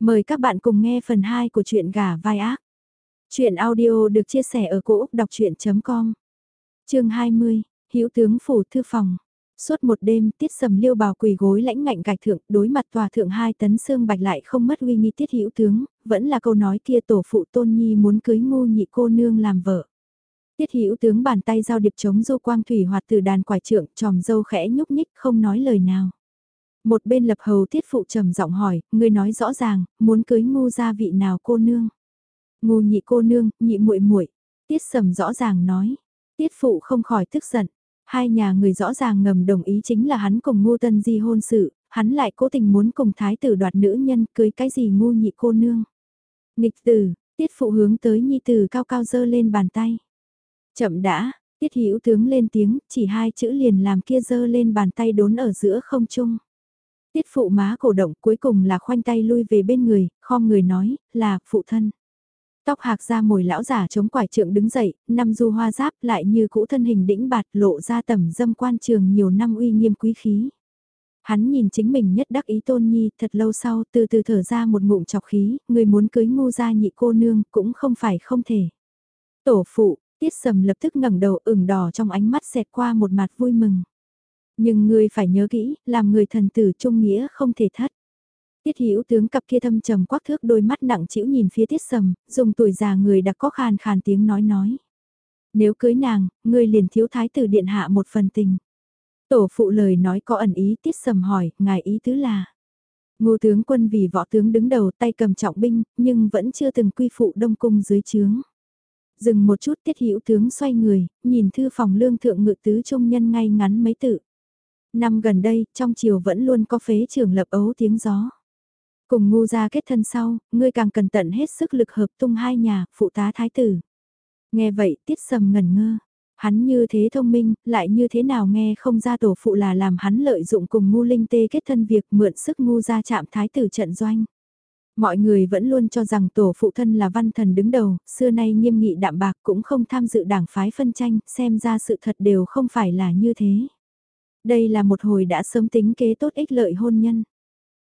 Mời các bạn cùng nghe phần 2 của truyện gà vai ác. Chuyện audio được chia sẻ ở cỗ đọc chuyện.com Chương 20, Hữu tướng phủ thư phòng. Suốt một đêm tiết sầm liêu bào quỳ gối lãnh ngạnh gạch thượng đối mặt tòa thượng hai tấn xương bạch lại không mất uy nghi tiết hữu tướng, vẫn là câu nói kia tổ phụ tôn nhi muốn cưới ngu nhị cô nương làm vợ. Tiết hữu tướng bàn tay giao điệp chống dô quang thủy hoạt từ đàn quải trượng tròm dâu khẽ nhúc nhích không nói lời nào. Một bên lập hầu tiết phụ trầm giọng hỏi, người nói rõ ràng, muốn cưới ngu gia vị nào cô nương. Ngu nhị cô nương, nhị muội muội Tiết sầm rõ ràng nói. Tiết phụ không khỏi tức giận. Hai nhà người rõ ràng ngầm đồng ý chính là hắn cùng ngu tân di hôn sự, hắn lại cố tình muốn cùng thái tử đoạt nữ nhân cưới cái gì ngu nhị cô nương. Nghịch tử, tiết phụ hướng tới nhi tử cao cao dơ lên bàn tay. Chậm đã, tiết hữu tướng lên tiếng, chỉ hai chữ liền làm kia dơ lên bàn tay đốn ở giữa không trung. Tiết phụ má cổ động cuối cùng là khoanh tay lui về bên người, khom người nói, là, phụ thân. Tóc hạc ra mồi lão giả chống quải trượng đứng dậy, năm du hoa giáp lại như cũ thân hình đĩnh bạt lộ ra tầm dâm quan trường nhiều năm uy nghiêm quý khí. Hắn nhìn chính mình nhất đắc ý tôn nhi thật lâu sau từ từ thở ra một ngụm chọc khí, người muốn cưới ngu ra nhị cô nương cũng không phải không thể. Tổ phụ, tiết sầm lập tức ngẩng đầu ửng đỏ trong ánh mắt xẹt qua một mặt vui mừng. Nhưng ngươi phải nhớ kỹ, làm người thần tử trung nghĩa không thể thất. Tiết hữu tướng cặp kia thâm trầm quắc thước đôi mắt nặng chịu nhìn phía tiết sầm, dùng tuổi già người đặc có khàn khàn tiếng nói nói. Nếu cưới nàng, ngươi liền thiếu thái tử điện hạ một phần tình. Tổ phụ lời nói có ẩn ý tiết sầm hỏi, ngài ý tứ là. Ngô tướng quân vì võ tướng đứng đầu tay cầm trọng binh, nhưng vẫn chưa từng quy phụ đông cung dưới trướng. Dừng một chút tiết hữu tướng xoay người, nhìn thư phòng lương thượng ngự tứ trung nhân ngay ngắn mấy tự. Năm gần đây, trong triều vẫn luôn có phế trưởng lập ấu tiếng gió. Cùng ngu gia kết thân sau, ngươi càng cần tận hết sức lực hợp tung hai nhà, phụ tá thái tử. Nghe vậy, tiết sầm ngẩn ngơ. Hắn như thế thông minh, lại như thế nào nghe không ra tổ phụ là làm hắn lợi dụng cùng ngu linh tê kết thân việc mượn sức ngu gia chạm thái tử trận doanh. Mọi người vẫn luôn cho rằng tổ phụ thân là văn thần đứng đầu, xưa nay nghiêm nghị đạm bạc cũng không tham dự đảng phái phân tranh, xem ra sự thật đều không phải là như thế. Đây là một hồi đã sớm tính kế tốt ích lợi hôn nhân.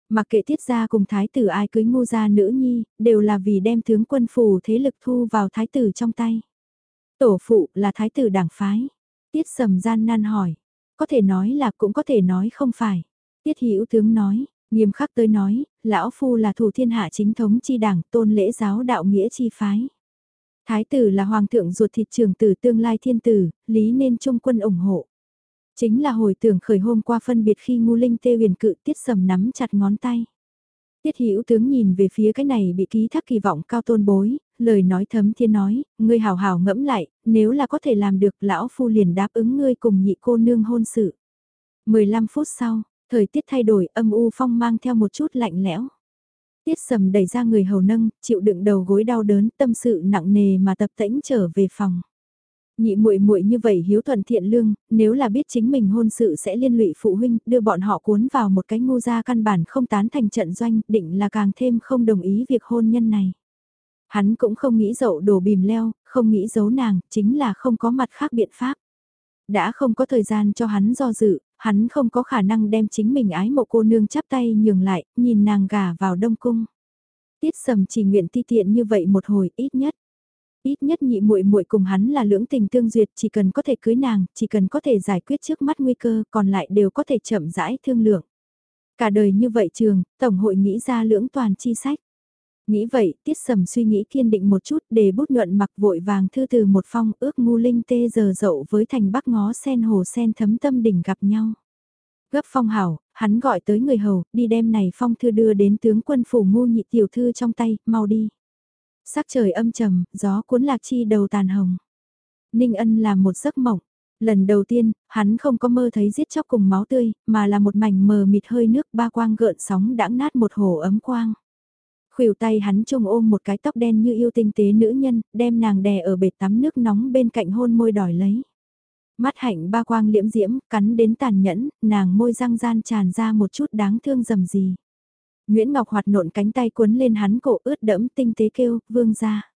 Mặc kệ tiết gia cùng thái tử ai cưới ngu gia nữ nhi, đều là vì đem tướng quân phủ thế lực thu vào thái tử trong tay. Tổ phụ là thái tử đảng phái. Tiết sầm gian nan hỏi. Có thể nói là cũng có thể nói không phải. Tiết hữu tướng nói, nghiêm khắc tới nói, lão phu là thủ thiên hạ chính thống chi đảng tôn lễ giáo đạo nghĩa chi phái. Thái tử là hoàng thượng ruột thịt trường tử tương lai thiên tử, lý nên trung quân ủng hộ. Chính là hồi tưởng khởi hôm qua phân biệt khi ngu linh tê huyền cự tiết sầm nắm chặt ngón tay. Tiết hữu tướng nhìn về phía cái này bị ký thác kỳ vọng cao tôn bối, lời nói thấm thiên nói, ngươi hào hào ngẫm lại, nếu là có thể làm được lão phu liền đáp ứng ngươi cùng nhị cô nương hôn sự. 15 phút sau, thời tiết thay đổi âm u phong mang theo một chút lạnh lẽo. Tiết sầm đẩy ra người hầu nâng, chịu đựng đầu gối đau đớn, tâm sự nặng nề mà tập tĩnh trở về phòng. Nhị muội muội như vậy hiếu thuận thiện lương, nếu là biết chính mình hôn sự sẽ liên lụy phụ huynh, đưa bọn họ cuốn vào một cái ngu gia căn bản không tán thành trận doanh, định là càng thêm không đồng ý việc hôn nhân này. Hắn cũng không nghĩ dậu đổ bìm leo, không nghĩ giấu nàng, chính là không có mặt khác biện pháp. Đã không có thời gian cho hắn do dự, hắn không có khả năng đem chính mình ái mộ cô nương chắp tay nhường lại, nhìn nàng gà vào đông cung. Tiết sầm chỉ nguyện ti tiện như vậy một hồi ít nhất. Ít nhất nhị muội muội cùng hắn là lưỡng tình tương duyệt, chỉ cần có thể cưới nàng, chỉ cần có thể giải quyết trước mắt nguy cơ, còn lại đều có thể chậm rãi thương lượng. Cả đời như vậy trường, Tổng hội nghĩ ra lưỡng toàn chi sách. Nghĩ vậy, tiết sầm suy nghĩ kiên định một chút để bút nhuận mặc vội vàng thư từ một phong ước ngu linh tê giờ dậu với thành bắc ngó sen hồ sen thấm tâm đỉnh gặp nhau. Gấp phong hảo, hắn gọi tới người hầu, đi đem này phong thư đưa đến tướng quân phủ ngu nhị tiểu thư trong tay, mau đi. Sắc trời âm trầm, gió cuốn lạc chi đầu tàn hồng. Ninh ân làm một giấc mộng. Lần đầu tiên, hắn không có mơ thấy giết chóc cùng máu tươi, mà là một mảnh mờ mịt hơi nước ba quang gợn sóng đãng nát một hồ ấm quang. Khuỷu tay hắn trông ôm một cái tóc đen như yêu tinh tế nữ nhân, đem nàng đè ở bể tắm nước nóng bên cạnh hôn môi đòi lấy. Mắt hạnh ba quang liễm diễm, cắn đến tàn nhẫn, nàng môi răng gian tràn ra một chút đáng thương dầm gì. Nguyễn Ngọc hoạt nộn cánh tay cuốn lên hắn cổ ướt đẫm tinh tế kêu, vương ra.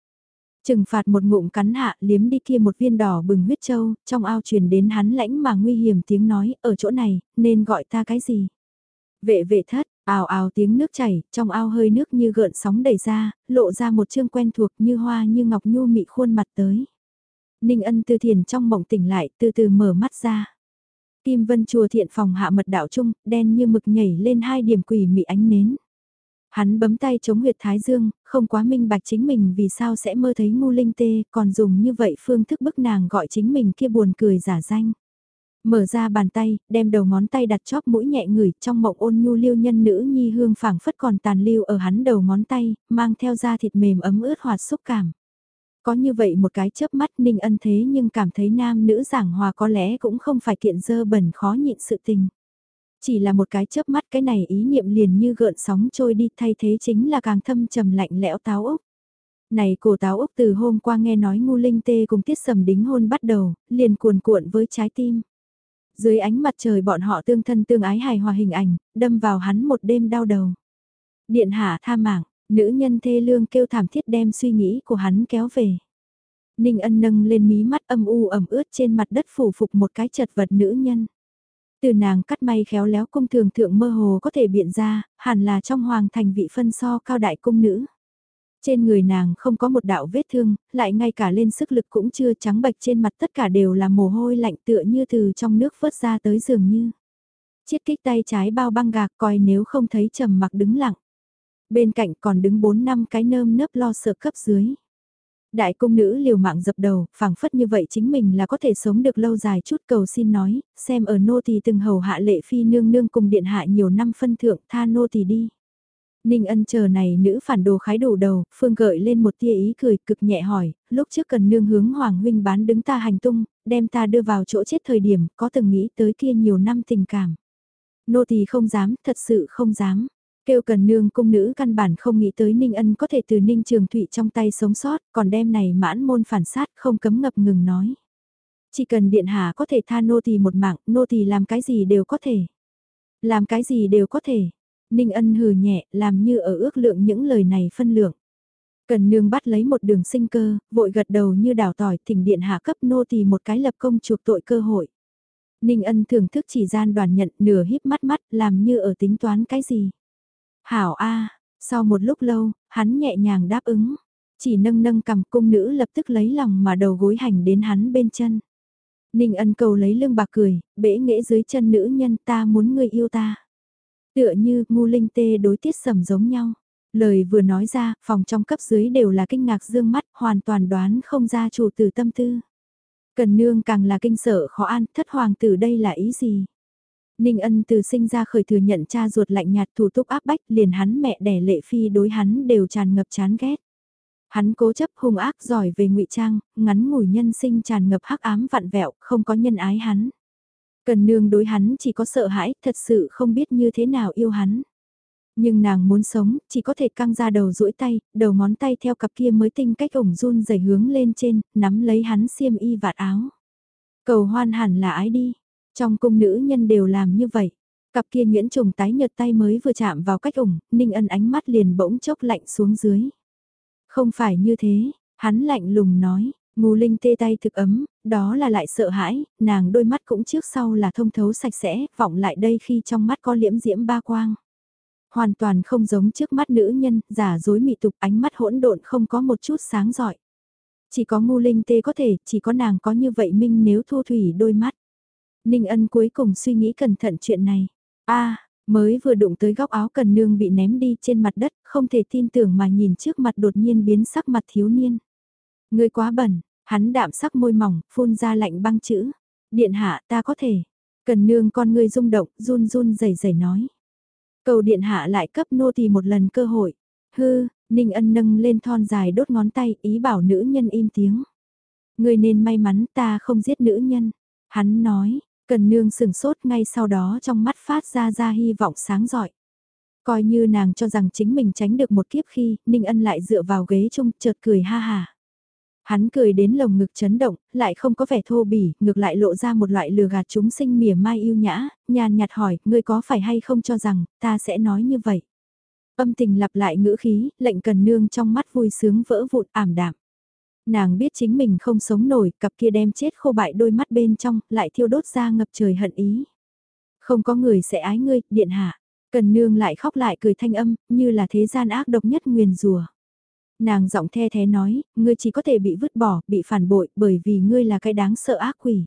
Trừng phạt một ngụm cắn hạ liếm đi kia một viên đỏ bừng huyết châu, trong ao truyền đến hắn lãnh mà nguy hiểm tiếng nói, ở chỗ này, nên gọi ta cái gì? Vệ vệ thất, Ào ào tiếng nước chảy, trong ao hơi nước như gợn sóng đẩy ra, lộ ra một chương quen thuộc như hoa như ngọc nhu mị khuôn mặt tới. Ninh ân từ thiền trong mộng tỉnh lại, từ từ mở mắt ra. Kim vân chùa thiện phòng hạ mật đạo trung, đen như mực nhảy lên hai điểm quỷ mị ánh nến. Hắn bấm tay chống huyệt thái dương, không quá minh bạch chính mình vì sao sẽ mơ thấy ngu linh tê, còn dùng như vậy phương thức bức nàng gọi chính mình kia buồn cười giả danh. Mở ra bàn tay, đem đầu ngón tay đặt chóp mũi nhẹ ngửi trong mộng ôn nhu liêu nhân nữ nhi hương phảng phất còn tàn lưu ở hắn đầu ngón tay, mang theo da thịt mềm ấm ướt hoạt xúc cảm. Có như vậy một cái chớp mắt ninh ân thế nhưng cảm thấy nam nữ giảng hòa có lẽ cũng không phải kiện dơ bẩn khó nhịn sự tình. Chỉ là một cái chớp mắt cái này ý niệm liền như gợn sóng trôi đi thay thế chính là càng thâm trầm lạnh lẽo táo ốc. Này cổ táo ốc từ hôm qua nghe nói ngu linh tê cùng tiết sầm đính hôn bắt đầu, liền cuồn cuộn với trái tim. Dưới ánh mặt trời bọn họ tương thân tương ái hài hòa hình ảnh, đâm vào hắn một đêm đau đầu. Điện hạ tha mạng, nữ nhân thê lương kêu thảm thiết đem suy nghĩ của hắn kéo về. Ninh ân nâng lên mí mắt âm u ẩm ướt trên mặt đất phủ phục một cái chật vật nữ nhân. Từ nàng cắt may khéo léo cung thường thượng mơ hồ có thể biện ra, hẳn là trong hoàng thành vị phân so cao đại cung nữ. Trên người nàng không có một đạo vết thương, lại ngay cả lên sức lực cũng chưa trắng bạch trên mặt tất cả đều là mồ hôi lạnh tựa như từ trong nước vớt ra tới dường như. Chiết kích tay trái bao băng gạc coi nếu không thấy trầm mặc đứng lặng. Bên cạnh còn đứng 4 năm cái nơm nớp lo sợ cấp dưới. Đại cung nữ liều mạng dập đầu, phảng phất như vậy chính mình là có thể sống được lâu dài chút cầu xin nói, xem ở nô thì từng hầu hạ lệ phi nương nương cùng điện hạ nhiều năm phân thượng tha nô thì đi. Ninh ân chờ này nữ phản đồ khái đủ đầu, phương gợi lên một tia ý cười cực nhẹ hỏi, lúc trước cần nương hướng hoàng huynh bán đứng ta hành tung, đem ta đưa vào chỗ chết thời điểm, có từng nghĩ tới kia nhiều năm tình cảm. Nô thì không dám, thật sự không dám. Kêu cần nương cung nữ căn bản không nghĩ tới Ninh Ân có thể từ Ninh Trường Thụy trong tay sống sót, còn đem này mãn môn phản sát không cấm ngập ngừng nói. Chỉ cần điện hạ có thể tha nô tỳ một mạng, nô tỳ làm cái gì đều có thể. Làm cái gì đều có thể. Ninh Ân hừ nhẹ, làm như ở ước lượng những lời này phân lượng. Cần nương bắt lấy một đường sinh cơ, vội gật đầu như đảo tỏi thỉnh điện hạ cấp nô tỳ một cái lập công chuộc tội cơ hội. Ninh ân thưởng thức chỉ gian đoàn nhận nửa híp mắt mắt làm như ở tính toán cái gì. Hảo A, sau một lúc lâu, hắn nhẹ nhàng đáp ứng. Chỉ nâng nâng cầm cung nữ lập tức lấy lòng mà đầu gối hành đến hắn bên chân. Ninh ân cầu lấy lưng bạc cười, bể nghễ dưới chân nữ nhân ta muốn người yêu ta. Tựa như ngu linh tê đối tiết sầm giống nhau. Lời vừa nói ra, phòng trong cấp dưới đều là kinh ngạc dương mắt, hoàn toàn đoán không ra chủ tử tâm tư. Cần nương càng là kinh sợ khó an, thất hoàng tử đây là ý gì? Ninh ân từ sinh ra khởi thừa nhận cha ruột lạnh nhạt thủ túc áp bách liền hắn mẹ đẻ lệ phi đối hắn đều tràn ngập chán ghét. Hắn cố chấp hung ác giỏi về ngụy trang, ngắn ngủi nhân sinh tràn ngập hắc ám vặn vẹo, không có nhân ái hắn. Cần nương đối hắn chỉ có sợ hãi, thật sự không biết như thế nào yêu hắn. Nhưng nàng muốn sống, chỉ có thể căng ra đầu duỗi tay, đầu ngón tay theo cặp kia mới tinh cách ổng run dày hướng lên trên, nắm lấy hắn xiêm y vạt áo. Cầu hoan hẳn là ái đi, trong cung nữ nhân đều làm như vậy. Cặp kia Nguyễn Trùng tái nhợt tay mới vừa chạm vào cách ủng, Ninh Ân ánh mắt liền bỗng chốc lạnh xuống dưới. Không phải như thế, hắn lạnh lùng nói, Ngô Linh tê tay thực ấm, đó là lại sợ hãi, nàng đôi mắt cũng trước sau là thông thấu sạch sẽ, vọng lại đây khi trong mắt có liễm diễm ba quang. Hoàn toàn không giống trước mắt nữ nhân, giả dối mị tục ánh mắt hỗn độn không có một chút sáng giỏi. Chỉ có Ngô Linh tê có thể, chỉ có nàng có như vậy minh nếu thu thủy đôi mắt. Ninh ân cuối cùng suy nghĩ cẩn thận chuyện này. a mới vừa đụng tới góc áo cần nương bị ném đi trên mặt đất, không thể tin tưởng mà nhìn trước mặt đột nhiên biến sắc mặt thiếu niên. Người quá bẩn, hắn đạm sắc môi mỏng, phun ra lạnh băng chữ. Điện hạ ta có thể. Cần nương con người rung động, run run rẩy rẩy nói. Cầu điện hạ lại cấp nô tỳ một lần cơ hội. Hư, Ninh ân nâng lên thon dài đốt ngón tay, ý bảo nữ nhân im tiếng. Người nên may mắn ta không giết nữ nhân. Hắn nói, Cần nương sừng sốt ngay sau đó trong mắt phát ra ra hy vọng sáng giỏi. Coi như nàng cho rằng chính mình tránh được một kiếp khi, Ninh Ân lại dựa vào ghế chung chợt cười ha hà. Hắn cười đến lồng ngực chấn động, lại không có vẻ thô bỉ, ngược lại lộ ra một loại lừa gạt chúng sinh mỉa mai yêu nhã, nhàn nhạt hỏi, ngươi có phải hay không cho rằng, ta sẽ nói như vậy. Âm tình lặp lại ngữ khí, lệnh cần nương trong mắt vui sướng vỡ vụn ảm đạm. Nàng biết chính mình không sống nổi, cặp kia đem chết khô bại đôi mắt bên trong, lại thiêu đốt ra ngập trời hận ý. Không có người sẽ ái ngươi, điện hạ. Cần nương lại khóc lại cười thanh âm, như là thế gian ác độc nhất nguyền rùa. Nàng giọng the thế nói, ngươi chỉ có thể bị vứt bỏ, bị phản bội, bởi vì ngươi là cái đáng sợ ác quỷ.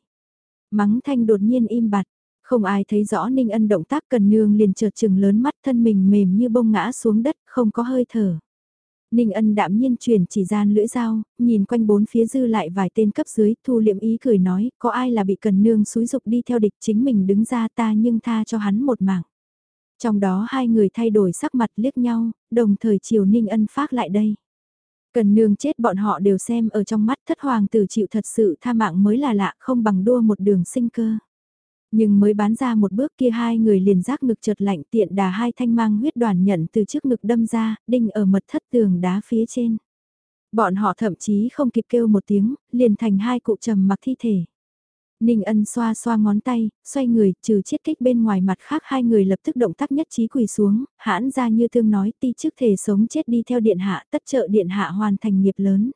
Mắng thanh đột nhiên im bặt, không ai thấy rõ Ninh Ân động tác cần nương liền chợt chừng lớn mắt thân mình mềm như bông ngã xuống đất, không có hơi thở. Ninh ân đạm nhiên chuyển chỉ gian lưỡi dao, nhìn quanh bốn phía dư lại vài tên cấp dưới, thu liệm ý cười nói, có ai là bị cần nương xúi dục đi theo địch chính mình đứng ra ta nhưng tha cho hắn một mạng. Trong đó hai người thay đổi sắc mặt liếc nhau, đồng thời chiều Ninh ân phát lại đây. Cần nương chết bọn họ đều xem ở trong mắt thất hoàng tử chịu thật sự tha mạng mới là lạ không bằng đua một đường sinh cơ. Nhưng mới bán ra một bước kia hai người liền giác ngực chợt lạnh tiện đà hai thanh mang huyết đoàn nhận từ trước ngực đâm ra, đinh ở mật thất tường đá phía trên. Bọn họ thậm chí không kịp kêu một tiếng, liền thành hai cụ trầm mặc thi thể. Ninh ân xoa xoa ngón tay, xoay người, trừ chiết kích bên ngoài mặt khác hai người lập tức động tác nhất trí quỳ xuống, hãn ra như thương nói ti trước thể sống chết đi theo điện hạ tất trợ điện hạ hoàn thành nghiệp lớn.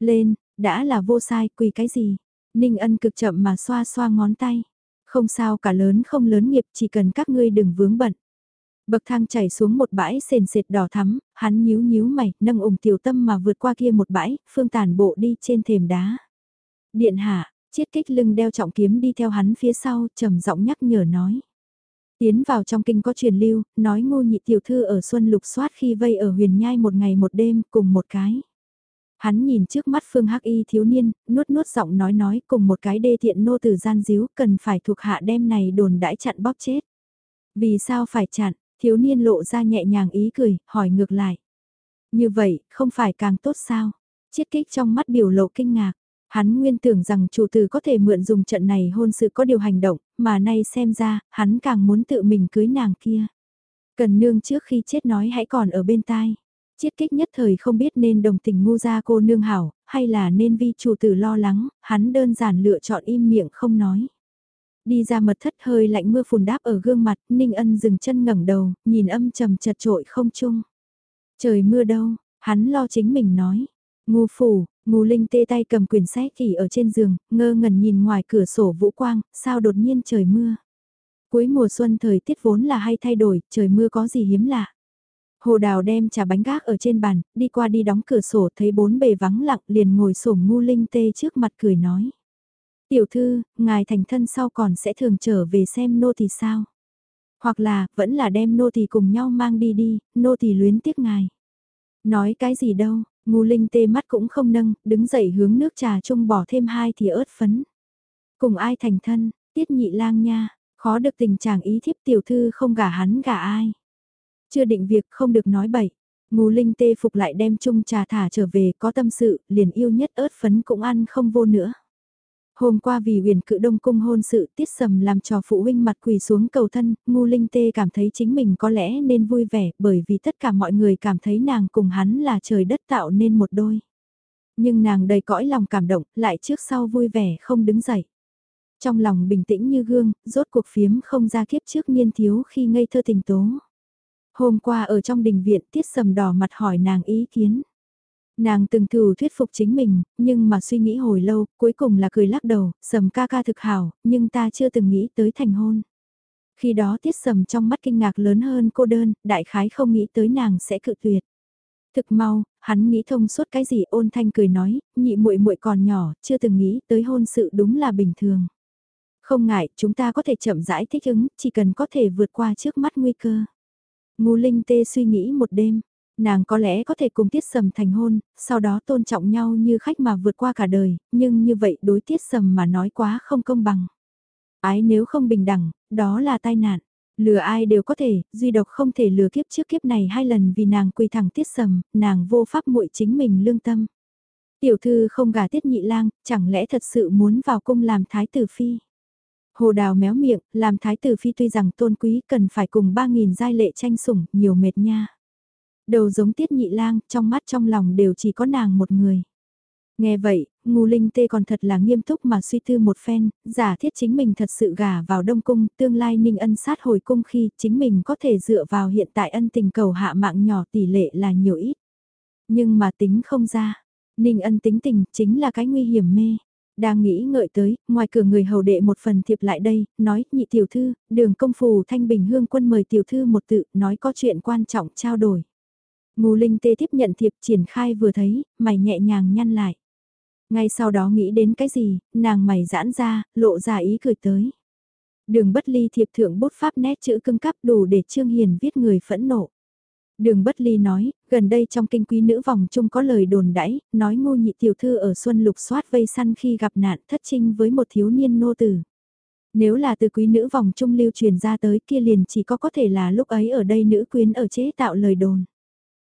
Lên, đã là vô sai, quỳ cái gì? Ninh ân cực chậm mà xoa xoa ngón tay. Không sao cả lớn không lớn nghiệp chỉ cần các ngươi đừng vướng bận. Bậc thang chảy xuống một bãi sền sệt đỏ thắm, hắn nhíu nhíu mày, nâng ủng tiểu tâm mà vượt qua kia một bãi, phương tàn bộ đi trên thềm đá. Điện hạ, chiết kích lưng đeo trọng kiếm đi theo hắn phía sau, trầm giọng nhắc nhở nói. Tiến vào trong kinh có truyền lưu, nói ngô nhị tiểu thư ở xuân lục soát khi vây ở huyền nhai một ngày một đêm cùng một cái. Hắn nhìn trước mắt Phương Hắc Y thiếu niên, nuốt nuốt giọng nói nói cùng một cái đê thiện nô tử gian díu cần phải thuộc hạ đem này đồn đãi chặn bóp chết. Vì sao phải chặn, thiếu niên lộ ra nhẹ nhàng ý cười, hỏi ngược lại. Như vậy, không phải càng tốt sao? Chiết kích trong mắt biểu lộ kinh ngạc. Hắn nguyên tưởng rằng chủ tử có thể mượn dùng trận này hôn sự có điều hành động, mà nay xem ra, hắn càng muốn tự mình cưới nàng kia. Cần nương trước khi chết nói hãy còn ở bên tai. Chiết kích nhất thời không biết nên đồng tình ngu ra cô nương hảo, hay là nên vi chủ tử lo lắng, hắn đơn giản lựa chọn im miệng không nói. Đi ra mật thất hơi lạnh mưa phùn đáp ở gương mặt, Ninh Ân dừng chân ngẩng đầu, nhìn âm trầm chật trội không chung. Trời mưa đâu, hắn lo chính mình nói. Ngu phủ, ngu linh tê tay cầm quyển sách thì ở trên giường, ngơ ngẩn nhìn ngoài cửa sổ vũ quang, sao đột nhiên trời mưa. Cuối mùa xuân thời tiết vốn là hay thay đổi, trời mưa có gì hiếm lạ. Hồ Đào đem trà bánh gác ở trên bàn, đi qua đi đóng cửa sổ thấy bốn bề vắng lặng liền ngồi sổm ngu linh tê trước mặt cười nói. Tiểu thư, ngài thành thân sau còn sẽ thường trở về xem nô thì sao? Hoặc là, vẫn là đem nô thì cùng nhau mang đi đi, nô thì luyến tiếc ngài. Nói cái gì đâu, ngu linh tê mắt cũng không nâng, đứng dậy hướng nước trà chung bỏ thêm hai thì ớt phấn. Cùng ai thành thân, tiết nhị lang nha, khó được tình trạng ý thiếp tiểu thư không gả hắn gả ai. Chưa định việc không được nói bậy. Ngô Linh tê phục lại đem chung trà thả trở về có tâm sự, liền yêu nhất ớt phấn cũng ăn không vô nữa. Hôm qua vì huyền cự đông cung hôn sự tiết sầm làm trò phụ huynh mặt quỳ xuống cầu thân, ngu linh tê cảm thấy chính mình có lẽ nên vui vẻ bởi vì tất cả mọi người cảm thấy nàng cùng hắn là trời đất tạo nên một đôi. Nhưng nàng đầy cõi lòng cảm động, lại trước sau vui vẻ không đứng dậy. Trong lòng bình tĩnh như gương, rốt cuộc phiếm không ra kiếp trước niên thiếu khi ngây thơ tình tố. Hôm qua ở trong đình viện tiết sầm đỏ mặt hỏi nàng ý kiến. Nàng từng thử thuyết phục chính mình, nhưng mà suy nghĩ hồi lâu, cuối cùng là cười lắc đầu, sầm ca ca thực hảo, nhưng ta chưa từng nghĩ tới thành hôn. Khi đó tiết sầm trong mắt kinh ngạc lớn hơn cô đơn, đại khái không nghĩ tới nàng sẽ cự tuyệt. Thực mau, hắn nghĩ thông suốt cái gì ôn thanh cười nói, nhị muội muội còn nhỏ, chưa từng nghĩ tới hôn sự đúng là bình thường. Không ngại, chúng ta có thể chậm rãi thích ứng, chỉ cần có thể vượt qua trước mắt nguy cơ. Ngô Linh Tê suy nghĩ một đêm, nàng có lẽ có thể cùng Tiết Sầm thành hôn, sau đó tôn trọng nhau như khách mà vượt qua cả đời, nhưng như vậy đối Tiết Sầm mà nói quá không công bằng. Ái nếu không bình đẳng, đó là tai nạn. Lừa ai đều có thể, duy độc không thể lừa kiếp trước kiếp này hai lần vì nàng quỳ thẳng Tiết Sầm, nàng vô pháp muội chính mình lương tâm. Tiểu thư không gả Tiết Nhị Lang, chẳng lẽ thật sự muốn vào cung làm thái tử phi? Hồ đào méo miệng, làm thái tử phi tuy rằng tôn quý cần phải cùng ba nghìn giai lệ tranh sủng, nhiều mệt nha. Đầu giống tiết nhị lang, trong mắt trong lòng đều chỉ có nàng một người. Nghe vậy, ngu linh tê còn thật là nghiêm túc mà suy tư một phen, giả thiết chính mình thật sự gả vào đông cung, tương lai ninh ân sát hồi cung khi chính mình có thể dựa vào hiện tại ân tình cầu hạ mạng nhỏ tỷ lệ là nhiều ít. Nhưng mà tính không ra, ninh ân tính tình chính là cái nguy hiểm mê. Đang nghĩ ngợi tới, ngoài cửa người hầu đệ một phần thiệp lại đây, nói, nhị tiểu thư, đường công phù thanh bình hương quân mời tiểu thư một tự, nói có chuyện quan trọng trao đổi. Ngô Linh tê tiếp nhận thiệp triển khai vừa thấy, mày nhẹ nhàng nhăn lại. Ngay sau đó nghĩ đến cái gì, nàng mày giãn ra, lộ ra ý cười tới. Đường bất ly thiệp thượng bút pháp nét chữ cưng cắp đủ để Trương Hiền viết người phẫn nộ. Đường bất ly nói, gần đây trong kinh quý nữ vòng chung có lời đồn đãi, nói ngô nhị tiểu thư ở xuân lục soát vây săn khi gặp nạn thất trinh với một thiếu niên nô tử. Nếu là từ quý nữ vòng trung lưu truyền ra tới kia liền chỉ có có thể là lúc ấy ở đây nữ quyến ở chế tạo lời đồn.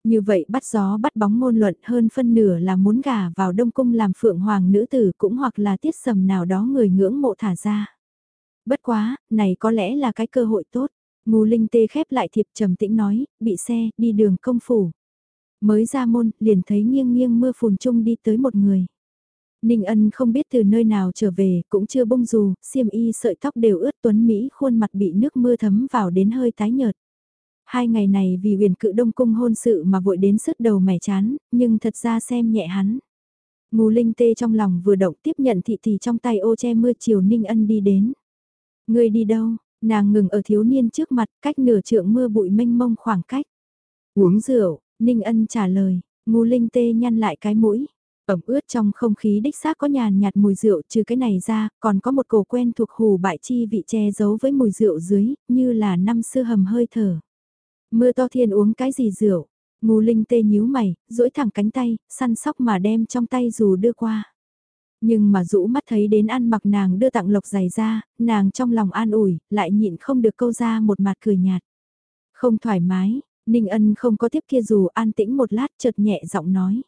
Như vậy bắt gió bắt bóng ngôn luận hơn phân nửa là muốn gả vào đông cung làm phượng hoàng nữ tử cũng hoặc là tiết sầm nào đó người ngưỡng mộ thả ra. Bất quá, này có lẽ là cái cơ hội tốt. Ngô Linh tê khép lại thiệp trầm tĩnh nói, bị xe, đi đường công phủ. Mới ra môn, liền thấy nghiêng nghiêng mưa phùn chung đi tới một người. Ninh ân không biết từ nơi nào trở về, cũng chưa bông dù, xiêm y sợi tóc đều ướt tuấn Mỹ khuôn mặt bị nước mưa thấm vào đến hơi tái nhợt. Hai ngày này vì huyền cự đông cung hôn sự mà vội đến sứt đầu mẻ chán, nhưng thật ra xem nhẹ hắn. Ngô Linh tê trong lòng vừa động tiếp nhận thị thị trong tay ô che mưa chiều Ninh ân đi đến. Người đi đâu, Nàng ngừng ở thiếu niên trước mặt, cách nửa trượng mưa bụi mênh mông khoảng cách. Uống rượu, Ninh Ân trả lời, ngu linh tê nhăn lại cái mũi. Ẩm ướt trong không khí đích xác có nhàn nhạt mùi rượu trừ cái này ra, còn có một cổ quen thuộc hù bại chi vị che giấu với mùi rượu dưới, như là năm xưa hầm hơi thở. Mưa to thiên uống cái gì rượu? Ngu linh tê nhíu mày, duỗi thẳng cánh tay, săn sóc mà đem trong tay dù đưa qua. Nhưng mà rũ mắt thấy đến ăn mặc nàng đưa tặng lộc giày ra, nàng trong lòng an ủi, lại nhịn không được câu ra một mặt cười nhạt. Không thoải mái, Ninh Ân không có tiếp kia dù an tĩnh một lát chợt nhẹ giọng nói.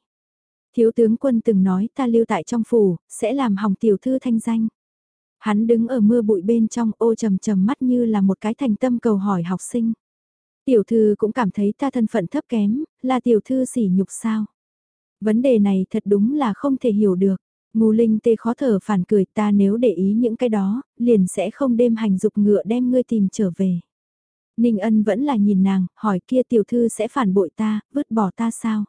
Thiếu tướng quân từng nói ta lưu tại trong phủ, sẽ làm hỏng tiểu thư thanh danh. Hắn đứng ở mưa bụi bên trong ô trầm trầm mắt như là một cái thành tâm cầu hỏi học sinh. Tiểu thư cũng cảm thấy ta thân phận thấp kém, là tiểu thư sỉ nhục sao? Vấn đề này thật đúng là không thể hiểu được. Ngô Linh tê khó thở phản cười ta nếu để ý những cái đó, liền sẽ không đêm hành dục ngựa đem ngươi tìm trở về. Ninh ân vẫn là nhìn nàng, hỏi kia tiểu thư sẽ phản bội ta, vứt bỏ ta sao?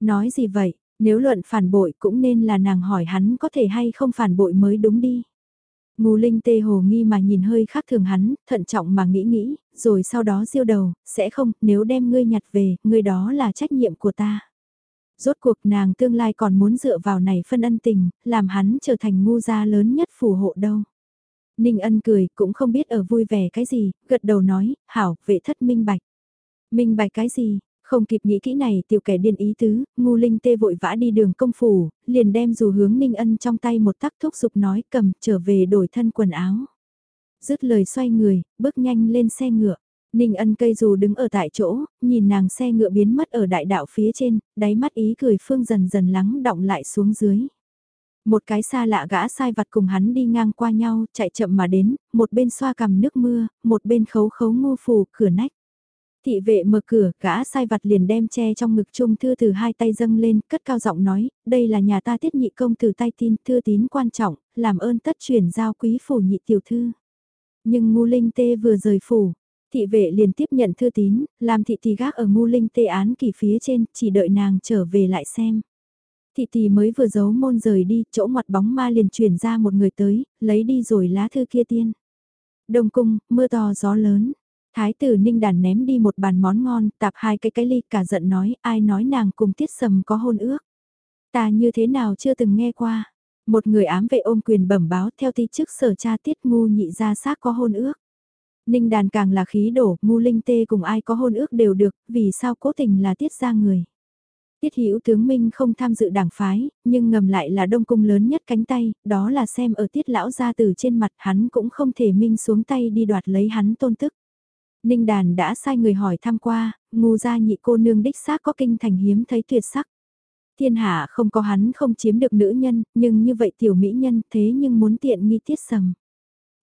Nói gì vậy, nếu luận phản bội cũng nên là nàng hỏi hắn có thể hay không phản bội mới đúng đi. Ngô Linh tê hồ nghi mà nhìn hơi khác thường hắn, thận trọng mà nghĩ nghĩ, rồi sau đó diêu đầu, sẽ không, nếu đem ngươi nhặt về, ngươi đó là trách nhiệm của ta rốt cuộc nàng tương lai còn muốn dựa vào này phân ân tình, làm hắn trở thành ngu gia lớn nhất phù hộ đâu. Ninh ân cười, cũng không biết ở vui vẻ cái gì, gật đầu nói, hảo, vệ thất minh bạch. Minh bạch cái gì, không kịp nghĩ kỹ này tiểu kẻ điên ý tứ, ngu linh tê vội vã đi đường công phủ, liền đem dù hướng ninh ân trong tay một tắc thúc giục nói cầm trở về đổi thân quần áo. Dứt lời xoay người, bước nhanh lên xe ngựa. Ninh ân cây dù đứng ở tại chỗ, nhìn nàng xe ngựa biến mất ở đại đạo phía trên, đáy mắt ý cười phương dần dần lắng động lại xuống dưới. Một cái xa lạ gã sai vặt cùng hắn đi ngang qua nhau, chạy chậm mà đến, một bên xoa cầm nước mưa, một bên khấu khấu ngô phù, cửa nách. Thị vệ mở cửa, gã sai vặt liền đem che trong ngực chung thư từ hai tay dâng lên, cất cao giọng nói, đây là nhà ta tiết nhị công từ tay tin, thư tín quan trọng, làm ơn tất chuyển giao quý phủ nhị tiểu thư. Nhưng ngu linh tê vừa rời phủ, Thị vệ liền tiếp nhận thư tín, làm thị tỷ gác ở ngu linh tê án kỳ phía trên, chỉ đợi nàng trở về lại xem. Thị tỷ mới vừa giấu môn rời đi, chỗ ngoặt bóng ma liền chuyển ra một người tới, lấy đi rồi lá thư kia tiên. Đông cung, mưa to gió lớn. Thái tử ninh đàn ném đi một bàn món ngon, tạp hai cái cái ly cả giận nói, ai nói nàng cùng tiết sầm có hôn ước. Ta như thế nào chưa từng nghe qua. Một người ám vệ ôm quyền bẩm báo theo ti chức sở cha tiết ngu nhị ra xác có hôn ước. Ninh đàn càng là khí đổ, ngu linh tê cùng ai có hôn ước đều được, vì sao cố tình là tiết ra người. Tiết hữu tướng Minh không tham dự đảng phái, nhưng ngầm lại là đông cung lớn nhất cánh tay, đó là xem ở tiết lão ra từ trên mặt hắn cũng không thể Minh xuống tay đi đoạt lấy hắn tôn tức. Ninh đàn đã sai người hỏi thăm qua, ngu gia nhị cô nương đích xác có kinh thành hiếm thấy tuyệt sắc. Thiên hạ không có hắn không chiếm được nữ nhân, nhưng như vậy tiểu mỹ nhân thế nhưng muốn tiện nghi tiết sầm.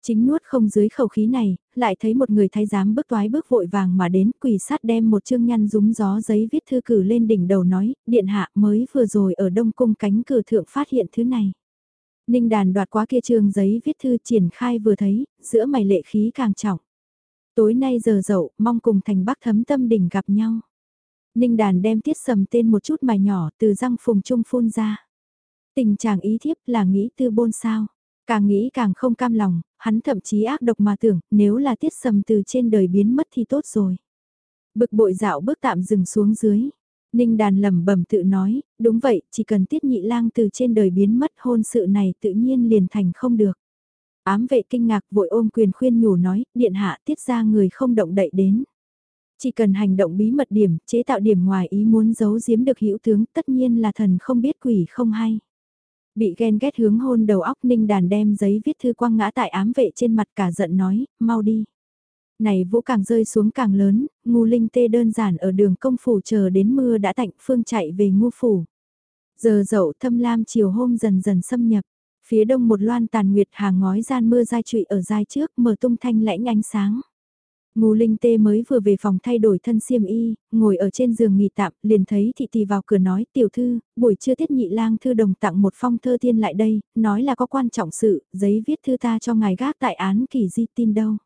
Chính nuốt không dưới khẩu khí này, lại thấy một người thái giám bước toái bước vội vàng mà đến quỳ sát đem một chương nhăn rúng gió giấy viết thư cử lên đỉnh đầu nói, điện hạ mới vừa rồi ở đông cung cánh cửa thượng phát hiện thứ này. Ninh đàn đoạt quá kia trương giấy viết thư triển khai vừa thấy, giữa mày lệ khí càng trọng. Tối nay giờ dậu, mong cùng thành bắc thấm tâm đỉnh gặp nhau. Ninh đàn đem tiết sầm tên một chút mài nhỏ từ răng phùng trung phun ra. Tình chàng ý thiếp là nghĩ tư bôn sao. Càng nghĩ càng không cam lòng, hắn thậm chí ác độc mà tưởng, nếu là tiết sầm từ trên đời biến mất thì tốt rồi. Bực bội dạo bước tạm dừng xuống dưới. Ninh đàn lẩm bẩm tự nói, đúng vậy, chỉ cần tiết nhị lang từ trên đời biến mất hôn sự này tự nhiên liền thành không được. Ám vệ kinh ngạc vội ôm quyền khuyên nhủ nói, điện hạ tiết ra người không động đậy đến. Chỉ cần hành động bí mật điểm, chế tạo điểm ngoài ý muốn giấu giếm được hữu tướng, tất nhiên là thần không biết quỷ không hay. Bị ghen ghét hướng hôn đầu óc ninh đàn đem giấy viết thư quăng ngã tại ám vệ trên mặt cả giận nói, mau đi. Này vũ càng rơi xuống càng lớn, ngu linh tê đơn giản ở đường công phủ chờ đến mưa đã tạnh phương chạy về ngu phủ. Giờ dậu thâm lam chiều hôm dần dần xâm nhập, phía đông một loan tàn nguyệt hàng ngói gian mưa dai trụy ở dai trước mở tung thanh lãnh ánh sáng. Ngô Linh Tê mới vừa về phòng thay đổi thân xiêm y, ngồi ở trên giường nghỉ tạm, liền thấy thị tì vào cửa nói, tiểu thư, buổi trưa tiết nhị lang thư đồng tặng một phong thơ thiên lại đây, nói là có quan trọng sự, giấy viết thư ta cho ngài gác tại án kỳ di tin đâu.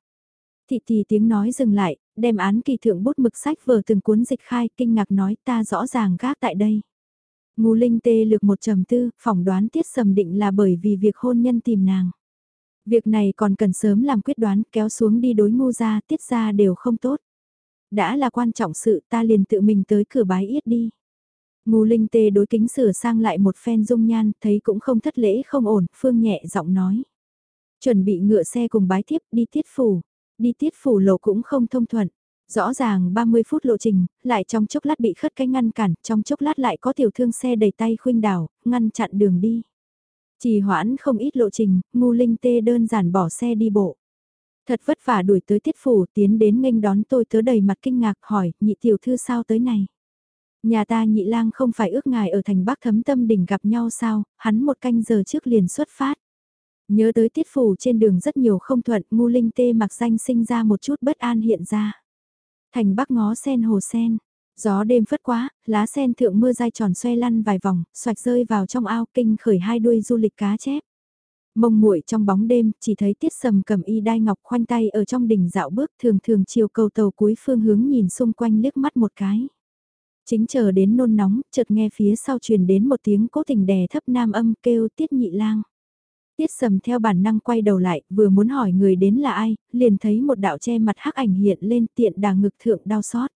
Thị tì tiếng nói dừng lại, đem án kỳ thượng bút mực sách vở từng cuốn dịch khai, kinh ngạc nói ta rõ ràng gác tại đây. Ngô Linh Tê lược một trầm tư, phỏng đoán tiết sầm định là bởi vì việc hôn nhân tìm nàng. Việc này còn cần sớm làm quyết đoán kéo xuống đi đối ngu ra tiết ra đều không tốt. Đã là quan trọng sự ta liền tự mình tới cửa bái yết đi. Ngô Linh Tê đối kính sửa sang lại một phen dung nhan, thấy cũng không thất lễ không ổn, phương nhẹ giọng nói. Chuẩn bị ngựa xe cùng bái tiếp đi tiết phủ, đi tiết phủ lộ cũng không thông thuận. Rõ ràng 30 phút lộ trình, lại trong chốc lát bị khất cái ngăn cản, trong chốc lát lại có tiểu thương xe đầy tay khuynh đảo, ngăn chặn đường đi. Trì hoãn không ít lộ trình, ngu linh tê đơn giản bỏ xe đi bộ. Thật vất vả đuổi tới tiết phủ tiến đến nghênh đón tôi tớ đầy mặt kinh ngạc hỏi, nhị tiểu thư sao tới này? Nhà ta nhị lang không phải ước ngài ở thành Bắc thấm tâm đỉnh gặp nhau sao, hắn một canh giờ trước liền xuất phát. Nhớ tới tiết phủ trên đường rất nhiều không thuận, ngu linh tê mặc danh sinh ra một chút bất an hiện ra. Thành Bắc ngó sen hồ sen, Gió đêm phất quá, lá sen thượng mưa dai tròn xoay lăn vài vòng, xoạch rơi vào trong ao kinh khởi hai đuôi du lịch cá chép. Mông muội trong bóng đêm, chỉ thấy tiết sầm cầm y đai ngọc khoanh tay ở trong đỉnh dạo bước thường thường chiều cầu tàu cuối phương hướng nhìn xung quanh liếc mắt một cái. Chính chờ đến nôn nóng, chợt nghe phía sau truyền đến một tiếng cố tình đè thấp nam âm kêu tiết nhị lang. Tiết sầm theo bản năng quay đầu lại, vừa muốn hỏi người đến là ai, liền thấy một đạo che mặt hắc ảnh hiện lên tiện đà ngực thượng đau xót.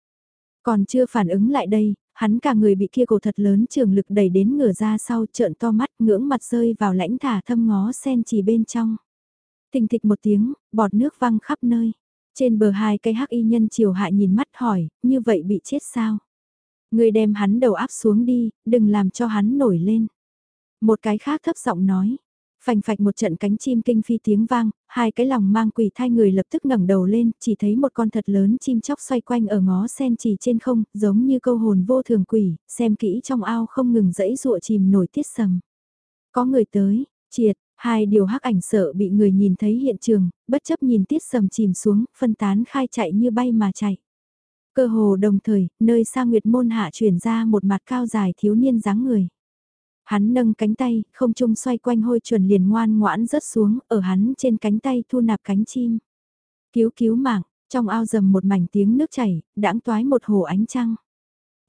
Còn chưa phản ứng lại đây, hắn cả người bị kia cổ thật lớn trường lực đẩy đến ngửa ra sau trợn to mắt ngưỡng mặt rơi vào lãnh thả thâm ngó sen chỉ bên trong. Thình thịch một tiếng, bọt nước văng khắp nơi. Trên bờ hai cây hắc y nhân chiều hạ nhìn mắt hỏi, như vậy bị chết sao? Người đem hắn đầu áp xuống đi, đừng làm cho hắn nổi lên. Một cái khác thấp giọng nói, Phành phạch một trận cánh chim kinh phi tiếng vang, hai cái lòng mang quỷ thai người lập tức ngẩng đầu lên, chỉ thấy một con thật lớn chim chóc xoay quanh ở ngó sen chỉ trên không, giống như câu hồn vô thường quỷ, xem kỹ trong ao không ngừng dẫy dụa chìm nổi tiết sầm. Có người tới, triệt, hai điều hắc ảnh sợ bị người nhìn thấy hiện trường, bất chấp nhìn tiết sầm chìm xuống, phân tán khai chạy như bay mà chạy. Cơ hồ đồng thời, nơi xa nguyệt môn hạ chuyển ra một mặt cao dài thiếu niên dáng người. Hắn nâng cánh tay, không trung xoay quanh hôi chuẩn liền ngoan ngoãn rớt xuống, ở hắn trên cánh tay thu nạp cánh chim. Cứu cứu mạng, trong ao dầm một mảnh tiếng nước chảy, đãng toái một hồ ánh trăng.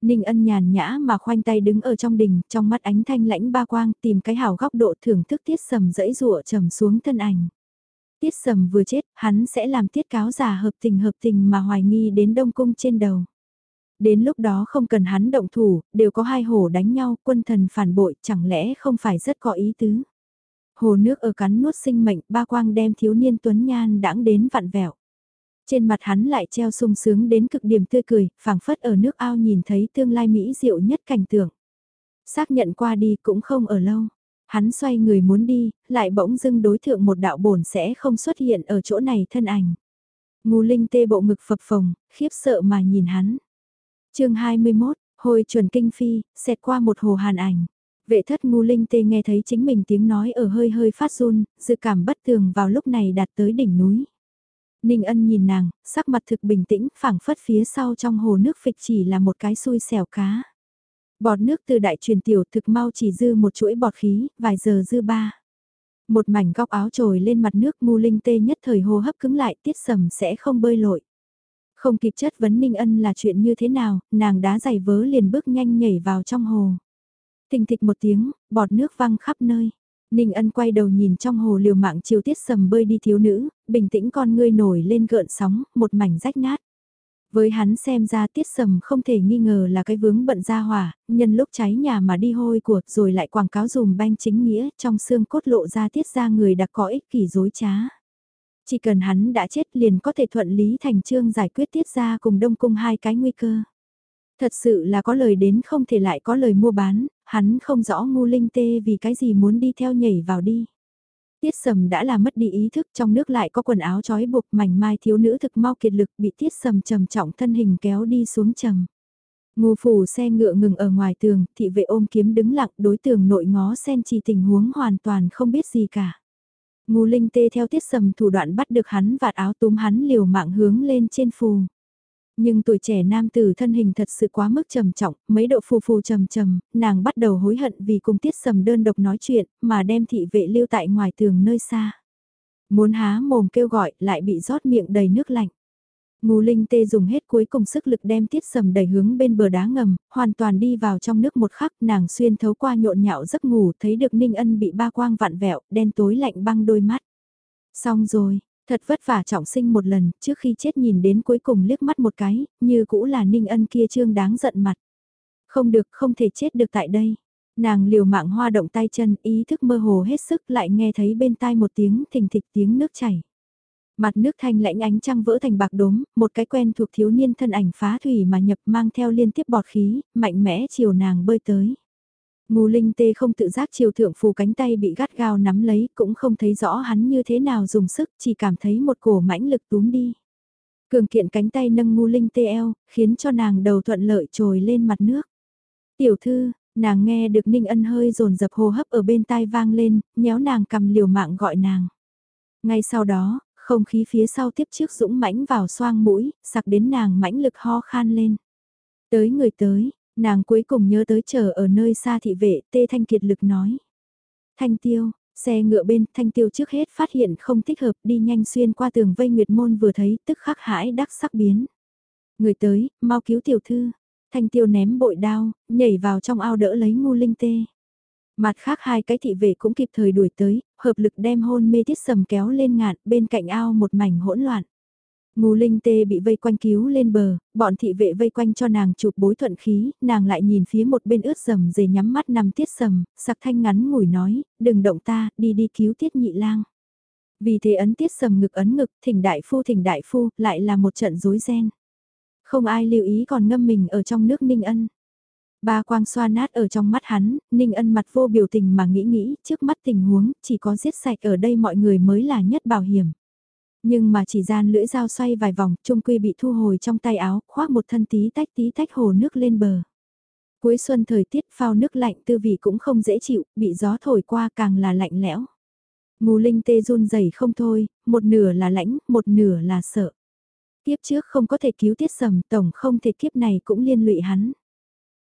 Ninh ân nhàn nhã mà khoanh tay đứng ở trong đình, trong mắt ánh thanh lãnh ba quang, tìm cái hảo góc độ thưởng thức tiết sầm dẫy rụa trầm xuống thân ảnh. Tiết sầm vừa chết, hắn sẽ làm tiết cáo giả hợp tình hợp tình mà hoài nghi đến đông cung trên đầu. Đến lúc đó không cần hắn động thủ, đều có hai hồ đánh nhau, quân thần phản bội, chẳng lẽ không phải rất có ý tứ. Hồ nước ở cắn nuốt sinh mệnh, ba quang đem thiếu niên tuấn nhan đãng đến vặn vẹo. Trên mặt hắn lại treo sung sướng đến cực điểm tươi cười, phảng phất ở nước ao nhìn thấy tương lai mỹ diệu nhất cảnh tượng. Xác nhận qua đi cũng không ở lâu. Hắn xoay người muốn đi, lại bỗng dưng đối thượng một đạo bổn sẽ không xuất hiện ở chỗ này thân ảnh. Ngô linh tê bộ ngực phập phồng, khiếp sợ mà nhìn hắn chương 21, hồi chuẩn kinh phi, xẹt qua một hồ hàn ảnh. Vệ thất ngu linh tê nghe thấy chính mình tiếng nói ở hơi hơi phát run, dự cảm bất thường vào lúc này đạt tới đỉnh núi. Ninh ân nhìn nàng, sắc mặt thực bình tĩnh, phảng phất phía sau trong hồ nước phịch chỉ là một cái xui xẻo cá. Bọt nước từ đại truyền tiểu thực mau chỉ dư một chuỗi bọt khí, vài giờ dư ba. Một mảnh góc áo trồi lên mặt nước ngu linh tê nhất thời hô hấp cứng lại tiết sầm sẽ không bơi lội. Không kịp chất vấn Ninh Ân là chuyện như thế nào, nàng đá giày vớ liền bước nhanh nhảy vào trong hồ. Thình thịch một tiếng, bọt nước văng khắp nơi. Ninh ân quay đầu nhìn trong hồ liều mạng chiều tiết sầm bơi đi thiếu nữ, bình tĩnh con ngươi nổi lên gợn sóng, một mảnh rách nát. Với hắn xem ra tiết sầm không thể nghi ngờ là cái vướng bận ra hỏa, nhân lúc cháy nhà mà đi hôi của rồi lại quảng cáo dùm banh chính nghĩa trong xương cốt lộ ra tiết ra người đặc có ích kỷ dối trá. Chỉ cần hắn đã chết liền có thể thuận lý thành trương giải quyết tiết ra cùng đông cung hai cái nguy cơ. Thật sự là có lời đến không thể lại có lời mua bán, hắn không rõ ngu linh tê vì cái gì muốn đi theo nhảy vào đi. Tiết sầm đã là mất đi ý thức trong nước lại có quần áo trói buộc mảnh mai thiếu nữ thực mau kiệt lực bị tiết sầm trầm trọng thân hình kéo đi xuống trầm. Ngu phủ xe ngựa ngừng ở ngoài tường, thị vệ ôm kiếm đứng lặng đối tường nội ngó sen chỉ tình huống hoàn toàn không biết gì cả. Ngu linh tê theo tiết sầm thủ đoạn bắt được hắn vạt áo túm hắn liều mạng hướng lên trên phù. Nhưng tuổi trẻ nam tử thân hình thật sự quá mức trầm trọng, mấy độ phù phù trầm trầm, nàng bắt đầu hối hận vì cùng tiết sầm đơn độc nói chuyện, mà đem thị vệ lưu tại ngoài tường nơi xa. Muốn há mồm kêu gọi, lại bị rót miệng đầy nước lạnh. Ngô Linh Tê dùng hết cuối cùng sức lực đem tiết sầm đẩy hướng bên bờ đá ngầm, hoàn toàn đi vào trong nước một khắc nàng xuyên thấu qua nhộn nhạo giấc ngủ thấy được Ninh Ân bị ba quang vặn vẹo, đen tối lạnh băng đôi mắt. Xong rồi, Thật vất vả trọng sinh một lần, trước khi chết nhìn đến cuối cùng liếc mắt một cái, như cũ là ninh ân kia trương đáng giận mặt. Không được, không thể chết được tại đây. Nàng liều mạng hoa động tay chân, ý thức mơ hồ hết sức lại nghe thấy bên tai một tiếng thình thịch tiếng nước chảy. Mặt nước thanh lãnh ánh trăng vỡ thành bạc đốm, một cái quen thuộc thiếu niên thân ảnh phá thủy mà nhập mang theo liên tiếp bọt khí, mạnh mẽ chiều nàng bơi tới. Ngô Linh Tê không tự giác chiều thượng phù cánh tay bị gắt gao nắm lấy, cũng không thấy rõ hắn như thế nào dùng sức, chỉ cảm thấy một cổ mãnh lực túm đi. Cường kiện cánh tay nâng Ngô Linh Tê eo, khiến cho nàng đầu thuận lợi trồi lên mặt nước. Tiểu thư, nàng nghe được Ninh Ân hơi rồn dập hô hấp ở bên tai vang lên, nhéo nàng cầm liều mạng gọi nàng. Ngay sau đó, không khí phía sau tiếp trước dũng mãnh vào xoang mũi, sặc đến nàng mãnh lực ho khan lên. Tới người tới, Nàng cuối cùng nhớ tới chờ ở nơi xa thị vệ, tê thanh kiệt lực nói. Thanh tiêu, xe ngựa bên, thanh tiêu trước hết phát hiện không thích hợp đi nhanh xuyên qua tường vây nguyệt môn vừa thấy tức khắc hãi đắc sắc biến. Người tới, mau cứu tiểu thư. Thanh tiêu ném bội đao, nhảy vào trong ao đỡ lấy ngu linh tê. Mặt khác hai cái thị vệ cũng kịp thời đuổi tới, hợp lực đem hôn mê tiết sầm kéo lên ngạn, bên cạnh ao một mảnh hỗn loạn. Ngô Linh Tê bị vây quanh cứu lên bờ, bọn thị vệ vây quanh cho nàng chụp bối thuận khí, nàng lại nhìn phía một bên ướt sầm dề nhắm mắt nằm tiết sầm, sặc thanh ngắn ngủi nói, đừng động ta, đi đi cứu tiết nhị lang. Vì thế ấn tiết sầm ngực ấn ngực, thỉnh đại phu thỉnh đại phu, lại là một trận rối ren. Không ai lưu ý còn ngâm mình ở trong nước ninh ân. Ba quang xoa nát ở trong mắt hắn, ninh ân mặt vô biểu tình mà nghĩ nghĩ, trước mắt tình huống, chỉ có giết sạch ở đây mọi người mới là nhất bảo hiểm. Nhưng mà chỉ gian lưỡi dao xoay vài vòng, trung quy bị thu hồi trong tay áo, khoác một thân tí tách tí tách hồ nước lên bờ. Cuối xuân thời tiết phao nước lạnh tư vị cũng không dễ chịu, bị gió thổi qua càng là lạnh lẽo. Ngù linh tê run rẩy không thôi, một nửa là lãnh, một nửa là sợ. Tiếp trước không có thể cứu tiết sầm, tổng không thể kiếp này cũng liên lụy hắn.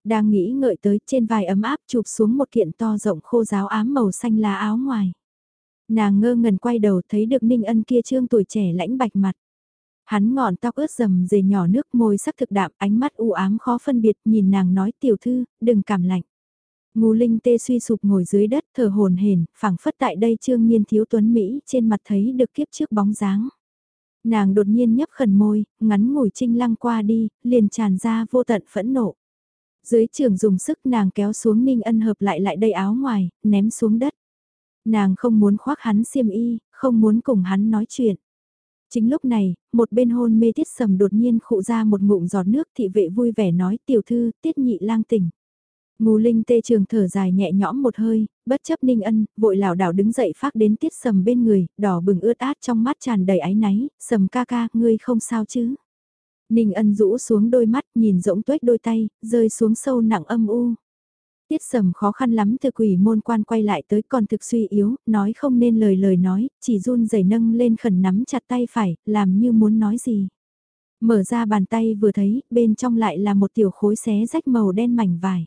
Đang nghĩ ngợi tới trên vai ấm áp chụp xuống một kiện to rộng khô giáo ám màu xanh lá áo ngoài. Nàng ngơ ngẩn quay đầu thấy được Ninh Ân kia trương tuổi trẻ lãnh bạch mặt. Hắn ngọn tóc ướt rầm dề nhỏ nước môi sắc thực đạm ánh mắt u ám khó phân biệt nhìn nàng nói tiểu thư, đừng cảm lạnh. Ngô Linh tê suy sụp ngồi dưới đất thở hồn hển, phảng phất tại đây trương nhiên thiếu tuấn Mỹ trên mặt thấy được kiếp trước bóng dáng. Nàng đột nhiên nhấp khẩn môi, ngắn ngủi trinh lăng qua đi, liền tràn ra vô tận phẫn nộ. Dưới trường dùng sức nàng kéo xuống ninh ân hợp lại lại đầy áo ngoài, ném xuống đất. Nàng không muốn khoác hắn xiêm y, không muốn cùng hắn nói chuyện. Chính lúc này, một bên hôn mê tiết sầm đột nhiên khụ ra một ngụm giọt nước thị vệ vui vẻ nói tiểu thư, tiết nhị lang tỉnh. Ngô Linh tê trường thở dài nhẹ nhõm một hơi, bất chấp ninh ân, vội lảo đảo đứng dậy phát đến tiết sầm bên người, đỏ bừng ướt át trong mắt tràn đầy áy náy, sầm ca ca, ngươi không sao chứ. Ninh ân rũ xuống đôi mắt nhìn rỗng tuếch đôi tay, rơi xuống sâu nặng âm u. Tiết sầm khó khăn lắm từ quỷ môn quan quay lại tới còn thực suy yếu, nói không nên lời lời nói, chỉ run rẩy nâng lên khẩn nắm chặt tay phải, làm như muốn nói gì. Mở ra bàn tay vừa thấy, bên trong lại là một tiểu khối xé rách màu đen mảnh vải.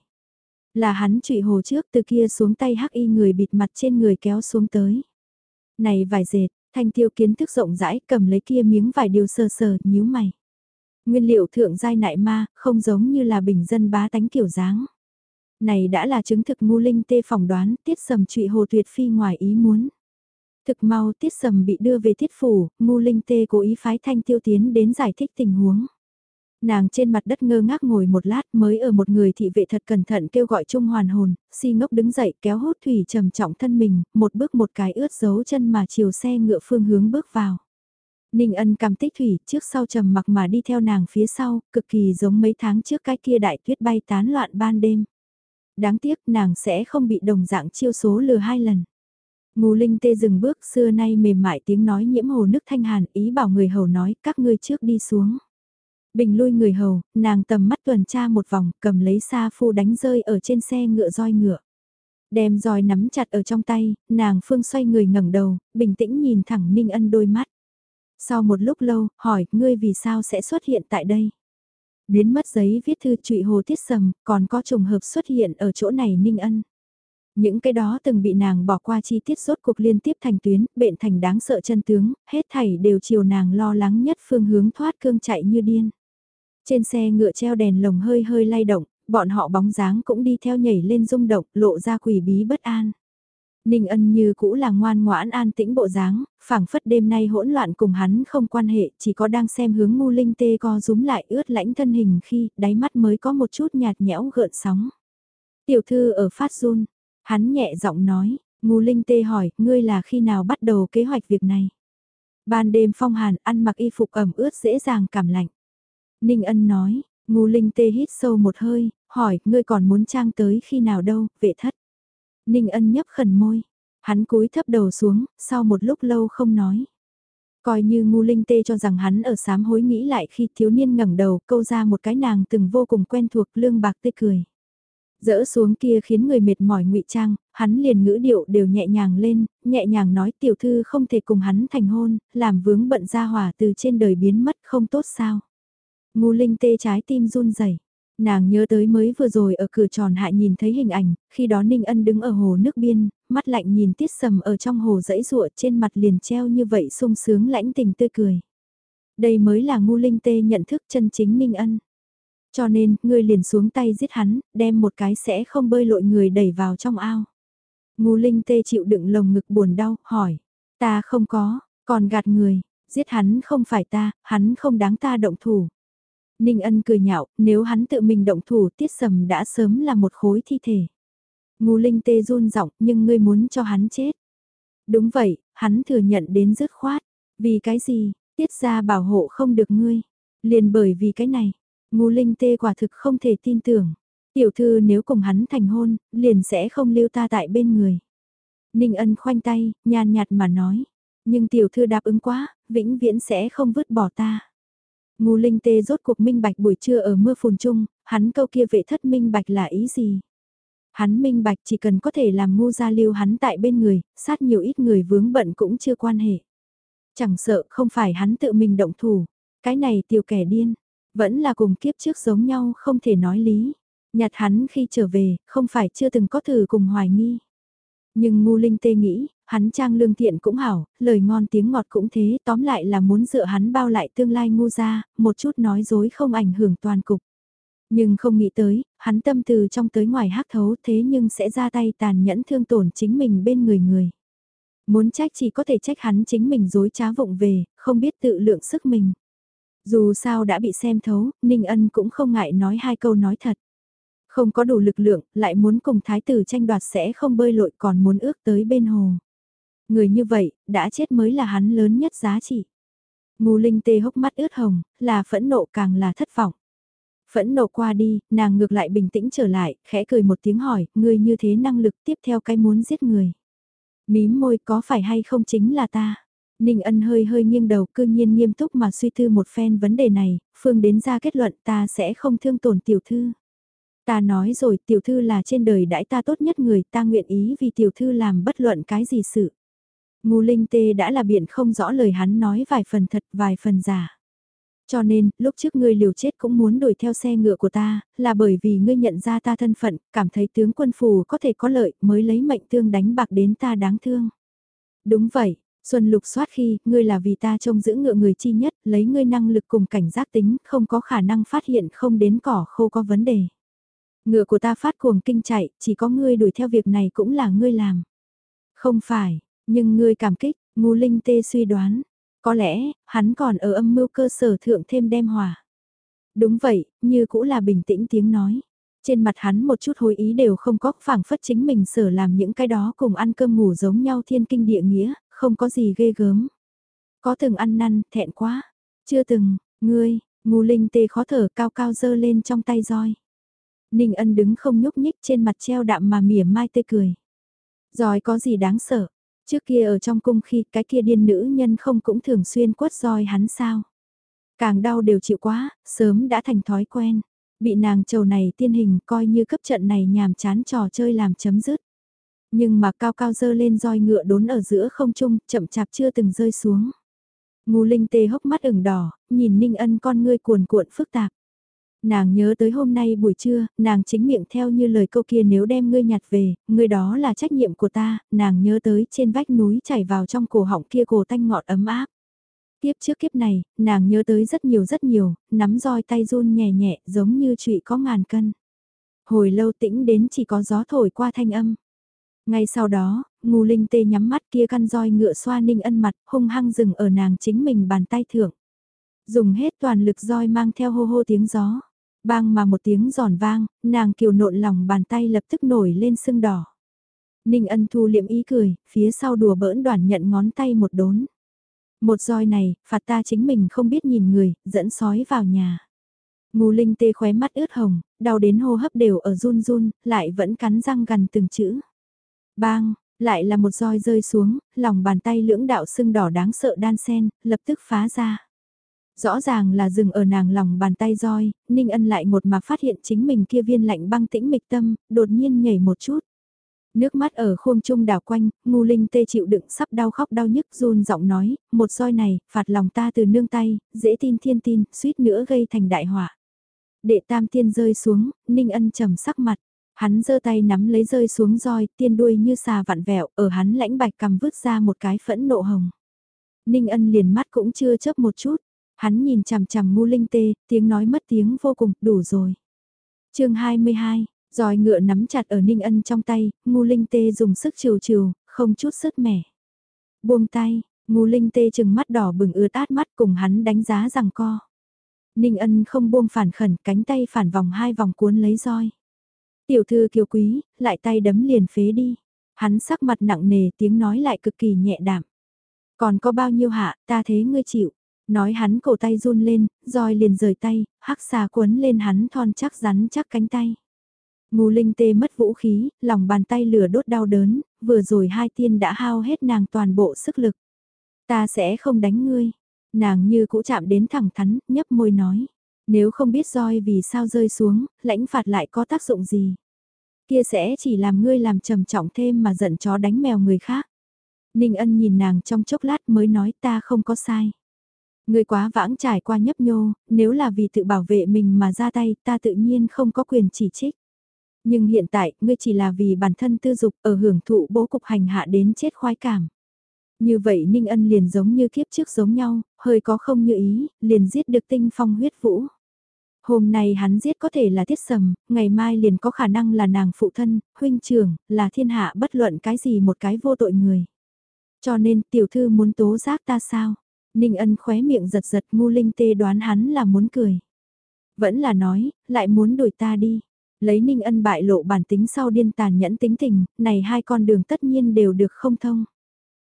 Là hắn trụy hồ trước từ kia xuống tay hắc y người bịt mặt trên người kéo xuống tới. Này vải dệt, thanh tiêu kiến thức rộng rãi cầm lấy kia miếng vải điều sờ sờ, nhíu mày. Nguyên liệu thượng giai nại ma, không giống như là bình dân bá tánh kiểu dáng. Này đã là chứng thực ngu linh tê phỏng đoán, tiết sầm trụy hồ tuyệt phi ngoài ý muốn. Thực mau tiết sầm bị đưa về tiết phủ, ngu linh tê cố ý phái thanh tiêu tiến đến giải thích tình huống. Nàng trên mặt đất ngơ ngác ngồi một lát mới ở một người thị vệ thật cẩn thận kêu gọi trung hoàn hồn, si ngốc đứng dậy kéo hốt thủy trầm trọng thân mình, một bước một cái ướt dấu chân mà chiều xe ngựa phương hướng bước vào. Ninh ân cầm tích thủy trước sau trầm mặc mà đi theo nàng phía sau, cực kỳ giống mấy tháng trước cái kia đại tuyết bay tán loạn ban đêm. Đáng tiếc nàng sẽ không bị đồng dạng chiêu số lừa hai lần. Ngô Linh tê dừng bước xưa nay mềm mại tiếng nói nhiễm hồ nước thanh hàn ý bảo người hầu nói các ngươi trước đi xuống. Bình lui người hầu, nàng tầm mắt tuần tra một vòng cầm lấy xa phu đánh rơi ở trên xe ngựa roi ngựa. Đem roi nắm chặt ở trong tay, nàng phương xoay người ngẩng đầu, bình tĩnh nhìn thẳng Ninh Ân đôi mắt. Sau một lúc lâu, hỏi, ngươi vì sao sẽ xuất hiện tại đây? Biến mất giấy viết thư trụy hồ tiết sầm, còn có trùng hợp xuất hiện ở chỗ này Ninh Ân. Những cái đó từng bị nàng bỏ qua chi tiết rốt cuộc liên tiếp thành tuyến, bệnh thành đáng sợ chân tướng, hết thảy đều chiều nàng lo lắng nhất phương hướng thoát cương chạy như điên. Trên xe ngựa treo đèn lồng hơi hơi lay động, bọn họ bóng dáng cũng đi theo nhảy lên rung động, lộ ra quỷ bí bất an. Ninh ân như cũ là ngoan ngoãn an tĩnh bộ dáng, phảng phất đêm nay hỗn loạn cùng hắn không quan hệ, chỉ có đang xem hướng ngu linh tê co rúm lại ướt lãnh thân hình khi đáy mắt mới có một chút nhạt nhẽo gợn sóng. Tiểu thư ở phát run, hắn nhẹ giọng nói, ngu linh tê hỏi, ngươi là khi nào bắt đầu kế hoạch việc này? Ban đêm phong hàn ăn mặc y phục ẩm ướt dễ dàng cảm lạnh. Ninh ân nói, ngu linh tê hít sâu một hơi, hỏi, ngươi còn muốn trang tới khi nào đâu, vệ thất. Ninh ân nhấp khẩn môi, hắn cúi thấp đầu xuống, sau một lúc lâu không nói. Coi như ngu linh tê cho rằng hắn ở sám hối nghĩ lại khi thiếu niên ngẩng đầu câu ra một cái nàng từng vô cùng quen thuộc lương bạc tê cười. Dỡ xuống kia khiến người mệt mỏi ngụy trang, hắn liền ngữ điệu đều nhẹ nhàng lên, nhẹ nhàng nói tiểu thư không thể cùng hắn thành hôn, làm vướng bận ra hỏa từ trên đời biến mất không tốt sao. Ngu linh tê trái tim run rẩy Nàng nhớ tới mới vừa rồi ở cửa tròn hại nhìn thấy hình ảnh, khi đó Ninh Ân đứng ở hồ nước biên, mắt lạnh nhìn tiết sầm ở trong hồ dãy ruộng trên mặt liền treo như vậy sung sướng lãnh tình tươi cười. Đây mới là ngu linh tê nhận thức chân chính Ninh Ân. Cho nên, ngươi liền xuống tay giết hắn, đem một cái sẽ không bơi lội người đẩy vào trong ao. Ngu linh tê chịu đựng lồng ngực buồn đau, hỏi. Ta không có, còn gạt người, giết hắn không phải ta, hắn không đáng ta động thủ. Ninh ân cười nhạo, nếu hắn tự mình động thủ tiết sầm đã sớm là một khối thi thể. Ngô linh tê run giọng nhưng ngươi muốn cho hắn chết. Đúng vậy, hắn thừa nhận đến dứt khoát. Vì cái gì, tiết ra bảo hộ không được ngươi. Liền bởi vì cái này, Ngô linh tê quả thực không thể tin tưởng. Tiểu thư nếu cùng hắn thành hôn, liền sẽ không lưu ta tại bên người. Ninh ân khoanh tay, nhàn nhạt mà nói. Nhưng tiểu thư đáp ứng quá, vĩnh viễn sẽ không vứt bỏ ta. Ngu linh tê rốt cuộc minh bạch buổi trưa ở mưa phùn chung, hắn câu kia vệ thất minh bạch là ý gì? Hắn minh bạch chỉ cần có thể làm ngu gia lưu hắn tại bên người, sát nhiều ít người vướng bận cũng chưa quan hệ. Chẳng sợ không phải hắn tự mình động thủ, cái này tiểu kẻ điên, vẫn là cùng kiếp trước giống nhau không thể nói lý. Nhặt hắn khi trở về, không phải chưa từng có thử cùng hoài nghi. Nhưng ngu linh tê nghĩ, hắn trang lương thiện cũng hảo, lời ngon tiếng ngọt cũng thế, tóm lại là muốn dựa hắn bao lại tương lai ngu ra, một chút nói dối không ảnh hưởng toàn cục. Nhưng không nghĩ tới, hắn tâm từ trong tới ngoài hắc thấu thế nhưng sẽ ra tay tàn nhẫn thương tổn chính mình bên người người. Muốn trách chỉ có thể trách hắn chính mình dối trá vụng về, không biết tự lượng sức mình. Dù sao đã bị xem thấu, Ninh Ân cũng không ngại nói hai câu nói thật. Không có đủ lực lượng, lại muốn cùng thái tử tranh đoạt sẽ không bơi lội còn muốn ước tới bên hồ. Người như vậy, đã chết mới là hắn lớn nhất giá trị. Ngu linh tê hốc mắt ướt hồng, là phẫn nộ càng là thất vọng. Phẫn nộ qua đi, nàng ngược lại bình tĩnh trở lại, khẽ cười một tiếng hỏi, người như thế năng lực tiếp theo cái muốn giết người. Mím môi có phải hay không chính là ta. Ninh ân hơi hơi nghiêng đầu cư nhiên nghiêm túc mà suy tư một phen vấn đề này, Phương đến ra kết luận ta sẽ không thương tổn tiểu thư. Ta nói rồi tiểu thư là trên đời đãi ta tốt nhất người ta nguyện ý vì tiểu thư làm bất luận cái gì sự. Ngu linh tê đã là biện không rõ lời hắn nói vài phần thật vài phần giả. Cho nên, lúc trước ngươi liều chết cũng muốn đuổi theo xe ngựa của ta, là bởi vì ngươi nhận ra ta thân phận, cảm thấy tướng quân phù có thể có lợi, mới lấy mệnh tương đánh bạc đến ta đáng thương. Đúng vậy, Xuân lục soát khi, ngươi là vì ta trông giữ ngựa người chi nhất, lấy ngươi năng lực cùng cảnh giác tính, không có khả năng phát hiện không đến cỏ khô có vấn đề. Ngựa của ta phát cuồng kinh chạy, chỉ có ngươi đuổi theo việc này cũng là ngươi làm. Không phải, nhưng ngươi cảm kích, ngu linh tê suy đoán. Có lẽ, hắn còn ở âm mưu cơ sở thượng thêm đem hòa. Đúng vậy, như cũ là bình tĩnh tiếng nói. Trên mặt hắn một chút hối ý đều không có, phảng phất chính mình sở làm những cái đó cùng ăn cơm ngủ giống nhau thiên kinh địa nghĩa, không có gì ghê gớm. Có từng ăn năn, thẹn quá. Chưa từng, ngươi, ngu linh tê khó thở cao cao dơ lên trong tay roi. Ninh ân đứng không nhúc nhích trên mặt treo đạm mà mỉa mai tê cười. rồi có gì đáng sợ, trước kia ở trong cung khi cái kia điên nữ nhân không cũng thường xuyên quất roi hắn sao. Càng đau đều chịu quá, sớm đã thành thói quen. Bị nàng trầu này tiên hình coi như cấp trận này nhàm chán trò chơi làm chấm dứt. Nhưng mà cao cao dơ lên roi ngựa đốn ở giữa không trung, chậm chạp chưa từng rơi xuống. Ngô linh tê hốc mắt ửng đỏ, nhìn ninh ân con ngươi cuồn cuộn phức tạp. Nàng nhớ tới hôm nay buổi trưa, nàng chính miệng theo như lời câu kia nếu đem ngươi nhặt về, ngươi đó là trách nhiệm của ta, nàng nhớ tới trên vách núi chảy vào trong cổ họng kia cổ tanh ngọt ấm áp. Tiếp trước kiếp này, nàng nhớ tới rất nhiều rất nhiều, nắm roi tay run nhẹ nhẹ giống như trụy có ngàn cân. Hồi lâu tĩnh đến chỉ có gió thổi qua thanh âm. Ngay sau đó, ngu linh tê nhắm mắt kia căn roi ngựa xoa ninh ân mặt hung hăng dừng ở nàng chính mình bàn tay thượng Dùng hết toàn lực roi mang theo hô hô tiếng gió. Bang mà một tiếng giòn vang, nàng kiều nộn lòng bàn tay lập tức nổi lên sưng đỏ. Ninh ân thu liệm ý cười, phía sau đùa bỡn đoàn nhận ngón tay một đốn. Một roi này, phạt ta chính mình không biết nhìn người, dẫn sói vào nhà. Ngô Linh tê khóe mắt ướt hồng, đau đến hô hấp đều ở run run, lại vẫn cắn răng gần từng chữ. Bang, lại là một roi rơi xuống, lòng bàn tay lưỡng đạo sưng đỏ đáng sợ đan sen, lập tức phá ra. Rõ ràng là dừng ở nàng lòng bàn tay roi, Ninh Ân lại một mà phát hiện chính mình kia viên lạnh băng tĩnh mịch tâm, đột nhiên nhảy một chút. Nước mắt ở khuôn trung đảo quanh, ngu linh tê chịu đựng sắp đau khóc đau nhức run giọng nói, một roi này, phạt lòng ta từ nương tay, dễ tin thiên tin, suýt nữa gây thành đại họa. Đệ tam tiên rơi xuống, ninh ân trầm sắc mặt. Hắn giơ tay nắm lấy rơi xuống roi, tiên đuôi như xà vặn vẹo, ở hắn lãnh bạch cầm vứt ra một cái phẫn nộ hồng. Ninh ân liền mắt cũng chưa chớp một chút, hắn nhìn chằm chằm ngu linh tê, tiếng nói mất tiếng vô cùng, đủ rồi. chương 22, Roi ngựa nắm chặt ở Ninh Ân trong tay, ngu linh tê dùng sức chiều chiều, không chút sức mẻ. Buông tay, ngu linh tê chừng mắt đỏ bừng ướt át mắt cùng hắn đánh giá rằng co. Ninh Ân không buông phản khẩn, cánh tay phản vòng hai vòng cuốn lấy roi. Tiểu thư kiều quý, lại tay đấm liền phế đi. Hắn sắc mặt nặng nề tiếng nói lại cực kỳ nhẹ đảm Còn có bao nhiêu hạ, ta thế ngươi chịu. Nói hắn cổ tay run lên, roi liền rời tay, hắc xà cuốn lên hắn thon chắc rắn chắc cánh tay. Ngô Linh tê mất vũ khí, lòng bàn tay lửa đốt đau đớn, vừa rồi hai tiên đã hao hết nàng toàn bộ sức lực. Ta sẽ không đánh ngươi. Nàng như cũ chạm đến thẳng thắn, nhấp môi nói. Nếu không biết roi vì sao rơi xuống, lãnh phạt lại có tác dụng gì. Kia sẽ chỉ làm ngươi làm trầm trọng thêm mà giận chó đánh mèo người khác. Ninh ân nhìn nàng trong chốc lát mới nói ta không có sai. Ngươi quá vãng trải qua nhấp nhô, nếu là vì tự bảo vệ mình mà ra tay ta tự nhiên không có quyền chỉ trích. Nhưng hiện tại, ngươi chỉ là vì bản thân tư dục ở hưởng thụ bố cục hành hạ đến chết khoái cảm. Như vậy Ninh Ân liền giống như kiếp trước giống nhau, hơi có không như ý, liền giết được tinh phong huyết vũ. Hôm nay hắn giết có thể là thiết sầm, ngày mai liền có khả năng là nàng phụ thân, huynh trưởng, là thiên hạ bất luận cái gì một cái vô tội người. Cho nên tiểu thư muốn tố giác ta sao? Ninh ân khóe miệng giật giật ngu linh tê đoán hắn là muốn cười. Vẫn là nói, lại muốn đuổi ta đi. Lấy Ninh Ân bại lộ bản tính sau điên tàn nhẫn tính tình, này hai con đường tất nhiên đều được không thông.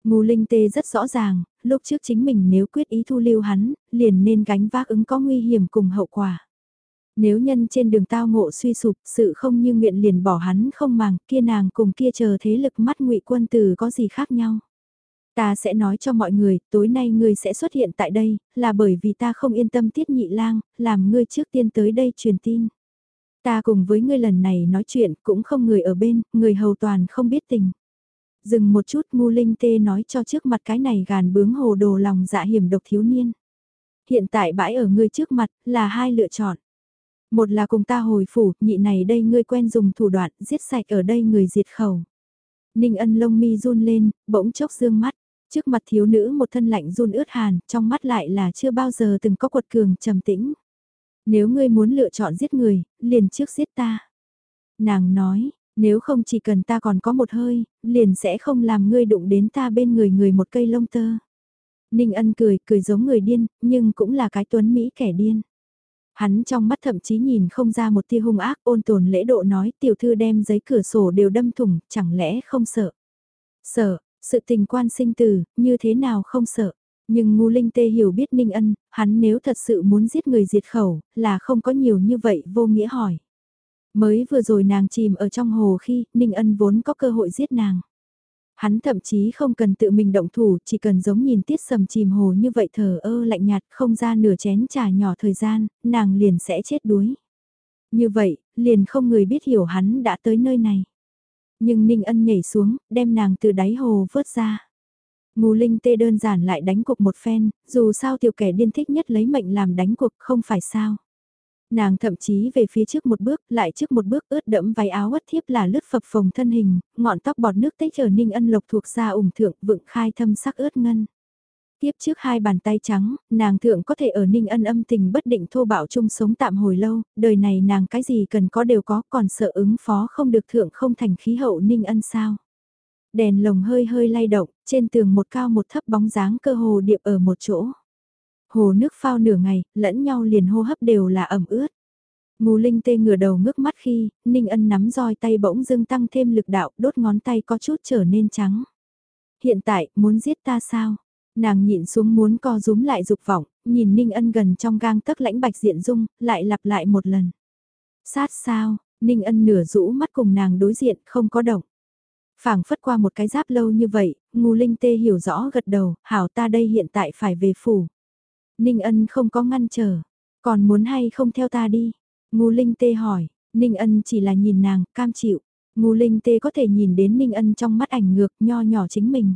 Ngu Linh Tê rất rõ ràng, lúc trước chính mình nếu quyết ý thu lưu hắn, liền nên gánh vác ứng có nguy hiểm cùng hậu quả. Nếu nhân trên đường tao ngộ suy sụp, sự không như nguyện liền bỏ hắn không màng, kia nàng cùng kia chờ thế lực mắt ngụy quân tử có gì khác nhau. Ta sẽ nói cho mọi người, tối nay ngươi sẽ xuất hiện tại đây, là bởi vì ta không yên tâm tiết nhị lang, làm ngươi trước tiên tới đây truyền tin. Ta cùng với ngươi lần này nói chuyện cũng không người ở bên, người hầu toàn không biết tình. Dừng một chút ngu linh tê nói cho trước mặt cái này gàn bướng hồ đồ lòng dạ hiểm độc thiếu niên. Hiện tại bãi ở ngươi trước mặt là hai lựa chọn. Một là cùng ta hồi phủ, nhị này đây ngươi quen dùng thủ đoạn giết sạch ở đây người diệt khẩu. Ninh ân lông mi run lên, bỗng chốc dương mắt. Trước mặt thiếu nữ một thân lạnh run ướt hàn, trong mắt lại là chưa bao giờ từng có quật cường trầm tĩnh. Nếu ngươi muốn lựa chọn giết người, liền trước giết ta. Nàng nói, nếu không chỉ cần ta còn có một hơi, liền sẽ không làm ngươi đụng đến ta bên người người một cây lông tơ. Ninh ân cười, cười giống người điên, nhưng cũng là cái tuấn Mỹ kẻ điên. Hắn trong mắt thậm chí nhìn không ra một tia hung ác ôn tồn lễ độ nói tiểu thư đem giấy cửa sổ đều đâm thủng, chẳng lẽ không sợ. Sợ, sự tình quan sinh tử, như thế nào không sợ. Nhưng ngu linh tê hiểu biết ninh ân, hắn nếu thật sự muốn giết người diệt khẩu, là không có nhiều như vậy vô nghĩa hỏi. Mới vừa rồi nàng chìm ở trong hồ khi ninh ân vốn có cơ hội giết nàng. Hắn thậm chí không cần tự mình động thủ, chỉ cần giống nhìn tiết sầm chìm hồ như vậy thờ ơ lạnh nhạt không ra nửa chén trà nhỏ thời gian, nàng liền sẽ chết đuối. Như vậy, liền không người biết hiểu hắn đã tới nơi này. Nhưng Ninh Ân nhảy xuống, đem nàng từ đáy hồ vớt ra. Ngù Linh tê đơn giản lại đánh cuộc một phen, dù sao tiểu kẻ điên thích nhất lấy mệnh làm đánh cuộc không phải sao. Nàng thậm chí về phía trước một bước, lại trước một bước ướt đẫm váy áo ất thiếp là lướt phập phồng thân hình, ngọn tóc bọt nước tích ở ninh ân lộc thuộc ra ủng thượng vựng khai thâm sắc ướt ngân. Tiếp trước hai bàn tay trắng, nàng thượng có thể ở ninh ân âm tình bất định thô bạo chung sống tạm hồi lâu, đời này nàng cái gì cần có đều có còn sợ ứng phó không được thượng không thành khí hậu ninh ân sao. Đèn lồng hơi hơi lay động, trên tường một cao một thấp bóng dáng cơ hồ điệp ở một chỗ. Hồ nước phao nửa ngày, lẫn nhau liền hô hấp đều là ẩm ướt. Ngô linh tê ngửa đầu ngước mắt khi, Ninh Ân nắm roi tay bỗng dưng tăng thêm lực đạo, đốt ngón tay có chút trở nên trắng. Hiện tại, muốn giết ta sao? Nàng nhịn xuống muốn co rúm lại dục vọng, nhìn Ninh Ân gần trong gang tấc lãnh bạch diện dung, lại lặp lại một lần. Sát sao, Ninh Ân nửa rũ mắt cùng nàng đối diện, không có động. phảng phất qua một cái giáp lâu như vậy, ngu linh tê hiểu rõ gật đầu, hảo ta đây hiện tại phải về phủ. Ninh ân không có ngăn trở, còn muốn hay không theo ta đi? Ngu Linh Tê hỏi, Ninh ân chỉ là nhìn nàng, cam chịu. Ngu Linh Tê có thể nhìn đến Ninh ân trong mắt ảnh ngược nho nhỏ chính mình.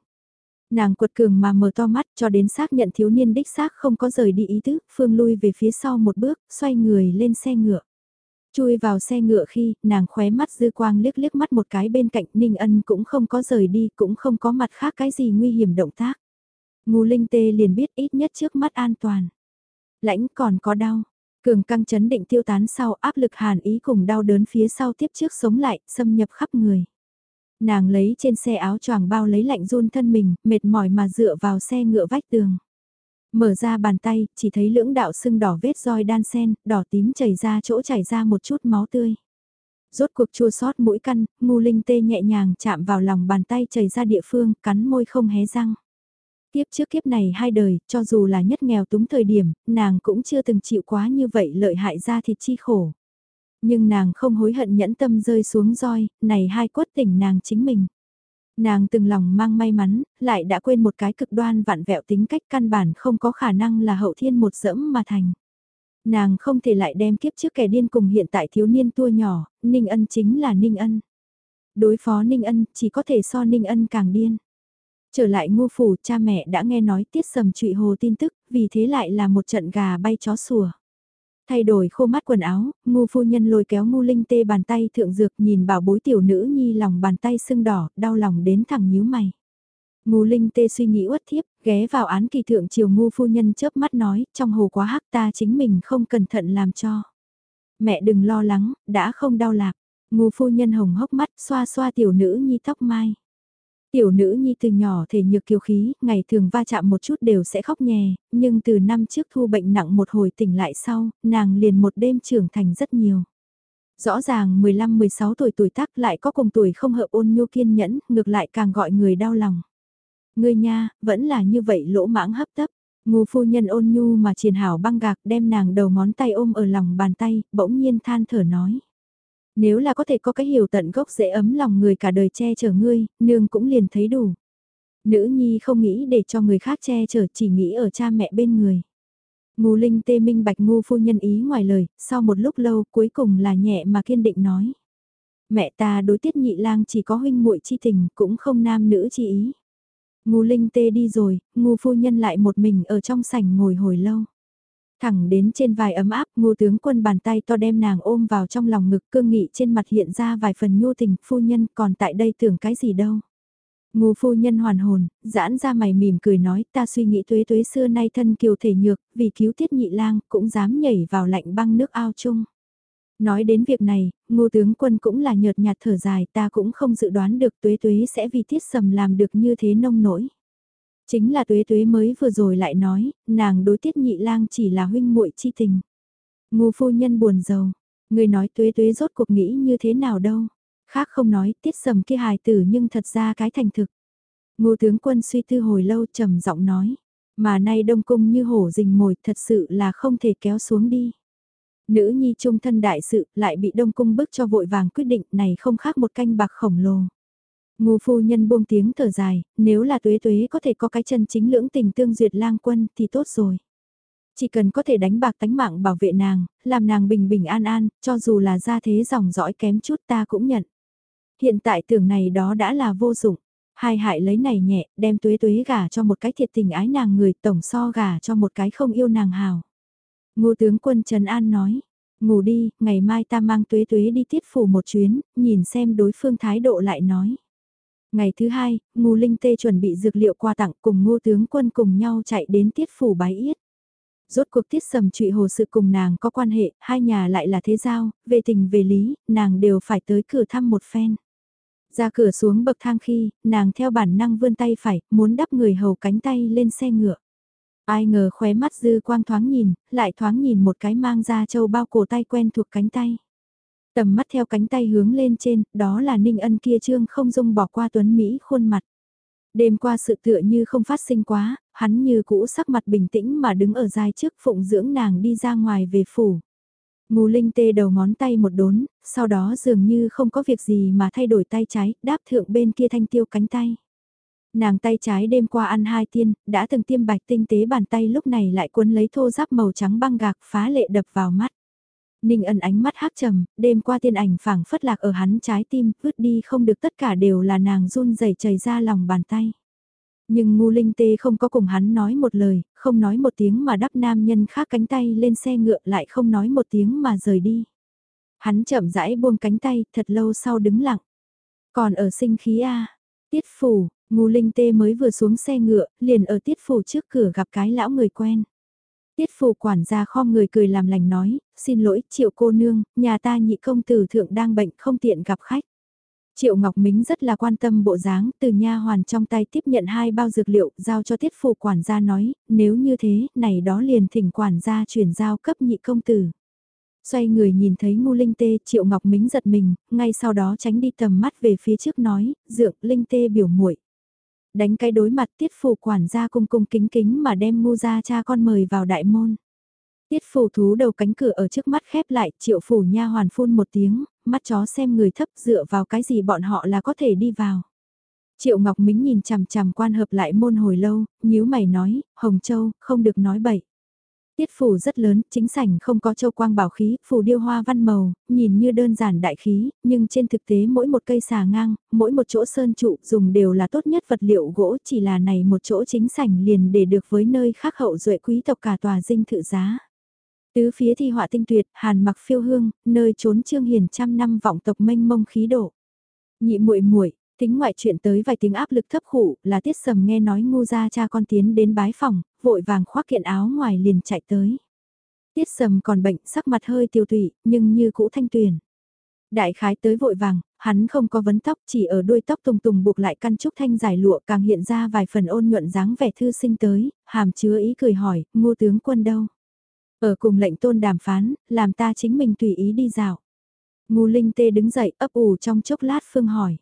Nàng quật cường mà mở to mắt cho đến xác nhận thiếu niên đích xác không có rời đi ý tứ, phương lui về phía sau một bước, xoay người lên xe ngựa. Chui vào xe ngựa khi, nàng khóe mắt dư quang liếc liếc mắt một cái bên cạnh Ninh ân cũng không có rời đi, cũng không có mặt khác cái gì nguy hiểm động tác. Ngô Linh Tê liền biết ít nhất trước mắt an toàn. Lãnh còn có đau. Cường căng chấn định tiêu tán sau áp lực hàn ý cùng đau đớn phía sau tiếp trước sống lại, xâm nhập khắp người. Nàng lấy trên xe áo choàng bao lấy lạnh run thân mình, mệt mỏi mà dựa vào xe ngựa vách tường. Mở ra bàn tay, chỉ thấy lưỡng đạo sưng đỏ vết roi đan sen, đỏ tím chảy ra chỗ chảy ra một chút máu tươi. Rốt cuộc chua sót mũi căn, ngu linh tê nhẹ nhàng chạm vào lòng bàn tay chảy ra địa phương, cắn môi không hé răng. Tiếp trước kiếp này hai đời, cho dù là nhất nghèo túng thời điểm, nàng cũng chưa từng chịu quá như vậy lợi hại ra thịt chi khổ. Nhưng nàng không hối hận nhẫn tâm rơi xuống roi, này hai quất tỉnh nàng chính mình. Nàng từng lòng mang may mắn, lại đã quên một cái cực đoan vạn vẹo tính cách căn bản không có khả năng là hậu thiên một dẫm mà thành. Nàng không thể lại đem kiếp trước kẻ điên cùng hiện tại thiếu niên tua nhỏ, Ninh Ân chính là Ninh Ân. Đối phó Ninh Ân chỉ có thể so Ninh Ân càng điên. Trở lại ngô phủ cha mẹ đã nghe nói tiết sầm trụy hồ tin tức, vì thế lại là một trận gà bay chó sủa. Thay đổi khô mắt quần áo, ngu phu nhân lôi kéo ngu linh tê bàn tay thượng dược nhìn bảo bối tiểu nữ nhi lòng bàn tay sưng đỏ, đau lòng đến thẳng nhíu mày. Ngu linh tê suy nghĩ uất thiếp, ghé vào án kỳ thượng chiều ngu phu nhân chớp mắt nói, trong hồ quá hắc ta chính mình không cẩn thận làm cho. Mẹ đừng lo lắng, đã không đau lạc. Ngu phu nhân hồng hốc mắt xoa xoa tiểu nữ nhi tóc mai. Tiểu nữ nhi từ nhỏ thể nhược kiều khí, ngày thường va chạm một chút đều sẽ khóc nhè, nhưng từ năm trước thu bệnh nặng một hồi tỉnh lại sau, nàng liền một đêm trưởng thành rất nhiều. Rõ ràng 15-16 tuổi tuổi tác lại có cùng tuổi không hợp ôn nhu kiên nhẫn, ngược lại càng gọi người đau lòng. Người nha, vẫn là như vậy lỗ mãng hấp tấp. Ngu phu nhân ôn nhu mà triền hảo băng gạc đem nàng đầu ngón tay ôm ở lòng bàn tay, bỗng nhiên than thở nói. Nếu là có thể có cái hiểu tận gốc dễ ấm lòng người cả đời che chở ngươi, nương cũng liền thấy đủ. Nữ nhi không nghĩ để cho người khác che chở chỉ nghĩ ở cha mẹ bên người. Ngô Linh tê minh bạch ngu phu nhân ý ngoài lời, sau một lúc lâu cuối cùng là nhẹ mà kiên định nói. Mẹ ta đối tiết nhị lang chỉ có huynh muội chi tình, cũng không nam nữ chi ý. ngô Linh tê đi rồi, ngu phu nhân lại một mình ở trong sảnh ngồi hồi lâu. Thẳng đến trên vài ấm áp, ngô tướng quân bàn tay to đem nàng ôm vào trong lòng ngực cương nghị trên mặt hiện ra vài phần nhu tình, phu nhân còn tại đây tưởng cái gì đâu. Ngô phu nhân hoàn hồn, giãn ra mày mỉm cười nói ta suy nghĩ tuế tuế xưa nay thân kiều thể nhược, vì cứu tiết nhị lang cũng dám nhảy vào lạnh băng nước ao chung. Nói đến việc này, ngô tướng quân cũng là nhợt nhạt thở dài ta cũng không dự đoán được tuế tuế sẽ vì tiết sầm làm được như thế nông nổi. Chính là tuế tuế mới vừa rồi lại nói, nàng đối tiết nhị lang chỉ là huynh muội chi tình. Ngô phu nhân buồn rầu, người nói tuế tuế rốt cuộc nghĩ như thế nào đâu. Khác không nói, tiết sầm kia hài tử nhưng thật ra cái thành thực. Ngô tướng quân suy tư hồi lâu trầm giọng nói, mà nay đông cung như hổ rình mồi thật sự là không thể kéo xuống đi. Nữ nhi trung thân đại sự lại bị đông cung bức cho vội vàng quyết định này không khác một canh bạc khổng lồ. Ngô phu nhân buông tiếng thở dài, nếu là tuế tuế có thể có cái chân chính lưỡng tình tương duyệt lang quân thì tốt rồi. Chỉ cần có thể đánh bạc tánh mạng bảo vệ nàng, làm nàng bình bình an an, cho dù là gia thế dòng dõi kém chút ta cũng nhận. Hiện tại tưởng này đó đã là vô dụng. Hai hại lấy này nhẹ, đem tuế tuế gả cho một cái thiệt tình ái nàng người tổng so gả cho một cái không yêu nàng hào. Ngô tướng quân Trần An nói, ngủ đi, ngày mai ta mang tuế tuế đi tiết phủ một chuyến, nhìn xem đối phương thái độ lại nói. Ngày thứ hai, Ngô Linh Tê chuẩn bị dược liệu qua tặng cùng ngô tướng quân cùng nhau chạy đến tiết phủ bái yết. Rốt cuộc tiết sầm trụy hồ sự cùng nàng có quan hệ, hai nhà lại là thế giao, về tình về lý, nàng đều phải tới cửa thăm một phen. Ra cửa xuống bậc thang khi, nàng theo bản năng vươn tay phải, muốn đắp người hầu cánh tay lên xe ngựa. Ai ngờ khóe mắt dư quang thoáng nhìn, lại thoáng nhìn một cái mang ra châu bao cổ tay quen thuộc cánh tay. Tầm mắt theo cánh tay hướng lên trên, đó là ninh ân kia trương không dung bỏ qua tuấn Mỹ khuôn mặt. Đêm qua sự tựa như không phát sinh quá, hắn như cũ sắc mặt bình tĩnh mà đứng ở dài trước phụng dưỡng nàng đi ra ngoài về phủ. Ngù Linh tê đầu ngón tay một đốn, sau đó dường như không có việc gì mà thay đổi tay trái, đáp thượng bên kia thanh tiêu cánh tay. Nàng tay trái đêm qua ăn hai tiên, đã từng tiêm bạch tinh tế bàn tay lúc này lại cuốn lấy thô giáp màu trắng băng gạc phá lệ đập vào mắt. Ninh Ân ánh mắt hắc trầm, đêm qua tiên ảnh phảng phất lạc ở hắn trái tim, vứt đi không được tất cả đều là nàng run rẩy chảy ra lòng bàn tay. Nhưng ngu linh tê không có cùng hắn nói một lời, không nói một tiếng mà đắp nam nhân khác cánh tay lên xe ngựa lại không nói một tiếng mà rời đi. Hắn chậm rãi buông cánh tay, thật lâu sau đứng lặng. Còn ở sinh khí A, tiết phủ, ngu linh tê mới vừa xuống xe ngựa, liền ở tiết phủ trước cửa gặp cái lão người quen. Tiết phủ quản gia kho người cười làm lành nói, xin lỗi triệu cô nương, nhà ta nhị công tử thượng đang bệnh không tiện gặp khách. Triệu Ngọc Mính rất là quan tâm bộ dáng, từ nha hoàn trong tay tiếp nhận hai bao dược liệu, giao cho tiết phủ quản gia nói, nếu như thế, này đó liền thỉnh quản gia chuyển giao cấp nhị công tử. Xoay người nhìn thấy ngu linh tê, Triệu Ngọc Mính giật mình, ngay sau đó tránh đi tầm mắt về phía trước nói, Dược linh tê biểu muội Đánh cái đối mặt tiết phủ quản gia cung cung kính kính mà đem ngu ra cha con mời vào đại môn. Tiết phủ thú đầu cánh cửa ở trước mắt khép lại, triệu phủ nha hoàn phun một tiếng, mắt chó xem người thấp dựa vào cái gì bọn họ là có thể đi vào. Triệu Ngọc Mính nhìn chằm chằm quan hợp lại môn hồi lâu, nhíu mày nói, Hồng Châu, không được nói bậy. Tiết phủ rất lớn, chính sảnh không có châu quang bảo khí, phủ điêu hoa văn màu, nhìn như đơn giản đại khí, nhưng trên thực tế mỗi một cây xà ngang, mỗi một chỗ sơn trụ dùng đều là tốt nhất vật liệu gỗ chỉ là này một chỗ chính sảnh liền để được với nơi khác hậu duệ quý tộc cả tòa dinh thự giá. Tứ phía thi họa tinh tuyệt, hàn mặc phiêu hương, nơi trốn trương hiền trăm năm vọng tộc mênh mông khí độ. Nhị muội muội tính ngoại chuyện tới vài tiếng áp lực thấp khủ, là tiết sầm nghe nói ngu ra cha con tiến đến bái phòng, vội vàng khoác kiện áo ngoài liền chạy tới. Tiết sầm còn bệnh, sắc mặt hơi tiêu tụy, nhưng như cũ thanh tuyền. Đại khái tới vội vàng, hắn không có vấn tóc, chỉ ở đuôi tóc tùng tùng buộc lại căn trúc thanh dài lụa càng hiện ra vài phần ôn nhuận dáng vẻ thư sinh tới, hàm chứa ý cười hỏi, ngô tướng quân đâu? Ở cùng lệnh tôn đàm phán, làm ta chính mình tùy ý đi dạo. ngu Linh Tê đứng dậy ấp ủ trong chốc lát Phương hỏi.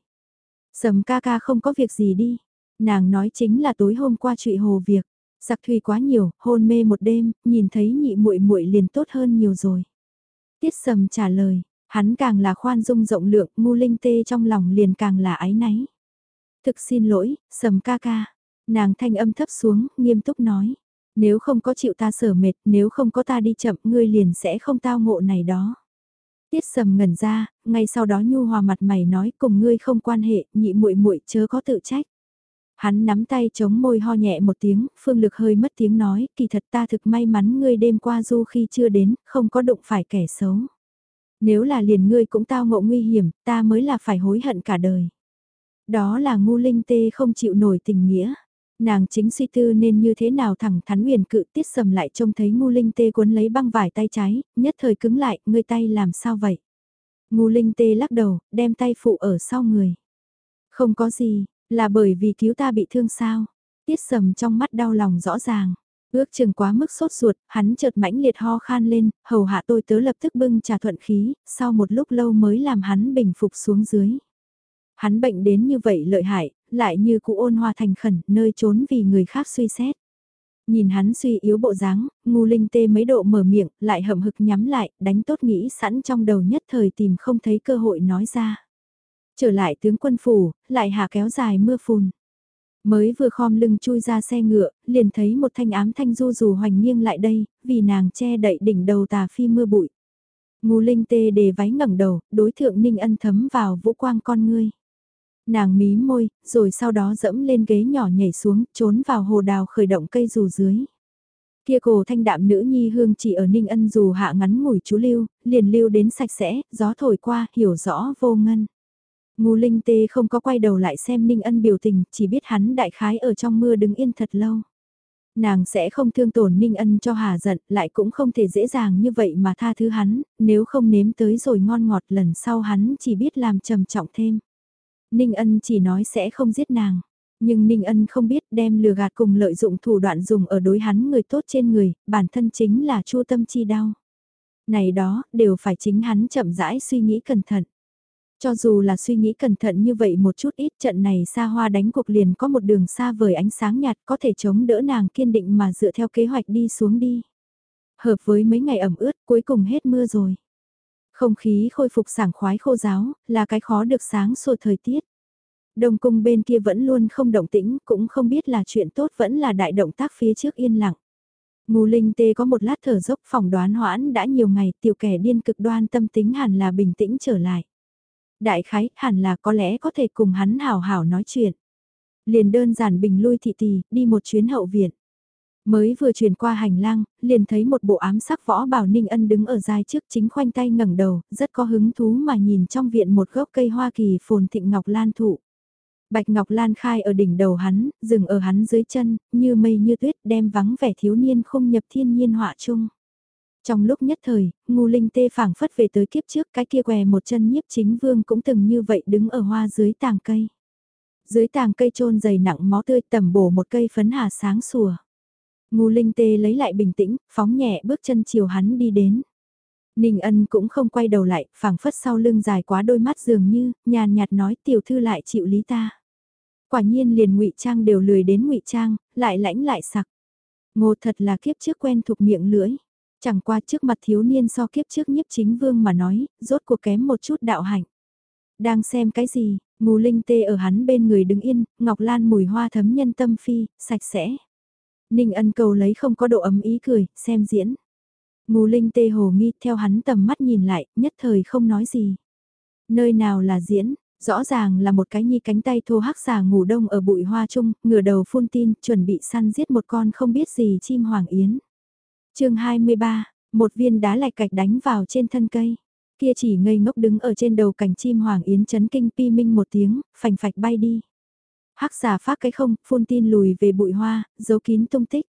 Sầm ca ca không có việc gì đi. Nàng nói chính là tối hôm qua trụy hồ việc. Giặc thủy quá nhiều, hôn mê một đêm, nhìn thấy nhị muội muội liền tốt hơn nhiều rồi. Tiết sầm trả lời, hắn càng là khoan dung rộng lượng, ngu linh tê trong lòng liền càng là ái náy. Thực xin lỗi, sầm ca ca. Nàng thanh âm thấp xuống, nghiêm túc nói. Nếu không có chịu ta sở mệt, nếu không có ta đi chậm, ngươi liền sẽ không tao ngộ này đó. Tiết sầm ngẩn ra, ngay sau đó nhu hòa mặt mày nói cùng ngươi không quan hệ, nhị muội muội chớ có tự trách. Hắn nắm tay chống môi ho nhẹ một tiếng, phương lực hơi mất tiếng nói, kỳ thật ta thực may mắn ngươi đêm qua du khi chưa đến, không có đụng phải kẻ xấu. Nếu là liền ngươi cũng tao ngộ nguy hiểm, ta mới là phải hối hận cả đời. Đó là ngu linh tê không chịu nổi tình nghĩa. Nàng chính suy tư nên như thế nào thẳng thắn huyền cự tiết sầm lại trông thấy ngu linh tê cuốn lấy băng vải tay trái, nhất thời cứng lại, ngươi tay làm sao vậy? Ngu linh tê lắc đầu, đem tay phụ ở sau người. Không có gì, là bởi vì cứu ta bị thương sao? Tiết sầm trong mắt đau lòng rõ ràng. Ước chừng quá mức sốt ruột, hắn chợt mãnh liệt ho khan lên, hầu hạ tôi tớ lập tức bưng trà thuận khí, sau một lúc lâu mới làm hắn bình phục xuống dưới. Hắn bệnh đến như vậy lợi hại, lại như cụ ôn hoa thành khẩn, nơi trốn vì người khác suy xét. Nhìn hắn suy yếu bộ dáng, ngu linh tê mấy độ mở miệng, lại hậm hực nhắm lại, đánh tốt nghĩ sẵn trong đầu nhất thời tìm không thấy cơ hội nói ra. Trở lại tướng quân phủ, lại hạ kéo dài mưa phùn. Mới vừa khom lưng chui ra xe ngựa, liền thấy một thanh ám thanh du dù hoành nghiêng lại đây, vì nàng che đậy đỉnh đầu tà phi mưa bụi. Ngu linh tê đề váy ngẩng đầu, đối thượng ninh ân thấm vào vũ quang con ngươi. Nàng mí môi, rồi sau đó dẫm lên ghế nhỏ nhảy xuống, trốn vào hồ đào khởi động cây dù dưới. Kia cổ thanh đạm nữ nhi hương chỉ ở ninh ân dù hạ ngắn ngủi chú lưu, liền lưu đến sạch sẽ, gió thổi qua, hiểu rõ vô ngân. Ngô Linh Tê không có quay đầu lại xem Ninh Ân biểu tình, chỉ biết hắn đại khái ở trong mưa đứng yên thật lâu. Nàng sẽ không thương tổn Ninh Ân cho hà giận, lại cũng không thể dễ dàng như vậy mà tha thứ hắn, nếu không nếm tới rồi ngon ngọt lần sau hắn chỉ biết làm trầm trọng thêm. Ninh Ân chỉ nói sẽ không giết nàng, nhưng Ninh Ân không biết đem lừa gạt cùng lợi dụng thủ đoạn dùng ở đối hắn người tốt trên người, bản thân chính là chua tâm chi đau. Này đó, đều phải chính hắn chậm rãi suy nghĩ cẩn thận. Cho dù là suy nghĩ cẩn thận như vậy một chút ít trận này xa hoa đánh cuộc liền có một đường xa vời ánh sáng nhạt có thể chống đỡ nàng kiên định mà dựa theo kế hoạch đi xuống đi. Hợp với mấy ngày ẩm ướt cuối cùng hết mưa rồi. Không khí khôi phục sảng khoái khô giáo là cái khó được sáng sủa thời tiết. Đông cung bên kia vẫn luôn không động tĩnh cũng không biết là chuyện tốt vẫn là đại động tác phía trước yên lặng. Ngô Linh Tê có một lát thở dốc phỏng đoán hoãn đã nhiều ngày tiểu kẻ điên cực đoan tâm tính hẳn là bình tĩnh trở lại. Đại khái, hẳn là có lẽ có thể cùng hắn hào hảo nói chuyện. Liền đơn giản bình lui thị tì, đi một chuyến hậu viện. Mới vừa chuyển qua hành lang, liền thấy một bộ ám sắc võ bảo Ninh Ân đứng ở dài trước chính khoanh tay ngẩng đầu, rất có hứng thú mà nhìn trong viện một gốc cây Hoa Kỳ phồn thịnh ngọc lan thụ. Bạch Ngọc Lan khai ở đỉnh đầu hắn, dừng ở hắn dưới chân, như mây như tuyết đem vắng vẻ thiếu niên không nhập thiên nhiên họa chung. Trong lúc nhất thời, ngu linh tê phảng phất về tới kiếp trước cái kia què một chân nhiếp chính vương cũng từng như vậy đứng ở hoa dưới tàng cây. Dưới tàng cây trôn dày nặng mó tươi tầm bổ một cây phấn hà sáng sủa. Ngu linh tê lấy lại bình tĩnh, phóng nhẹ bước chân chiều hắn đi đến. Ninh ân cũng không quay đầu lại, phảng phất sau lưng dài quá đôi mắt dường như, nhàn nhạt nói tiểu thư lại chịu lý ta. Quả nhiên liền ngụy trang đều lười đến ngụy trang, lại lãnh lại sặc. Ngô thật là kiếp trước quen thuộc miệng lưỡi. Chẳng qua trước mặt thiếu niên so kiếp trước nhiếp chính vương mà nói, rốt cuộc kém một chút đạo hạnh. Đang xem cái gì, ngù linh tê ở hắn bên người đứng yên, ngọc lan mùi hoa thấm nhân tâm phi, sạch sẽ. Ninh ân cầu lấy không có độ ấm ý cười, xem diễn. Ngù linh tê hồ nghi theo hắn tầm mắt nhìn lại, nhất thời không nói gì. Nơi nào là diễn, rõ ràng là một cái nhi cánh tay thô hắc xà ngủ đông ở bụi hoa chung, ngửa đầu phun tin, chuẩn bị săn giết một con không biết gì chim hoàng yến chương 23, một viên đá lạch cạch đánh vào trên thân cây. Kia chỉ ngây ngốc đứng ở trên đầu cành chim hoàng yến chấn kinh pi minh một tiếng, phành phạch bay đi. Hắc xà phát cái không, phun tin lùi về bụi hoa, giấu kín tung tích.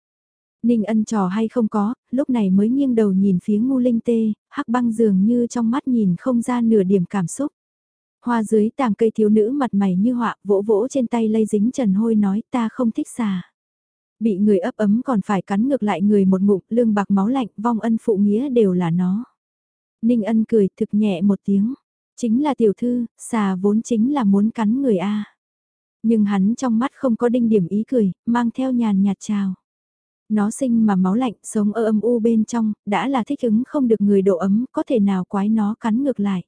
Ninh ân trò hay không có, lúc này mới nghiêng đầu nhìn phía ngu linh tê, hắc băng dường như trong mắt nhìn không ra nửa điểm cảm xúc. Hoa dưới tàng cây thiếu nữ mặt mày như họa, vỗ vỗ trên tay lây dính trần hôi nói ta không thích xà. Bị người ấp ấm còn phải cắn ngược lại người một ngụm, lương bạc máu lạnh, vong ân phụ nghĩa đều là nó. Ninh ân cười thực nhẹ một tiếng. Chính là tiểu thư, xà vốn chính là muốn cắn người A. Nhưng hắn trong mắt không có đinh điểm ý cười, mang theo nhàn nhạt chào. Nó sinh mà máu lạnh, sống ở âm u bên trong, đã là thích ứng không được người độ ấm, có thể nào quái nó cắn ngược lại.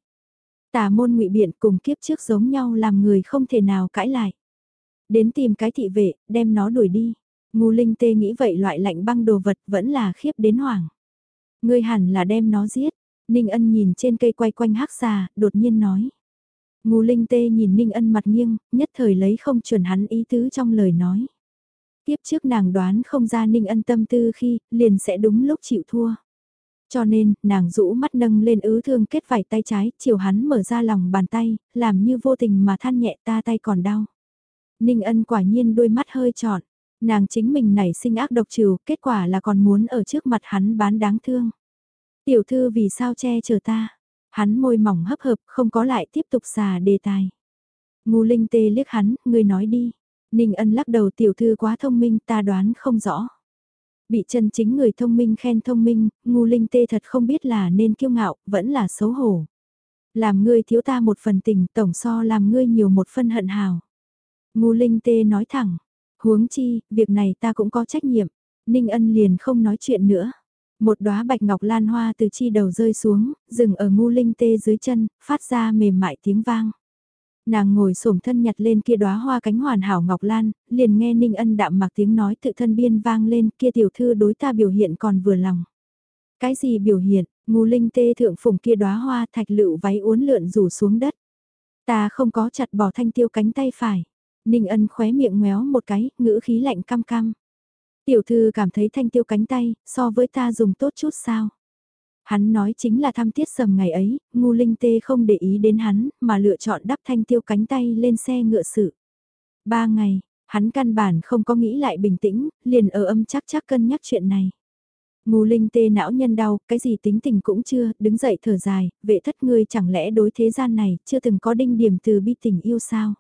Tà môn ngụy biện cùng kiếp trước giống nhau làm người không thể nào cãi lại. Đến tìm cái thị vệ, đem nó đuổi đi. Ngu linh tê nghĩ vậy loại lạnh băng đồ vật vẫn là khiếp đến hoảng. Ngươi hẳn là đem nó giết. Ninh ân nhìn trên cây quay quanh hắc xà, đột nhiên nói. Ngô linh tê nhìn Ninh ân mặt nghiêng, nhất thời lấy không chuẩn hắn ý tứ trong lời nói. Tiếp trước nàng đoán không ra Ninh ân tâm tư khi, liền sẽ đúng lúc chịu thua. Cho nên, nàng rũ mắt nâng lên ứ thương kết vải tay trái, chiều hắn mở ra lòng bàn tay, làm như vô tình mà than nhẹ ta tay còn đau. Ninh ân quả nhiên đôi mắt hơi trọn, Nàng chính mình nảy sinh ác độc trừ, kết quả là còn muốn ở trước mặt hắn bán đáng thương. Tiểu thư vì sao che chở ta? Hắn môi mỏng hấp hợp, không có lại tiếp tục xà đề tài. Ngu linh tê liếc hắn, người nói đi. Ninh ân lắc đầu tiểu thư quá thông minh ta đoán không rõ. Bị chân chính người thông minh khen thông minh, ngu linh tê thật không biết là nên kiêu ngạo, vẫn là xấu hổ. Làm ngươi thiếu ta một phần tình, tổng so làm ngươi nhiều một phân hận hào. Ngu linh tê nói thẳng, huống chi, việc này ta cũng có trách nhiệm. Ninh ân liền không nói chuyện nữa. Một đóa bạch ngọc lan hoa từ chi đầu rơi xuống, dừng ở ngu linh tê dưới chân, phát ra mềm mại tiếng vang. Nàng ngồi xổm thân nhặt lên kia đóa hoa cánh hoàn hảo ngọc lan, liền nghe Ninh Ân đạm mặc tiếng nói tự thân biên vang lên kia tiểu thư đối ta biểu hiện còn vừa lòng. Cái gì biểu hiện, ngu linh tê thượng phùng kia đóa hoa thạch lựu váy uốn lượn rủ xuống đất. Ta không có chặt bỏ thanh tiêu cánh tay phải. Ninh Ân khóe miệng ngoéo một cái, ngữ khí lạnh cam cam. Tiểu thư cảm thấy thanh tiêu cánh tay, so với ta dùng tốt chút sao. Hắn nói chính là thăm tiết sầm ngày ấy, ngu linh tê không để ý đến hắn, mà lựa chọn đắp thanh tiêu cánh tay lên xe ngựa sự. Ba ngày, hắn căn bản không có nghĩ lại bình tĩnh, liền ở âm chắc chắc cân nhắc chuyện này. Ngu linh tê não nhân đau, cái gì tính tình cũng chưa, đứng dậy thở dài, vệ thất ngươi chẳng lẽ đối thế gian này, chưa từng có đinh điểm từ bi tình yêu sao?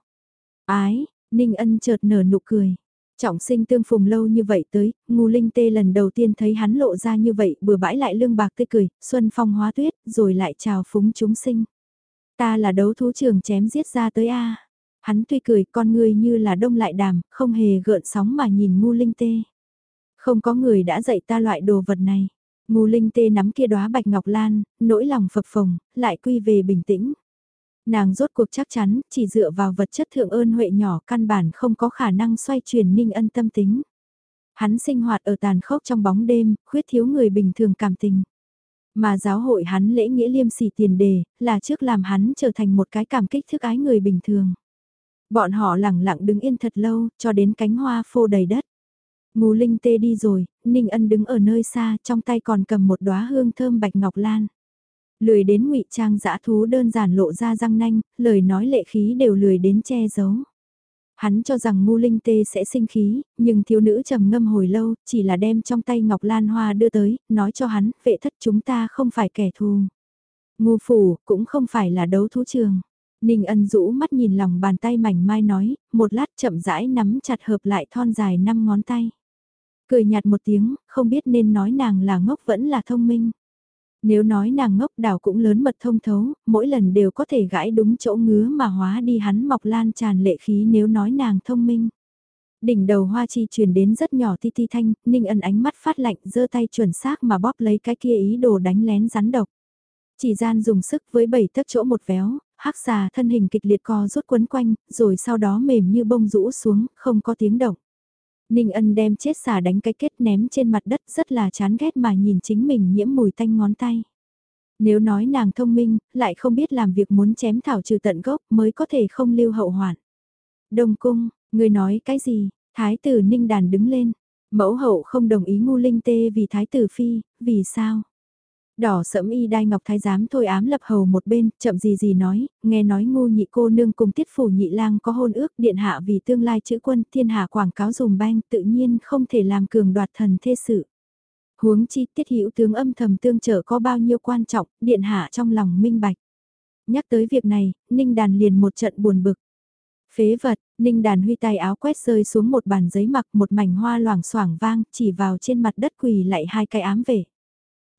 Ái, ninh ân chợt nở nụ cười. Trọng sinh tương phùng lâu như vậy tới, ngu linh tê lần đầu tiên thấy hắn lộ ra như vậy bừa bãi lại lương bạc tươi cười, xuân phong hóa tuyết, rồi lại chào phúng chúng sinh. Ta là đấu thú trường chém giết ra tới A. Hắn tuy cười con người như là đông lại đàm, không hề gợn sóng mà nhìn ngu linh tê. Không có người đã dạy ta loại đồ vật này. Ngu linh tê nắm kia đóa bạch ngọc lan, nỗi lòng phập phồng, lại quy về bình tĩnh. Nàng rốt cuộc chắc chắn, chỉ dựa vào vật chất thượng ơn huệ nhỏ căn bản không có khả năng xoay chuyển ninh ân tâm tính. Hắn sinh hoạt ở tàn khốc trong bóng đêm, khuyết thiếu người bình thường cảm tình. Mà giáo hội hắn lễ nghĩa liêm sỉ tiền đề, là trước làm hắn trở thành một cái cảm kích thức ái người bình thường. Bọn họ lẳng lặng đứng yên thật lâu, cho đến cánh hoa phô đầy đất. Ngù linh tê đi rồi, Ninh Ân đứng ở nơi xa, trong tay còn cầm một đóa hương thơm bạch ngọc lan. Lười đến ngụy trang dã thú đơn giản lộ ra răng nanh, lời nói lệ khí đều lười đến che giấu. Hắn cho rằng ngu linh tê sẽ sinh khí, nhưng thiếu nữ trầm ngâm hồi lâu, chỉ là đem trong tay ngọc lan hoa đưa tới, nói cho hắn, vệ thất chúng ta không phải kẻ thù. Ngu phủ, cũng không phải là đấu thú trường. Ninh ân rũ mắt nhìn lòng bàn tay mảnh mai nói, một lát chậm rãi nắm chặt hợp lại thon dài năm ngón tay. Cười nhạt một tiếng, không biết nên nói nàng là ngốc vẫn là thông minh. Nếu nói nàng ngốc đảo cũng lớn mật thông thấu, mỗi lần đều có thể gãi đúng chỗ ngứa mà hóa đi hắn mọc lan tràn lệ khí nếu nói nàng thông minh. Đỉnh đầu hoa chi truyền đến rất nhỏ ti ti thanh, ninh ân ánh mắt phát lạnh giơ tay chuẩn xác mà bóp lấy cái kia ý đồ đánh lén rắn độc. Chỉ gian dùng sức với bảy tấc chỗ một véo, hắc xà thân hình kịch liệt co rút quấn quanh, rồi sau đó mềm như bông rũ xuống, không có tiếng động. Ninh ân đem chết xà đánh cái kết ném trên mặt đất rất là chán ghét mà nhìn chính mình nhiễm mùi tanh ngón tay. Nếu nói nàng thông minh, lại không biết làm việc muốn chém thảo trừ tận gốc mới có thể không lưu hậu hoạn. Đông cung, người nói cái gì? Thái tử Ninh đàn đứng lên. Mẫu hậu không đồng ý ngu linh tê vì thái tử phi, vì sao? Đỏ sẫm y đai ngọc thái giám thôi ám lập hầu một bên, chậm gì gì nói, nghe nói ngu nhị cô nương cùng tiết phủ nhị lang có hôn ước điện hạ vì tương lai chữ quân thiên hạ quảng cáo dùm banh tự nhiên không thể làm cường đoạt thần thê sự. Huống chi tiết hữu tướng âm thầm tương trợ có bao nhiêu quan trọng, điện hạ trong lòng minh bạch. Nhắc tới việc này, Ninh Đàn liền một trận buồn bực. Phế vật, Ninh Đàn huy tay áo quét rơi xuống một bàn giấy mặc một mảnh hoa loảng xoảng vang chỉ vào trên mặt đất quỳ lại hai cái ám về.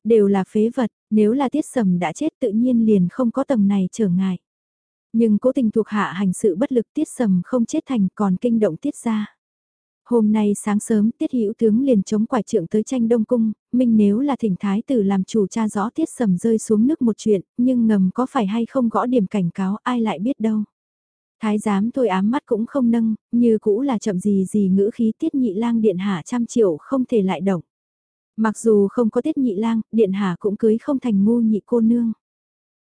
Đều là phế vật, nếu là tiết sầm đã chết tự nhiên liền không có tầng này trở ngại. Nhưng cố tình thuộc hạ hành sự bất lực tiết sầm không chết thành còn kinh động tiết ra. Hôm nay sáng sớm tiết hữu tướng liền chống quải trượng tới tranh đông cung, minh nếu là thỉnh thái tử làm chủ cha rõ tiết sầm rơi xuống nước một chuyện, nhưng ngầm có phải hay không gõ điểm cảnh cáo ai lại biết đâu. Thái giám thôi ám mắt cũng không nâng, như cũ là chậm gì gì ngữ khí tiết nhị lang điện hạ trăm triệu không thể lại động. Mặc dù không có tiết nhị lang, điện hạ cũng cưới không thành ngu nhị cô nương.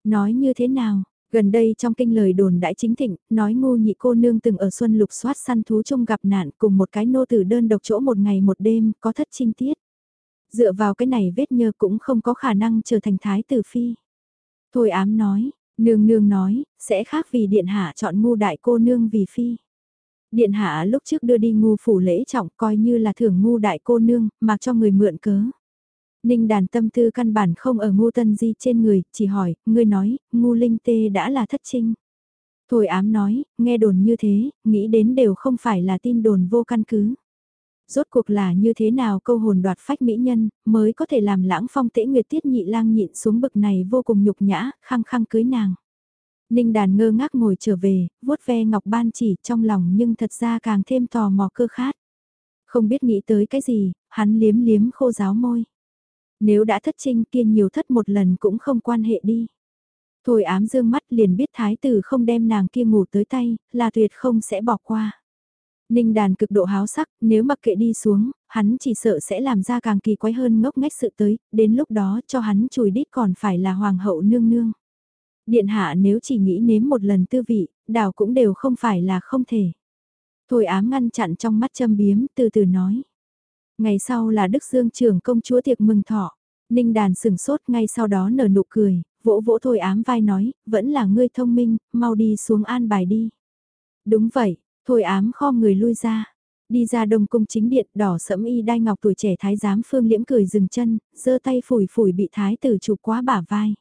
Nói như thế nào, gần đây trong kinh lời đồn đại chính thịnh, nói ngu nhị cô nương từng ở xuân lục soát săn thú chung gặp nạn cùng một cái nô tử đơn độc chỗ một ngày một đêm, có thất trinh tiết. Dựa vào cái này vết nhơ cũng không có khả năng trở thành thái tử phi. Thôi ám nói, nương nương nói, sẽ khác vì điện hạ chọn ngu đại cô nương vì phi. Điện hạ lúc trước đưa đi ngu phủ lễ trọng coi như là thưởng ngu đại cô nương, mặc cho người mượn cớ. Ninh đàn tâm tư căn bản không ở ngu tân di trên người, chỉ hỏi, ngươi nói, ngu linh tê đã là thất trinh. Thôi ám nói, nghe đồn như thế, nghĩ đến đều không phải là tin đồn vô căn cứ. Rốt cuộc là như thế nào câu hồn đoạt phách mỹ nhân, mới có thể làm lãng phong tễ nguyệt tiết nhị lang nhịn xuống bực này vô cùng nhục nhã, khăng khăng cưới nàng. Ninh đàn ngơ ngác ngồi trở về, vuốt ve ngọc ban chỉ trong lòng nhưng thật ra càng thêm tò mò cơ khát. Không biết nghĩ tới cái gì, hắn liếm liếm khô giáo môi. Nếu đã thất trinh kiên nhiều thất một lần cũng không quan hệ đi. Thôi ám dương mắt liền biết thái tử không đem nàng kia ngủ tới tay, là tuyệt không sẽ bỏ qua. Ninh đàn cực độ háo sắc, nếu mặc kệ đi xuống, hắn chỉ sợ sẽ làm ra càng kỳ quái hơn ngốc ngách sự tới, đến lúc đó cho hắn chùi đít còn phải là hoàng hậu nương nương. Điện hạ nếu chỉ nghĩ nếm một lần tư vị, đào cũng đều không phải là không thể. Thôi ám ngăn chặn trong mắt châm biếm, từ từ nói. Ngày sau là Đức Dương trưởng công chúa tiệc mừng thọ. Ninh đàn sừng sốt ngay sau đó nở nụ cười, vỗ vỗ thôi ám vai nói, vẫn là ngươi thông minh, mau đi xuống an bài đi. Đúng vậy, thôi ám kho người lui ra. Đi ra đông cung chính điện đỏ sẫm y đai ngọc tuổi trẻ thái giám phương liễm cười dừng chân, giơ tay phủi phủi bị thái tử chụp quá bả vai.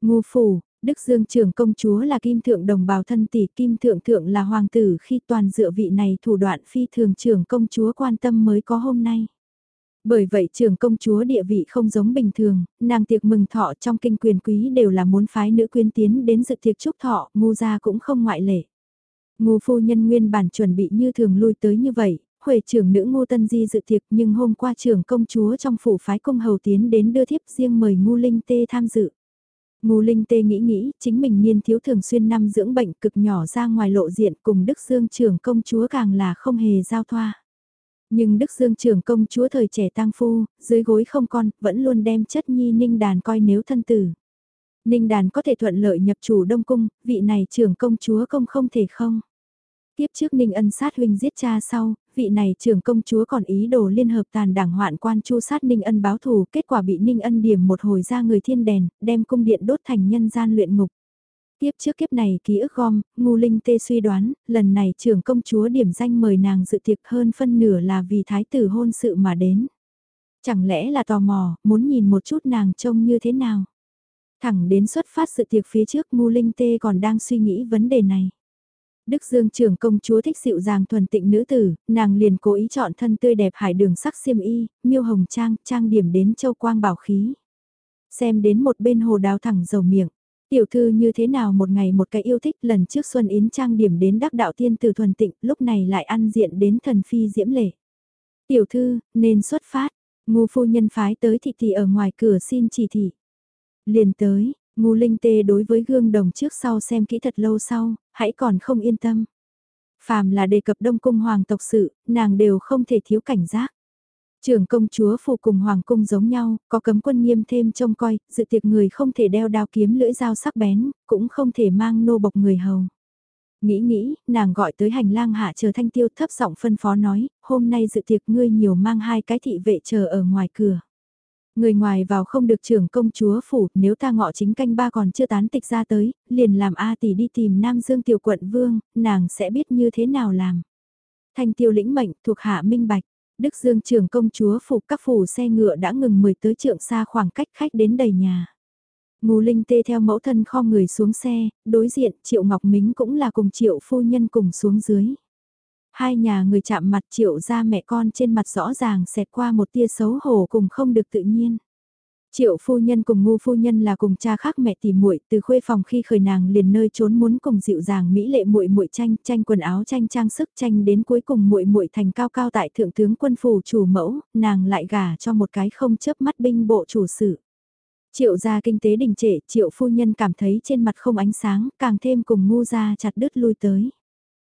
Ngu phủ, Đức Dương trưởng công chúa là kim thượng đồng bào thân tỷ, kim thượng thượng là hoàng tử khi toàn dựa vị này thủ đoạn phi thường trưởng công chúa quan tâm mới có hôm nay. Bởi vậy trưởng công chúa địa vị không giống bình thường, nàng tiệc mừng thọ trong kinh quyền quý đều là muốn phái nữ quyến tiến đến dự tiệc chúc thọ, ngu gia cũng không ngoại lệ. Ngu phu nhân nguyên bản chuẩn bị như thường lui tới như vậy, Huệ trưởng nữ Ngô Tân Di dự tiệc nhưng hôm qua trưởng công chúa trong phủ phái công hầu tiến đến đưa thiếp riêng mời Ngu Linh Tê tham dự. Ngô Linh Tê nghĩ nghĩ, chính mình niên thiếu thường xuyên năm dưỡng bệnh cực nhỏ ra ngoài lộ diện cùng Đức Dương trưởng công chúa càng là không hề giao thoa. Nhưng Đức Dương trưởng công chúa thời trẻ tang phu, dưới gối không con, vẫn luôn đem chất nhi ninh đàn coi nếu thân tử. Ninh đàn có thể thuận lợi nhập chủ đông cung, vị này trưởng công chúa công không thể không. Tiếp trước Ninh ân sát huynh giết cha sau, vị này trưởng công chúa còn ý đồ liên hợp tàn đảng hoạn quan chu sát Ninh ân báo thù, kết quả bị Ninh ân điểm một hồi ra người thiên đèn, đem cung điện đốt thành nhân gian luyện ngục. Tiếp trước kiếp này ký ức gom, ngu linh tê suy đoán, lần này trưởng công chúa điểm danh mời nàng dự tiệc hơn phân nửa là vì thái tử hôn sự mà đến. Chẳng lẽ là tò mò, muốn nhìn một chút nàng trông như thế nào? Thẳng đến xuất phát sự tiệc phía trước ngu linh tê còn đang suy nghĩ vấn đề này. Đức Dương trưởng công chúa thích dịu dàng thuần tịnh nữ tử, nàng liền cố ý chọn thân tươi đẹp hải đường sắc xiêm y, miêu hồng trang, trang điểm đến châu quang bảo khí. Xem đến một bên hồ đào thẳng dầu miệng, tiểu thư như thế nào một ngày một cái yêu thích lần trước Xuân Yến trang điểm đến đắc đạo tiên từ thuần tịnh, lúc này lại ăn diện đến thần phi diễm lệ. Tiểu thư, nên xuất phát, ngu phu nhân phái tới thị thị ở ngoài cửa xin chỉ thị. Liền tới, Ngu linh tê đối với gương đồng trước sau xem kỹ thật lâu sau, hãy còn không yên tâm. Phàm là đề cập đông cung hoàng tộc sự, nàng đều không thể thiếu cảnh giác. Trưởng công chúa phụ cùng hoàng cung giống nhau, có cấm quân nghiêm thêm trông coi, dự tiệc người không thể đeo đao kiếm lưỡi dao sắc bén, cũng không thể mang nô bộc người hầu. Nghĩ nghĩ, nàng gọi tới hành lang hạ chờ thanh tiêu thấp giọng phân phó nói, hôm nay dự tiệc ngươi nhiều mang hai cái thị vệ chờ ở ngoài cửa. Người ngoài vào không được trưởng công chúa phủ, nếu ta ngọ chính canh ba còn chưa tán tịch ra tới, liền làm A tỷ đi tìm Nam Dương tiểu quận vương, nàng sẽ biết như thế nào làm. Thanh tiêu lĩnh mệnh thuộc hạ minh bạch, Đức Dương trưởng công chúa phủ các phủ xe ngựa đã ngừng mười tới trượng xa khoảng cách khách đến đầy nhà. Ngô Linh tê theo mẫu thân kho người xuống xe, đối diện Triệu Ngọc Mính cũng là cùng Triệu phu nhân cùng xuống dưới. Hai nhà người chạm mặt triệu ra mẹ con trên mặt rõ ràng xẹt qua một tia xấu hổ cùng không được tự nhiên. Triệu phu nhân cùng ngu phu nhân là cùng cha khác mẹ tỉ muội, từ khuê phòng khi khởi nàng liền nơi trốn muốn cùng dịu dàng mỹ lệ muội muội tranh tranh quần áo, tranh trang sức, tranh đến cuối cùng muội muội thành cao cao tại thượng tướng quân phủ chủ mẫu, nàng lại gả cho một cái không chớp mắt binh bộ chủ sự triệu gia kinh tế đình trệ, triệu phu nhân cảm thấy trên mặt không ánh sáng, càng thêm cùng ngu gia chặt đứt lui tới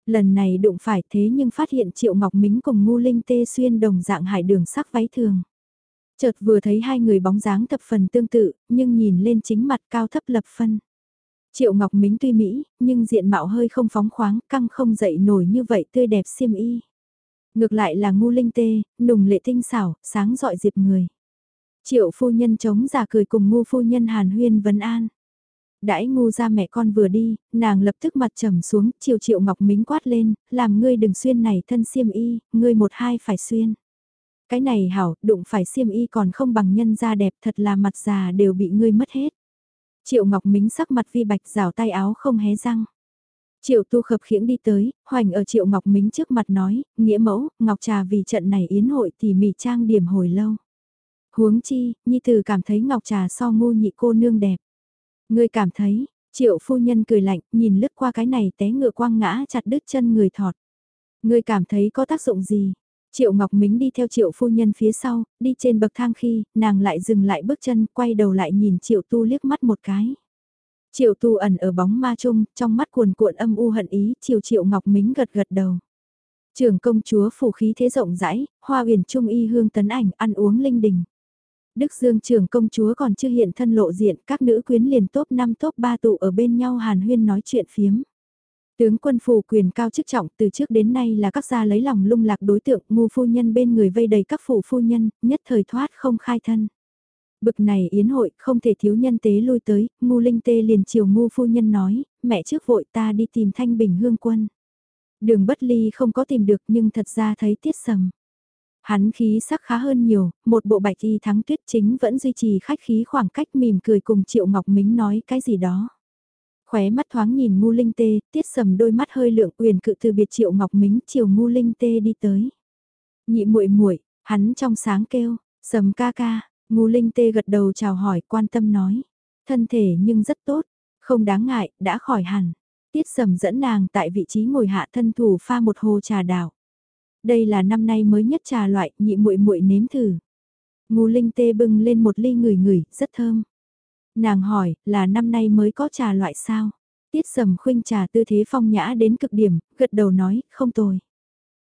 Lần này đụng phải thế nhưng phát hiện Triệu Ngọc Mính cùng Ngu Linh Tê xuyên đồng dạng hải đường sắc váy thường. Chợt vừa thấy hai người bóng dáng thập phần tương tự, nhưng nhìn lên chính mặt cao thấp lập phân. Triệu Ngọc Mính tuy Mỹ, nhưng diện mạo hơi không phóng khoáng, căng không dậy nổi như vậy tươi đẹp xiêm y. Ngược lại là ngu linh tê, nùng lệ tinh xảo, sáng dọi diệp người. Triệu phu nhân chống giả cười cùng ngu phu nhân hàn huyên vấn an. Đãi ngu ra mẹ con vừa đi, nàng lập tức mặt trầm xuống, chiều triệu ngọc mính quát lên, làm ngươi đừng xuyên này thân xiêm y, ngươi một hai phải xuyên. Cái này hảo, đụng phải xiêm y còn không bằng nhân da đẹp thật là mặt già đều bị ngươi mất hết. Triệu Ngọc Mính sắc mặt vi bạch rào tay áo không hé răng. Triệu tu khập khiễng đi tới, hoành ở Triệu Ngọc Mính trước mặt nói, nghĩa mẫu, Ngọc Trà vì trận này yến hội thì mì trang điểm hồi lâu. Huống chi, Nhi Tử cảm thấy Ngọc Trà so ngu nhị cô nương đẹp. Ngươi cảm thấy, Triệu phu nhân cười lạnh, nhìn lướt qua cái này té ngựa quang ngã chặt đứt chân người thọt. Ngươi cảm thấy có tác dụng gì? Triệu Ngọc Mính đi theo Triệu phu nhân phía sau, đi trên bậc thang khi, nàng lại dừng lại bước chân, quay đầu lại nhìn Triệu Tu liếc mắt một cái. Triệu Tu ẩn ở bóng ma trung, trong mắt cuồn cuộn âm u hận ý, Triệu Triệu Ngọc Mính gật gật đầu. Trường công chúa phủ khí thế rộng rãi, hoa huyền trung y hương tấn ảnh, ăn uống linh đình. Đức Dương trường công chúa còn chưa hiện thân lộ diện, các nữ quyến liền top 5 top 3 tụ ở bên nhau hàn huyên nói chuyện phiếm. Tướng quân phủ quyền cao chức trọng từ trước đến nay là các gia lấy lòng lung lạc đối tượng ngu phu nhân bên người vây đầy các phủ phu nhân, nhất thời thoát không khai thân. Bực này yến hội không thể thiếu nhân tế lui tới, ngu linh tê liền chiều ngu phu nhân nói, mẹ trước vội ta đi tìm thanh bình hương quân. Đường bất ly không có tìm được nhưng thật ra thấy tiết sầm. Hắn khí sắc khá hơn nhiều, một bộ bạch y thắng tuyết chính vẫn duy trì khách khí khoảng cách mỉm cười cùng Triệu Ngọc Mính nói cái gì đó. Khóe mắt thoáng nhìn ngu linh tê, tiết sầm đôi mắt hơi lượng quyền cự từ biệt Triệu Ngọc Mính chiều ngu linh tê đi tới. Nhị muội muội hắn trong sáng kêu, sầm ca ca, ngu linh tê gật đầu chào hỏi quan tâm nói. Thân thể nhưng rất tốt, không đáng ngại, đã khỏi hẳn. Tiết sầm dẫn nàng tại vị trí ngồi hạ thân thủ pha một hồ trà đảo. Đây là năm nay mới nhất trà loại, nhị muội muội nếm thử. Ngô Linh tê bưng lên một ly ngửi ngửi, rất thơm. Nàng hỏi, là năm nay mới có trà loại sao? Tiết sầm khuynh trà tư thế phong nhã đến cực điểm, gật đầu nói, không tồi.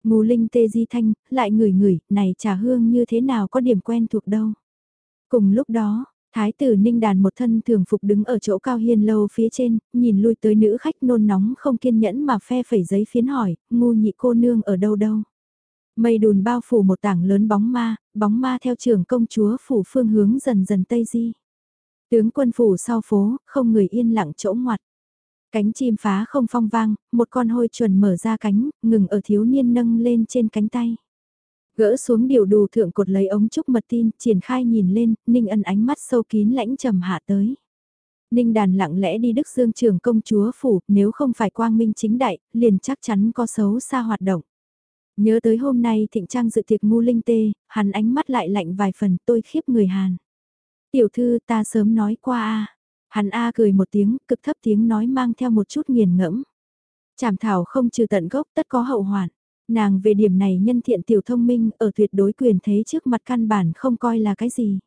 Ngô Linh tê di thanh, lại ngửi ngửi, này trà hương như thế nào có điểm quen thuộc đâu. Cùng lúc đó, Thái tử Ninh Đàn một thân thường phục đứng ở chỗ cao hiên lâu phía trên, nhìn lui tới nữ khách nôn nóng không kiên nhẫn mà phe phẩy giấy phiến hỏi, ngu nhị cô nương ở đâu đâu. Mây đùn bao phủ một tảng lớn bóng ma, bóng ma theo trưởng công chúa phủ phương hướng dần dần tây di. Tướng quân phủ sau phố, không người yên lặng chỗ ngoặt. Cánh chim phá không phong vang, một con hôi chuẩn mở ra cánh, ngừng ở thiếu niên nâng lên trên cánh tay. Gỡ xuống điều đù thượng cột lấy ống trúc mật tin, triển khai nhìn lên, Ninh ân ánh mắt sâu kín lãnh trầm hạ tới. Ninh đàn lặng lẽ đi Đức Dương trường công chúa phủ, nếu không phải quang minh chính đại, liền chắc chắn có xấu xa hoạt động. Nhớ tới hôm nay thịnh trang dự tiệc ngu linh tê, hắn ánh mắt lại lạnh vài phần tôi khiếp người Hàn. Tiểu thư ta sớm nói qua a Hắn A cười một tiếng, cực thấp tiếng nói mang theo một chút nghiền ngẫm. Chảm thảo không trừ tận gốc tất có hậu hoạn. Nàng về điểm này nhân thiện tiểu thông minh ở tuyệt đối quyền thế trước mặt căn bản không coi là cái gì.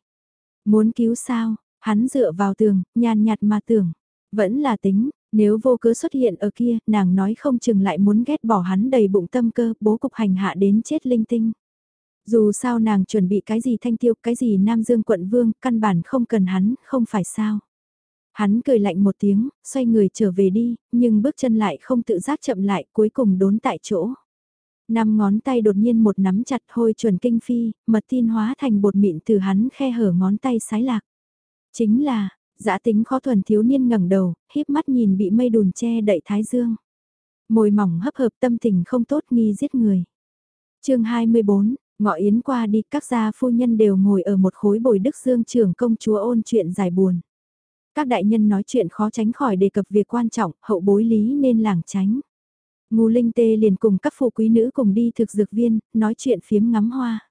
Muốn cứu sao, hắn dựa vào tường, nhàn nhạt mà tưởng. Vẫn là tính, nếu vô cớ xuất hiện ở kia, nàng nói không chừng lại muốn ghét bỏ hắn đầy bụng tâm cơ, bố cục hành hạ đến chết linh tinh. Dù sao nàng chuẩn bị cái gì thanh tiêu, cái gì Nam Dương quận vương, căn bản không cần hắn, không phải sao. Hắn cười lạnh một tiếng, xoay người trở về đi, nhưng bước chân lại không tự giác chậm lại, cuối cùng đốn tại chỗ. Năm ngón tay đột nhiên một nắm chặt hôi chuẩn kinh phi, mật tin hóa thành bột mịn từ hắn khe hở ngón tay sái lạc. Chính là, Giã tính khó thuần thiếu niên ngẩng đầu, híp mắt nhìn bị mây đùn che đậy thái dương. Môi mỏng hấp hợp tâm tình không tốt nghi giết người. chương 24, ngọ yến qua đi các gia phu nhân đều ngồi ở một khối bồi đức dương trưởng công chúa ôn chuyện giải buồn. Các đại nhân nói chuyện khó tránh khỏi đề cập việc quan trọng, hậu bối lý nên làng tránh. Ngô Linh Tê liền cùng các phụ quý nữ cùng đi thực dược viên, nói chuyện phiếm ngắm hoa.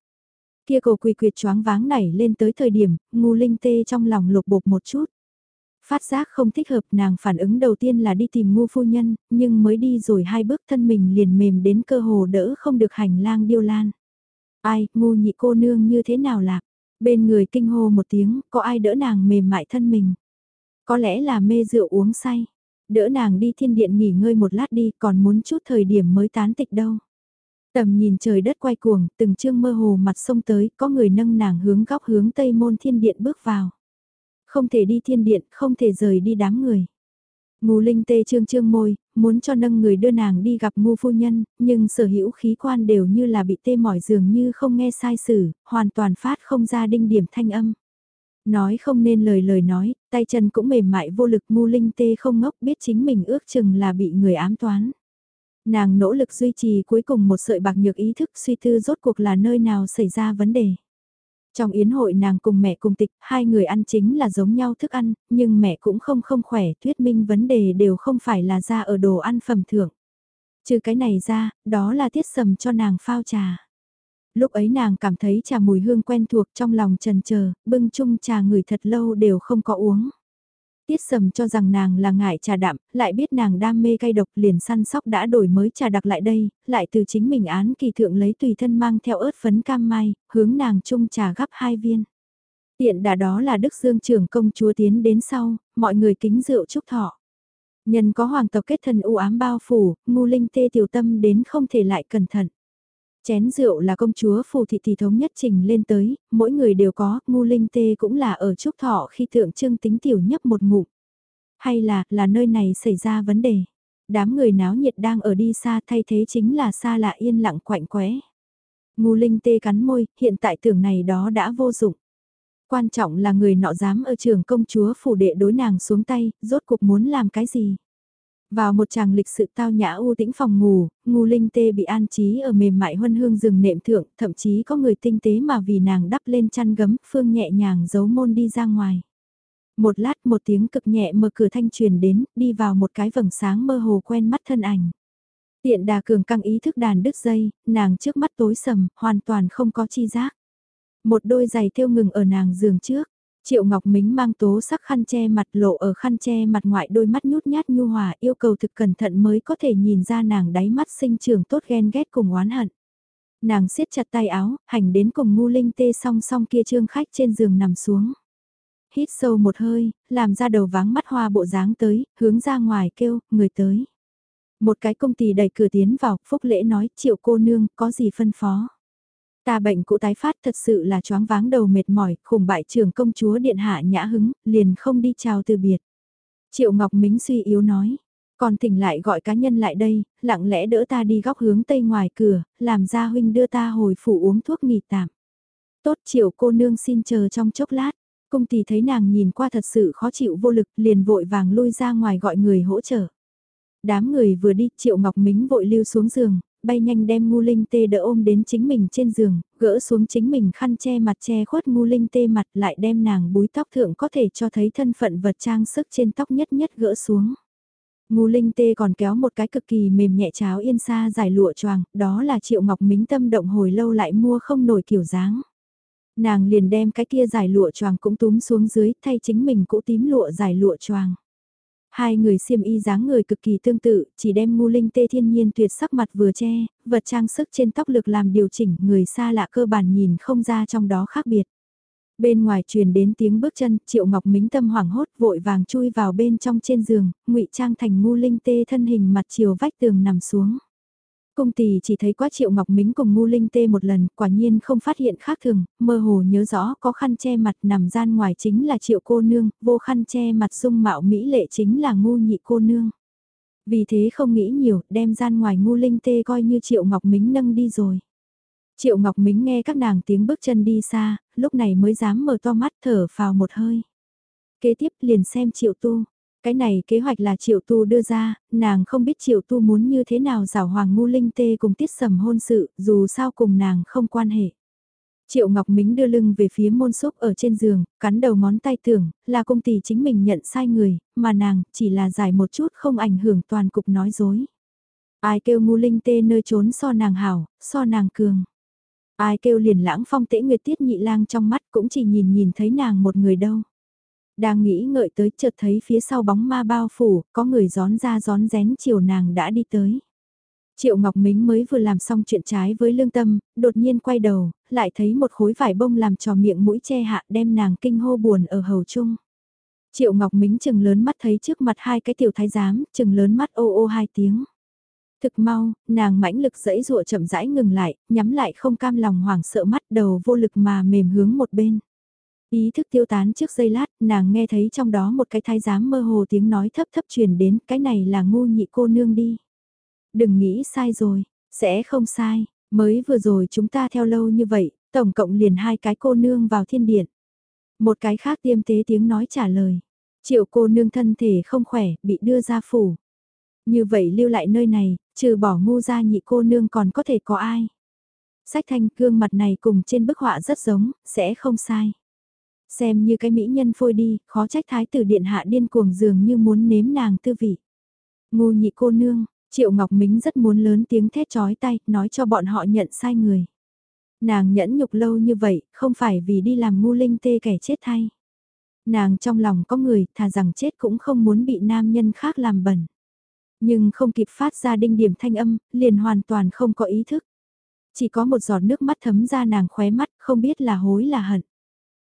Kia cổ quỳ quyệt choáng váng nảy lên tới thời điểm, Ngô Linh Tê trong lòng lục bột một chút. Phát giác không thích hợp nàng phản ứng đầu tiên là đi tìm ngu phu nhân, nhưng mới đi rồi hai bước thân mình liền mềm đến cơ hồ đỡ không được hành lang điêu lan. Ai, ngu nhị cô nương như thế nào lạc? Bên người kinh hô một tiếng, có ai đỡ nàng mềm mại thân mình? Có lẽ là mê rượu uống say. Đỡ nàng đi thiên điện nghỉ ngơi một lát đi, còn muốn chút thời điểm mới tán tịch đâu. Tầm nhìn trời đất quay cuồng, từng chương mơ hồ mặt sông tới, có người nâng nàng hướng góc hướng tây môn thiên điện bước vào. Không thể đi thiên điện, không thể rời đi đám người. Ngô Linh tê trương trương môi, muốn cho nâng người đưa nàng đi gặp ngu phu nhân, nhưng sở hữu khí quan đều như là bị tê mỏi dường như không nghe sai sử, hoàn toàn phát không ra đinh điểm thanh âm. Nói không nên lời lời nói, tay chân cũng mềm mại vô lực ngu linh tê không ngốc biết chính mình ước chừng là bị người ám toán. Nàng nỗ lực duy trì cuối cùng một sợi bạc nhược ý thức suy tư rốt cuộc là nơi nào xảy ra vấn đề. Trong yến hội nàng cùng mẹ cùng tịch, hai người ăn chính là giống nhau thức ăn, nhưng mẹ cũng không không khỏe, thuyết minh vấn đề đều không phải là ra ở đồ ăn phẩm thưởng. Trừ cái này ra, đó là tiết sầm cho nàng phao trà. Lúc ấy nàng cảm thấy trà mùi hương quen thuộc trong lòng trần chờ bưng chung trà người thật lâu đều không có uống. Tiết sầm cho rằng nàng là ngại trà đạm, lại biết nàng đam mê cay độc liền săn sóc đã đổi mới trà đặc lại đây, lại từ chính mình án kỳ thượng lấy tùy thân mang theo ớt phấn cam mai, hướng nàng chung trà gắp hai viên. Tiện đà đó là Đức Dương trưởng công chúa tiến đến sau, mọi người kính rượu chúc thọ. Nhân có hoàng tộc kết thân u ám bao phủ, ngu linh tê tiểu tâm đến không thể lại cẩn thận. Chén rượu là công chúa phù thị thì thống nhất trình lên tới, mỗi người đều có, ngu linh tê cũng là ở trúc thọ khi tượng trưng tính tiểu nhấp một ngụm. Hay là, là nơi này xảy ra vấn đề. Đám người náo nhiệt đang ở đi xa thay thế chính là xa lạ yên lặng quạnh quẽ. Ngu linh tê cắn môi, hiện tại tưởng này đó đã vô dụng. Quan trọng là người nọ dám ở trường công chúa phủ đệ đối nàng xuống tay, rốt cuộc muốn làm cái gì. Vào một chàng lịch sự tao nhã u tĩnh phòng ngủ, ngu linh tê bị an trí ở mềm mại huân hương rừng nệm thượng, thậm chí có người tinh tế mà vì nàng đắp lên chăn gấm, phương nhẹ nhàng giấu môn đi ra ngoài. Một lát một tiếng cực nhẹ mở cửa thanh truyền đến, đi vào một cái vầng sáng mơ hồ quen mắt thân ảnh. Tiện đà cường căng ý thức đàn đứt dây, nàng trước mắt tối sầm, hoàn toàn không có chi giác. Một đôi giày thêu ngừng ở nàng giường trước. Triệu Ngọc Mính mang tố sắc khăn che mặt lộ ở khăn che mặt ngoại đôi mắt nhút nhát nhu hòa yêu cầu thực cẩn thận mới có thể nhìn ra nàng đáy mắt sinh trường tốt ghen ghét cùng oán hận. Nàng siết chặt tay áo, hành đến cùng ngu linh tê song song kia trương khách trên giường nằm xuống. Hít sâu một hơi, làm ra đầu váng mắt hoa bộ dáng tới, hướng ra ngoài kêu, người tới. Một cái công ty đẩy cửa tiến vào, phúc lễ nói, triệu cô nương, có gì phân phó. Ta bệnh cũ tái phát thật sự là choáng váng đầu mệt mỏi, khủng bại trưởng công chúa điện hạ nhã hứng, liền không đi chào từ biệt. Triệu Ngọc Mính suy yếu nói, còn tỉnh lại gọi cá nhân lại đây, lặng lẽ đỡ ta đi góc hướng tây ngoài cửa, làm gia huynh đưa ta hồi phủ uống thuốc nghỉ tạm. Tốt triệu cô nương xin chờ trong chốc lát, công tỷ thấy nàng nhìn qua thật sự khó chịu vô lực liền vội vàng lui ra ngoài gọi người hỗ trợ. Đám người vừa đi, Triệu Ngọc Mính vội lưu xuống giường, bay nhanh đem ngu linh tê đỡ ôm đến chính mình trên giường, gỡ xuống chính mình khăn che mặt che khuất ngu linh tê mặt lại đem nàng búi tóc thượng có thể cho thấy thân phận vật trang sức trên tóc nhất nhất gỡ xuống. Ngu linh tê còn kéo một cái cực kỳ mềm nhẹ cháo yên xa giải lụa choàng, đó là triệu ngọc mính tâm động hồi lâu lại mua không nổi kiểu dáng. Nàng liền đem cái kia giải lụa choàng cũng túm xuống dưới thay chính mình cũ tím lụa giải lụa choàng. Hai người xiêm y dáng người cực kỳ tương tự, chỉ đem ngu linh tê thiên nhiên tuyệt sắc mặt vừa che, vật trang sức trên tóc lực làm điều chỉnh, người xa lạ cơ bản nhìn không ra trong đó khác biệt. Bên ngoài truyền đến tiếng bước chân, Triệu Ngọc Mính tâm hoảng hốt vội vàng chui vào bên trong trên giường, ngụy trang thành ngu linh tê thân hình mặt chiều vách tường nằm xuống. Cung tỷ chỉ thấy quá triệu ngọc mính cùng ngu linh tê một lần, quả nhiên không phát hiện khác thường, mơ hồ nhớ rõ có khăn che mặt nằm gian ngoài chính là triệu cô nương, vô khăn che mặt dung mạo mỹ lệ chính là ngu nhị cô nương. Vì thế không nghĩ nhiều, đem gian ngoài ngu linh tê coi như triệu ngọc mính nâng đi rồi. Triệu Ngọc Mính nghe các nàng tiếng bước chân đi xa, lúc này mới dám mở to mắt thở vào một hơi. Kế tiếp liền xem Triệu Tu, cái này kế hoạch là Triệu Tu đưa ra, nàng không biết Triệu Tu muốn như thế nào rào Hoàng Ngu Linh Tê cùng tiết sầm hôn sự, dù sao cùng nàng không quan hệ. Triệu Ngọc Mính đưa lưng về phía môn xúc ở trên giường, cắn đầu ngón tay tưởng, là công ty chính mình nhận sai người, mà nàng chỉ là giải một chút không ảnh hưởng toàn cục nói dối. Ai kêu ngu linh tê nơi trốn so nàng hảo, so nàng cường. Ai kêu liền lãng phong tễ nguyệt tiết nhị lang trong mắt cũng chỉ nhìn nhìn thấy nàng một người đâu. Đang nghĩ ngợi tới chợt thấy phía sau bóng ma bao phủ, có người gión ra gión rén chiều nàng đã đi tới. Triệu Ngọc Mính mới vừa làm xong chuyện trái với lương tâm, đột nhiên quay đầu, lại thấy một khối vải bông làm trò miệng mũi che hạ đem nàng kinh hô buồn ở hầu chung. Triệu Ngọc Mính chừng lớn mắt thấy trước mặt hai cái tiểu thái giám, chừng lớn mắt ô ô hai tiếng. Thực mau, nàng mãnh lực dẫy dụa chậm rãi ngừng lại, nhắm lại không cam lòng hoảng sợ mắt đầu vô lực mà mềm hướng một bên. Ý thức tiêu tán trước giây lát, nàng nghe thấy trong đó một cái thái giám mơ hồ tiếng nói thấp thấp truyền đến, cái này là ngu nhị cô nương đi. Đừng nghĩ sai rồi, sẽ không sai, mới vừa rồi chúng ta theo lâu như vậy, tổng cộng liền hai cái cô nương vào thiên điện. Một cái khác tiêm tế tiếng nói trả lời. Triệu cô nương thân thể không khỏe, bị đưa ra phủ. Như vậy lưu lại nơi này, trừ bỏ ngu ra nhị cô nương còn có thể có ai. Sách thanh gương mặt này cùng trên bức họa rất giống, sẽ không sai. Xem như cái mỹ nhân phôi đi, khó trách thái tử điện hạ điên cuồng dường như muốn nếm nàng tư vị. Ngu nhị cô nương, Triệu Ngọc Mính rất muốn lớn tiếng thét chói tay, nói cho bọn họ nhận sai người. Nàng nhẫn nhục lâu như vậy, không phải vì đi làm ngu linh tê kẻ chết thay. Nàng trong lòng có người, thà rằng chết cũng không muốn bị nam nhân khác làm bẩn. Nhưng không kịp phát ra đinh điểm thanh âm, liền hoàn toàn không có ý thức. Chỉ có một giọt nước mắt thấm ra nàng khóe mắt, không biết là hối là hận.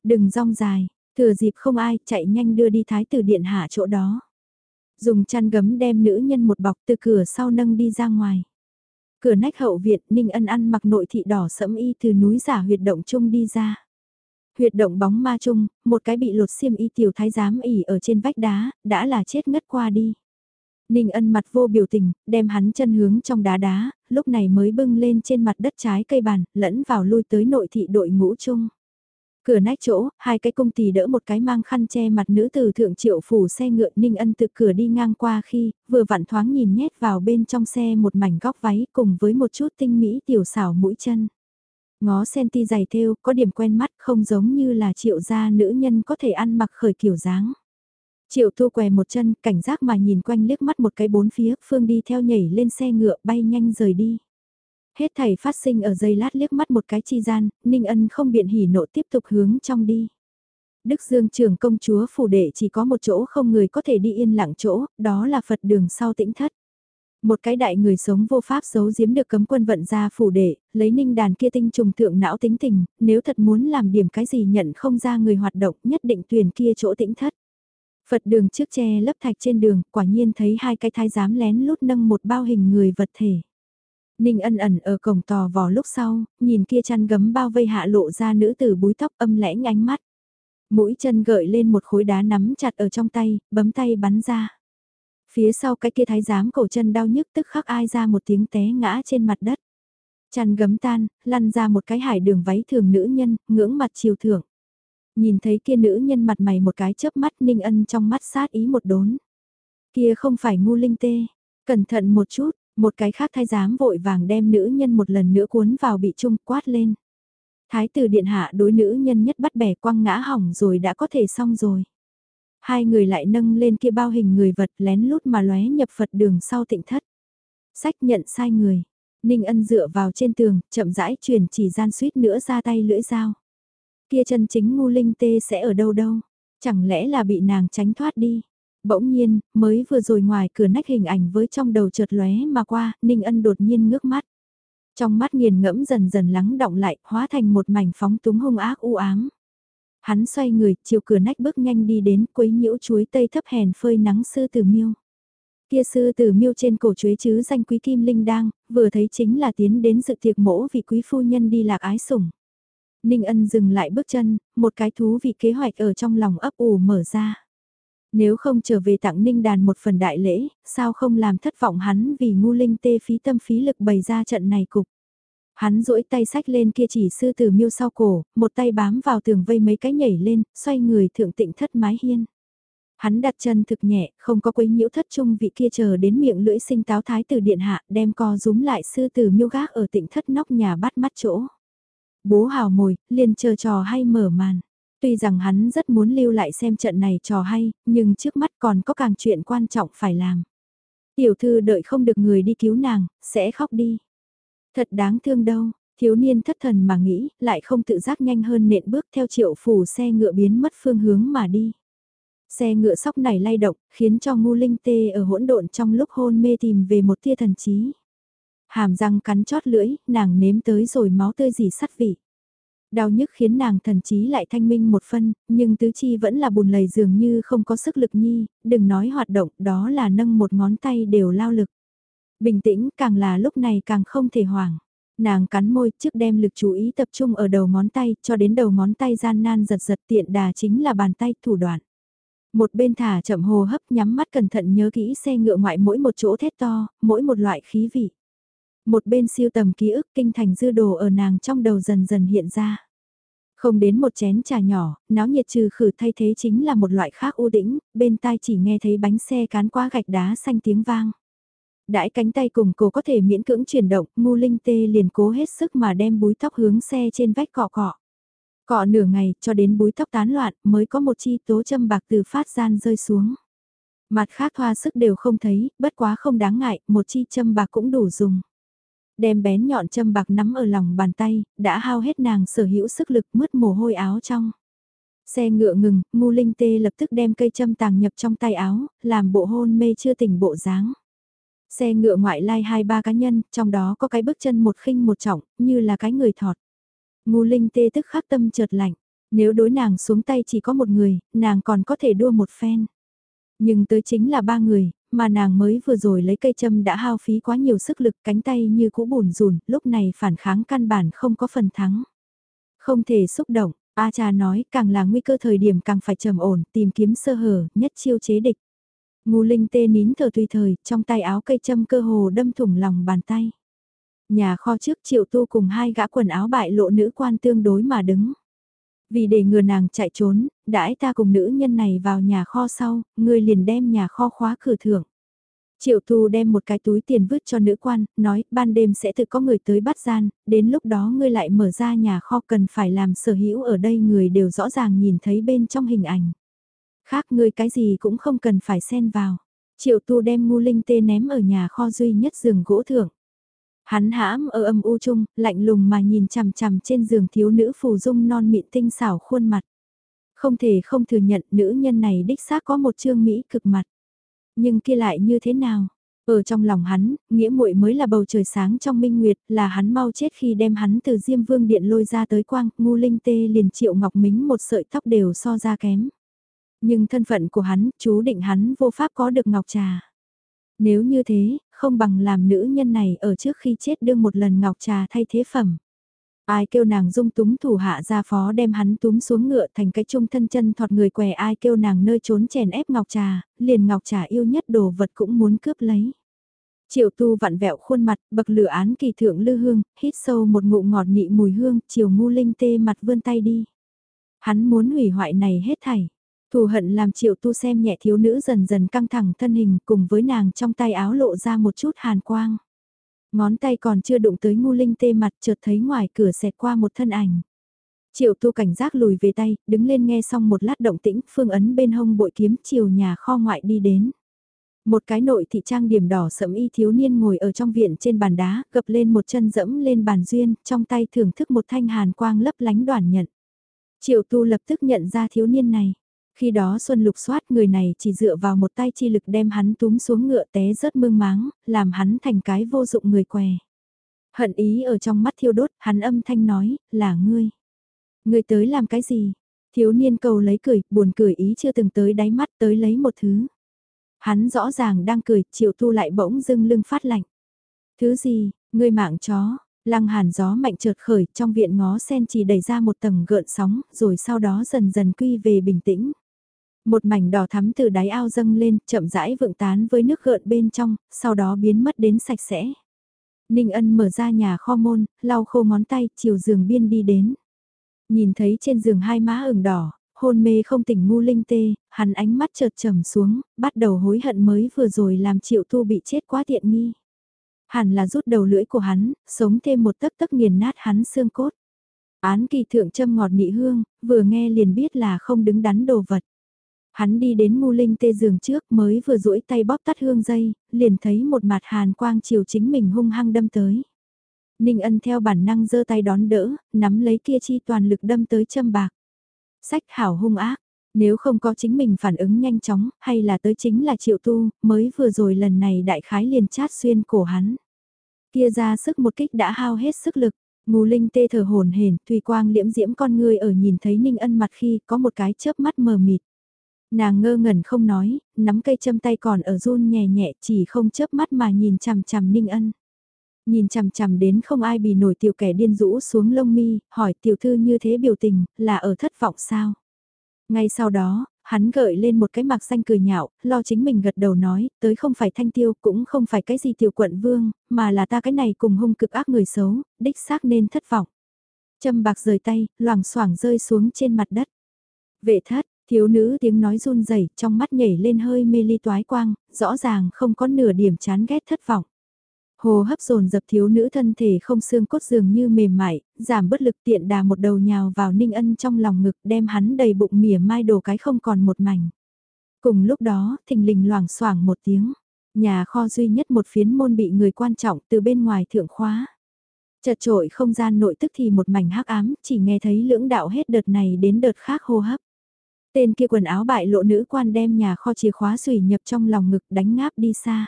Đừng rong dài, thừa dịp không ai, chạy nhanh đưa đi thái tử điện hạ chỗ đó. Dùng chăn gấm đem nữ nhân một bọc từ cửa sau nâng đi ra ngoài. Cửa nách hậu viện, Ninh Ân ăn mặc nội thị đỏ sẫm y từ núi giả huyệt động chung đi ra. Huyệt động bóng ma chung, một cái bị lột xiêm y tiểu thái giám ỉ ở trên vách đá, đã là chết ngất qua đi. Ninh ân mặt vô biểu tình, đem hắn chân hướng trong đá đá, lúc này mới bưng lên trên mặt đất trái cây bàn, lẫn vào lui tới nội thị đội ngũ chung. Cửa nách chỗ, hai cái công tỳ đỡ một cái mang khăn che mặt nữ từ thượng triệu phủ xe ngựa Ninh Ân từ cửa đi ngang qua khi, vừa vặn thoáng nhìn nhét vào bên trong xe một mảnh góc váy cùng với một chút tinh mỹ tiểu xảo mũi chân. Ngó sen ti dày thêu có điểm quen mắt không giống như là triệu gia nữ nhân có thể ăn mặc khởi kiểu dáng. Triệu thu què một chân, cảnh giác mà nhìn quanh liếc mắt một cái bốn phía, Phương đi theo nhảy lên xe ngựa bay nhanh rời đi. Hết thảy phát sinh ở giây lát liếc mắt một cái chi gian, Ninh Ân không biện hỉ nộ tiếp tục hướng trong đi. Đức Dương trưởng công chúa phủ đệ chỉ có một chỗ không người có thể đi yên lặng chỗ, đó là Phật đường sau tĩnh thất. Một cái đại người sống vô pháp giấu giếm được cấm quân vận ra phủ đệ, lấy ninh đàn kia tinh trùng thượng não tính tình, nếu thật muốn làm điểm cái gì nhận không ra người hoạt động nhất định tuyển kia chỗ tĩnh thất. Phật đường trước che lấp thạch trên đường, quả nhiên thấy hai cái thái giám lén lút nâng một bao hình người vật thể. Ninh ân ẩn ở cổng tò vò lúc sau, nhìn kia chăn gấm bao vây hạ lộ ra nữ tử búi tóc âm lãnh ánh mắt. Mũi chân gợi lên một khối đá nắm chặt ở trong tay, bấm tay bắn ra. Phía sau cái kia thái giám cổ chân đau nhức tức khắc ai ra một tiếng té ngã trên mặt đất. Chăn gấm tan, lăn ra một cái hải đường váy thường nữ nhân, ngưỡng mặt chiều thưởng. Nhìn thấy kia nữ nhân mặt mày một cái chớp mắt ninh ân trong mắt sát ý một đốn. Kia không phải ngu linh tê, cẩn thận một chút, một cái khác thái giám vội vàng đem nữ nhân một lần nữa cuốn vào bị trung quát lên. Thái tử điện hạ đối nữ nhân nhất bắt bẻ quăng ngã hỏng rồi đã có thể xong rồi. Hai người lại nâng lên kia bao hình người vật lén lút mà lóe nhập Phật đường sau tịnh thất. Sách nhận sai người. Ninh ân dựa vào trên tường, chậm rãi truyền chỉ gian suýt nữa ra tay lưỡi dao. Kia chân chính ngu linh tê sẽ ở đâu đâu? Chẳng lẽ là bị nàng tránh thoát đi? Bỗng nhiên, mới vừa rồi ngoài cửa nách hình ảnh với trong đầu chợt lóe mà qua, Ninh Ân đột nhiên ngước mắt. Trong mắt nghiền ngẫm dần dần lắng động lại, hóa thành một mảnh phóng túng hung ác u ám. Hắn xoay người, chiều cửa nách bước nhanh đi đến quấy nhiễu chuối tây thấp hèn phơi nắng sư tử miêu. Kia sư tử miêu trên cổ chuối chứ danh quý kim linh đang, vừa thấy chính là tiến đến dự tiệc mỗ vì quý phu nhân đi lạc ái sủng. Ninh ân dừng lại bước chân, một cái thú vị kế hoạch ở trong lòng ấp ủ mở ra. Nếu không trở về tặng Ninh Đàn một phần đại lễ, sao không làm thất vọng hắn vì ngu linh tê phí tâm phí lực bày ra trận này cục. Hắn duỗi tay sách lên kia chỉ sư tử miêu sau cổ, một tay bám vào tường vây mấy cái nhảy lên, xoay người thượng tịnh thất mái hiên. Hắn đặt chân thực nhẹ, không có quấy nhiễu thất trung vị kia chờ đến miệng lưỡi sinh táo thái tử điện hạ, đem co rúm lại sư tử miêu gác ở tịnh thất nóc nhà bắt mắt chỗ. Bố hào mồi, liền chờ trò hay mở màn. Tuy rằng hắn rất muốn lưu lại xem trận này trò hay, nhưng trước mắt còn có càng chuyện quan trọng phải làm. Tiểu thư đợi không được người đi cứu nàng, sẽ khóc đi. Thật đáng thương đâu, thiếu niên thất thần mà nghĩ, lại không tự giác nhanh hơn nện bước theo triệu phủ xe ngựa biến mất phương hướng mà đi. Xe ngựa sóc này lay động, khiến cho ngu linh tê ở hỗn độn trong lúc hôn mê tìm về một tia thần trí. Hàm răng cắn chót lưỡi, nàng nếm tới rồi máu tươi dì sắt vị. Đau nhức khiến nàng thần trí lại thanh minh một phân, nhưng tứ chi vẫn là bùn lầy dường như không có sức lực nhi, đừng nói hoạt động, đó là nâng một ngón tay đều lao lực. Bình tĩnh càng là lúc này càng không thể hoảng. Nàng cắn môi trước đem lực chú ý tập trung ở đầu ngón tay cho đến đầu ngón tay gian nan giật giật tiện đà chính là bàn tay thủ đoạn. Một bên thả chậm hồ hấp nhắm mắt cẩn thận nhớ kỹ xe ngựa ngoại mỗi một chỗ thét to, mỗi một loại khí vị. Một bên siêu tầm ký ức kinh thành dư đồ ở nàng trong đầu dần dần hiện ra. Không đến một chén trà nhỏ, náo nhiệt trừ khử thay thế chính là một loại khác u đĩnh, bên tai chỉ nghe thấy bánh xe cán qua gạch đá xanh tiếng vang. Đãi cánh tay cùng cô có thể miễn cưỡng chuyển động, ngu linh tê liền cố hết sức mà đem búi tóc hướng xe trên vách cọ cọ. Cọ nửa ngày cho đến búi tóc tán loạn mới có một chi tố châm bạc từ phát gian rơi xuống. Mặt khác thoa sức đều không thấy, bất quá không đáng ngại, một chi châm bạc cũng đủ dùng. Đem bén nhọn châm bạc nắm ở lòng bàn tay, đã hao hết nàng sở hữu sức lực mướt mồ hôi áo trong. Xe ngựa ngừng, ngu linh tê lập tức đem cây châm tàng nhập trong tay áo, làm bộ hôn mê chưa tỉnh bộ dáng. Xe ngựa ngoại lai hai ba cá nhân, trong đó có cái bước chân một khinh một trọng, như là cái người thọt. Ngu linh tê tức khắc tâm chợt lạnh, nếu đối nàng xuống tay chỉ có một người, nàng còn có thể đua một phen. Nhưng tới chính là ba người, mà nàng mới vừa rồi lấy cây châm đã hao phí quá nhiều sức lực cánh tay như cũ bùn rùn, lúc này phản kháng căn bản không có phần thắng. Không thể xúc động, A cha nói càng là nguy cơ thời điểm càng phải trầm ổn, tìm kiếm sơ hở, nhất chiêu chế địch. Ngu linh tê nín thở tùy thời, trong tay áo cây châm cơ hồ đâm thủng lòng bàn tay. Nhà kho trước triệu tu cùng hai gã quần áo bại lộ nữ quan tương đối mà đứng. Vì để ngừa nàng chạy trốn, đãi ta cùng nữ nhân này vào nhà kho sau, ngươi liền đem nhà kho khóa cửa thưởng. Triệu Thù đem một cái túi tiền vứt cho nữ quan, nói ban đêm sẽ tự có người tới bắt gian, đến lúc đó ngươi lại mở ra nhà kho cần phải làm sở hữu ở đây người đều rõ ràng nhìn thấy bên trong hình ảnh. Khác ngươi cái gì cũng không cần phải xen vào. Triệu Tu đem ngu linh tê ném ở nhà kho duy nhất giường gỗ thưởng. Hắn hãm ở âm u chung, lạnh lùng mà nhìn chằm chằm trên giường thiếu nữ phù dung non mịn tinh xảo khuôn mặt. Không thể không thừa nhận nữ nhân này đích xác có một trương Mỹ cực mặt. Nhưng kia lại như thế nào? Ở trong lòng hắn, nghĩa muội mới là bầu trời sáng trong minh nguyệt, là hắn mau chết khi đem hắn từ Diêm Vương Điện lôi ra tới quang, ngu linh tê liền triệu ngọc mính một sợi tóc đều so ra kém. Nhưng thân phận của hắn, chú định hắn vô pháp có được ngọc trà. Nếu như thế, không bằng làm nữ nhân này ở trước khi chết đưa một lần ngọc trà thay thế phẩm. Ai kêu nàng dung túng thủ hạ ra phó đem hắn túm xuống ngựa thành cái trung thân chân thọt người què ai kêu nàng nơi trốn chèn ép ngọc trà, liền ngọc trà yêu nhất đồ vật cũng muốn cướp lấy. Triệu tu vặn vẹo khuôn mặt, bậc lửa án kỳ thượng lư hương, hít sâu một ngụ ngọt nị mùi hương, chiều ngu linh tê mặt vươn tay đi. Hắn muốn hủy hoại này hết thảy. Thù hận làm triệu tu xem nhẹ thiếu nữ dần dần căng thẳng thân hình cùng với nàng trong tay áo lộ ra một chút hàn quang. Ngón tay còn chưa đụng tới ngu linh tê mặt chợt thấy ngoài cửa xẹt qua một thân ảnh. Triệu tu cảnh giác lùi về tay, đứng lên nghe xong một lát động tĩnh, phương ấn bên hông bội kiếm chiều nhà kho ngoại đi đến. Một cái nội thị trang điểm đỏ sẫm y thiếu niên ngồi ở trong viện trên bàn đá, gập lên một chân dẫm lên bàn duyên, trong tay thưởng thức một thanh hàn quang lấp lánh đoàn nhận. Triệu tu lập tức nhận ra thiếu niên này. Khi đó Xuân lục soát người này chỉ dựa vào một tay chi lực đem hắn túm xuống ngựa té rớt mương máng, làm hắn thành cái vô dụng người què. Hận ý ở trong mắt thiêu đốt, hắn âm thanh nói, là ngươi. Ngươi tới làm cái gì? Thiếu niên cầu lấy cười, buồn cười ý chưa từng tới đáy mắt tới lấy một thứ. Hắn rõ ràng đang cười, triệu tu lại bỗng dưng lưng phát lạnh. Thứ gì, ngươi mạng chó, lăng hàn gió mạnh chợt khởi, trong viện ngó sen chỉ đẩy ra một tầng gợn sóng, rồi sau đó dần dần quy về bình tĩnh. Một mảnh đỏ thắm từ đáy ao dâng lên, chậm rãi vượng tán với nước gợn bên trong, sau đó biến mất đến sạch sẽ. Ninh ân mở ra nhà kho môn, lau khô ngón tay, chiều giường biên đi đến. Nhìn thấy trên giường hai má ửng đỏ, hôn mê không tỉnh ngu linh tê, hắn ánh mắt chợt trầm xuống, bắt đầu hối hận mới vừa rồi làm triệu tu bị chết quá tiện nghi. Hẳn là rút đầu lưỡi của hắn, sống thêm một tấc tấc nghiền nát hắn xương cốt. Án kỳ thượng châm ngọt nị hương, vừa nghe liền biết là không đứng đắn đồ vật. Hắn đi đến ngu linh tê giường trước mới vừa duỗi tay bóp tắt hương dây, liền thấy một mặt hàn quang chiều chính mình hung hăng đâm tới. Ninh ân theo bản năng giơ tay đón đỡ, nắm lấy kia chi toàn lực đâm tới châm bạc. Sách hảo hung ác, nếu không có chính mình phản ứng nhanh chóng, hay là tới chính là triệu tu, mới vừa rồi lần này đại khái liền chát xuyên cổ hắn. Kia ra sức một kích đã hao hết sức lực, Ngù linh tê thở hồn hển, thùy quang liễm diễm con người ở nhìn thấy ninh ân mặt khi có một cái chớp mắt mờ mịt. Nàng ngơ ngẩn không nói, nắm cây châm tay còn ở run nhẹ nhẹ chỉ không chớp mắt mà nhìn chằm chằm Ninh Ân. Nhìn chằm chằm đến không ai bị nổi tiểu kẻ điên rũ xuống lông mi, hỏi tiểu thư như thế biểu tình, là ở thất vọng sao? Ngay sau đó, hắn gợi lên một cái mặt xanh cười nhạo, lo chính mình gật đầu nói, tới không phải thanh tiêu, cũng không phải cái gì tiểu quận vương, mà là ta cái này cùng hung cực ác người xấu, đích xác nên thất vọng. Châm bạc rời tay, loảng xoảng rơi xuống trên mặt đất. Vệ thất, thiếu nữ tiếng nói run rẩy trong mắt nhảy lên hơi mê ly toái quang, rõ ràng không có nửa điểm chán ghét thất vọng. Hồ hấp dồn dập thiếu nữ thân thể không xương cốt dường như mềm mại, giảm bất lực tiện đà một đầu nhào vào ninh ân trong lòng ngực đem hắn đầy bụng mỉa mai đồ cái không còn một mảnh. Cùng lúc đó, thình lình loảng xoảng một tiếng, nhà kho duy nhất một phiến môn bị người quan trọng từ bên ngoài thượng khóa. Chật trội không gian nội tức thì một mảnh hắc ám, chỉ nghe thấy lưỡng đạo hết đợt này đến đợt khác hô hấp. Tên kia quần áo bại lộ nữ quan đem nhà kho chìa khóa sủy nhập trong lòng ngực đánh ngáp đi xa.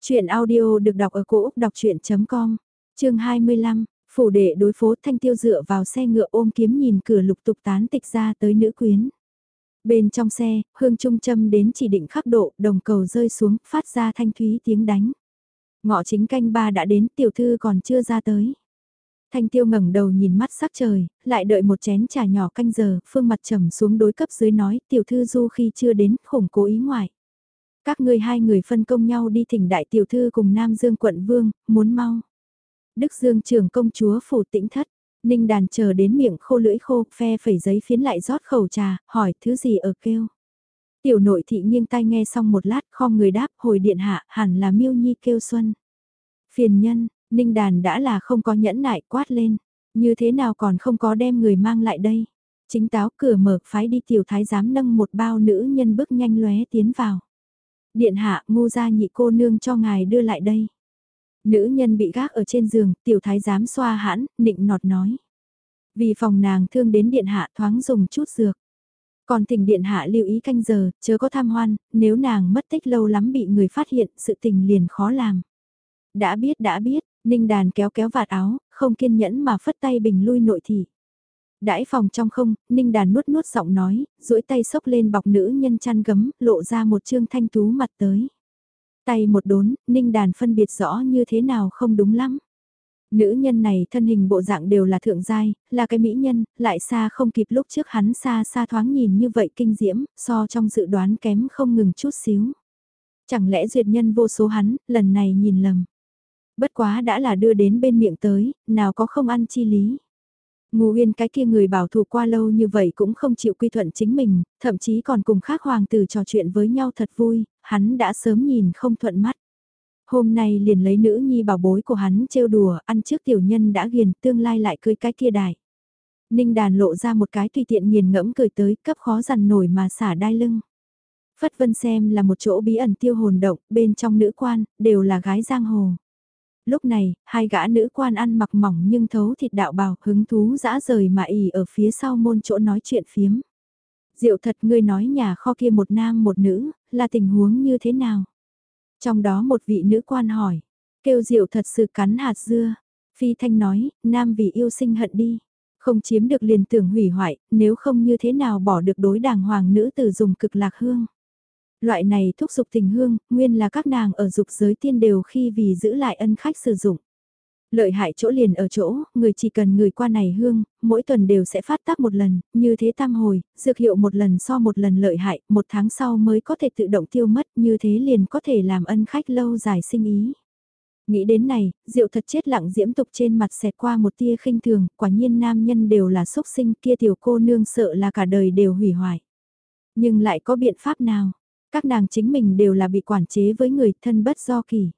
Chuyện audio được đọc ở cổ Úc đọc chuyện.com, chương 25, phủ đệ đối phố thanh tiêu dựa vào xe ngựa ôm kiếm nhìn cửa lục tục tán tịch ra tới nữ quyến. Bên trong xe, hương trung châm đến chỉ định khắc độ, đồng cầu rơi xuống, phát ra thanh thúy tiếng đánh. Ngọ chính canh ba đã đến, tiểu thư còn chưa ra tới. Thanh tiêu ngẩng đầu nhìn mắt sắc trời, lại đợi một chén trà nhỏ canh giờ, phương mặt trầm xuống đối cấp dưới nói, tiểu thư du khi chưa đến, khủng cố ý ngoại. Các ngươi hai người phân công nhau đi thỉnh đại tiểu thư cùng Nam Dương quận vương, muốn mau. Đức Dương trưởng công chúa phủ tĩnh thất, Ninh đàn chờ đến miệng khô lưỡi khô, phe phẩy giấy phiến lại rót khẩu trà, hỏi thứ gì ở kêu. Tiểu nội thị nghiêng tai nghe xong một lát, khom người đáp, hồi điện hạ, hẳn là miêu nhi kêu xuân. Phiền nhân, Ninh đàn đã là không có nhẫn nại quát lên, như thế nào còn không có đem người mang lại đây. Chính táo cửa mở phái đi tiểu thái giám nâng một bao nữ nhân bước nhanh lóe tiến vào. Điện hạ ngu ra nhị cô nương cho ngài đưa lại đây. Nữ nhân bị gác ở trên giường, tiểu thái giám xoa hãn, nịnh nọt nói. Vì phòng nàng thương đến điện hạ thoáng dùng chút dược. Còn thỉnh điện hạ lưu ý canh giờ, chớ có tham hoan, nếu nàng mất tích lâu lắm bị người phát hiện, sự tình liền khó làm. Đã biết đã biết, ninh đàn kéo kéo vạt áo, không kiên nhẫn mà phất tay bình lui nội thị. Đãi phòng trong không, ninh đàn nuốt nuốt giọng nói, duỗi tay xốc lên bọc nữ nhân chăn gấm, lộ ra một trương thanh tú mặt tới. Tay một đốn, ninh đàn phân biệt rõ như thế nào không đúng lắm. Nữ nhân này thân hình bộ dạng đều là thượng giai, là cái mỹ nhân, lại xa không kịp lúc trước hắn xa xa thoáng nhìn như vậy kinh diễm, so trong dự đoán kém không ngừng chút xíu. Chẳng lẽ duyệt nhân vô số hắn, lần này nhìn lầm. Bất quá đã là đưa đến bên miệng tới, nào có không ăn chi lý. Ngô Uyên cái kia người bảo thủ qua lâu như vậy cũng không chịu quy thuận chính mình, thậm chí còn cùng khác hoàng tử trò chuyện với nhau thật vui, hắn đã sớm nhìn không thuận mắt. Hôm nay liền lấy nữ nhi bảo bối của hắn trêu đùa, ăn trước tiểu nhân đã ghiền, tương lai lại cưới cái kia đại. Ninh đàn lộ ra một cái tùy tiện nghiền ngẫm cười tới, cấp khó dằn nổi mà xả đai lưng. Phất Vân xem là một chỗ bí ẩn tiêu hồn động, bên trong nữ quan, đều là gái giang hồ. Lúc này, hai gã nữ quan ăn mặc mỏng nhưng thấu thịt đạo bào, hứng thú dã rời mà ỉ ở phía sau môn chỗ nói chuyện phiếm. Diệu thật ngươi nói nhà kho kia một nam một nữ, là tình huống như thế nào? Trong đó một vị nữ quan hỏi, kêu diệu thật sự cắn hạt dưa. Phi Thanh nói, nam vì yêu sinh hận đi. Không chiếm được liền tưởng hủy hoại, nếu không như thế nào bỏ được đối đàng hoàng nữ tử dùng cực lạc hương. Loại này thúc dục tình hương, nguyên là các nàng ở dục giới tiên đều khi vì giữ lại ân khách sử dụng. Lợi hại chỗ liền ở chỗ, người chỉ cần người qua này hương, mỗi tuần đều sẽ phát tác một lần, như thế tam hồi, dược hiệu một lần so một lần lợi hại, một tháng sau mới có thể tự động tiêu mất, như thế liền có thể làm ân khách lâu dài sinh ý. Nghĩ đến này, diệu thật chết lặng diễm tục trên mặt xẹt qua một tia khinh thường, quả nhiên nam nhân đều là xúc sinh kia tiểu cô nương sợ là cả đời đều hủy hoại. Nhưng lại có biện pháp nào? Các nàng chính mình đều là bị quản chế với người thân bất do kỳ.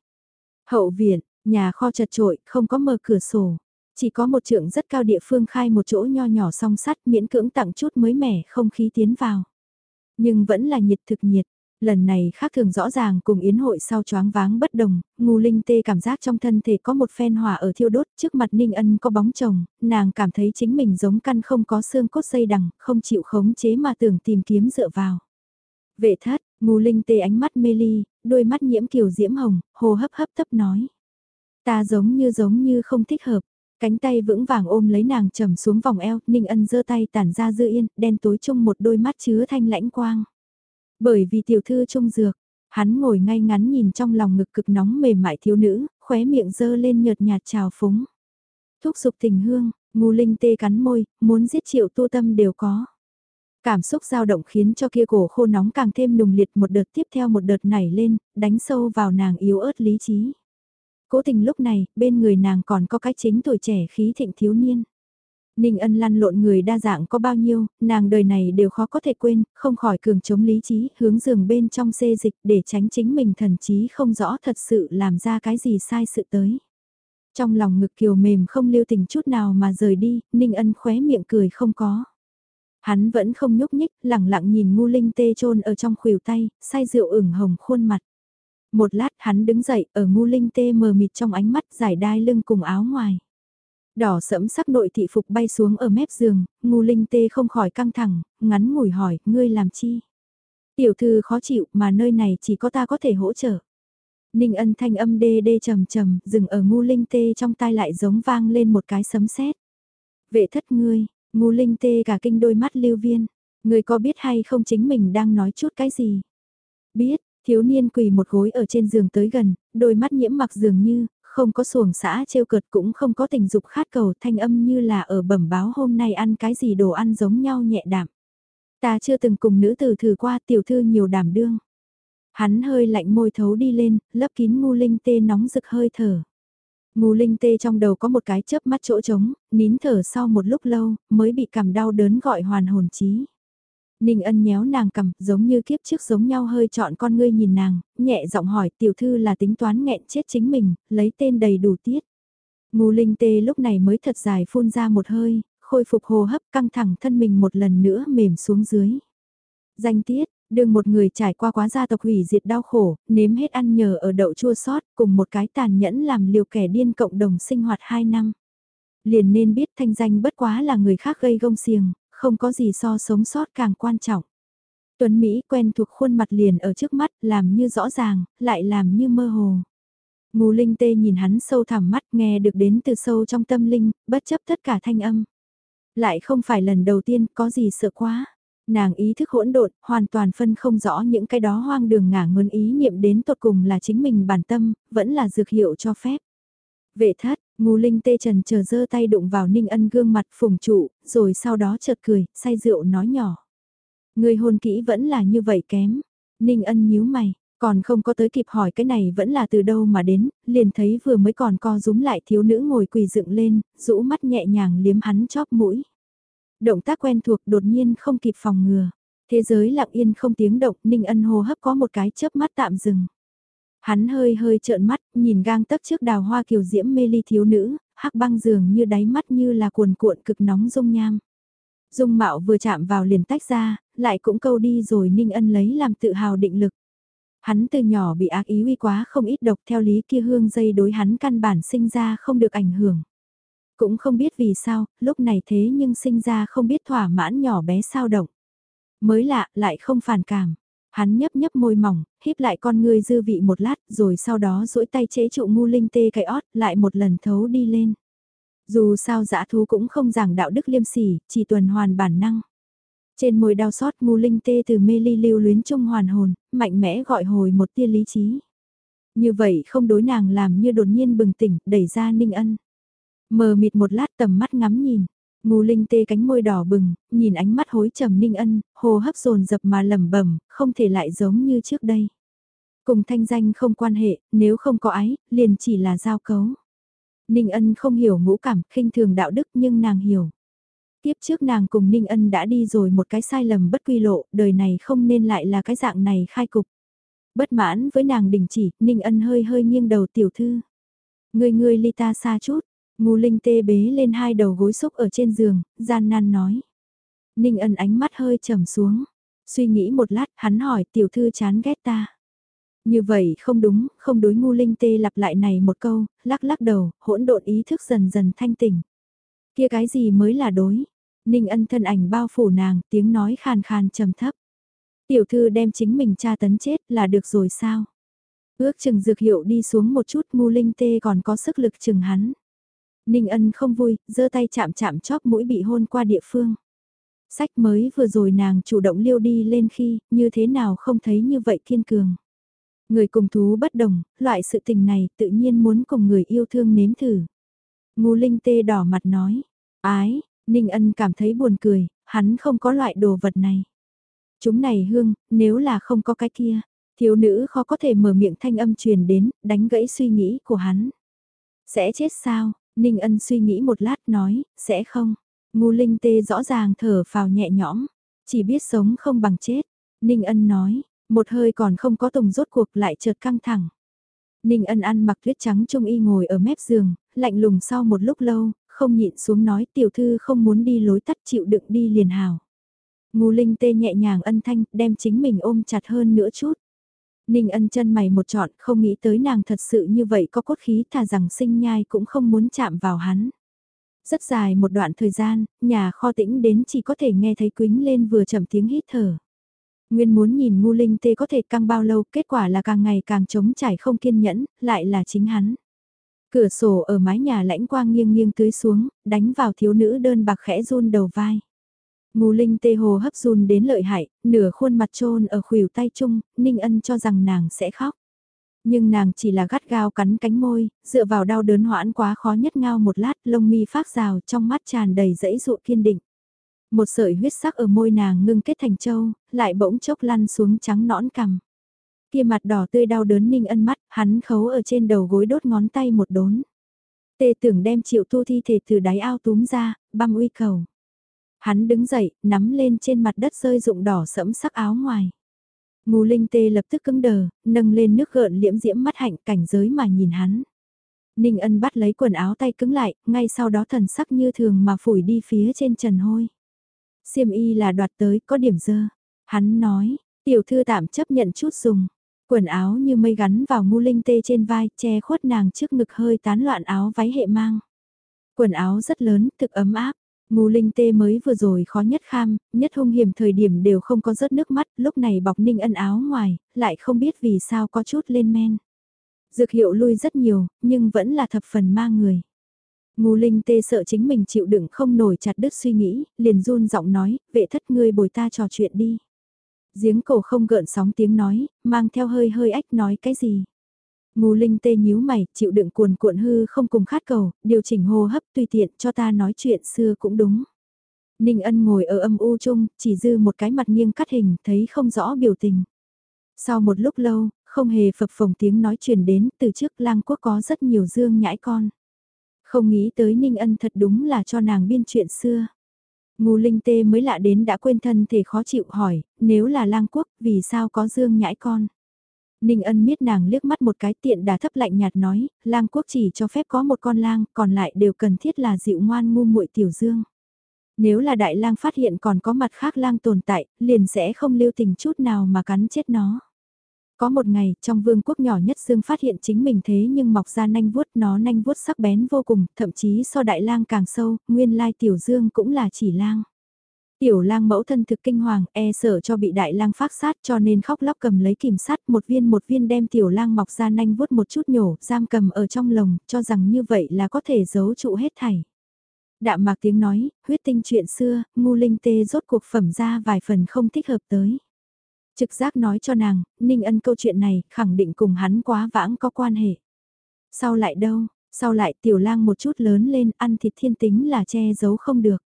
Hậu viện, nhà kho chật trội, không có mở cửa sổ. Chỉ có một trượng rất cao địa phương khai một chỗ nho nhỏ song sắt miễn cưỡng tặng chút mới mẻ không khí tiến vào. Nhưng vẫn là nhiệt thực nhiệt, lần này khác thường rõ ràng cùng yến hội sau choáng váng bất đồng, ngu linh tê cảm giác trong thân thể có một phen hỏa ở thiêu đốt trước mặt ninh ân có bóng chồng, nàng cảm thấy chính mình giống căn không có xương cốt dây đằng, không chịu khống chế mà tưởng tìm kiếm dựa vào. Vệ thất, mù linh tê ánh mắt mê ly, đôi mắt nhiễm kiều diễm hồng, hồ hấp hấp tấp nói. Ta giống như giống như không thích hợp, cánh tay vững vàng ôm lấy nàng trầm xuống vòng eo, ninh ân giơ tay tản ra dư yên, đen tối chung một đôi mắt chứa thanh lãnh quang. Bởi vì tiểu thư trung dược, hắn ngồi ngay ngắn nhìn trong lòng ngực cực nóng mềm mại thiếu nữ, khóe miệng dơ lên nhợt nhạt trào phúng. Thúc giục tình hương, ngu linh tê cắn môi, muốn giết triệu tu tâm đều có. Cảm xúc dao động khiến cho kia cổ khô nóng càng thêm nùng liệt một đợt tiếp theo một đợt nảy lên, đánh sâu vào nàng yếu ớt lý trí. Cố tình lúc này, bên người nàng còn có cái chính tuổi trẻ khí thịnh thiếu niên. Ninh ân lăn lộn người đa dạng có bao nhiêu, nàng đời này đều khó có thể quên, không khỏi cường chống lý trí, hướng giường bên trong xê dịch để tránh chính mình thần trí không rõ thật sự làm ra cái gì sai sự tới. Trong lòng ngực kiều mềm không lưu tình chút nào mà rời đi, Ninh ân khóe miệng cười không có. Hắn vẫn không nhúc nhích, lẳng lặng nhìn ngu linh tê trôn ở trong khuỷu tay, say rượu ửng hồng khuôn mặt. Một lát hắn đứng dậy ở ngu linh tê mờ mịt trong ánh mắt giải đai lưng cùng áo ngoài. Đỏ sẫm sắc nội thị phục bay xuống ở mép giường, ngu linh tê không khỏi căng thẳng, ngắn ngủi hỏi, ngươi làm chi? Tiểu thư khó chịu mà nơi này chỉ có ta có thể hỗ trợ. Ninh ân thanh âm đê đê trầm trầm, dừng ở ngu linh tê trong tai lại giống vang lên một cái sấm sét. Vệ thất ngươi, ngu linh tê cả kinh đôi mắt lưu viên, người có biết hay không chính mình đang nói chút cái gì? Biết, thiếu niên quỳ một gối ở trên giường tới gần, đôi mắt nhiễm mặc dường như, không có xuồng xã trêu cợt cũng không có tình dục khát cầu thanh âm như là ở bẩm báo hôm nay ăn cái gì đồ ăn giống nhau nhẹ đạm. Ta chưa từng cùng nữ tử thử qua tiểu thư nhiều đảm đương. Hắn hơi lạnh môi thấu đi lên, lấp kín ngu linh tê nóng rực hơi thở. Ngô linh tê trong đầu có một cái chớp mắt chỗ trống, nín thở sau một lúc lâu, mới bị cảm đau đớn gọi hoàn hồn trí. Ninh ân nhéo nàng cầm, giống như kiếp trước giống nhau hơi chọn con ngươi nhìn nàng, nhẹ giọng hỏi tiểu thư là tính toán nghẹn chết chính mình, lấy tên đầy đủ tiết. Ngô linh tê lúc này mới thật dài phun ra một hơi, khôi phục hô hấp căng thẳng thân mình một lần nữa mềm xuống dưới. Danh tiết, đương một người trải qua quá gia tộc hủy diệt đau khổ, nếm hết ăn nhờ ở đậu chua sót, cùng một cái tàn nhẫn làm liều kẻ điên cộng đồng sinh hoạt 2 năm. Liền nên biết thanh danh bất quá là người khác gây gông xiềng, không có gì so sống sót càng quan trọng. Tuấn Mỹ quen thuộc khuôn mặt liền ở trước mắt, làm như rõ ràng, lại làm như mơ hồ. ngô linh tê nhìn hắn sâu thẳm mắt nghe được đến từ sâu trong tâm linh, bất chấp tất cả thanh âm. Lại không phải lần đầu tiên có gì sợ quá. Nàng ý thức hỗn độn, hoàn toàn phân không rõ những cái đó hoang đường ngả ngơn ý niệm đến tột cùng là chính mình bản tâm, vẫn là dược hiệu cho phép. Vệ thất, ngu linh tê trần chờ giơ tay đụng vào ninh ân gương mặt phùng trụ, rồi sau đó chợt cười, say rượu nói nhỏ. Người hôn kỹ vẫn là như vậy kém. Ninh ân nhíu mày, còn không có tới kịp hỏi cái này vẫn là từ đâu mà đến, liền thấy vừa mới còn co rúm lại thiếu nữ ngồi quỳ dựng lên, rũ mắt nhẹ nhàng liếm hắn chóp mũi. Động tác quen thuộc đột nhiên không kịp phòng ngừa. Thế giới lặng yên không tiếng động, Ninh Ân hô hấp có một cái chớp mắt tạm dừng. Hắn hơi hơi trợn mắt, nhìn gang tấc trước đào hoa kiều diễm mê ly thiếu nữ, hắc băng dường như đáy mắt như là cuồn cuộn cực nóng dung nham. Dung mạo vừa chạm vào liền tách ra, lại cũng câu đi rồi Ninh Ân lấy làm tự hào định lực. Hắn từ nhỏ bị ác ý uy quá không ít độc theo lý kia hương dây đối hắn căn bản sinh ra không được ảnh hưởng. Cũng không biết vì sao, lúc này thế nhưng sinh ra không biết thỏa mãn nhỏ bé sao động. Mới lạ, lại không phản cảm. Hắn nhấp nhấp môi mỏng, híp lại con ngươi dư vị một lát, rồi sau đó duỗi tay chế trụ ngu linh tê cái ót, lại một lần thấu đi lên. Dù sao dã thú cũng không giảng đạo đức liêm sỉ, chỉ tuần hoàn bản năng. Trên môi đau xót ngu linh tê từ mê ly lưu luyến trung hoàn hồn, mạnh mẽ gọi hồi một tia lý trí. Như vậy không đối nàng làm như đột nhiên bừng tỉnh, đẩy ra ninh ân. Mờ mịt một lát tầm mắt ngắm nhìn, Ngô Linh tê cánh môi đỏ bừng, nhìn ánh mắt hối trầm ninh ân, hồ hấp dồn dập mà lẩm bẩm, không thể lại giống như trước đây. Cùng thanh danh không quan hệ, nếu không có ái, liền chỉ là giao cấu. Ninh ân không hiểu ngũ cảm, khinh thường đạo đức nhưng nàng hiểu. Tiếp trước nàng cùng Ninh ân đã đi rồi một cái sai lầm bất quy lộ, đời này không nên lại là cái dạng này khai cục. Bất mãn với nàng đình chỉ, Ninh ân hơi hơi nghiêng đầu tiểu thư. Người người ly ta xa chút, Ngu linh tê bế lên hai đầu gối xúc ở trên giường, gian nan nói. Ninh ân ánh mắt hơi trầm xuống. Suy nghĩ một lát, hắn hỏi tiểu thư chán ghét ta. Như vậy không đúng, không đối ngu linh tê lặp lại này một câu, lắc lắc đầu, hỗn độn ý thức dần dần thanh tỉnh. Kia cái gì mới là đối? Ninh ân thân ảnh bao phủ nàng, tiếng nói khàn khàn trầm thấp. Tiểu thư đem chính mình tra tấn chết là được rồi sao? Ước chừng dược hiệu đi xuống một chút ngu linh tê còn có sức lực chừng hắn. Ninh ân không vui, giơ tay chạm chạm chóp mũi bị hôn qua địa phương. Sách mới vừa rồi nàng chủ động liêu đi lên khi, như thế nào không thấy như vậy kiên cường. Người cùng thú bất đồng, loại sự tình này tự nhiên muốn cùng người yêu thương nếm thử. Ngô linh tê đỏ mặt nói, ái, Ninh ân cảm thấy buồn cười, hắn không có loại đồ vật này. Chúng này hương, nếu là không có cái kia, thiếu nữ khó có thể mở miệng thanh âm truyền đến, đánh gãy suy nghĩ của hắn. Sẽ chết sao, Ninh Ân suy nghĩ một lát nói, sẽ không. Ngu linh tê rõ ràng thở phào nhẹ nhõm, chỉ biết sống không bằng chết. Ninh ân nói, một hơi còn không có tùng rốt cuộc lại chợt căng thẳng. Ninh ân ăn mặc tuyết trắng trung y ngồi ở mép giường, lạnh lùng sau một lúc lâu, không nhịn xuống nói tiểu thư không muốn đi lối tắt chịu đựng đi liền hào. Ngu linh tê nhẹ nhàng ân thanh, đem chính mình ôm chặt hơn nữa chút. Ninh ân chân mày một trọn, không nghĩ tới nàng thật sự như vậy có cốt khí thà rằng sinh nhai cũng không muốn chạm vào hắn. Rất dài một đoạn thời gian, nhà kho tĩnh đến chỉ có thể nghe thấy quính lên vừa chậm tiếng hít thở. Nguyên muốn nhìn ngu linh tê có thể căng bao lâu, kết quả là càng ngày càng trống trải không kiên nhẫn, lại là chính hắn. Cửa sổ ở mái nhà lãnh quang nghiêng nghiêng tưới xuống, đánh vào thiếu nữ đơn bạc khẽ run đầu vai. Ngu linh tê hồ hấp run đến lợi hại, nửa khuôn mặt trôn ở khuỷu tay chung, ninh ân cho rằng nàng sẽ khóc. Nhưng nàng chỉ là gắt gao cắn cánh môi, dựa vào đau đớn hoãn quá khó nhất ngao một lát lông mi phát rào trong mắt tràn đầy dãy dụ kiên định. Một sợi huyết sắc ở môi nàng ngưng kết thành châu, lại bỗng chốc lăn xuống trắng nõn cằm. Kia mặt đỏ tươi đau đớn ninh ân mắt, hắn khấu ở trên đầu gối đốt ngón tay một đốn. Tê tưởng đem triệu tu thi thể từ đáy ao túm ra, băm uy cầu. Hắn đứng dậy, nắm lên trên mặt đất rơi rụng đỏ sẫm sắc áo ngoài. Ngô Linh Tê lập tức cứng đờ, nâng lên nước gợn liễm diễm mắt hạnh cảnh giới mà nhìn hắn. Ninh ân bắt lấy quần áo tay cứng lại, ngay sau đó thần sắc như thường mà phủi đi phía trên trần hôi. Xiêm y là đoạt tới, có điểm dơ. Hắn nói, tiểu thư tạm chấp nhận chút dùng. Quần áo như mây gắn vào ngu linh tê trên vai, che khuất nàng trước ngực hơi tán loạn áo váy hệ mang. Quần áo rất lớn, thực ấm áp. Ngô linh tê mới vừa rồi khó nhất kham, nhất hung hiểm thời điểm đều không có rớt nước mắt, lúc này bọc ninh ân áo ngoài, lại không biết vì sao có chút lên men. Dược hiệu lui rất nhiều, nhưng vẫn là thập phần ma người. Ngô linh tê sợ chính mình chịu đựng không nổi chặt đứt suy nghĩ, liền run giọng nói, vệ thất ngươi bồi ta trò chuyện đi. Giếng cổ không gợn sóng tiếng nói, mang theo hơi hơi ách nói cái gì. Ngô Linh tê nhíu mày, chịu đựng cuồn cuộn hư không cùng khát cầu, điều chỉnh hô hấp tùy tiện cho ta nói chuyện xưa cũng đúng. Ninh ân ngồi ở âm u chung, chỉ dư một cái mặt nghiêng cắt hình, thấy không rõ biểu tình. Sau một lúc lâu, không hề phập phồng tiếng nói truyền đến, từ trước lang quốc có rất nhiều dương nhãi con. Không nghĩ tới Ninh ân thật đúng là cho nàng biên chuyện xưa. Ngô Linh tê mới lạ đến đã quên thân thể khó chịu hỏi, nếu là lang quốc, vì sao có dương nhãi con? Ninh ân miết nàng liếc mắt một cái tiện đà thấp lạnh nhạt nói, lang quốc chỉ cho phép có một con lang, còn lại đều cần thiết là dịu ngoan ngu muội tiểu dương. Nếu là đại lang phát hiện còn có mặt khác lang tồn tại, liền sẽ không lưu tình chút nào mà cắn chết nó. Có một ngày, trong vương quốc nhỏ nhất dương phát hiện chính mình thế nhưng mọc ra nanh vuốt nó nanh vuốt sắc bén vô cùng, thậm chí so đại lang càng sâu, nguyên lai tiểu dương cũng là chỉ lang. Tiểu lang mẫu thân thực kinh hoàng, e sợ cho bị đại lang phát sát cho nên khóc lóc cầm lấy kìm sắt một viên một viên đem tiểu lang mọc ra nanh vuốt một chút nhổ, giam cầm ở trong lồng, cho rằng như vậy là có thể giấu trụ hết thảy. Đạm mạc tiếng nói, huyết tinh chuyện xưa, ngu linh tê rốt cuộc phẩm ra vài phần không thích hợp tới. Trực giác nói cho nàng, Ninh Ân câu chuyện này khẳng định cùng hắn quá vãng có quan hệ. Sau lại đâu, sau lại tiểu lang một chút lớn lên ăn thịt thiên tính là che giấu không được.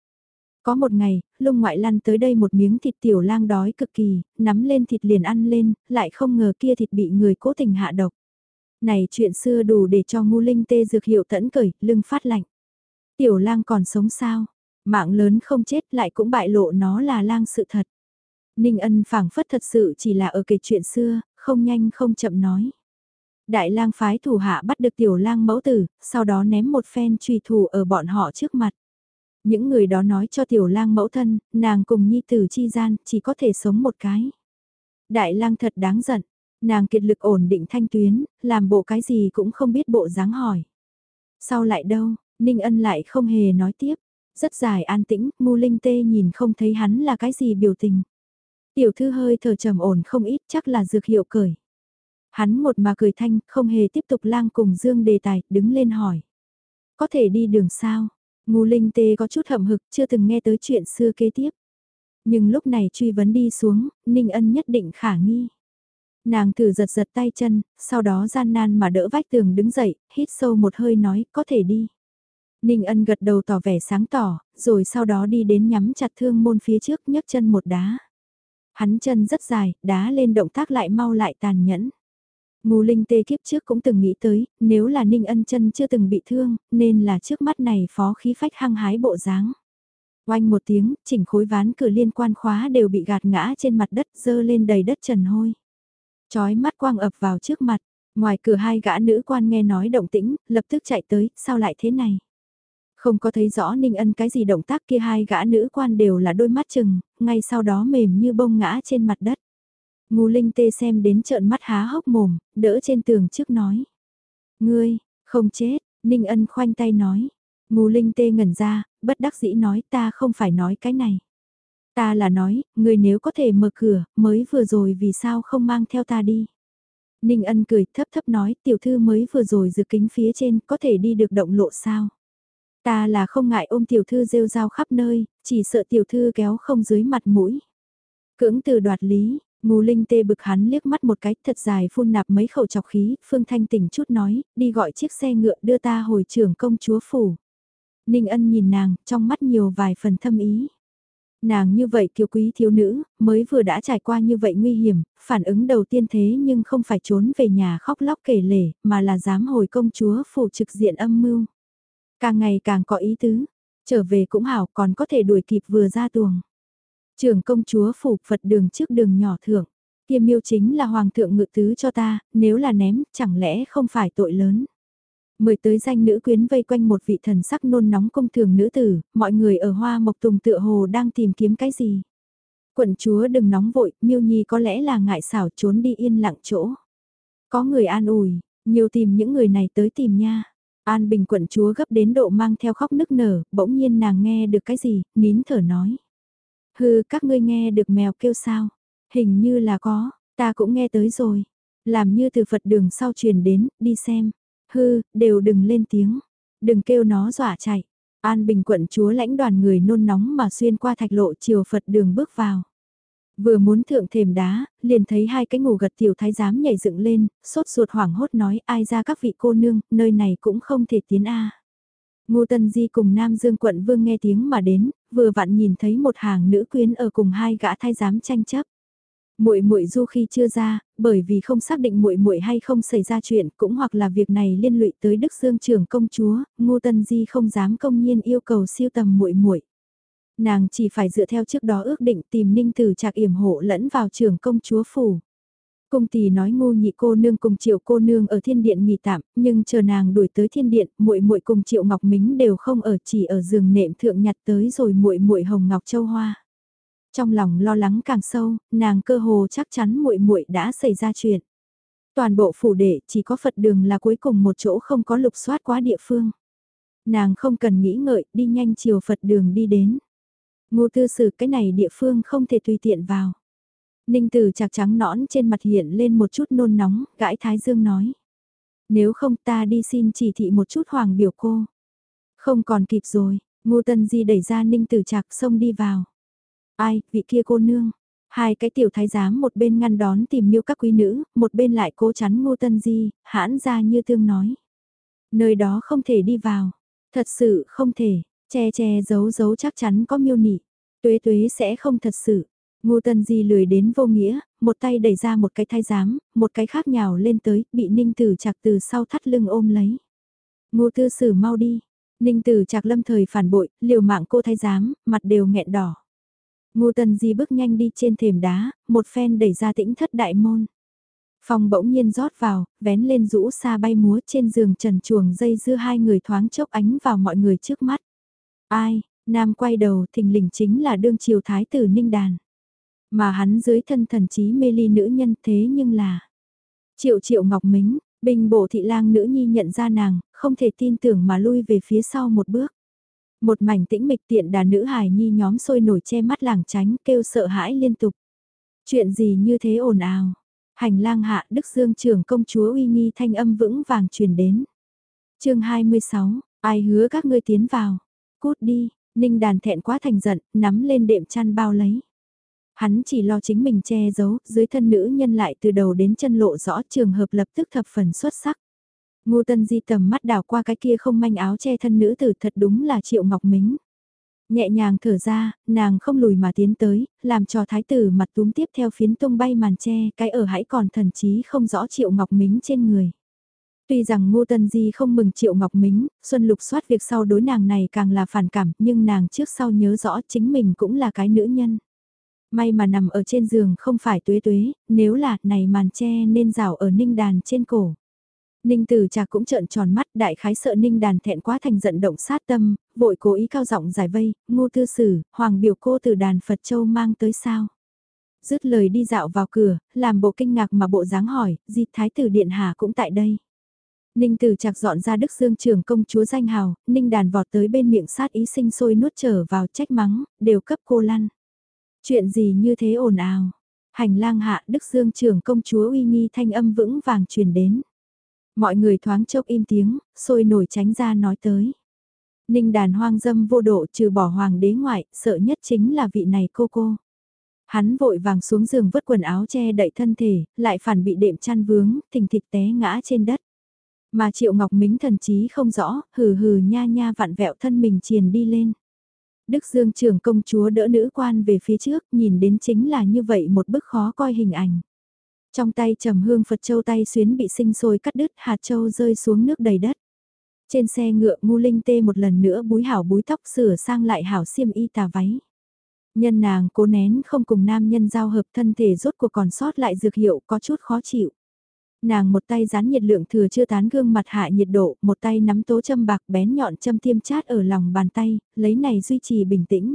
Có một ngày, lung ngoại lăn tới đây một miếng thịt tiểu lang đói cực kỳ, nắm lên thịt liền ăn lên, lại không ngờ kia thịt bị người cố tình hạ độc. Này chuyện xưa đủ để cho ngu linh tê dược hiệu tẫn cởi, lưng phát lạnh. Tiểu lang còn sống sao? Mạng lớn không chết lại cũng bại lộ nó là lang sự thật. Ninh ân phảng phất thật sự chỉ là ở kể chuyện xưa, không nhanh không chậm nói. Đại lang phái thủ hạ bắt được tiểu lang mẫu tử, sau đó ném một phen trùy thủ ở bọn họ trước mặt. Những người đó nói cho tiểu lang mẫu thân, nàng cùng nhi tử chi gian, chỉ có thể sống một cái. Đại lang thật đáng giận, nàng kiệt lực ổn định thanh tuyến, làm bộ cái gì cũng không biết bộ dáng hỏi. Sau lại đâu, Ninh ân lại không hề nói tiếp. Rất dài an tĩnh, Mu Linh Tê nhìn không thấy hắn là cái gì biểu tình. Tiểu thư hơi thở trầm ổn không ít chắc là dược hiệu cởi. Hắn một mà cười thanh, không hề tiếp tục lang cùng Dương đề tài, đứng lên hỏi. Có thể đi đường sao? Ngu Linh Tê có chút hậm hực, chưa từng nghe tới chuyện xưa kế tiếp. Nhưng lúc này truy vấn đi xuống, Ninh Ân nhất định khả nghi. Nàng thử giật giật tay chân, sau đó gian nan mà đỡ vách tường đứng dậy, hít sâu một hơi nói, có thể đi. Ninh Ân gật đầu tỏ vẻ sáng tỏ, rồi sau đó đi đến nhắm chặt thương môn phía trước nhấc chân một đá. Hắn chân rất dài, đá lên động tác lại mau lại tàn nhẫn. Ngô Linh Tê kiếp trước cũng từng nghĩ tới, nếu là Ninh Ân chân chưa từng bị thương, nên là trước mắt này phó khí phách hăng hái bộ dáng. Oanh một tiếng, chỉnh khối ván cửa liên quan khóa đều bị gạt ngã trên mặt đất dơ lên đầy đất trần hôi. Chói mắt quang ập vào trước mặt, ngoài cửa hai gã nữ quan nghe nói động tĩnh, lập tức chạy tới, sao lại thế này? Không có thấy rõ Ninh Ân cái gì động tác kia hai gã nữ quan đều là đôi mắt chừng, ngay sau đó mềm như bông ngã trên mặt đất. Ngô Linh tê xem đến trợn mắt há hốc mồm, đỡ trên tường trước nói. Ngươi, không chết, Ninh Ân khoanh tay nói. Ngô Linh tê ngẩn ra, bất đắc dĩ nói ta không phải nói cái này. Ta là nói, ngươi nếu có thể mở cửa, mới vừa rồi vì sao không mang theo ta đi. Ninh Ân cười thấp thấp nói tiểu thư mới vừa rồi dự kính phía trên có thể đi được động lộ sao. Ta là không ngại ôm tiểu thư rêu rao khắp nơi, chỉ sợ tiểu thư kéo không dưới mặt mũi. Cưỡng từ đoạt lý, Ngô Linh tê bực hắn liếc mắt một cái thật dài phun nạp mấy khẩu chọc khí, Phương Thanh tỉnh chút nói, đi gọi chiếc xe ngựa đưa ta hồi trưởng công chúa phủ. Ninh ân nhìn nàng, trong mắt nhiều vài phần thâm ý. Nàng như vậy kiều quý thiếu nữ, mới vừa đã trải qua như vậy nguy hiểm, phản ứng đầu tiên thế nhưng không phải trốn về nhà khóc lóc kể lể, mà là dám hồi công chúa phủ trực diện âm mưu. Càng ngày càng có ý tứ, trở về cũng hảo còn có thể đuổi kịp vừa ra tuồng. Trưởng công chúa phủ Phật đường trước đường nhỏ thượng, kiêm miêu chính là hoàng thượng ngự tứ cho ta, nếu là ném, chẳng lẽ không phải tội lớn. Mời tới danh nữ quyến vây quanh một vị thần sắc nôn nóng công thường nữ tử, mọi người ở hoa mộc tùng tựa hồ đang tìm kiếm cái gì. Quận chúa đừng nóng vội, miêu nhi có lẽ là ngại xảo trốn đi yên lặng chỗ. Có người an ủi, nhiều tìm những người này tới tìm nha. An Bình quận chúa gấp đến độ mang theo khóc nức nở, bỗng nhiên nàng nghe được cái gì, nín thở nói. Hừ, các ngươi nghe được mèo kêu sao? Hình như là có, ta cũng nghe tới rồi. Làm như từ Phật đường sau truyền đến, đi xem. Hư, đều đừng lên tiếng. Đừng kêu nó dọa chạy. An Bình quận chúa lãnh đoàn người nôn nóng mà xuyên qua thạch lộ chiều Phật đường bước vào. Vừa muốn thượng thềm đá, liền thấy hai cái ngủ gật tiểu thái giám nhảy dựng lên, sốt ruột hoảng hốt nói ai ra các vị cô nương, nơi này cũng không thể tiến a. Ngô Tân Di cùng Nam Dương quận vương nghe tiếng mà đến, vừa vặn nhìn thấy một hàng nữ quyến ở cùng hai gã thái giám tranh chấp. Muội muội du khi chưa ra, bởi vì không xác định muội muội hay không xảy ra chuyện, cũng hoặc là việc này liên lụy tới Đức Dương trưởng công chúa, Ngô Tân Di không dám công nhiên yêu cầu siêu tầm muội muội. Nàng chỉ phải dựa theo trước đó ước định tìm Ninh Tử Trạc yểm hộ lẫn vào trưởng công chúa phủ. Cung tỷ nói ngu nhị cô nương cùng triệu cô nương ở thiên điện nghỉ tạm, nhưng chờ nàng đuổi tới thiên điện, muội muội cùng triệu ngọc mính đều không ở chỉ ở giường nệm thượng nhặt tới rồi muội muội hồng ngọc châu hoa. Trong lòng lo lắng càng sâu, nàng cơ hồ chắc chắn muội muội đã xảy ra chuyện. Toàn bộ phủ đệ chỉ có Phật đường là cuối cùng một chỗ không có lục soát quá địa phương. Nàng không cần nghĩ ngợi, đi nhanh chiều Phật đường đi đến. Ngô tư sử cái này địa phương không thể tùy tiện vào. Ninh tử chạc trắng nõn trên mặt hiện lên một chút nôn nóng, gãi Thái Dương nói. Nếu không ta đi xin chỉ thị một chút hoàng biểu cô. Không còn kịp rồi, ngô tân di đẩy ra ninh tử chạc xông đi vào. Ai, vị kia cô nương. Hai cái tiểu thái giám một bên ngăn đón tìm miêu các quý nữ, một bên lại cố chắn ngô tân di, hãn ra như tương nói. Nơi đó không thể đi vào. Thật sự không thể, che che giấu giấu chắc chắn có miêu nị. Tuế tuế sẽ không thật sự. Ngô Tân Di lười đến vô nghĩa, một tay đẩy ra một cái thái giám, một cái khác nhào lên tới, bị Ninh Tử Trạc từ sau thắt lưng ôm lấy. Ngô Tư Sử mau đi. Ninh Tử Trạc lâm thời phản bội, liều mạng cô thái giám, mặt đều nghẹn đỏ. Ngô Tân Di bước nhanh đi trên thềm đá, một phen đẩy ra tĩnh thất đại môn. Phòng bỗng nhiên rót vào, vén lên rũ xa bay múa trên giường trần chuồng dây dưa hai người thoáng chốc ánh vào mọi người trước mắt. Ai, Nam quay đầu thình lình chính là đương triều thái tử Ninh Đàn. Mà hắn dưới thân thần trí mê ly nữ nhân thế nhưng là... Triệu triệu ngọc mính, bình bổ thị lang nữ nhi nhận ra nàng, không thể tin tưởng mà lui về phía sau một bước. Một mảnh tĩnh mịch tiện đà nữ hài nhi nhóm sôi nổi che mắt làng tránh kêu sợ hãi liên tục. Chuyện gì như thế ồn ào. Hành lang hạ Đức Dương trưởng công chúa uy nghi thanh âm vững vàng truyền đến. chương 26, ai hứa các ngươi tiến vào. Cút đi, Ninh đàn thẹn quá thành giận, nắm lên đệm chăn bao lấy. Hắn chỉ lo chính mình che giấu, dưới thân nữ nhân lại từ đầu đến chân lộ rõ trường hợp lập tức thập phần xuất sắc. Ngô Tân Di tầm mắt đảo qua cái kia không manh áo che thân nữ tử thật đúng là Triệu Ngọc Mính. Nhẹ nhàng thở ra, nàng không lùi mà tiến tới, làm cho thái tử mặt túm tiếp theo phiến tung bay màn che, cái ở hãy còn thần trí không rõ Triệu Ngọc Mính trên người. Tuy rằng Ngô Tân Di không mừng Triệu Ngọc Mính, Xuân Lục soát việc sau đối nàng này càng là phản cảm, nhưng nàng trước sau nhớ rõ chính mình cũng là cái nữ nhân. May mà nằm ở trên giường không phải tuế tuế, nếu là này màn che nên rào ở ninh đàn trên cổ. Ninh Tử Trà cũng trợn tròn mắt, đại khái sợ Ninh Đàn thẹn quá thành giận động sát tâm, vội cố ý cao giọng giải vây, ngô tư sử, hoàng biểu cô từ đàn Phật Châu mang tới sao. Dứt lời đi dạo vào cửa, làm bộ kinh ngạc mà bộ dáng hỏi, di thái tử điện hà cũng tại đây. Ninh Tử Trạc dọn ra Đức Dương trưởng công chúa danh hào, Ninh Đàn vọt tới bên miệng sát ý sinh sôi nuốt trở vào trách mắng, đều cấp cô lăn. Chuyện gì như thế ồn ào. Hành lang hạ Đức Dương trưởng công chúa uy nghi thanh âm vững vàng truyền đến. Mọi người thoáng chốc im tiếng, sôi nổi tránh ra nói tới. Ninh đàn hoang dâm vô độ trừ bỏ hoàng đế ngoại, sợ nhất chính là vị này cô cô. Hắn vội vàng xuống giường vứt quần áo che đậy thân thể, lại phản bị đệm chăn vướng, thình thịch té ngã trên đất. Mà Triệu Ngọc Mính thần chí không rõ, hừ hừ nha nha vặn vẹo thân mình triền đi lên. Đức Dương trưởng công chúa đỡ nữ quan về phía trước, nhìn đến chính là như vậy một bức khó coi hình ảnh. Trong tay trầm hương Phật Châu tay xuyến bị sinh sôi cắt đứt hạt châu rơi xuống nước đầy đất. Trên xe ngựa ngu linh tê một lần nữa búi hảo búi tóc sửa sang lại hảo xiêm y tà váy. Nhân nàng cố nén không cùng nam nhân giao hợp thân thể rốt cuộc còn sót lại dược hiệu có chút khó chịu. Nàng một tay dán nhiệt lượng thừa chưa tán gương mặt hạ nhiệt độ, một tay nắm tố châm bạc bén nhọn châm tiêm chát ở lòng bàn tay, lấy này duy trì bình tĩnh.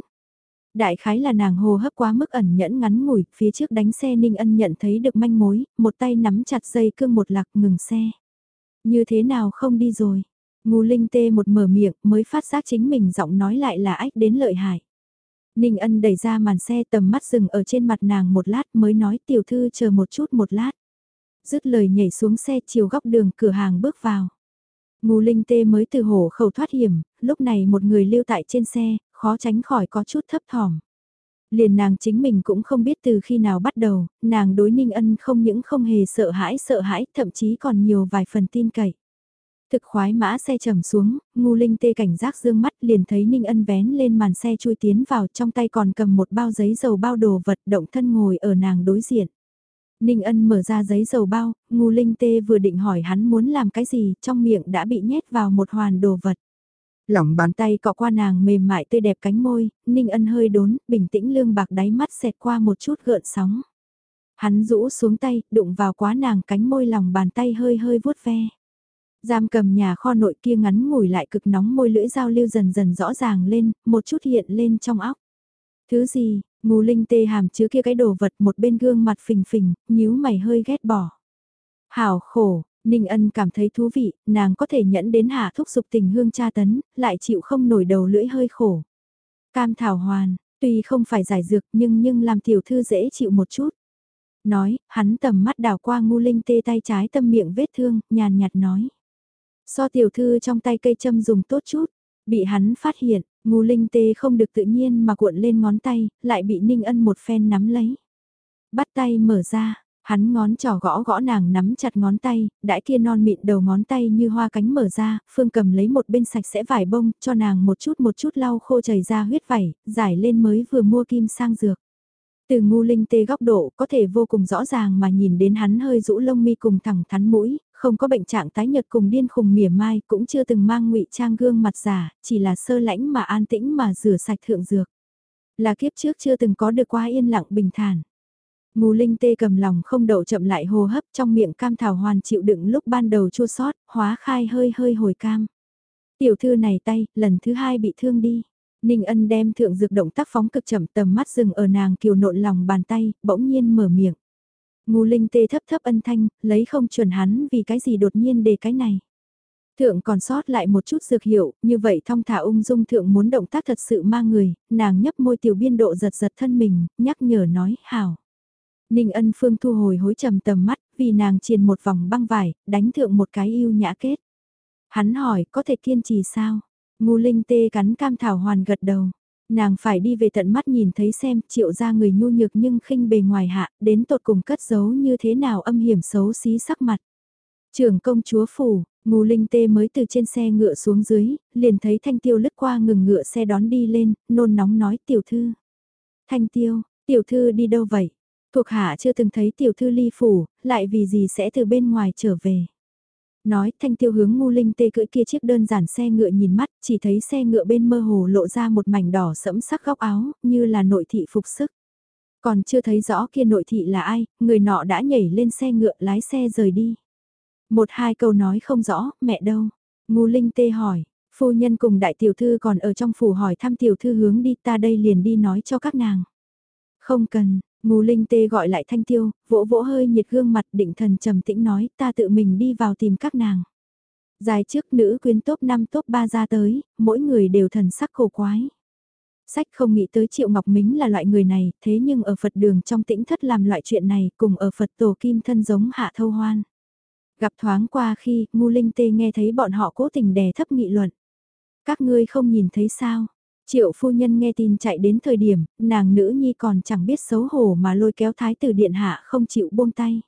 Đại khái là nàng hồ hấp quá mức ẩn nhẫn ngắn ngủi, phía trước đánh xe Ninh Ân nhận thấy được manh mối, một tay nắm chặt dây cương một lạc ngừng xe. Như thế nào không đi rồi? Ngô Linh tê một mở miệng mới phát giác chính mình giọng nói lại là ách đến lợi hại. Ninh Ân đẩy ra màn xe tầm mắt dừng ở trên mặt nàng một lát mới nói tiểu thư chờ một chút một lát. Dứt lời nhảy xuống xe chiều góc đường cửa hàng bước vào. Ngô Linh Tê mới từ hổ khẩu thoát hiểm, lúc này một người lưu tại trên xe, khó tránh khỏi có chút thấp thỏm. Liền nàng chính mình cũng không biết từ khi nào bắt đầu, nàng đối Ninh Ân không những không hề sợ hãi sợ hãi, thậm chí còn nhiều vài phần tin cậy. Thực khoái mã xe trầm xuống, ngu linh tê cảnh giác dương mắt liền thấy Ninh Ân vén lên màn xe chui tiến vào trong tay còn cầm một bao giấy dầu bao đồ vật động thân ngồi ở nàng đối diện. Ninh Ân mở ra giấy dầu bao, ngu linh tê vừa định hỏi hắn muốn làm cái gì, trong miệng đã bị nhét vào một hoàn đồ vật. Lỏng bàn tay cọ qua nàng mềm mại tươi đẹp cánh môi, Ninh Ân hơi đốn, bình tĩnh lương bạc đáy mắt xẹt qua một chút gợn sóng. Hắn rũ xuống tay, đụng vào quá nàng cánh môi lòng bàn tay hơi hơi vuốt ve. Giam cầm nhà kho nội kia ngắn ngủi lại cực nóng môi lưỡi dao lưu dần dần rõ ràng lên, một chút hiện lên trong óc. Thứ gì, Ngô Linh tê hàm chứa kia cái đồ vật một bên gương mặt phình phình, nhíu mày hơi ghét bỏ. Hảo khổ, Ninh Ân cảm thấy thú vị, nàng có thể nhẫn đến hạ thúc dục tình hương cha tấn, lại chịu không nổi đầu lưỡi hơi khổ. Cam thảo hoàn, tuy không phải giải dược nhưng nhưng làm tiểu thư dễ chịu một chút. Nói, hắn tầm mắt đảo qua ngu linh tê tay trái tâm miệng vết thương, nhàn nhạt nói. So tiểu thư trong tay cây châm dùng tốt chút, bị hắn phát hiện, ngu linh tê không được tự nhiên mà cuộn lên ngón tay, lại bị ninh ân một phen nắm lấy. Bắt tay mở ra, Hắn ngón trỏ gõ gõ nàng nắm chặt ngón tay, đãi kia non mịn đầu ngón tay như hoa cánh mở ra, Phương cầm lấy một bên sạch sẽ vải bông, cho nàng một chút một chút lau khô chảy ra huyết vảy, giải lên mới vừa mua kim sang dược. Từ ngu linh tê góc độ có thể vô cùng rõ ràng mà nhìn đến hắn hơi rũ lông mi cùng thẳng thắn mũi, không có bệnh trạng tái nhật cùng điên khùng mỉa mai cũng chưa từng mang ngụy trang gương mặt giả, chỉ là sơ lãnh mà an tĩnh mà rửa sạch thượng dược. Là kiếp trước chưa từng có được qua yên lặng bình thản. Ngô Linh tê cầm lòng không đậu chậm lại hô hấp trong miệng cam thảo hoàn chịu đựng lúc ban đầu chua sót, hóa khai hơi hơi hồi cam. Tiểu thư này tay, lần thứ hai bị thương đi. Ninh ân đem thượng dược động tác phóng cực chậm tầm mắt dừng ở nàng kiều nộn lòng bàn tay, bỗng nhiên mở miệng. Ngu Linh tê thấp thấp ân thanh, lấy không chuẩn hắn vì cái gì đột nhiên đề cái này. Thượng còn sót lại một chút dược hiệu, như vậy thong thả ung dung thượng muốn động tác thật sự mang người, nàng nhấp môi tiểu biên độ giật giật thân mình, nhắc nhở nói, hảo. Ninh ân phương thu hồi hối trầm tầm mắt, vì nàng triền một vòng băng vải, đánh thượng một cái yêu nhã kết. Hắn hỏi, có thể kiên trì sao? Ngu linh tê cắn cam thảo hoàn gật đầu. Nàng phải đi về tận mắt nhìn thấy xem triệu ra người nhu nhược nhưng khinh bề ngoài hạ, đến tột cùng cất giấu như thế nào âm hiểm xấu xí sắc mặt. Trưởng công chúa phủ, ngù linh tê mới từ trên xe ngựa xuống dưới, liền thấy thanh tiêu lướt qua ngừng ngựa xe đón đi lên, nôn nóng nói tiểu thư. Thanh tiêu, tiểu thư đi đâu vậy? Thuộc hạ chưa từng thấy tiểu thư ly phủ, lại vì gì sẽ từ bên ngoài trở về. Nói thanh tiêu hướng ngu linh tê cưỡi kia chiếc đơn giản xe ngựa nhìn mắt, chỉ thấy xe ngựa bên mơ hồ lộ ra một mảnh đỏ sẫm sắc góc áo, như là nội thị phục sức. Còn chưa thấy rõ kia nội thị là ai, người nọ đã nhảy lên xe ngựa lái xe rời đi. Một hai câu nói không rõ, mẹ đâu? Ngu linh tê hỏi, phu nhân cùng đại tiểu thư còn ở trong phủ hỏi thăm tiểu thư hướng đi ta đây liền đi nói cho các nàng. Không cần, Ngô linh tê gọi lại thanh tiêu, vỗ vỗ hơi nhiệt gương mặt định thần trầm tĩnh nói ta tự mình đi vào tìm các nàng. Dài trước nữ quyến top 5 top 3 ra tới, mỗi người đều thần sắc cổ quái. Sách không nghĩ tới Triệu Ngọc Mính là loại người này, thế nhưng ở Phật đường trong tĩnh thất làm loại chuyện này cùng ở Phật tổ kim thân giống hạ thâu hoan. Gặp thoáng qua khi, Ngô linh tê nghe thấy bọn họ cố tình đè thấp nghị luận. Các ngươi không nhìn thấy sao? Triệu phu nhân nghe tin chạy đến thời điểm, nàng nữ nhi còn chẳng biết xấu hổ mà lôi kéo thái tử điện hạ không chịu buông tay.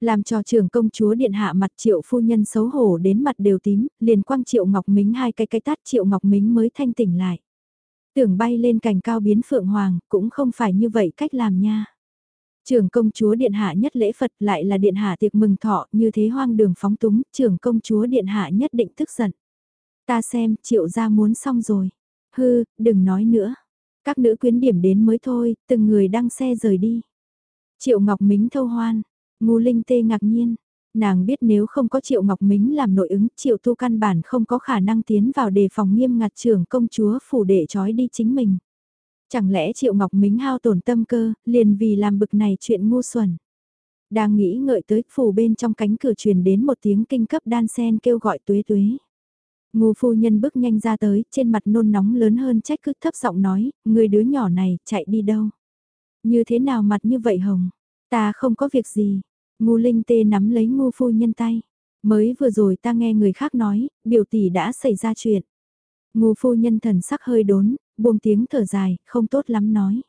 Làm cho trưởng công chúa điện hạ mặt triệu phu nhân xấu hổ đến mặt đều tím, liền quăng triệu ngọc mính hai cái cái tát triệu ngọc mính mới thanh tỉnh lại. Tưởng bay lên cành cao biến phượng hoàng, cũng không phải như vậy cách làm nha. Trưởng công chúa điện hạ nhất lễ Phật lại là điện hạ tiệc mừng thọ như thế hoang đường phóng túng, trưởng công chúa điện hạ nhất định tức giận. Ta xem, triệu gia muốn xong rồi. Hư, đừng nói nữa. Các nữ quyến điểm đến mới thôi, từng người đăng xe rời đi. Triệu Ngọc Mính thâu hoan, ngu linh tê ngạc nhiên. Nàng biết nếu không có Triệu Ngọc Mính làm nội ứng, Triệu Tu căn bản không có khả năng tiến vào đề phòng nghiêm ngặt trưởng công chúa phủ để trói đi chính mình. Chẳng lẽ Triệu Ngọc Mính hao tổn tâm cơ, liền vì làm bực này chuyện ngu xuẩn. Đang nghĩ ngợi tới, phủ bên trong cánh cửa truyền đến một tiếng kinh cấp đan sen kêu gọi tuế tuế. Ngô phu nhân bước nhanh ra tới, trên mặt nôn nóng lớn hơn trách cứ thấp giọng nói, người đứa nhỏ này, chạy đi đâu? Như thế nào mặt như vậy hồng? Ta không có việc gì. Ngô Linh Tê nắm lấy Ngô phu nhân tay. Mới vừa rồi ta nghe người khác nói, biểu tỷ đã xảy ra chuyện. Ngô phu nhân thần sắc hơi đốn, buông tiếng thở dài, không tốt lắm nói.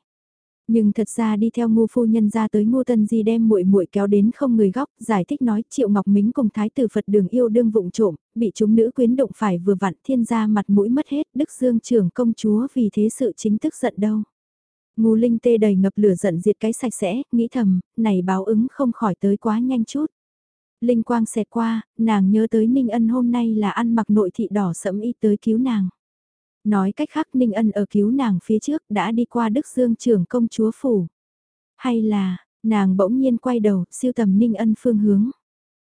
Nhưng thật ra đi theo ngu phu nhân ra tới ngu tân di đem muội muội kéo đến không người góc, giải thích nói triệu ngọc mính cùng thái tử Phật đường yêu đương vụng trộm, bị chúng nữ quyến động phải vừa vặn thiên gia mặt mũi mất hết, đức dương trưởng công chúa vì thế sự chính tức giận đâu. Ngu linh tê đầy ngập lửa giận diệt cái sạch sẽ, nghĩ thầm, này báo ứng không khỏi tới quá nhanh chút. Linh quang xẹt qua, nàng nhớ tới Ninh Ân hôm nay là ăn mặc nội thị đỏ sẫm y tới cứu nàng. Nói cách khác Ninh Ân ở cứu nàng phía trước đã đi qua Đức Dương trưởng công chúa phủ. Hay là, nàng bỗng nhiên quay đầu, siêu tầm Ninh Ân phương hướng.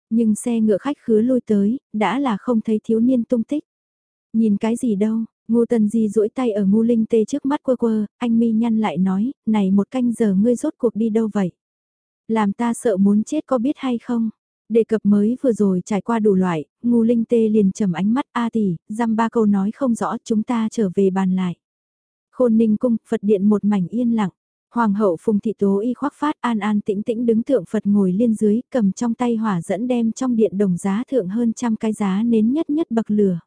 Nhưng xe ngựa khách khứa lui tới, đã là không thấy thiếu niên tung tích. Nhìn cái gì đâu, Ngô Tần Di duỗi tay ở Ngô Linh Tê trước mắt quơ quơ, anh mi nhăn lại nói, này một canh giờ ngươi rốt cuộc đi đâu vậy? Làm ta sợ muốn chết có biết hay không? Đề cập mới vừa rồi trải qua đủ loại, ngu linh tê liền trầm ánh mắt A tỷ, dăm ba câu nói không rõ chúng ta trở về bàn lại. Khôn ninh cung, Phật điện một mảnh yên lặng. Hoàng hậu phùng thị tố y khoác phát an an tĩnh tĩnh đứng thượng Phật ngồi liên dưới cầm trong tay hỏa dẫn đem trong điện đồng giá thượng hơn trăm cái giá nến nhất nhất bậc lửa.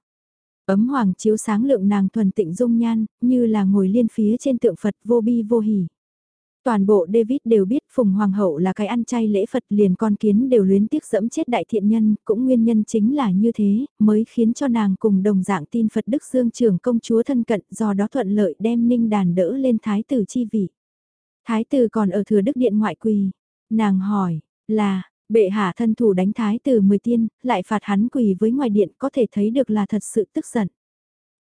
Ấm hoàng chiếu sáng lượng nàng thuần tịnh dung nhan, như là ngồi liên phía trên tượng Phật vô bi vô hỉ. Toàn bộ David đều biết Phùng Hoàng hậu là cái ăn chay lễ Phật liền con kiến đều luyến tiếc dẫm chết đại thiện nhân, cũng nguyên nhân chính là như thế, mới khiến cho nàng cùng đồng dạng tin Phật Đức Dương trưởng công chúa thân cận do đó thuận lợi đem ninh đàn đỡ lên thái tử chi vị. Thái tử còn ở thừa Đức Điện ngoại quỳ. Nàng hỏi, là, bệ hạ thân thủ đánh thái tử mười tiên, lại phạt hắn quỳ với ngoài điện có thể thấy được là thật sự tức giận.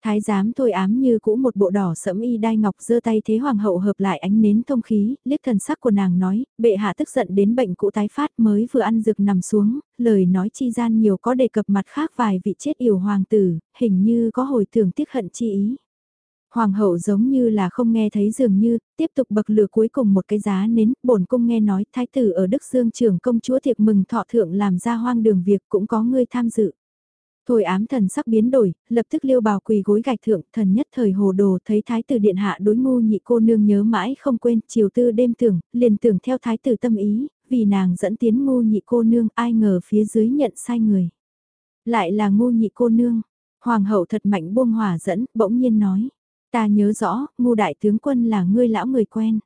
Thái giám thôi ám như cũ một bộ đỏ sẫm y đai ngọc giơ tay thế hoàng hậu hợp lại ánh nến thông khí, liếc thần sắc của nàng nói, bệ hạ tức giận đến bệnh cũ tái phát mới vừa ăn dược nằm xuống, lời nói chi gian nhiều có đề cập mặt khác vài vị chết yểu hoàng tử, hình như có hồi tưởng tiếc hận chi ý. Hoàng hậu giống như là không nghe thấy dường như, tiếp tục bậc lửa cuối cùng một cái giá nến, bổn cung nghe nói thái tử ở Đức Dương trưởng công chúa thiệt mừng thọ thượng làm ra hoang đường việc cũng có người tham dự. Thôi ám thần sắc biến đổi, lập tức liêu bào quỳ gối gạch thượng, thần nhất thời hồ đồ thấy thái tử điện hạ đối ngu nhị cô nương nhớ mãi không quên, chiều tư đêm tưởng, liền tưởng theo thái tử tâm ý, vì nàng dẫn tiến ngu nhị cô nương ai ngờ phía dưới nhận sai người. Lại là ngu nhị cô nương, hoàng hậu thật mạnh buông hòa dẫn, bỗng nhiên nói, ta nhớ rõ, ngu đại tướng quân là ngươi lão người quen.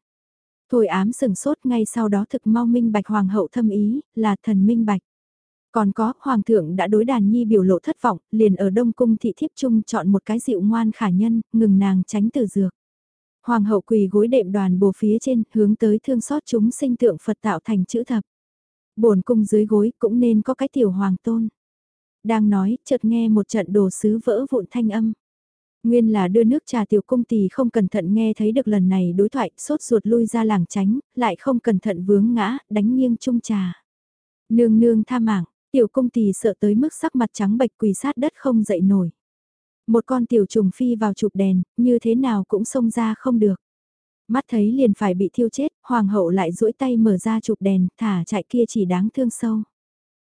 Thôi ám sừng sốt ngay sau đó thực mau minh bạch hoàng hậu thâm ý, là thần minh bạch. Còn có, Hoàng thượng đã đối đàn nhi biểu lộ thất vọng, liền ở Đông Cung thị thiếp trung chọn một cái dịu ngoan khả nhân, ngừng nàng tránh từ dược. Hoàng hậu quỳ gối đệm đoàn bồ phía trên, hướng tới thương xót chúng sinh tượng Phật tạo thành chữ thập. bổn cung dưới gối cũng nên có cái tiểu hoàng tôn. Đang nói, chợt nghe một trận đồ sứ vỡ vụn thanh âm. Nguyên là đưa nước trà tiểu cung tỳ không cẩn thận nghe thấy được lần này đối thoại, sốt ruột lui ra làng tránh, lại không cẩn thận vướng ngã, đánh nghiêng chung trà. Nương nương tha mạng, tiểu cung tỳ sợ tới mức sắc mặt trắng bệch quỳ sát đất không dậy nổi. Một con tiểu trùng phi vào chụp đèn, như thế nào cũng xông ra không được. Mắt thấy liền phải bị thiêu chết, hoàng hậu lại duỗi tay mở ra chụp đèn, thả chạy kia chỉ đáng thương sâu.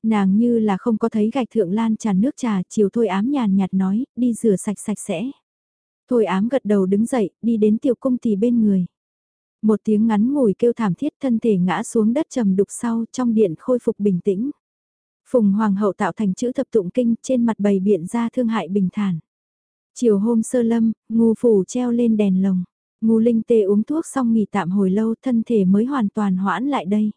Nàng như là không có thấy gạch thượng lan tràn nước trà, chiều thôi ám nhàn nhạt nói, đi rửa sạch sạch sẽ. Thôi ám gật đầu đứng dậy, đi đến tiểu cung tỳ bên người. Một tiếng ngắn ngủi kêu thảm thiết thân thể ngã xuống đất trầm đục sau trong điện khôi phục bình tĩnh. Phùng Hoàng hậu tạo thành chữ thập tụng kinh trên mặt bày biện ra thương hại bình thản. Chiều hôm sơ lâm, ngu phủ treo lên đèn lồng. Ngu linh tê uống thuốc xong nghỉ tạm hồi lâu thân thể mới hoàn toàn hoãn lại đây.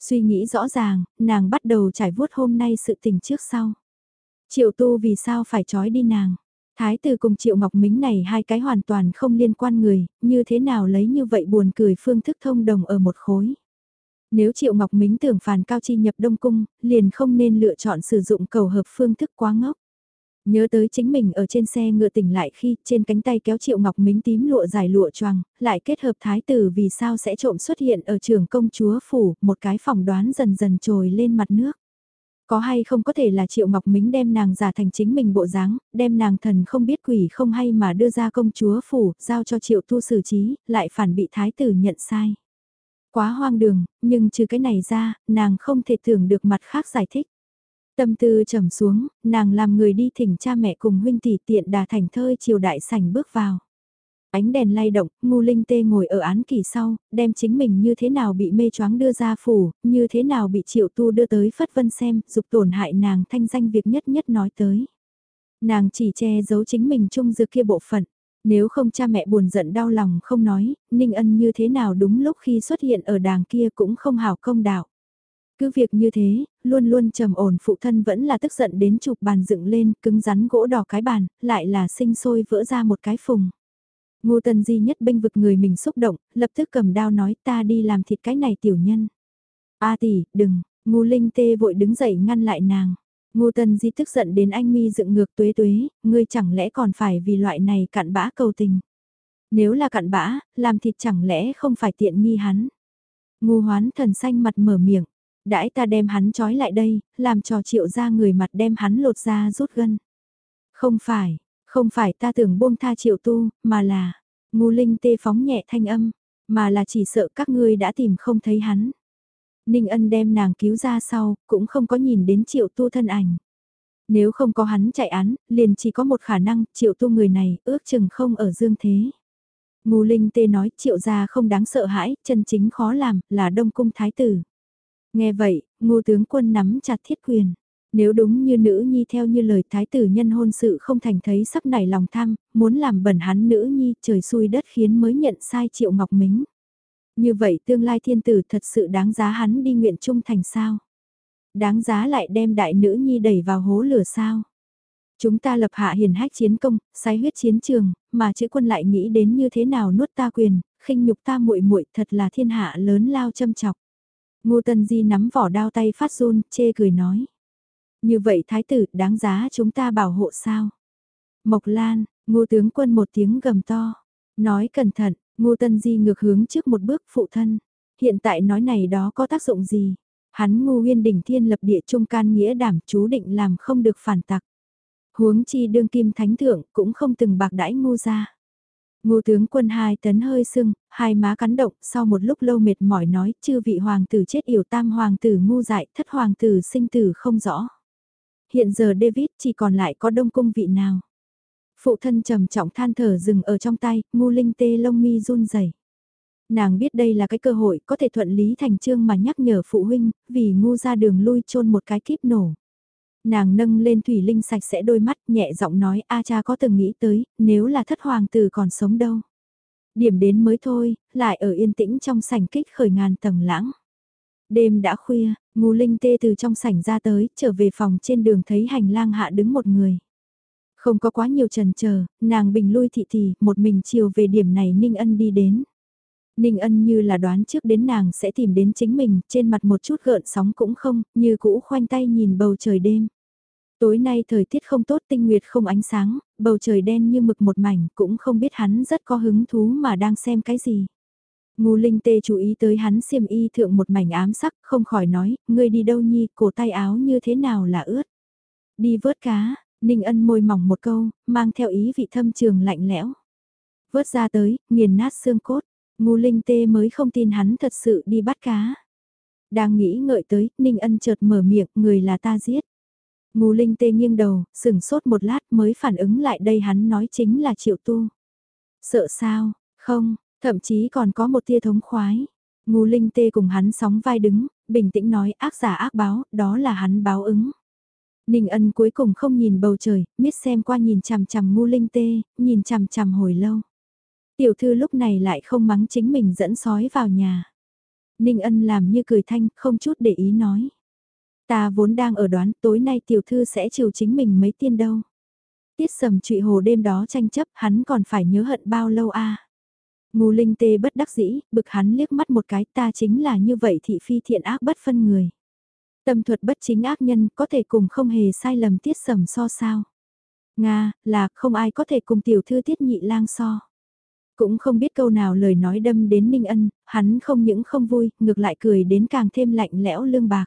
Suy nghĩ rõ ràng, nàng bắt đầu trải vuốt hôm nay sự tình trước sau. Triệu tu vì sao phải trói đi nàng. Thái tử cùng Triệu Ngọc Mính này hai cái hoàn toàn không liên quan người, như thế nào lấy như vậy buồn cười phương thức thông đồng ở một khối. Nếu Triệu Ngọc Mính tưởng phàn cao chi nhập Đông Cung, liền không nên lựa chọn sử dụng cầu hợp phương thức quá ngốc. Nhớ tới chính mình ở trên xe ngựa tỉnh lại khi trên cánh tay kéo Triệu Ngọc Mính tím lụa dài lụa choàng, lại kết hợp thái tử vì sao sẽ trộm xuất hiện ở trường công chúa phủ, một cái phỏng đoán dần dần trồi lên mặt nước. Có hay không có thể là Triệu Ngọc Mính đem nàng giả thành chính mình bộ dáng, đem nàng thần không biết quỷ không hay mà đưa ra công chúa phủ, giao cho Triệu Tu xử trí, lại phản bị thái tử nhận sai. Quá hoang đường, nhưng trừ cái này ra, nàng không thể tưởng được mặt khác giải thích. Tâm tư trầm xuống, nàng làm người đi thỉnh cha mẹ cùng huynh tỷ tiện đà thành thơi chiều đại sảnh bước vào. Ánh đèn lay động, ngu linh tê ngồi ở án kỳ sau, đem chính mình như thế nào bị mê choáng đưa ra phủ, như thế nào bị triệu tu đưa tới phất vân xem, dục tổn hại nàng thanh danh việc nhất nhất nói tới. Nàng chỉ che giấu chính mình chung dược kia bộ phận. Nếu không cha mẹ buồn giận đau lòng không nói, Ninh Ân như thế nào đúng lúc khi xuất hiện ở đàng kia cũng không hảo công đạo. Cứ việc như thế, luôn luôn trầm ổn phụ thân vẫn là tức giận đến chụp bàn dựng lên, cứng rắn gỗ đỏ cái bàn, lại là sinh sôi vỡ ra một cái phùng. Ngô Tần Di nhất bênh vực người mình xúc động, lập tức cầm đao nói ta đi làm thịt cái này tiểu nhân. A tỷ, đừng, Ngô Linh Tê vội đứng dậy ngăn lại nàng. Ngô Tần Di tức giận đến anh mi dựng ngược tuế tuế, ngươi chẳng lẽ còn phải vì loại này cặn bã cầu tình. Nếu là cặn bã, làm thịt chẳng lẽ không phải tiện nghi hắn. Ngô hoán thần xanh mặt mở miệng, đãi ta đem hắn trói lại đây, làm trò triệu ra người mặt đem hắn lột ra rút gân. Không phải, không phải ta tưởng buông tha triệu tu, mà là, ngu linh tê phóng nhẹ thanh âm, mà là chỉ sợ các ngươi đã tìm không thấy hắn. Ninh ân đem nàng cứu ra sau, cũng không có nhìn đến triệu tu thân ảnh. Nếu không có hắn chạy án, liền chỉ có một khả năng, triệu tu người này, ước chừng không ở dương thế. Ngô Linh Tê nói triệu gia không đáng sợ hãi, chân chính khó làm, là đông cung thái tử. Nghe vậy, ngô tướng quân nắm chặt thiết quyền. Nếu đúng như nữ nhi theo như lời thái tử nhân hôn sự không thành thấy sắp nảy lòng tham, muốn làm bẩn hắn nữ nhi trời xui đất khiến mới nhận sai triệu ngọc mính. Như vậy tương lai thiên tử thật sự đáng giá hắn đi nguyện trung thành sao? Đáng giá lại đem đại nữ nhi đẩy vào hố lửa sao? Chúng ta lập hạ hiền hách chiến công, sai huyết chiến trường, mà chữ quân lại nghĩ đến như thế nào nuốt ta quyền, khinh nhục ta muội muội thật là thiên hạ lớn lao châm chọc. Ngô Tân Di nắm vỏ đao tay phát run, chê cười nói. Như vậy thái tử, đáng giá chúng ta bảo hộ sao? Mộc Lan, ngô tướng quân một tiếng gầm to. Nói cẩn thận, ngô Tân Di ngược hướng trước một bước phụ thân. Hiện tại nói này đó có tác dụng gì? Hắn ngô huyên đỉnh thiên lập địa trung can nghĩa đảm chú định làm không được phản tặc. Huống chi đương kim thánh thượng cũng không từng bạc đãi ngô ra. Ngô tướng quân hai tấn hơi sưng, hai má cắn động, sau một lúc lâu mệt mỏi nói, chư vị hoàng tử chết yểu tam hoàng tử ngu dại, thất hoàng tử sinh tử không rõ. Hiện giờ David chỉ còn lại có đông cung vị nào. Phụ thân trầm trọng than thở dừng ở trong tay, ngu linh tê lông mi run rẩy. Nàng biết đây là cái cơ hội có thể thuận lý thành trương mà nhắc nhở phụ huynh, vì ngu ra đường lui chôn một cái kíp nổ. Nàng nâng lên Thủy Linh sạch sẽ đôi mắt nhẹ giọng nói A cha có từng nghĩ tới, nếu là thất hoàng tử còn sống đâu. Điểm đến mới thôi, lại ở yên tĩnh trong sảnh kích khởi ngàn tầng lãng. Đêm đã khuya, ngu linh tê từ trong sảnh ra tới, trở về phòng trên đường thấy hành lang hạ đứng một người. Không có quá nhiều trần chờ nàng bình lui thị thị, một mình chiều về điểm này Ninh Ân đi đến. Ninh Ân như là đoán trước đến nàng sẽ tìm đến chính mình, trên mặt một chút gợn sóng cũng không, như cũ khoanh tay nhìn bầu trời đêm. Tối nay thời tiết không tốt tinh nguyệt không ánh sáng, bầu trời đen như mực một mảnh cũng không biết hắn rất có hứng thú mà đang xem cái gì. ngô linh tê chú ý tới hắn xiêm y thượng một mảnh ám sắc, không khỏi nói, ngươi đi đâu nhi, cổ tay áo như thế nào là ướt. Đi vớt cá, ninh ân môi mỏng một câu, mang theo ý vị thâm trường lạnh lẽo. Vớt ra tới, nghiền nát xương cốt, ngu linh tê mới không tin hắn thật sự đi bắt cá. Đang nghĩ ngợi tới, ninh ân chợt mở miệng, người là ta giết. Ngu linh tê nghiêng đầu, sừng sốt một lát mới phản ứng lại đây hắn nói chính là triệu tu. Sợ sao, không, thậm chí còn có một tia thống khoái. Ngu linh tê cùng hắn sóng vai đứng, bình tĩnh nói ác giả ác báo, đó là hắn báo ứng. Ninh ân cuối cùng không nhìn bầu trời, miết xem qua nhìn chằm chằm ngu linh tê, nhìn chằm chằm hồi lâu. Tiểu thư lúc này lại không mắng chính mình dẫn sói vào nhà. Ninh ân làm như cười thanh, không chút để ý nói. Ta vốn đang ở đoán tối nay tiểu thư sẽ chiều chính mình mấy tiên đâu. Tiết sầm trụy hồ đêm đó tranh chấp hắn còn phải nhớ hận bao lâu a à. Ngô linh tê bất đắc dĩ, bực hắn liếc mắt một cái ta chính là như vậy thị phi thiện ác bất phân người. Tâm thuật bất chính ác nhân có thể cùng không hề sai lầm tiết sầm so sao. Nga, là không ai có thể cùng tiểu thư tiết nhị lang so. Cũng không biết câu nào lời nói đâm đến Ninh Ân, hắn không những không vui, ngược lại cười đến càng thêm lạnh lẽo lương bạc.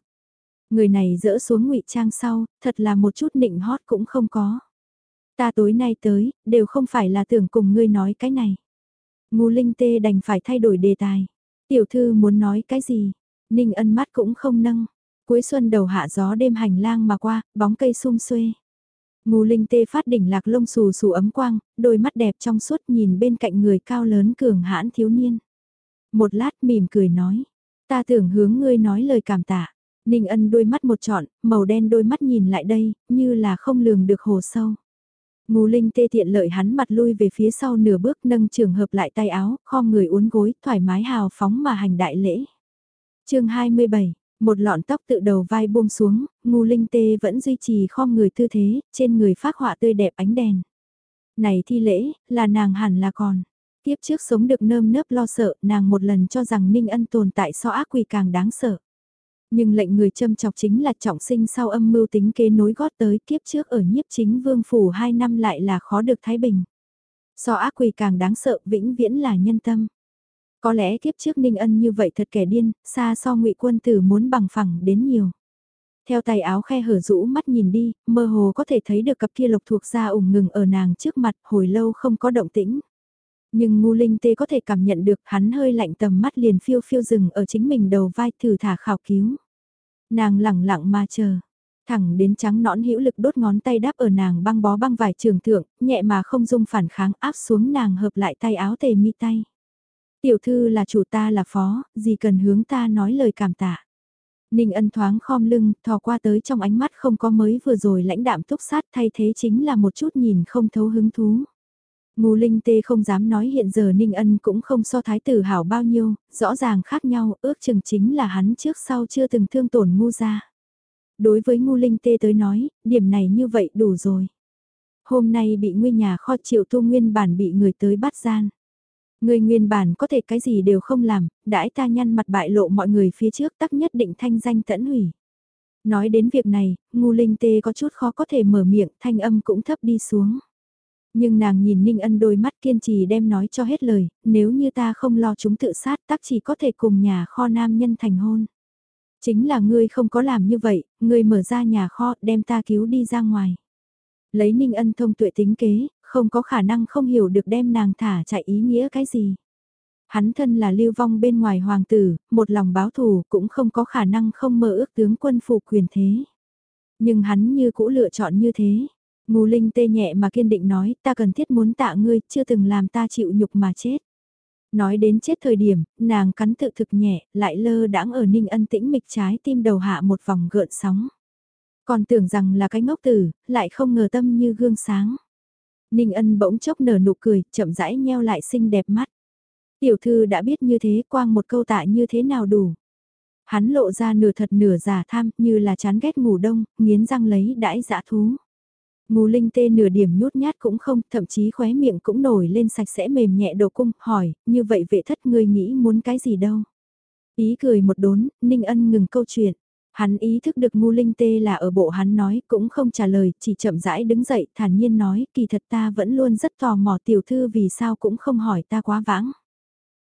Người này dỡ xuống ngụy trang sau, thật là một chút nịnh hót cũng không có. Ta tối nay tới, đều không phải là tưởng cùng ngươi nói cái này. Ngu linh tê đành phải thay đổi đề tài. Tiểu thư muốn nói cái gì? Ninh ân mắt cũng không nâng. Cuối xuân đầu hạ gió đêm hành lang mà qua, bóng cây sum xuê. Ngu linh tê phát đỉnh lạc lông xù xù ấm quang, đôi mắt đẹp trong suốt nhìn bên cạnh người cao lớn cường hãn thiếu niên. Một lát mỉm cười nói, ta tưởng hướng ngươi nói lời cảm tạ. Ninh ân đôi mắt một trọn, màu đen đôi mắt nhìn lại đây, như là không lường được hồ sâu. Ngô Linh tê tiện lợi hắn mặt lui về phía sau nửa bước nâng trường hợp lại tay áo, khom người uốn gối, thoải mái hào phóng mà hành đại lễ. chương 27, một lọn tóc tự đầu vai buông xuống, ngu Linh tê vẫn duy trì khom người tư thế, trên người phát họa tươi đẹp ánh đèn. Này thi lễ, là nàng hẳn là còn. Tiếp trước sống được nơm nớp lo sợ, nàng một lần cho rằng Ninh Ân tồn tại so ác quỷ càng đáng sợ. Nhưng lệnh người châm chọc chính là trọng sinh sau âm mưu tính kế nối gót tới kiếp trước ở nhiếp chính vương phủ 2 năm lại là khó được thái bình. So ác quỷ càng đáng sợ vĩnh viễn là nhân tâm. Có lẽ kiếp trước ninh ân như vậy thật kẻ điên, xa so ngụy quân tử muốn bằng phẳng đến nhiều. Theo tay áo khe hở rũ mắt nhìn đi, mơ hồ có thể thấy được cặp kia lục thuộc ra ủng ngừng ở nàng trước mặt hồi lâu không có động tĩnh. Nhưng ngu linh tê có thể cảm nhận được hắn hơi lạnh tầm mắt liền phiêu phiêu rừng ở chính mình đầu vai thử thả khảo cứu. Nàng lẳng lặng mà chờ. Thẳng đến trắng nõn hữu lực đốt ngón tay đáp ở nàng băng bó băng vải trường thượng, nhẹ mà không dung phản kháng áp xuống nàng hợp lại tay áo tề mi tay. Tiểu thư là chủ ta là phó, gì cần hướng ta nói lời cảm tạ. Ninh ân thoáng khom lưng, thò qua tới trong ánh mắt không có mới vừa rồi lãnh đạm túc sát thay thế chính là một chút nhìn không thấu hứng thú. Ngô Linh Tê không dám nói hiện giờ Ninh Ân cũng không so thái tử hảo bao nhiêu, rõ ràng khác nhau, ước chừng chính là hắn trước sau chưa từng thương tổn ngu ra. Đối với Ngô Linh Tê tới nói, điểm này như vậy đủ rồi. Hôm nay bị nguyên nhà kho triệu tu nguyên bản bị người tới bắt gian. Người nguyên bản có thể cái gì đều không làm, đãi ta nhăn mặt bại lộ mọi người phía trước tắc nhất định thanh danh tẫn hủy. Nói đến việc này, ngu linh tê có chút khó có thể mở miệng, thanh âm cũng thấp đi xuống. Nhưng nàng nhìn Ninh Ân đôi mắt kiên trì đem nói cho hết lời, nếu như ta không lo chúng tự sát tắc chỉ có thể cùng nhà kho nam nhân thành hôn. Chính là ngươi không có làm như vậy, ngươi mở ra nhà kho đem ta cứu đi ra ngoài. Lấy Ninh Ân thông tuệ tính kế, không có khả năng không hiểu được đem nàng thả chạy ý nghĩa cái gì. Hắn thân là lưu vong bên ngoài hoàng tử, một lòng báo thù cũng không có khả năng không mơ ước tướng quân phủ quyền thế. Nhưng hắn như cũ lựa chọn như thế, Ngù Linh tê nhẹ mà kiên định nói, ta cần thiết muốn tạ ngươi, chưa từng làm ta chịu nhục mà chết. Nói đến chết thời điểm, nàng cắn tự thực nhẹ, lại lơ đãng ở ninh ân tĩnh mịch trái tim đầu hạ một vòng gợn sóng. Còn tưởng rằng là cái ngốc tử, lại không ngờ tâm như gương sáng. Ninh ân bỗng chốc nở nụ cười, chậm rãi nheo lại xinh đẹp mắt. Tiểu thư đã biết như thế quang một câu tạ như thế nào đủ. Hắn lộ ra nửa thật nửa giả tham như là chán ghét ngủ đông, nghiến răng lấy đãi dã thú. Ngô Linh tê nửa điểm nhút nhát cũng không, thậm chí khóe miệng cũng nổi lên sạch sẽ mềm nhẹ đồ cung, hỏi, như vậy vệ thất ngươi nghĩ muốn cái gì đâu. Ý cười một đốn, Ninh Ân ngừng câu chuyện. Hắn ý thức được ngu linh tê là ở bộ hắn nói, cũng không trả lời, chỉ chậm rãi đứng dậy, thản nhiên nói, kỳ thật ta vẫn luôn rất tò mò tiểu thư vì sao cũng không hỏi ta quá vãng.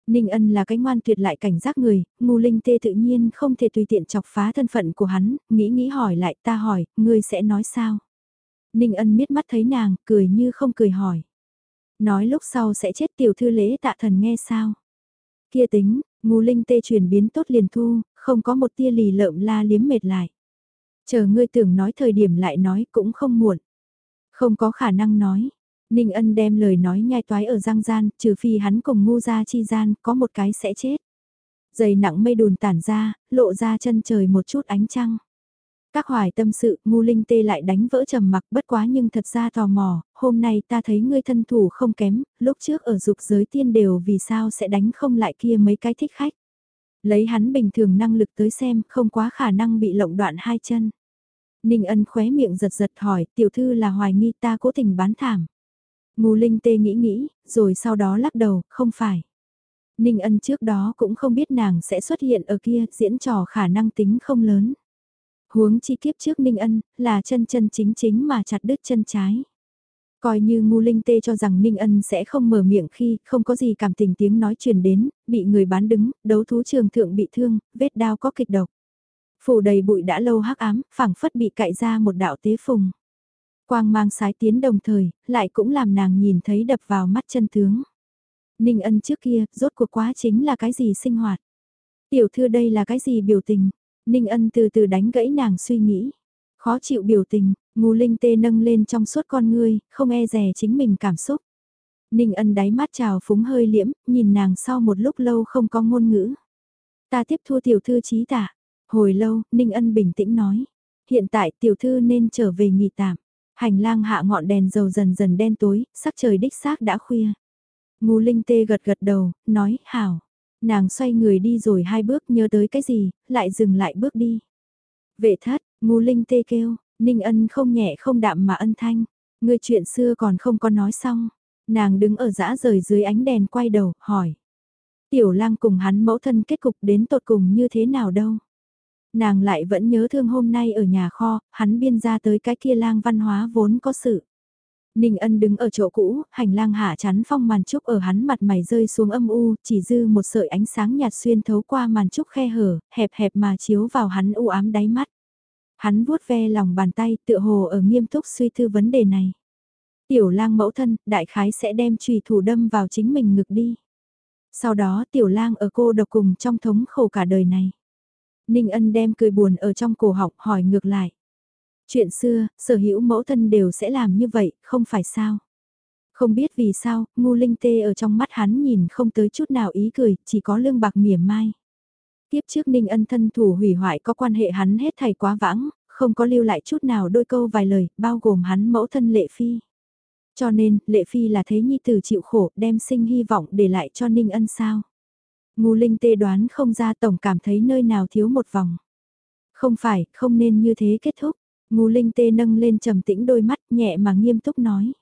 Ninh ân là cái ngoan tuyệt lại cảnh giác người, ngu linh tê tự nhiên không thể tùy tiện chọc phá thân phận của hắn, nghĩ nghĩ hỏi lại ta hỏi, ngươi sẽ nói sao? Ninh ân miết mắt thấy nàng, cười như không cười hỏi. Nói lúc sau sẽ chết tiểu thư lễ tạ thần nghe sao? Kia tính, ngu linh tê chuyển biến tốt liền thu, không có một tia lì lợm la liếm mệt lại. Chờ ngươi tưởng nói thời điểm lại nói cũng không muộn. Không có khả năng nói. Ninh ân đem lời nói nhai toái ở răng gian, trừ phi hắn cùng ngu ra chi gian, có một cái sẽ chết. Dày nặng mây đùn tản ra, lộ ra chân trời một chút ánh trăng. Các hoài tâm sự, ngu linh tê lại đánh vỡ trầm mặc bất quá nhưng thật ra tò mò, hôm nay ta thấy ngươi thân thủ không kém, lúc trước ở dục giới tiên đều vì sao sẽ đánh không lại kia mấy cái thích khách. Lấy hắn bình thường năng lực tới xem, không quá khả năng bị lộng đoạn hai chân. Ninh ân khóe miệng giật giật hỏi, tiểu thư là hoài nghi ta cố tình bán thảm. Ngô Linh Tê nghĩ nghĩ, rồi sau đó lắc đầu, không phải. Ninh ân trước đó cũng không biết nàng sẽ xuất hiện ở kia, diễn trò khả năng tính không lớn. Huống chi kiếp trước Ninh ân, là chân chân chính chính mà chặt đứt chân trái. Coi như ngu linh tê cho rằng Ninh Ân sẽ không mở miệng khi không có gì cảm tình tiếng nói truyền đến, bị người bán đứng, đấu thú trường thượng bị thương, vết đao có kịch độc. Phủ đầy bụi đã lâu hắc ám, phảng phất bị cạy ra một đạo tế phùng. Quang mang sái tiến đồng thời, lại cũng làm nàng nhìn thấy đập vào mắt chân tướng. Ninh Ân trước kia, rốt cuộc quá chính là cái gì sinh hoạt. Tiểu thư đây là cái gì biểu tình. Ninh Ân từ từ đánh gãy nàng suy nghĩ. Khó chịu biểu tình, Ngô Linh Tê nâng lên trong suốt con ngươi, không e dè chính mình cảm xúc. Ninh ân đáy mắt trào phúng hơi liễm, nhìn nàng sau một lúc lâu không có ngôn ngữ. Ta tiếp thu tiểu thư trí tả. Hồi lâu, Ninh ân bình tĩnh nói. Hiện tại tiểu thư nên trở về nghỉ tạm. Hành lang hạ ngọn đèn dầu dần dần đen tối, sắc trời đích xác đã khuya. Ngô Linh Tê gật gật đầu, nói, hảo. Nàng xoay người đi rồi hai bước nhớ tới cái gì, lại dừng lại bước đi. Vệ thất, Ngô Linh Tê kêu, Ninh ân không nhẹ không đạm mà ân thanh. Người chuyện xưa còn không có nói xong. Nàng đứng ở dã rời dưới ánh đèn quay đầu, hỏi. Tiểu lang cùng hắn mẫu thân kết cục đến tột cùng như thế nào đâu. Nàng lại vẫn nhớ thương hôm nay ở nhà kho, hắn biên ra tới cái kia lang văn hóa vốn có sự. Ninh ân đứng ở chỗ cũ, hành lang hạ chắn phong màn trúc ở hắn mặt mày rơi xuống âm u, chỉ dư một sợi ánh sáng nhạt xuyên thấu qua màn trúc khe hở, hẹp hẹp mà chiếu vào hắn u ám đáy mắt. Hắn vuốt ve lòng bàn tay tựa hồ ở nghiêm túc suy thư vấn đề này. Tiểu lang mẫu thân, đại khái sẽ đem trùy thủ đâm vào chính mình ngực đi. Sau đó tiểu lang ở cô độc cùng trong thống khổ cả đời này. Ninh ân đem cười buồn ở trong cổ học hỏi ngược lại. Chuyện xưa, sở hữu mẫu thân đều sẽ làm như vậy, không phải sao? Không biết vì sao, ngu linh tê ở trong mắt hắn nhìn không tới chút nào ý cười, chỉ có lương bạc mỉa mai. Tiếp trước Ninh Ân thân thủ hủy hoại có quan hệ hắn hết thầy quá vãng, không có lưu lại chút nào đôi câu vài lời, bao gồm hắn mẫu thân Lệ Phi. Cho nên, Lệ Phi là thế nhi tử chịu khổ, đem sinh hy vọng để lại cho Ninh Ân sao. Ngu Linh tê đoán không ra tổng cảm thấy nơi nào thiếu một vòng. Không phải, không nên như thế kết thúc. Ngu Linh tê nâng lên trầm tĩnh đôi mắt nhẹ mà nghiêm túc nói.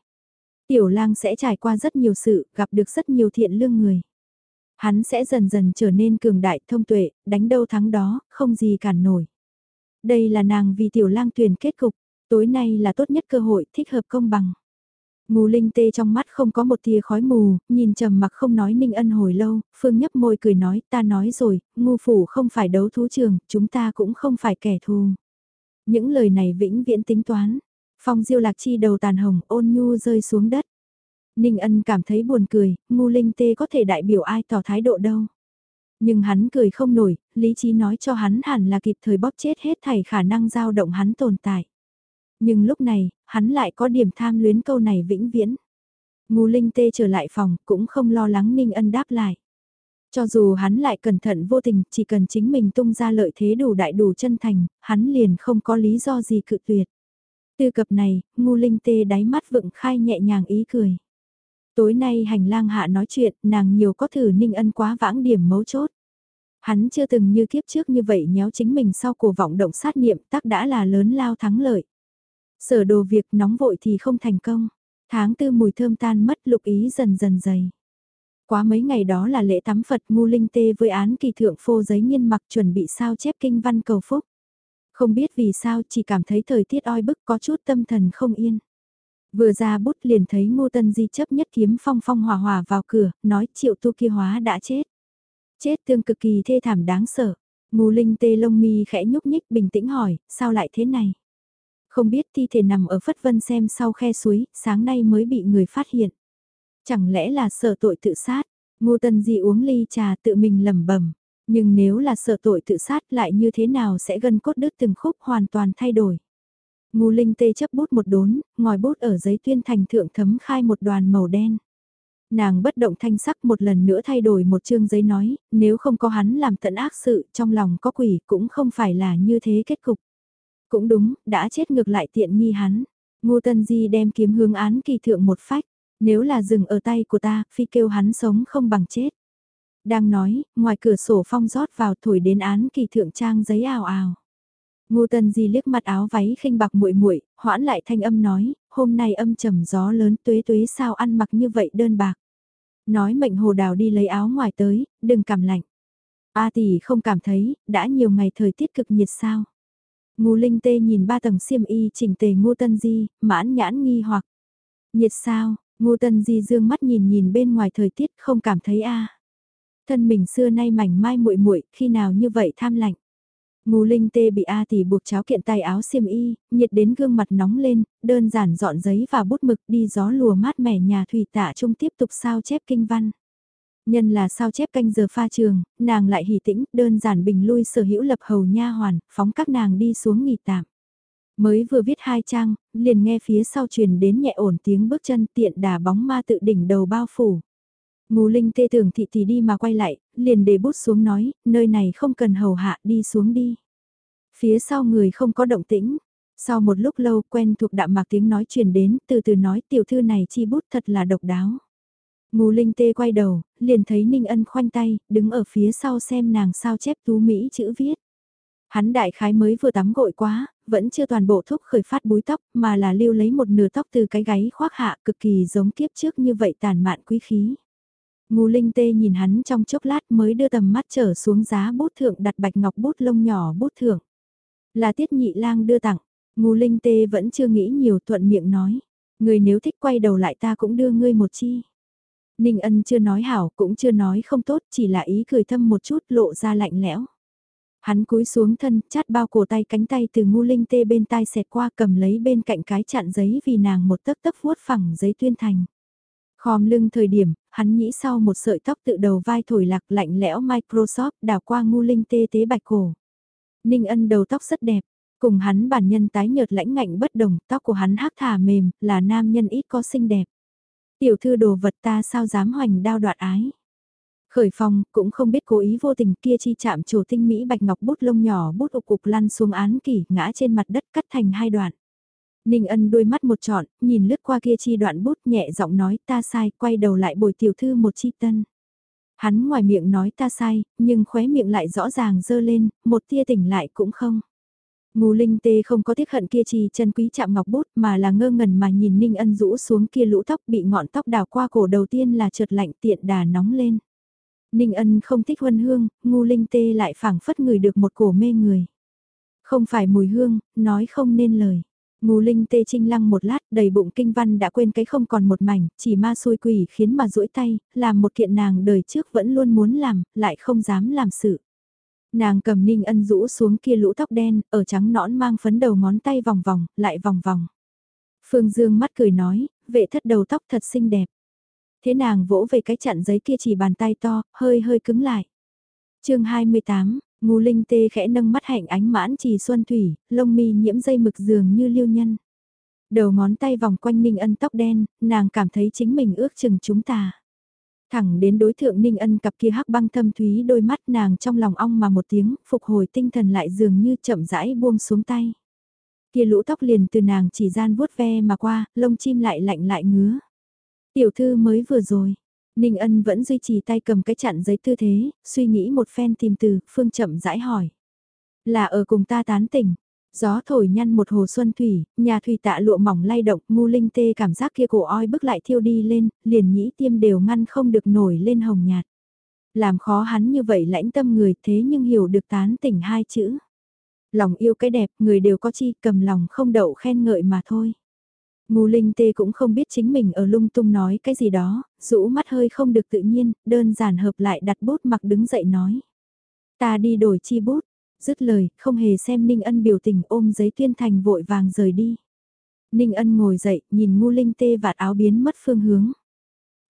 Tiểu lang sẽ trải qua rất nhiều sự, gặp được rất nhiều thiện lương người. Hắn sẽ dần dần trở nên cường đại thông tuệ, đánh đâu thắng đó, không gì cản nổi. Đây là nàng vì tiểu lang tuyển kết cục, tối nay là tốt nhất cơ hội thích hợp công bằng. Ngô linh tê trong mắt không có một tia khói mù, nhìn trầm mặc không nói ninh ân hồi lâu, phương nhấp môi cười nói ta nói rồi, ngu phủ không phải đấu thú trường, chúng ta cũng không phải kẻ thù. Những lời này vĩnh viễn tính toán, phong diêu lạc chi đầu tàn hồng ôn nhu rơi xuống đất. Ninh ân cảm thấy buồn cười, ngu linh tê có thể đại biểu ai tỏ thái độ đâu. Nhưng hắn cười không nổi, lý trí nói cho hắn hẳn là kịp thời bóp chết hết thảy khả năng dao động hắn tồn tại. Nhưng lúc này, hắn lại có điểm tham luyến câu này vĩnh viễn. Ngu linh tê trở lại phòng, cũng không lo lắng Ninh ân đáp lại. Cho dù hắn lại cẩn thận vô tình, chỉ cần chính mình tung ra lợi thế đủ đại đủ chân thành, hắn liền không có lý do gì cự tuyệt. Tư cập này, ngu linh tê đáy mắt vựng khai nhẹ nhàng ý cười. Tối nay hành lang hạ nói chuyện, nàng nhiều có thử ninh ân quá vãng điểm mấu chốt. Hắn chưa từng như kiếp trước như vậy nhéo chính mình sau cổ vọng động sát niệm tắc đã là lớn lao thắng lợi. Sở đồ việc nóng vội thì không thành công. Tháng tư mùi thơm tan mất lục ý dần dần dày. Quá mấy ngày đó là lễ tắm Phật ngu linh tê với án kỳ thượng phô giấy nghiên mặc chuẩn bị sao chép kinh văn cầu phúc. Không biết vì sao chỉ cảm thấy thời tiết oi bức có chút tâm thần không yên. Vừa ra bút liền thấy ngô tân di chấp nhất kiếm phong phong hòa hòa vào cửa, nói triệu tu kia hóa đã chết. Chết tương cực kỳ thê thảm đáng sợ. Ngô linh tê lông mi khẽ nhúc nhích bình tĩnh hỏi, sao lại thế này? Không biết thi thể nằm ở Phất Vân xem sau khe suối, sáng nay mới bị người phát hiện. Chẳng lẽ là sợ tội tự sát? Ngô Tân Di uống ly trà tự mình lẩm bẩm. Nhưng nếu là sợ tội tự sát lại như thế nào sẽ gân cốt đứt từng khúc hoàn toàn thay đổi. Ngô Linh tê chấp bút một đốn, ngòi bút ở giấy tuyên thành thượng thấm khai một đoàn màu đen. Nàng bất động thanh sắc một lần nữa thay đổi một chương giấy nói, nếu không có hắn làm tận ác sự trong lòng có quỷ cũng không phải là như thế kết cục. Cũng đúng, đã chết ngược lại tiện nghi hắn. Ngô Tân Di đem kiếm hướng án kỳ thượng một phách, nếu là dừng ở tay của ta, phi kêu hắn sống không bằng chết. Đang nói, ngoài cửa sổ phong rót vào thổi đến án kỳ thượng trang giấy ào ào. Ngô Tân Di liếc mặt áo váy khinh bạc muội muội, hoãn lại thanh âm nói, hôm nay âm trầm gió lớn tuế tuế sao ăn mặc như vậy đơn bạc. Nói mệnh hồ đào đi lấy áo ngoài tới, đừng cảm lạnh. A tỷ không cảm thấy, đã nhiều ngày thời tiết cực nhiệt sao. Ngô Linh Tê nhìn ba tầng xiêm y chỉnh tề Ngô Tân Di, mãn nhãn nghi hoặc. Nhiệt sao, Ngô Tân Di dương mắt nhìn nhìn bên ngoài thời tiết không cảm thấy a. Thân mình xưa nay mảnh mai muội muội, khi nào như vậy tham lạnh. Ngô Linh Tê bị A tỷ buộc cháo kiện tay áo xiêm y, nhiệt đến gương mặt nóng lên, đơn giản dọn giấy và bút mực đi gió lùa mát mẻ nhà thủy tạ trung tiếp tục sao chép kinh văn. Nhân là sao chép canh giờ pha trường, nàng lại hỉ tĩnh, đơn giản bình lui sở hữu lập hầu nha hoàn, phóng các nàng đi xuống nghỉ tạm. Mới vừa viết hai trang, liền nghe phía sau truyền đến nhẹ ổn tiếng bước chân tiện đà bóng ma tự đỉnh đầu bao phủ. Ngô Linh tê tưởng thị tỷ đi mà quay lại, liền để bút xuống nói, nơi này không cần hầu hạ đi xuống đi. Phía sau người không có động tĩnh. Sau một lúc lâu quen thuộc đạm mạc tiếng nói truyền đến, từ từ nói tiểu thư này chi bút thật là độc đáo. Ngô Linh tê quay đầu, liền thấy Ninh Ân khoanh tay, đứng ở phía sau xem nàng sao chép tú Mỹ chữ viết. Hắn đại khái mới vừa tắm gội quá, vẫn chưa toàn bộ thúc khởi phát búi tóc, mà là lưu lấy một nửa tóc từ cái gáy khoác hạ cực kỳ giống kiếp trước như vậy tàn mạn quý khí. Ngô Linh Tê nhìn hắn trong chốc lát mới đưa tầm mắt trở xuống giá bút thượng đặt bạch ngọc bút lông nhỏ bút thượng. Là tiết nhị lang đưa tặng, Ngô Linh Tê vẫn chưa nghĩ nhiều thuận miệng nói. Người nếu thích quay đầu lại ta cũng đưa ngươi một chi. Ninh ân chưa nói hảo cũng chưa nói không tốt chỉ là ý cười thâm một chút lộ ra lạnh lẽo. Hắn cúi xuống thân chát bao cổ tay cánh tay từ ngu linh tê bên tai xẹt qua cầm lấy bên cạnh cái chặn giấy vì nàng một tấc tấc vuốt phẳng giấy tuyên thành. Khom lưng thời điểm, hắn nhĩ sau một sợi tóc tự đầu vai thổi lạc lạnh lẽo Microsoft đào qua ngu linh tê tế bạch cổ. Ninh ân đầu tóc rất đẹp, cùng hắn bản nhân tái nhợt lãnh ngạnh bất đồng, tóc của hắn hắc thả mềm, là nam nhân ít có xinh đẹp. Tiểu thư đồ vật ta sao dám hoành đao đoạt ái. Khởi phong cũng không biết cố ý vô tình kia chi chạm chủ tinh mỹ bạch ngọc bút lông nhỏ bút ục cục lăn xuống án kỷ ngã trên mặt đất cắt thành hai đoạn. Ninh ân đôi mắt một trọn, nhìn lướt qua kia chi đoạn bút nhẹ giọng nói ta sai, quay đầu lại bồi tiểu thư một chi tân. Hắn ngoài miệng nói ta sai, nhưng khóe miệng lại rõ ràng dơ lên, một tia tỉnh lại cũng không. Ngô Linh Tê không có tiếc hận kia chi chân quý chạm ngọc bút mà là ngơ ngẩn mà nhìn Ninh Ân rũ xuống kia lũ tóc bị ngọn tóc đào qua cổ đầu tiên là trượt lạnh tiện đà nóng lên. Ninh Ân không thích huân hương, Ngô Linh Tê lại phảng phất người được một cổ mê người. Không phải mùi hương, nói không nên lời. Ngô Linh Tê trinh lăng một lát, đầy bụng kinh văn đã quên cái không còn một mảnh, chỉ ma xui quỷ khiến mà duỗi tay, làm một kiện nàng đời trước vẫn luôn muốn làm, lại không dám làm sự. Nàng cầm ninh ân rũ xuống kia lũ tóc đen, ở trắng nõn mang phấn đầu ngón tay vòng vòng, lại vòng vòng. Phương Dương mắt cười nói, vệ thất đầu tóc thật xinh đẹp. Thế nàng vỗ về cái chặn giấy kia chỉ bàn tay to, hơi hơi cứng lại. chương 28, Ngô Linh tê khẽ nâng mắt hạnh ánh mãn trì xuân thủy, lông mi nhiễm dây mực dường như liêu nhân. Đầu ngón tay vòng quanh Ninh Ân tóc đen, nàng cảm thấy chính mình ước chừng chúng ta. Thẳng đến đối thượng Ninh Ân cặp kia hắc băng thâm thúy đôi mắt nàng trong lòng ong mà một tiếng, phục hồi tinh thần lại dường như chậm rãi buông xuống tay. Kia lũ tóc liền từ nàng chỉ gian vuốt ve mà qua, lông chim lại lạnh lại ngứa. Tiểu thư mới vừa rồi, Ninh Ân vẫn duy trì tay cầm cái chặn giấy tư thế, suy nghĩ một phen tìm từ, Phương chậm rãi hỏi. Là ở cùng ta tán tỉnh, Gió thổi nhăn một hồ xuân thủy, nhà thủy tạ lụa mỏng lay động, ngu linh tê cảm giác kia cổ oi bức lại thiêu đi lên, liền nhĩ tiêm đều ngăn không được nổi lên hồng nhạt. Làm khó hắn như vậy lãnh tâm người thế nhưng hiểu được tán tỉnh hai chữ. Lòng yêu cái đẹp, người đều có chi, cầm lòng không đậu khen ngợi mà thôi. Ngô Linh Tê cũng không biết chính mình ở lung tung nói cái gì đó, rũ mắt hơi không được tự nhiên, đơn giản hợp lại đặt bút mặc đứng dậy nói. Ta đi đổi chi bút, dứt lời, không hề xem Ninh Ân biểu tình ôm giấy tuyên thành vội vàng rời đi. Ninh Ân ngồi dậy, nhìn Ngô Linh Tê vạt áo biến mất phương hướng.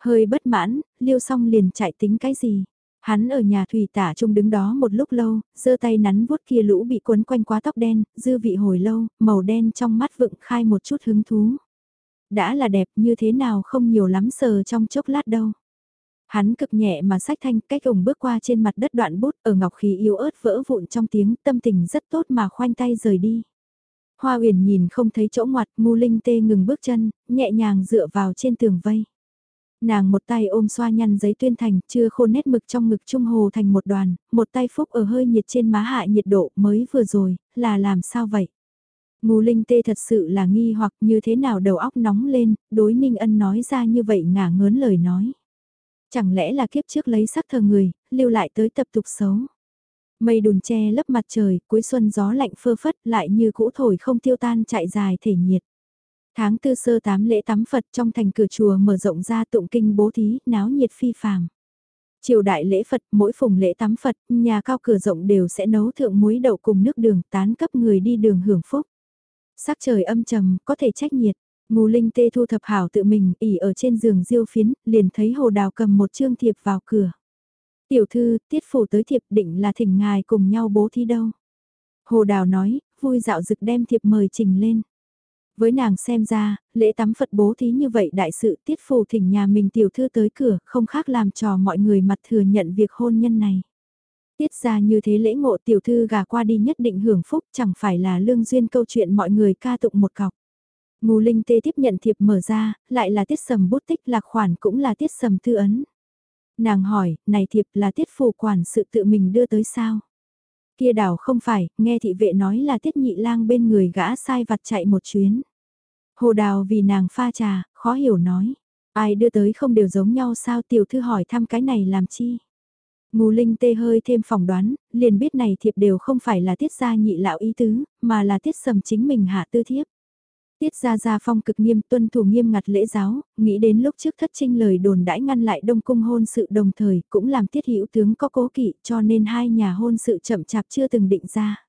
Hơi bất mãn, liêu xong liền chạy tính cái gì. Hắn ở nhà thủy tả trung đứng đó một lúc lâu, giơ tay nắn vuốt kia lũ bị quấn quanh quá tóc đen, dư vị hồi lâu, màu đen trong mắt vựng khai một chút hứng thú. Đã là đẹp như thế nào không nhiều lắm sờ trong chốc lát đâu. Hắn cực nhẹ mà sách thanh cách ủng bước qua trên mặt đất đoạn bút ở ngọc khí yếu ớt vỡ vụn trong tiếng tâm tình rất tốt mà khoanh tay rời đi. Hoa huyền nhìn không thấy chỗ ngoặt ngu linh tê ngừng bước chân, nhẹ nhàng dựa vào trên tường vây. Nàng một tay ôm xoa nhăn giấy tuyên thành, chưa khô nét mực trong ngực trung hồ thành một đoàn, một tay phúc ở hơi nhiệt trên má hạ nhiệt độ mới vừa rồi, là làm sao vậy? Ngô Linh Tê thật sự là nghi hoặc như thế nào đầu óc nóng lên, đối Ninh Ân nói ra như vậy ngả ngớn lời nói. Chẳng lẽ là kiếp trước lấy sắc thờ người, lưu lại tới tập tục xấu. Mây đùn che lấp mặt trời, cuối xuân gió lạnh phơ phất lại như cũ thổi không tiêu tan chạy dài thể nhiệt. Tháng tư sơ tám lễ tắm Phật trong thành cửa chùa mở rộng ra tụng kinh bố thí, náo nhiệt phi phàm. Triều đại lễ Phật, mỗi phùng lễ tắm Phật, nhà cao cửa rộng đều sẽ nấu thượng muối đậu cùng nước đường tán cấp người đi đường hưởng phúc. Sắc trời âm trầm, có thể trách nhiệt. Ngô Linh Tê thu thập hảo tự mình, ỉ ở trên giường diêu phiến, liền thấy Hồ Đào cầm một trương thiệp vào cửa. Tiểu thư, tiết phủ tới thiệp định là thỉnh ngài cùng nhau bố thí đâu. Hồ Đào nói, vui dạo dực đem thiệp mời trình lên. Với nàng xem ra, lễ tắm Phật bố thí như vậy đại sự tiết phủ thỉnh nhà mình tiểu thư tới cửa, không khác làm trò mọi người mặt thừa nhận việc hôn nhân này. Tiết ra như thế lễ ngộ tiểu thư gà qua đi nhất định hưởng phúc chẳng phải là lương duyên câu chuyện mọi người ca tụng một cọc. Ngù Linh Tê tiếp nhận thiệp mở ra, lại là tiết sầm bút tích lạc khoản cũng là tiết sầm thư ấn. Nàng hỏi, này thiệp là tiết phù quản sự tự mình đưa tới sao? Kia đảo không phải, nghe thị vệ nói là tiết nhị lang bên người gã sai vặt chạy một chuyến. Hồ đào vì nàng pha trà, khó hiểu nói. Ai đưa tới không đều giống nhau sao tiểu thư hỏi thăm cái này làm chi? Ngô Linh tê hơi thêm phỏng đoán, liền biết này thiệp đều không phải là tiết gia nhị lão ý tứ, mà là tiết sầm chính mình hạ tư thiếp. Tiết Gia gia phong cực nghiêm tuân thủ nghiêm ngặt lễ giáo, nghĩ đến lúc trước thất trinh lời đồn đãi ngăn lại đông cung hôn sự đồng thời cũng làm tiết hữu tướng có cố kỵ cho nên hai nhà hôn sự chậm chạp chưa từng định ra.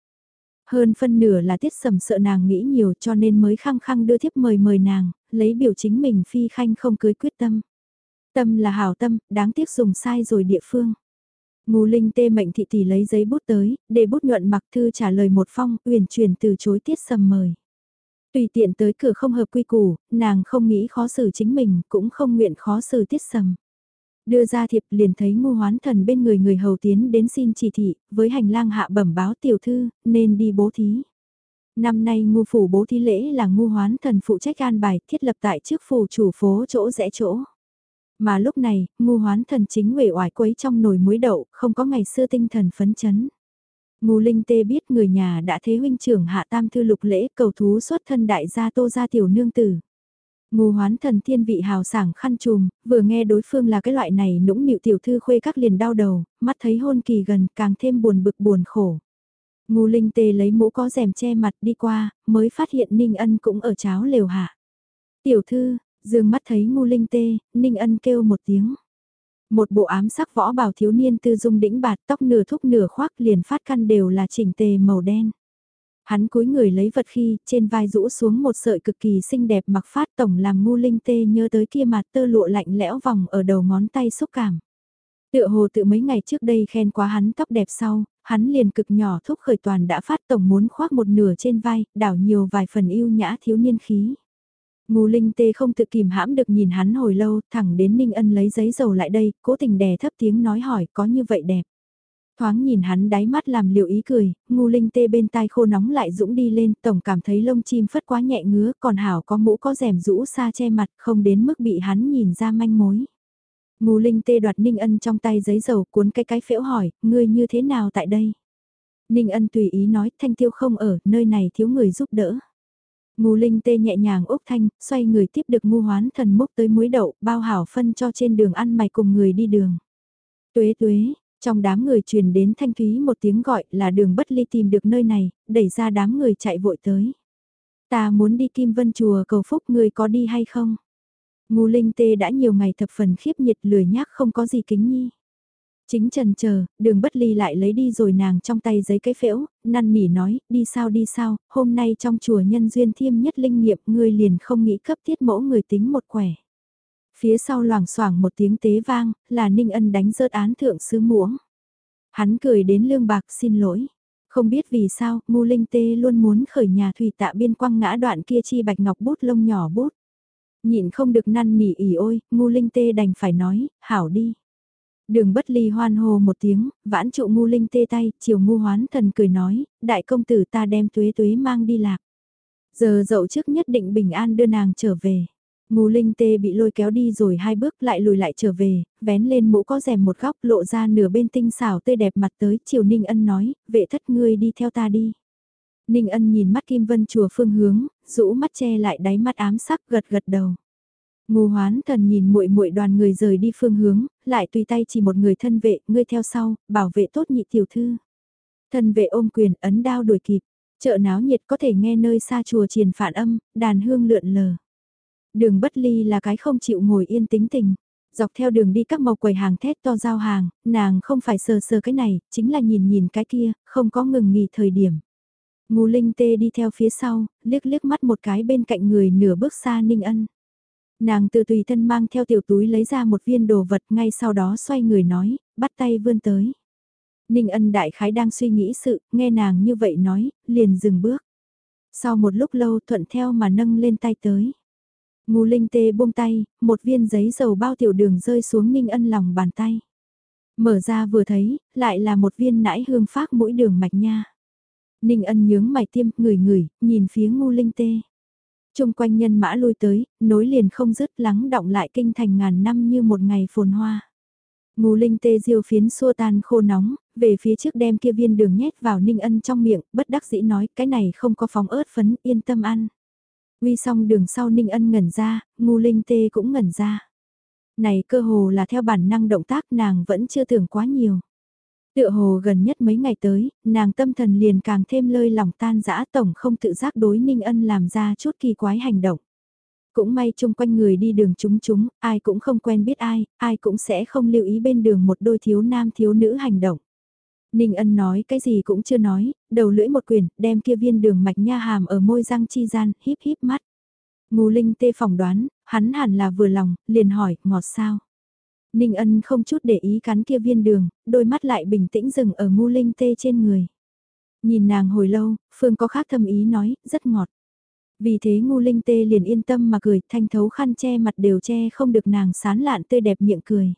Hơn phân nửa là tiết sầm sợ nàng nghĩ nhiều cho nên mới khăng khăng đưa thiếp mời mời nàng, lấy biểu chính mình phi khanh không cưới quyết tâm. Tâm là hảo tâm, đáng tiếc dùng sai rồi địa phương. Ngô Linh tê mệnh thị tỷ lấy giấy bút tới, để bút nhuận mặc thư trả lời một phong, uyển chuyển từ chối tiết sầm mời. Tùy tiện tới cửa không hợp quy củ, nàng không nghĩ khó xử chính mình, cũng không nguyện khó xử tiết sầm. Đưa ra thiệp liền thấy ngu hoán thần bên người người hầu tiến đến xin chỉ thị, với hành lang hạ bẩm báo tiểu thư, nên đi bố thí. Năm nay ngu phủ bố thí lễ là ngu hoán thần phụ trách an bài thiết lập tại trước phủ chủ phố chỗ rẽ chỗ. Mà lúc này, ngu hoán thần chính uể oải quấy trong nồi muối đậu, không có ngày xưa tinh thần phấn chấn. Ngu Linh Tê biết người nhà đã thế huynh trưởng hạ tam thư lục lễ cầu thú xuất thân đại gia tô gia tiểu nương tử. Ngu hoán thần thiên vị hào sảng khăn trùm, vừa nghe đối phương là cái loại này nũng nịu tiểu thư khuê các liền đau đầu, mắt thấy hôn kỳ gần càng thêm buồn bực buồn khổ. Ngu Linh Tê lấy mũ có rèm che mặt đi qua, mới phát hiện Ninh Ân cũng ở cháo lều hạ. Tiểu thư, dương mắt thấy ngu Linh Tê, Ninh Ân kêu một tiếng. Một bộ ám sắc võ bào thiếu niên tư dung đĩnh bạt tóc nửa thúc nửa khoác liền phát căn đều là chỉnh tề màu đen. Hắn cúi người lấy vật khi trên vai rũ xuống một sợi cực kỳ xinh đẹp mặc phát tổng làm ngu linh tê nhớ tới kia mặt tơ lụa lạnh lẽo vòng ở đầu ngón tay xúc cảm. Tựa hồ tự mấy ngày trước đây khen quá hắn tóc đẹp sau, hắn liền cực nhỏ thúc khởi toàn đã phát tổng muốn khoác một nửa trên vai, đảo nhiều vài phần yêu nhã thiếu niên khí. Ngô Linh Tê không tự kìm hãm được nhìn hắn hồi lâu, thẳng đến Ninh Ân lấy giấy dầu lại đây, cố tình đè thấp tiếng nói hỏi có như vậy đẹp. Thoáng nhìn hắn đáy mắt làm liệu ý cười, Ngô Linh Tê bên tai khô nóng lại dũng đi lên, tổng cảm thấy lông chim phất quá nhẹ ngứa, còn hảo có mũ có rèm rũ xa che mặt, không đến mức bị hắn nhìn ra manh mối. Ngô Linh Tê đoạt Ninh Ân trong tay giấy dầu cuốn cái cái phễu hỏi, ngươi như thế nào tại đây? Ninh Ân tùy ý nói, thanh tiêu không ở, nơi này thiếu người giúp đỡ. Ngô Linh tê nhẹ nhàng úp thanh, xoay người tiếp được ngu hoán thần múc tới muối đậu, bao hảo phân cho trên đường ăn mày cùng người đi đường. Tuế tuế, Trong đám người truyền đến thanh thúy một tiếng gọi là đường bất ly tìm được nơi này, đẩy ra đám người chạy vội tới. Ta muốn đi Kim Vân Chùa cầu phúc người có đi hay không? Ngu Linh Tê đã nhiều ngày thập phần khiếp nhiệt lười nhác không có gì kính nhi. Chính trần chờ, đường bất ly lại lấy đi rồi nàng trong tay giấy cái phễu, năn nỉ nói, đi sao đi sao, hôm nay trong chùa nhân duyên thiêm nhất linh nghiệm, ngươi liền không nghĩ cấp tiết mẫu người tính một quẻ. Phía sau loảng xoảng một tiếng tế vang, là Ninh Ân đánh rớt án thượng sứ muỗng. Hắn cười đến lương bạc xin lỗi. Không biết vì sao, ngu linh tê luôn muốn khởi nhà thủy tạ biên quăng ngã đoạn kia chi bạch ngọc bút lông nhỏ bút. Nhịn không được năn nỉ ỉ ôi, ngu linh tê đành phải nói, hảo đi. Đường bất ly hoan hô một tiếng, vãn trụ ngu linh tê tay, chiều ngu hoán thần cười nói, đại công tử ta đem tuế tuế mang đi lạc. Giờ dậu trước nhất định bình an đưa nàng trở về. Ngu linh tê bị lôi kéo đi rồi hai bước lại lùi lại trở về, vén lên mũ có rèm một góc lộ ra nửa bên tinh xảo tươi đẹp mặt tới chiều Ninh Ân nói, vệ thất ngươi đi theo ta đi. Ninh Ân nhìn mắt Kim Vân chùa phương hướng, rũ mắt che lại đáy mắt ám sắc gật gật đầu. Ngô hoán thần nhìn muội muội đoàn người rời đi phương hướng, lại tùy tay chỉ một người thân vệ, ngươi theo sau, bảo vệ tốt nhị tiểu thư. Thân vệ ôm quyền ấn đao đuổi kịp, chợ náo nhiệt có thể nghe nơi xa chùa triền phản âm, đàn hương lượn lờ. Đường bất ly là cái không chịu ngồi yên tính tình. Dọc theo đường đi các màu quầy hàng thét to giao hàng, nàng không phải sờ sờ cái này, chính là nhìn nhìn cái kia, không có ngừng nghỉ thời điểm. Ngô Linh Tê đi theo phía sau, liếc liếc mắt một cái bên cạnh người nửa bước xa Ninh Ân. Nàng tự tùy thân mang theo tiểu túi lấy ra một viên đồ vật ngay sau đó xoay người nói, bắt tay vươn tới. Ninh Ân đại khái đang suy nghĩ sự, nghe nàng như vậy nói, liền dừng bước. Sau một lúc lâu thuận theo mà nâng lên tay tới. Ngô Linh Tê buông tay, một viên giấy dầu bao tiểu đường rơi xuống Ninh Ân lòng bàn tay. Mở ra vừa thấy, lại là một viên nãi hương phác mũi đường mạch nha. Ninh Ân nhướng mày tiêm, ngửi ngửi, nhìn phía Ngô Linh Tê. Trung quanh nhân mã lui tới, nối liền không dứt lắng động lại kinh thành ngàn năm như một ngày phồn hoa. Ngô Linh Tê diêu phiến xua tan khô nóng, về phía trước đem kia viên đường nhét vào Ninh Ân trong miệng, bất đắc dĩ nói cái này không có phóng ớt phấn, yên tâm ăn. Uy xong đường sau Ninh Ân ngẩn ra, ngu linh tê cũng ngẩn ra. Này cơ hồ là theo bản năng động tác nàng vẫn chưa tưởng quá nhiều. Tựa hồ gần nhất mấy ngày tới, nàng tâm thần liền càng thêm lơi lòng tan dã tổng không tự giác đối Ninh Ân làm ra chút kỳ quái hành động. Cũng may chung quanh người đi đường chúng chúng, ai cũng không quen biết ai, ai cũng sẽ không lưu ý bên đường một đôi thiếu nam thiếu nữ hành động. Ninh ân nói cái gì cũng chưa nói, đầu lưỡi một quyền, đem kia viên đường mạch nha hàm ở môi răng chi gian, híp híp mắt. Ngô Linh tê phỏng đoán, hắn hẳn là vừa lòng, liền hỏi, ngọt sao? Ninh ân không chút để ý cắn kia viên đường, đôi mắt lại bình tĩnh dừng ở ngu linh tê trên người. Nhìn nàng hồi lâu, Phương có khác thâm ý nói, rất ngọt. Vì thế ngu linh tê liền yên tâm mà cười, thanh thấu khăn che mặt đều che không được nàng sán lạn tươi đẹp miệng cười.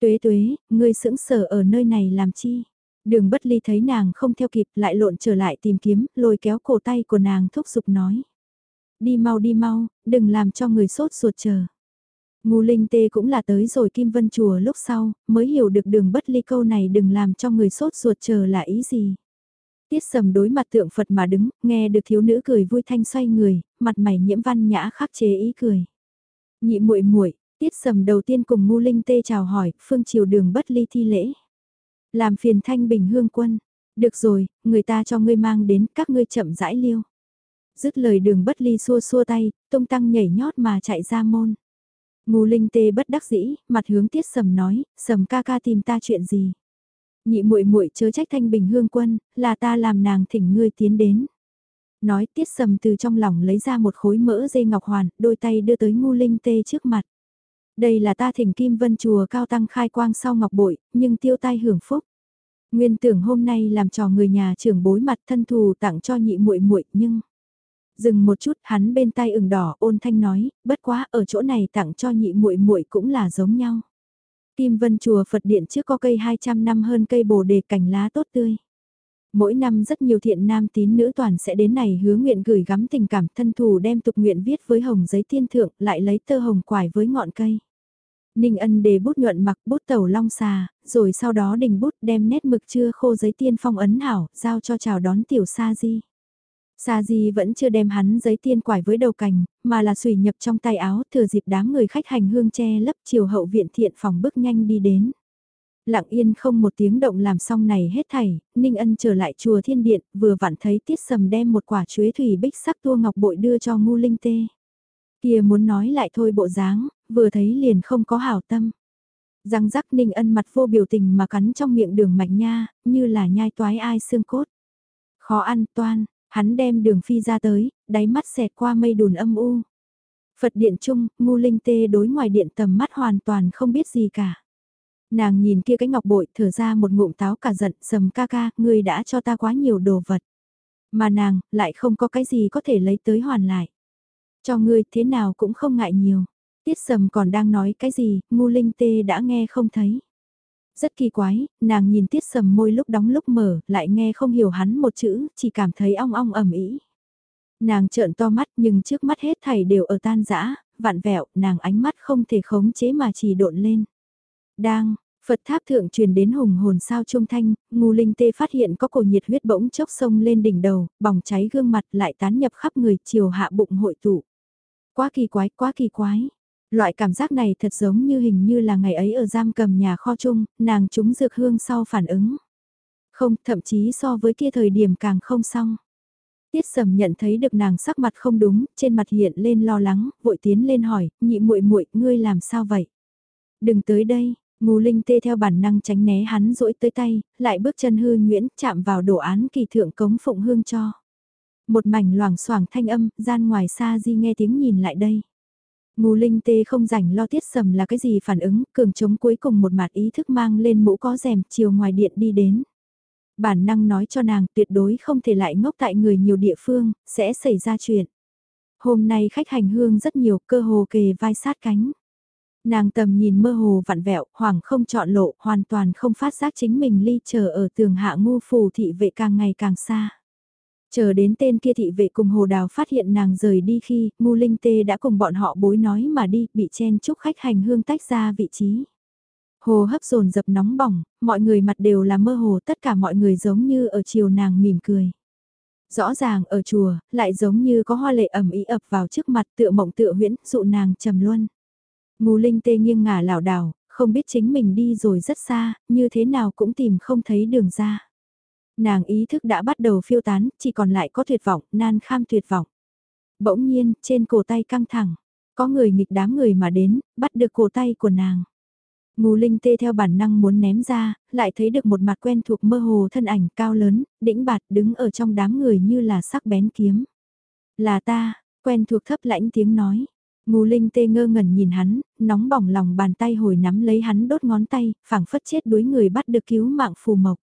Tuế tuế, ngươi sững sờ ở nơi này làm chi? Đường bất ly thấy nàng không theo kịp lại lộn trở lại tìm kiếm, lôi kéo cổ tay của nàng thúc giục nói. Đi mau đi mau, đừng làm cho người sốt ruột chờ. Ngu linh tê cũng là tới rồi Kim Vân Chùa lúc sau, mới hiểu được đường bất ly câu này đừng làm cho người sốt ruột chờ là ý gì. Tiết sầm đối mặt tượng Phật mà đứng, nghe được thiếu nữ cười vui thanh xoay người, mặt mày nhiễm văn nhã khắc chế ý cười. Nhị muội muội tiết sầm đầu tiên cùng ngu linh tê chào hỏi, phương chiều đường bất ly thi lễ. Làm phiền thanh bình hương quân. Được rồi, người ta cho ngươi mang đến các ngươi chậm rãi liêu. Dứt lời đường bất ly xua xua tay, tung tăng nhảy nhót mà chạy ra môn. Ngô linh tê bất đắc dĩ, mặt hướng tiết sầm nói, sầm ca ca tìm ta chuyện gì. Nhị muội muội chớ trách thanh bình hương quân, là ta làm nàng thỉnh ngươi tiến đến. Nói tiết sầm từ trong lòng lấy ra một khối mỡ dây ngọc hoàn, đôi tay đưa tới Ngô linh tê trước mặt. Đây là ta thỉnh Kim Vân Chùa cao tăng khai quang sau ngọc bội, nhưng tiêu tai hưởng phúc. Nguyên tưởng hôm nay làm trò người nhà trưởng bối mặt thân thù tặng cho nhị muội muội nhưng... Dừng một chút hắn bên tai ửng đỏ ôn thanh nói, bất quá ở chỗ này tặng cho nhị muội muội cũng là giống nhau. Kim Vân Chùa Phật Điện trước có cây 200 năm hơn cây bồ đề cành lá tốt tươi. Mỗi năm rất nhiều thiện nam tín nữ toàn sẽ đến này hứa nguyện gửi gắm tình cảm thân thù đem tục nguyện viết với hồng giấy thiên thượng lại lấy tơ hồng quải với ngọn cây. Ninh ân đề bút nhuận mặc bút tẩu long xà, rồi sau đó đình bút đem nét mực chưa khô giấy tiên phong ấn hảo, giao cho chào đón tiểu sa di. Sa di vẫn chưa đem hắn giấy tiên quải với đầu cành, mà là sủy nhập trong tay áo thừa dịp đám người khách hành hương che lấp chiều hậu viện thiện phòng bước nhanh đi đến. Lặng yên không một tiếng động làm xong này hết thảy, Ninh Ân trở lại chùa thiên điện, vừa vặn thấy tiết sầm đem một quả chuế thủy bích sắc tua ngọc bội đưa cho ngu linh tê. Kia muốn nói lại thôi bộ dáng, vừa thấy liền không có hảo tâm. Răng rắc Ninh Ân mặt vô biểu tình mà cắn trong miệng đường mạch nha, như là nhai toái ai xương cốt. Khó ăn toan, hắn đem đường phi ra tới, đáy mắt xẹt qua mây đùn âm u. Phật điện chung, ngu linh tê đối ngoài điện tầm mắt hoàn toàn không biết gì cả. Nàng nhìn kia cái ngọc bội thở ra một ngụm táo cả giận sầm ca ca, ngươi đã cho ta quá nhiều đồ vật. Mà nàng, lại không có cái gì có thể lấy tới hoàn lại. Cho ngươi thế nào cũng không ngại nhiều. Tiết sầm còn đang nói cái gì, ngu linh tê đã nghe không thấy. Rất kỳ quái, nàng nhìn tiết sầm môi lúc đóng lúc mở, lại nghe không hiểu hắn một chữ, chỉ cảm thấy ong ong ẩm ý. Nàng trợn to mắt nhưng trước mắt hết thảy đều ở tan dã vạn vẹo, nàng ánh mắt không thể khống chế mà chỉ độn lên. Đang, Phật tháp thượng truyền đến hùng hồn sao trung thanh, ngu linh tê phát hiện có cổ nhiệt huyết bỗng chốc sông lên đỉnh đầu, bỏng cháy gương mặt lại tán nhập khắp người chiều hạ bụng hội tụ. Quá kỳ quái, quá kỳ quái. Loại cảm giác này thật giống như hình như là ngày ấy ở giam cầm nhà kho chung, nàng trúng dược hương sau phản ứng. Không, thậm chí so với kia thời điểm càng không xong. Tiết Sầm nhận thấy được nàng sắc mặt không đúng, trên mặt hiện lên lo lắng, vội tiến lên hỏi, nhị muội muội, ngươi làm sao vậy? Đừng tới đây, Ngô Linh tê theo bản năng tránh né hắn rỗi tới tay, lại bước chân hư nguyễn chạm vào đồ án kỳ thượng cống phụng hương cho. Một mảnh loảng xoảng thanh âm, gian ngoài xa di nghe tiếng nhìn lại đây. Ngô Linh tê không rảnh lo tiết sầm là cái gì phản ứng, cường chống cuối cùng một mặt ý thức mang lên mũ có rèm chiều ngoài điện đi đến. Bản năng nói cho nàng tuyệt đối không thể lại ngốc tại người nhiều địa phương, sẽ xảy ra chuyện. Hôm nay khách hành hương rất nhiều cơ hồ kề vai sát cánh. Nàng tầm nhìn mơ hồ vặn vẹo, hoàng không chọn lộ, hoàn toàn không phát giác chính mình ly chờ ở tường hạ ngu phù thị vệ càng ngày càng xa. Chờ đến tên kia thị vệ cùng hồ đào phát hiện nàng rời đi khi, ngu linh tê đã cùng bọn họ bối nói mà đi, bị chen chúc khách hành hương tách ra vị trí. Hồ hấp dồn dập nóng bỏng, mọi người mặt đều là mơ hồ tất cả mọi người giống như ở chiều nàng mỉm cười. Rõ ràng ở chùa, lại giống như có hoa lệ ẩm ý ập vào trước mặt tựa mộng tựa huyễn, dụ nàng trầm luân. Ngô Linh tê nghiêng ngả lảo đảo, không biết chính mình đi rồi rất xa, như thế nào cũng tìm không thấy đường ra. Nàng ý thức đã bắt đầu phiêu tán, chỉ còn lại có tuyệt vọng, nan kham tuyệt vọng. Bỗng nhiên, trên cổ tay căng thẳng, có người nghịch đám người mà đến, bắt được cổ tay của nàng. Ngô Linh tê theo bản năng muốn ném ra, lại thấy được một mặt quen thuộc mơ hồ thân ảnh cao lớn, đĩnh bạt đứng ở trong đám người như là sắc bén kiếm. Là ta, quen thuộc thấp lãnh tiếng nói. Ngô Linh tê ngơ ngẩn nhìn hắn, nóng bỏng lòng bàn tay hồi nắm lấy hắn đốt ngón tay, phảng phất chết đuối người bắt được cứu mạng phù mộc.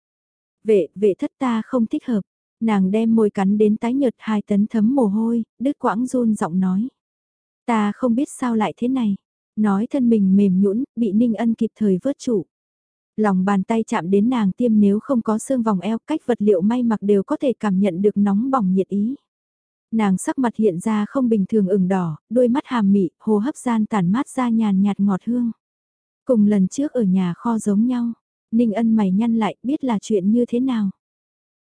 Vệ, vệ thất ta không thích hợp. Nàng đem môi cắn đến tái nhợt hai tấn thấm mồ hôi, đứt quãng run giọng nói. Ta không biết sao lại thế này. Nói thân mình mềm nhũn bị Ninh Ân kịp thời vớt trụ. Lòng bàn tay chạm đến nàng tiêm nếu không có xương vòng eo cách vật liệu may mặc đều có thể cảm nhận được nóng bỏng nhiệt ý nàng sắc mặt hiện ra không bình thường ửng đỏ, đôi mắt hàm mị, hồ hấp gian tản mát ra nhàn nhạt ngọt hương. Cùng lần trước ở nhà kho giống nhau, Ninh ân mày nhăn lại biết là chuyện như thế nào.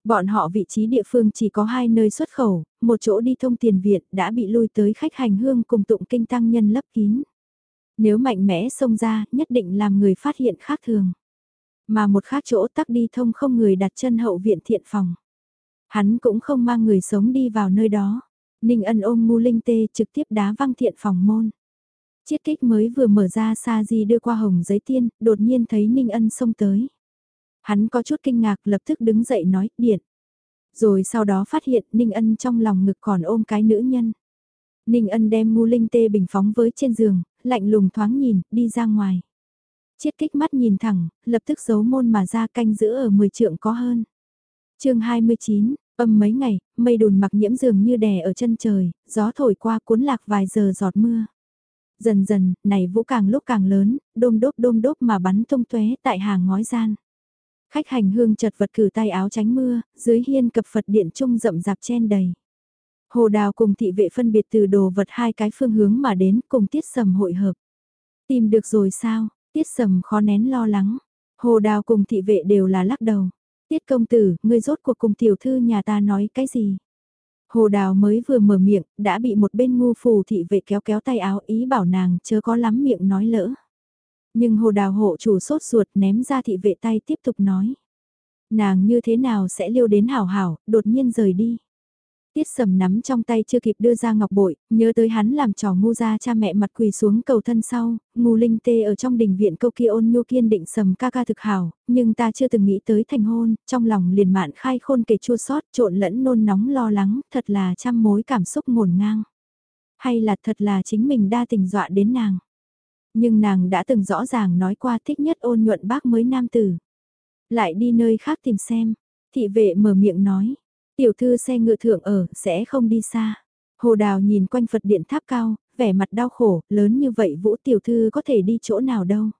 Bọn họ vị trí địa phương chỉ có hai nơi xuất khẩu, một chỗ đi thông tiền viện đã bị lui tới khách hành hương cùng tụng kinh tăng nhân lấp kín. Nếu mạnh mẽ xông ra, nhất định làm người phát hiện khác thường. Mà một khác chỗ tắc đi thông không người đặt chân hậu viện thiện phòng. Hắn cũng không mang người sống đi vào nơi đó. Ninh ân ôm ngu linh tê trực tiếp đá văng thiện phòng môn. Chiết kích mới vừa mở ra sa di đưa qua hồng giấy tiên, đột nhiên thấy Ninh ân xông tới. Hắn có chút kinh ngạc lập tức đứng dậy nói, điện. Rồi sau đó phát hiện Ninh ân trong lòng ngực còn ôm cái nữ nhân. Ninh ân đem ngu linh tê bình phóng với trên giường, lạnh lùng thoáng nhìn, đi ra ngoài. Chiết kích mắt nhìn thẳng, lập tức giấu môn mà ra canh giữ ở 10 trượng có hơn. chương 29, Âm mấy ngày, mây đùn mặc nhiễm dường như đè ở chân trời, gió thổi qua cuốn lạc vài giờ giọt mưa. Dần dần, này vũ càng lúc càng lớn, đôm đốp đôm đốp mà bắn tung tóe tại hàng ngói gian. Khách hành hương chật vật cử tay áo tránh mưa, dưới hiên cập Phật điện trung rậm rạp chen đầy. Hồ đào cùng thị vệ phân biệt từ đồ vật hai cái phương hướng mà đến cùng tiết sầm hội hợp. Tìm được rồi sao, tiết sầm khó nén lo lắng. Hồ đào cùng thị vệ đều là lắc đầu. Tiết công tử, ngươi rốt cuộc cùng tiểu thư nhà ta nói cái gì? Hồ đào mới vừa mở miệng, đã bị một bên ngu phù thị vệ kéo kéo tay áo ý bảo nàng chớ có lắm miệng nói lỡ. Nhưng hồ đào hộ chủ sốt ruột ném ra thị vệ tay tiếp tục nói. Nàng như thế nào sẽ liêu đến hảo hảo, đột nhiên rời đi. Tiết sầm nắm trong tay chưa kịp đưa ra ngọc bội, nhớ tới hắn làm trò ngu ra cha mẹ mặt quỳ xuống cầu thân sau, ngu linh tê ở trong đình viện câu kia ôn nhu kiên định sầm ca ca thực hảo, nhưng ta chưa từng nghĩ tới thành hôn, trong lòng liền mạn khai khôn kể chua sót trộn lẫn nôn nóng lo lắng, thật là trăm mối cảm xúc ngổn ngang. Hay là thật là chính mình đa tình dọa đến nàng. Nhưng nàng đã từng rõ ràng nói qua thích nhất ôn nhuận bác mới nam tử. Lại đi nơi khác tìm xem, thị vệ mở miệng nói Tiểu thư xe ngựa thượng ở, sẽ không đi xa. Hồ Đào nhìn quanh Phật điện tháp cao, vẻ mặt đau khổ, lớn như vậy Vũ tiểu thư có thể đi chỗ nào đâu.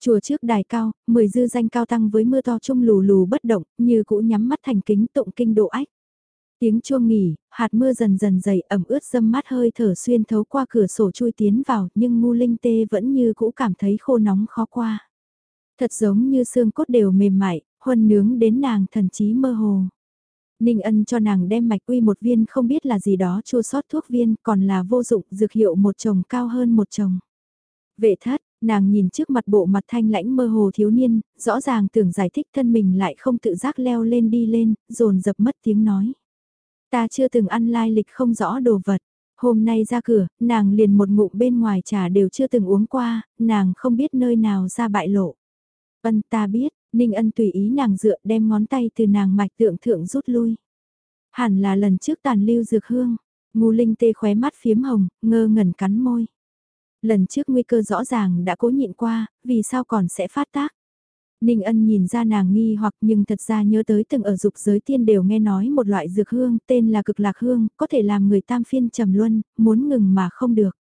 Chùa trước đài cao, mười dư danh cao tăng với mưa to trung lù lù bất động, như cũ nhắm mắt thành kính tụng kinh độ ách. Tiếng chuông nghỉ, hạt mưa dần dần dày ẩm ướt dâm mát hơi thở xuyên thấu qua cửa sổ chui tiến vào, nhưng ngu linh tê vẫn như cũ cảm thấy khô nóng khó qua. Thật giống như xương cốt đều mềm mại, huân nướng đến nàng thần trí mơ hồ. Ninh ân cho nàng đem mạch uy một viên không biết là gì đó chua sót thuốc viên còn là vô dụng dược hiệu một chồng cao hơn một chồng. Vệ thất, nàng nhìn trước mặt bộ mặt thanh lãnh mơ hồ thiếu niên, rõ ràng tưởng giải thích thân mình lại không tự giác leo lên đi lên, dồn dập mất tiếng nói. Ta chưa từng ăn lai lịch không rõ đồ vật. Hôm nay ra cửa, nàng liền một ngụm bên ngoài trà đều chưa từng uống qua, nàng không biết nơi nào ra bại lộ. Vân ta biết, Ninh ân tùy ý nàng dựa đem ngón tay từ nàng mạch tượng thượng rút lui. Hẳn là lần trước tàn lưu dược hương, ngu linh tê khóe mắt phiếm hồng, ngơ ngẩn cắn môi. Lần trước nguy cơ rõ ràng đã cố nhịn qua, vì sao còn sẽ phát tác. Ninh ân nhìn ra nàng nghi hoặc nhưng thật ra nhớ tới từng ở dục giới tiên đều nghe nói một loại dược hương tên là cực lạc hương, có thể làm người tam phiên trầm luân, muốn ngừng mà không được.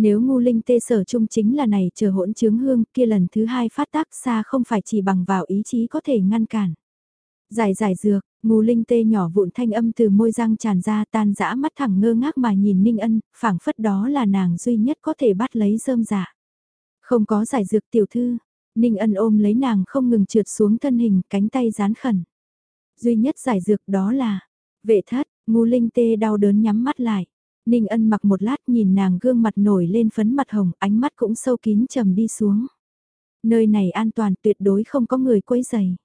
Nếu ngu linh tê sở chung chính là này chờ hỗn chứng hương kia lần thứ hai phát tác xa không phải chỉ bằng vào ý chí có thể ngăn cản. Giải giải dược, ngu linh tê nhỏ vụn thanh âm từ môi răng tràn ra tan dã mắt thẳng ngơ ngác mà nhìn ninh ân, phảng phất đó là nàng duy nhất có thể bắt lấy rơm giả. Không có giải dược tiểu thư, ninh ân ôm lấy nàng không ngừng trượt xuống thân hình cánh tay dán khẩn. Duy nhất giải dược đó là, vệ thất, ngu linh tê đau đớn nhắm mắt lại. Ninh ân mặc một lát nhìn nàng gương mặt nổi lên phấn mặt hồng, ánh mắt cũng sâu kín trầm đi xuống. Nơi này an toàn tuyệt đối không có người quấy giày.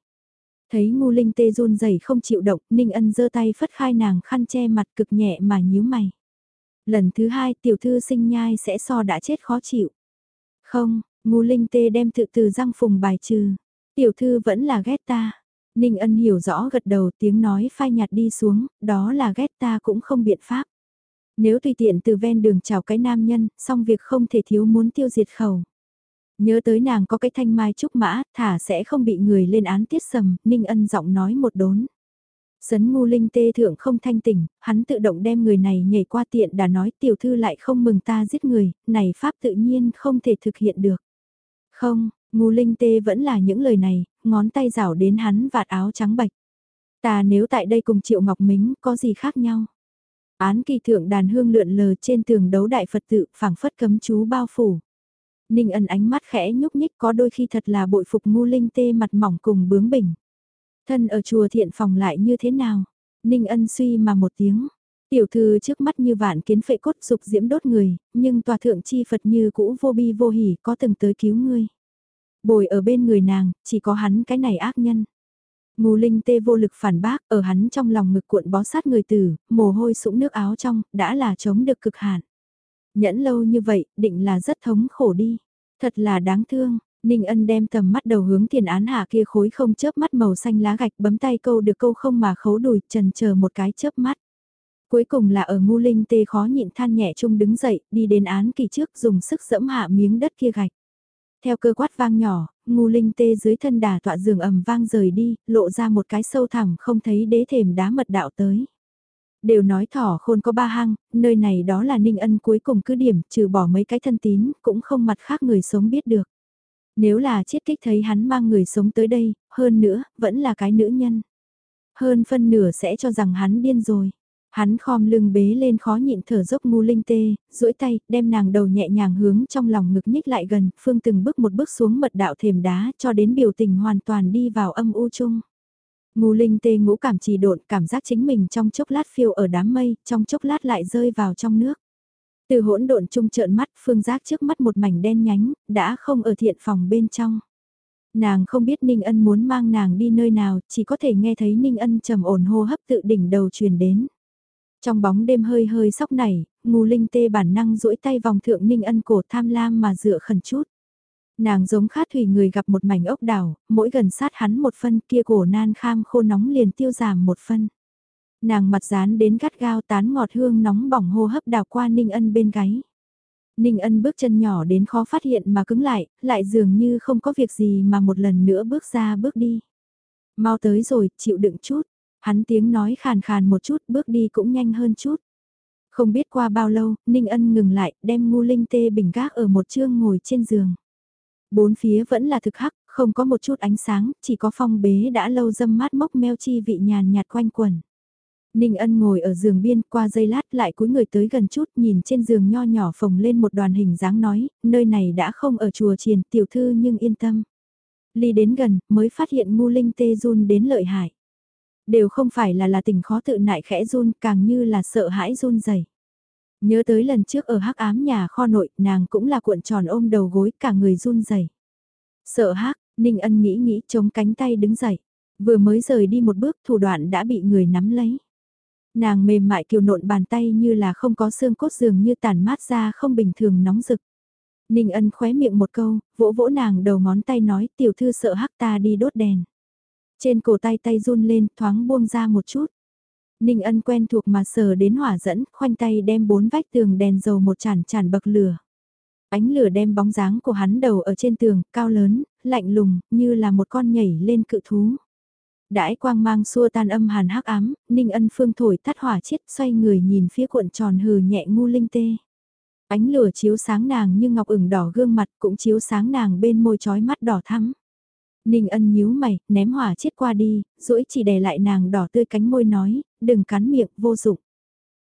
Thấy ngu linh tê run rẩy không chịu động, Ninh ân giơ tay phất khai nàng khăn che mặt cực nhẹ mà nhíu mày. Lần thứ hai tiểu thư sinh nhai sẽ so đã chết khó chịu. Không, ngu linh tê đem tự từ răng phùng bài trừ. Tiểu thư vẫn là ghét ta. Ninh ân hiểu rõ gật đầu tiếng nói phai nhạt đi xuống, đó là ghét ta cũng không biện pháp. Nếu tùy tiện từ ven đường chào cái nam nhân, xong việc không thể thiếu muốn tiêu diệt khẩu. Nhớ tới nàng có cái thanh mai trúc mã, thả sẽ không bị người lên án tiết sầm, Ninh Ân giọng nói một đốn. Sấn ngu linh tê thượng không thanh tỉnh, hắn tự động đem người này nhảy qua tiện đã nói tiểu thư lại không mừng ta giết người, này pháp tự nhiên không thể thực hiện được. Không, ngu linh tê vẫn là những lời này, ngón tay rảo đến hắn vạt áo trắng bạch. Ta nếu tại đây cùng Triệu Ngọc Mính có gì khác nhau? Án kỳ thượng đàn hương lượn lờ trên tường đấu đại Phật tự phảng phất cấm chú bao phủ. Ninh ẩn ánh mắt khẽ nhúc nhích có đôi khi thật là bội phục ngu linh tê mặt mỏng cùng bướng bỉnh. Thân ở chùa thiện phòng lại như thế nào? Ninh ân suy mà một tiếng. Tiểu thư trước mắt như vạn kiến phệ cốt dục diễm đốt người, nhưng tòa thượng chi Phật như cũ vô bi vô hỉ có từng tới cứu ngươi. Bồi ở bên người nàng, chỉ có hắn cái này ác nhân. Ngô Linh tê vô lực phản bác, ở hắn trong lòng ngực cuộn bó sát người tử, mồ hôi sũng nước áo trong, đã là chống được cực hạn. Nhẫn lâu như vậy, định là rất thống khổ đi. Thật là đáng thương, Ninh Ân đem tầm mắt đầu hướng tiền án hạ kia khối không chớp mắt màu xanh lá gạch bấm tay câu được câu không mà khấu đùi trần chờ một cái chớp mắt. Cuối cùng là ở ngu linh tê khó nhịn than nhẹ chung đứng dậy, đi đến án kỳ trước dùng sức dẫm hạ miếng đất kia gạch. Theo cơ quát vang nhỏ, ngu linh tê dưới thân đà tọa giường ầm vang rời đi, lộ ra một cái sâu thẳm không thấy đế thềm đá mật đạo tới. Đều nói thỏ khôn có ba hang, nơi này đó là ninh ân cuối cùng cứ điểm, trừ bỏ mấy cái thân tín, cũng không mặt khác người sống biết được. Nếu là chiết kích thấy hắn mang người sống tới đây, hơn nữa, vẫn là cái nữ nhân. Hơn phân nửa sẽ cho rằng hắn điên rồi. Hắn khom lưng bế lên khó nhịn thở dốc ngu linh tê, duỗi tay, đem nàng đầu nhẹ nhàng hướng trong lòng ngực nhích lại gần, phương từng bước một bước xuống mật đạo thềm đá cho đến biểu tình hoàn toàn đi vào âm u chung. Ngu linh tê ngũ cảm trì độn cảm giác chính mình trong chốc lát phiêu ở đám mây, trong chốc lát lại rơi vào trong nước. Từ hỗn độn trung trợn mắt phương giác trước mắt một mảnh đen nhánh, đã không ở thiện phòng bên trong. Nàng không biết Ninh Ân muốn mang nàng đi nơi nào, chỉ có thể nghe thấy Ninh Ân trầm ổn hô hấp tự đỉnh đầu truyền đến. Trong bóng đêm hơi hơi sóc nảy, ngù linh tê bản năng duỗi tay vòng thượng Ninh Ân cổ tham lam mà dựa khẩn chút. Nàng giống khát thủy người gặp một mảnh ốc đảo, mỗi gần sát hắn một phân kia cổ nan kham khô nóng liền tiêu giảm một phân. Nàng mặt dán đến gắt gao tán ngọt hương nóng bỏng hô hấp đào qua Ninh Ân bên gáy. Ninh Ân bước chân nhỏ đến khó phát hiện mà cứng lại, lại dường như không có việc gì mà một lần nữa bước ra bước đi. Mau tới rồi, chịu đựng chút. Hắn tiếng nói khàn khàn một chút, bước đi cũng nhanh hơn chút. Không biết qua bao lâu, Ninh Ân ngừng lại, đem ngu linh tê bình gác ở một chương ngồi trên giường. Bốn phía vẫn là thực hắc, không có một chút ánh sáng, chỉ có phong bế đã lâu dâm mát mốc meo chi vị nhàn nhạt quanh quẩn Ninh ân ngồi ở giường biên qua giây lát lại cúi người tới gần chút nhìn trên giường nho nhỏ phồng lên một đoàn hình dáng nói, nơi này đã không ở chùa triền tiểu thư nhưng yên tâm. Ly đến gần mới phát hiện ngu linh tê run đến lợi hại. Đều không phải là là tình khó tự nại khẽ run càng như là sợ hãi run dày Nhớ tới lần trước ở hắc ám nhà kho nội nàng cũng là cuộn tròn ôm đầu gối cả người run dày Sợ hắc, Ninh ân nghĩ nghĩ chống cánh tay đứng dậy. Vừa mới rời đi một bước thủ đoạn đã bị người nắm lấy. Nàng mềm mại kiều nộn bàn tay như là không có xương cốt dường như tàn mát ra không bình thường nóng rực. Ninh ân khóe miệng một câu, vỗ vỗ nàng đầu ngón tay nói tiểu thư sợ hắc ta đi đốt đèn. Trên cổ tay tay run lên thoáng buông ra một chút. Ninh ân quen thuộc mà sờ đến hỏa dẫn, khoanh tay đem bốn vách tường đèn dầu một chản chản bậc lửa. Ánh lửa đem bóng dáng của hắn đầu ở trên tường, cao lớn, lạnh lùng, như là một con nhảy lên cự thú đãi quang mang xua tan âm hàn hắc ám, Ninh Ân Phương thổi tắt hỏa chiết xoay người nhìn phía cuộn tròn hừ nhẹ ngu linh tê. Ánh lửa chiếu sáng nàng như ngọc ửng đỏ gương mặt cũng chiếu sáng nàng bên môi trói mắt đỏ thắm. Ninh Ân nhíu mày, ném hỏa chết qua đi, duỗi chỉ đè lại nàng đỏ tươi cánh môi nói, đừng cắn miệng, vô dụng.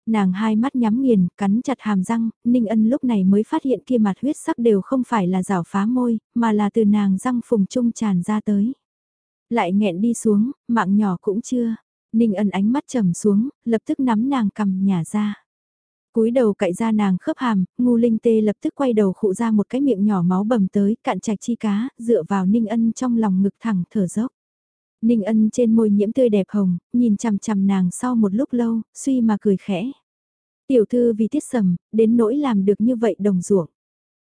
Nàng hai mắt nhắm nghiền, cắn chặt hàm răng, Ninh Ân lúc này mới phát hiện kia mặt huyết sắc đều không phải là rảo phá môi, mà là từ nàng răng phùng trung tràn ra tới. Lại nghẹn đi xuống, mạng nhỏ cũng chưa. Ninh ân ánh mắt trầm xuống, lập tức nắm nàng cầm nhả ra cúi đầu cậy ra nàng khớp hàm, ngu linh tê lập tức quay đầu khụ ra một cái miệng nhỏ máu bầm tới, cạn chạch chi cá, dựa vào ninh ân trong lòng ngực thẳng thở dốc. Ninh ân trên môi nhiễm tươi đẹp hồng, nhìn chằm chằm nàng sau một lúc lâu, suy mà cười khẽ. Tiểu thư vì tiết sầm, đến nỗi làm được như vậy đồng ruộng.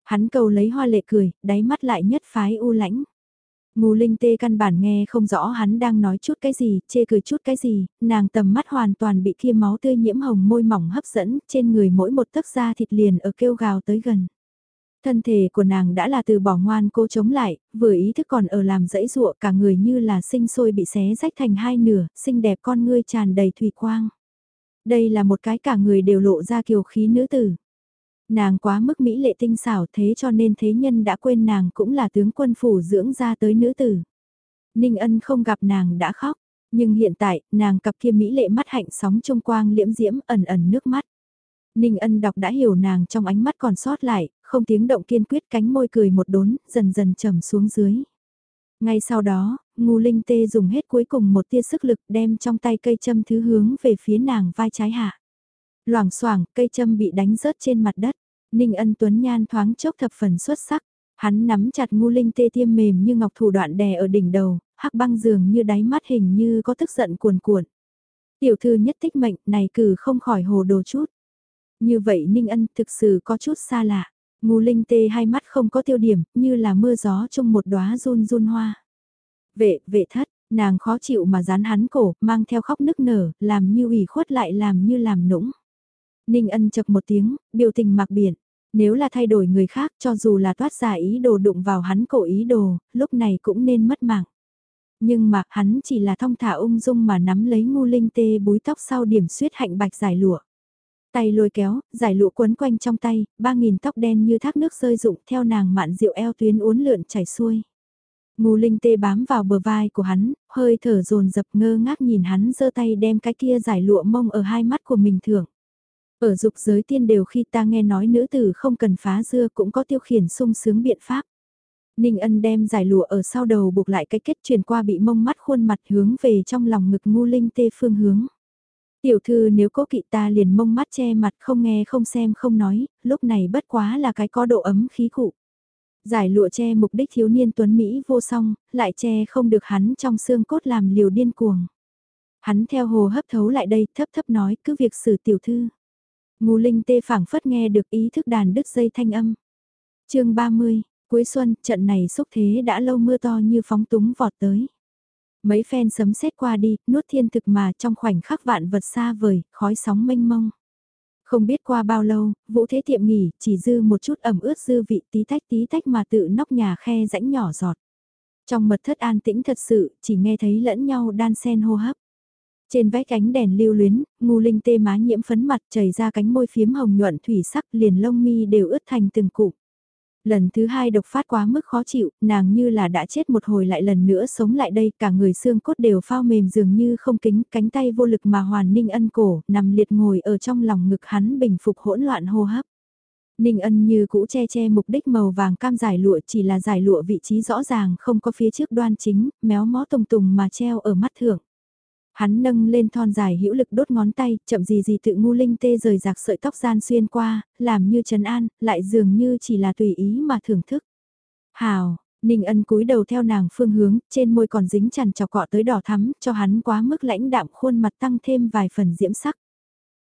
Hắn cầu lấy hoa lệ cười, đáy mắt lại nhất phái u lãnh. Ngô Linh Tê căn bản nghe không rõ hắn đang nói chút cái gì, chê cười chút cái gì, nàng tầm mắt hoàn toàn bị kia máu tươi nhiễm hồng môi mỏng hấp dẫn, trên người mỗi một tấc da thịt liền ở kêu gào tới gần. Thân thể của nàng đã là từ bỏ ngoan cô chống lại, vừa ý thức còn ở làm dãy dụa cả người như là sinh sôi bị xé rách thành hai nửa, xinh đẹp con ngươi tràn đầy thủy quang. Đây là một cái cả người đều lộ ra kiều khí nữ tử. Nàng quá mức mỹ lệ tinh xảo thế cho nên thế nhân đã quên nàng cũng là tướng quân phủ dưỡng ra tới nữ tử. Ninh ân không gặp nàng đã khóc, nhưng hiện tại nàng cặp kia mỹ lệ mắt hạnh sóng trung quang liễm diễm ẩn ẩn nước mắt. Ninh ân đọc đã hiểu nàng trong ánh mắt còn sót lại, không tiếng động kiên quyết cánh môi cười một đốn, dần dần trầm xuống dưới. Ngay sau đó, ngu linh tê dùng hết cuối cùng một tia sức lực đem trong tay cây châm thứ hướng về phía nàng vai trái hạ. Loảng xoảng cây châm bị đánh rớt trên mặt đất. Ninh ân tuấn nhan thoáng chốc thập phần xuất sắc. Hắn nắm chặt ngu linh tê tiêm mềm như ngọc thủ đoạn đè ở đỉnh đầu, hắc băng dường như đáy mắt hình như có tức giận cuồn cuộn. Tiểu thư nhất thích mệnh này cử không khỏi hồ đồ chút. Như vậy Ninh ân thực sự có chút xa lạ. Ngu linh tê hai mắt không có tiêu điểm, như là mưa gió trong một đóa run run hoa. Vệ, vệ thất, nàng khó chịu mà dán hắn cổ, mang theo khóc nức nở, làm như ủy khuất lại làm như làm nũng. Ninh ân chập một tiếng, biểu tình mặc biển. Nếu là thay đổi người khác cho dù là toát ra ý đồ đụng vào hắn cổ ý đồ, lúc này cũng nên mất mạng. Nhưng mà hắn chỉ là thong thả ung dung mà nắm lấy ngu linh tê búi tóc sau điểm suyết hạnh bạch giải lụa. Tay lôi kéo, giải lụa quấn quanh trong tay, ba nghìn tóc đen như thác nước rơi rụng theo nàng mạn rượu eo tuyến uốn lượn chảy xuôi. Ngu linh tê bám vào bờ vai của hắn, hơi thở dồn dập ngơ ngác nhìn hắn giơ tay đem cái kia giải lụa mông ở hai mắt của mình thưởng. Ở dục giới tiên đều khi ta nghe nói nữ tử không cần phá dưa cũng có tiêu khiển sung sướng biện pháp. Ninh ân đem giải lụa ở sau đầu buộc lại cái kết truyền qua bị mông mắt khuôn mặt hướng về trong lòng ngực ngu linh tê phương hướng. Tiểu thư nếu cố kỵ ta liền mông mắt che mặt không nghe không xem không nói, lúc này bất quá là cái có độ ấm khí cụ. Giải lụa che mục đích thiếu niên tuấn Mỹ vô song, lại che không được hắn trong xương cốt làm liều điên cuồng. Hắn theo hồ hấp thấu lại đây thấp thấp nói cứ việc xử tiểu thư. Ngô linh tê phảng phất nghe được ý thức đàn đứt dây thanh âm. chương 30, cuối xuân, trận này xúc thế đã lâu mưa to như phóng túng vọt tới. Mấy phen sấm sét qua đi, nuốt thiên thực mà trong khoảnh khắc vạn vật xa vời, khói sóng mênh mông. Không biết qua bao lâu, vũ thế tiệm nghỉ, chỉ dư một chút ẩm ướt dư vị tí tách tí tách mà tự nóc nhà khe rãnh nhỏ giọt. Trong mật thất an tĩnh thật sự, chỉ nghe thấy lẫn nhau đan sen hô hấp. Trên vách cánh đèn lưu luyến, ngu linh tê má nhiễm phấn mặt chảy ra cánh môi phiếm hồng nhuận thủy sắc liền lông mi đều ướt thành từng cụm. Lần thứ hai độc phát quá mức khó chịu, nàng như là đã chết một hồi lại lần nữa sống lại đây, cả người xương cốt đều phao mềm dường như không kính, cánh tay vô lực mà hoàn ninh ân cổ, nằm liệt ngồi ở trong lòng ngực hắn bình phục hỗn loạn hô hấp. Ninh ân như cũ che che mục đích màu vàng cam giải lụa chỉ là giải lụa vị trí rõ ràng không có phía trước đoan chính, méo mó tùng tùng mà treo ở mắt thượng. Hắn nâng lên thon dài hữu lực đốt ngón tay, chậm gì gì tự ngu linh tê rời rạc sợi tóc gian xuyên qua, làm như trấn an, lại dường như chỉ là tùy ý mà thưởng thức. Hào, Ninh ân cúi đầu theo nàng phương hướng, trên môi còn dính chằn chọc cọ tới đỏ thắm, cho hắn quá mức lãnh đạm khuôn mặt tăng thêm vài phần diễm sắc.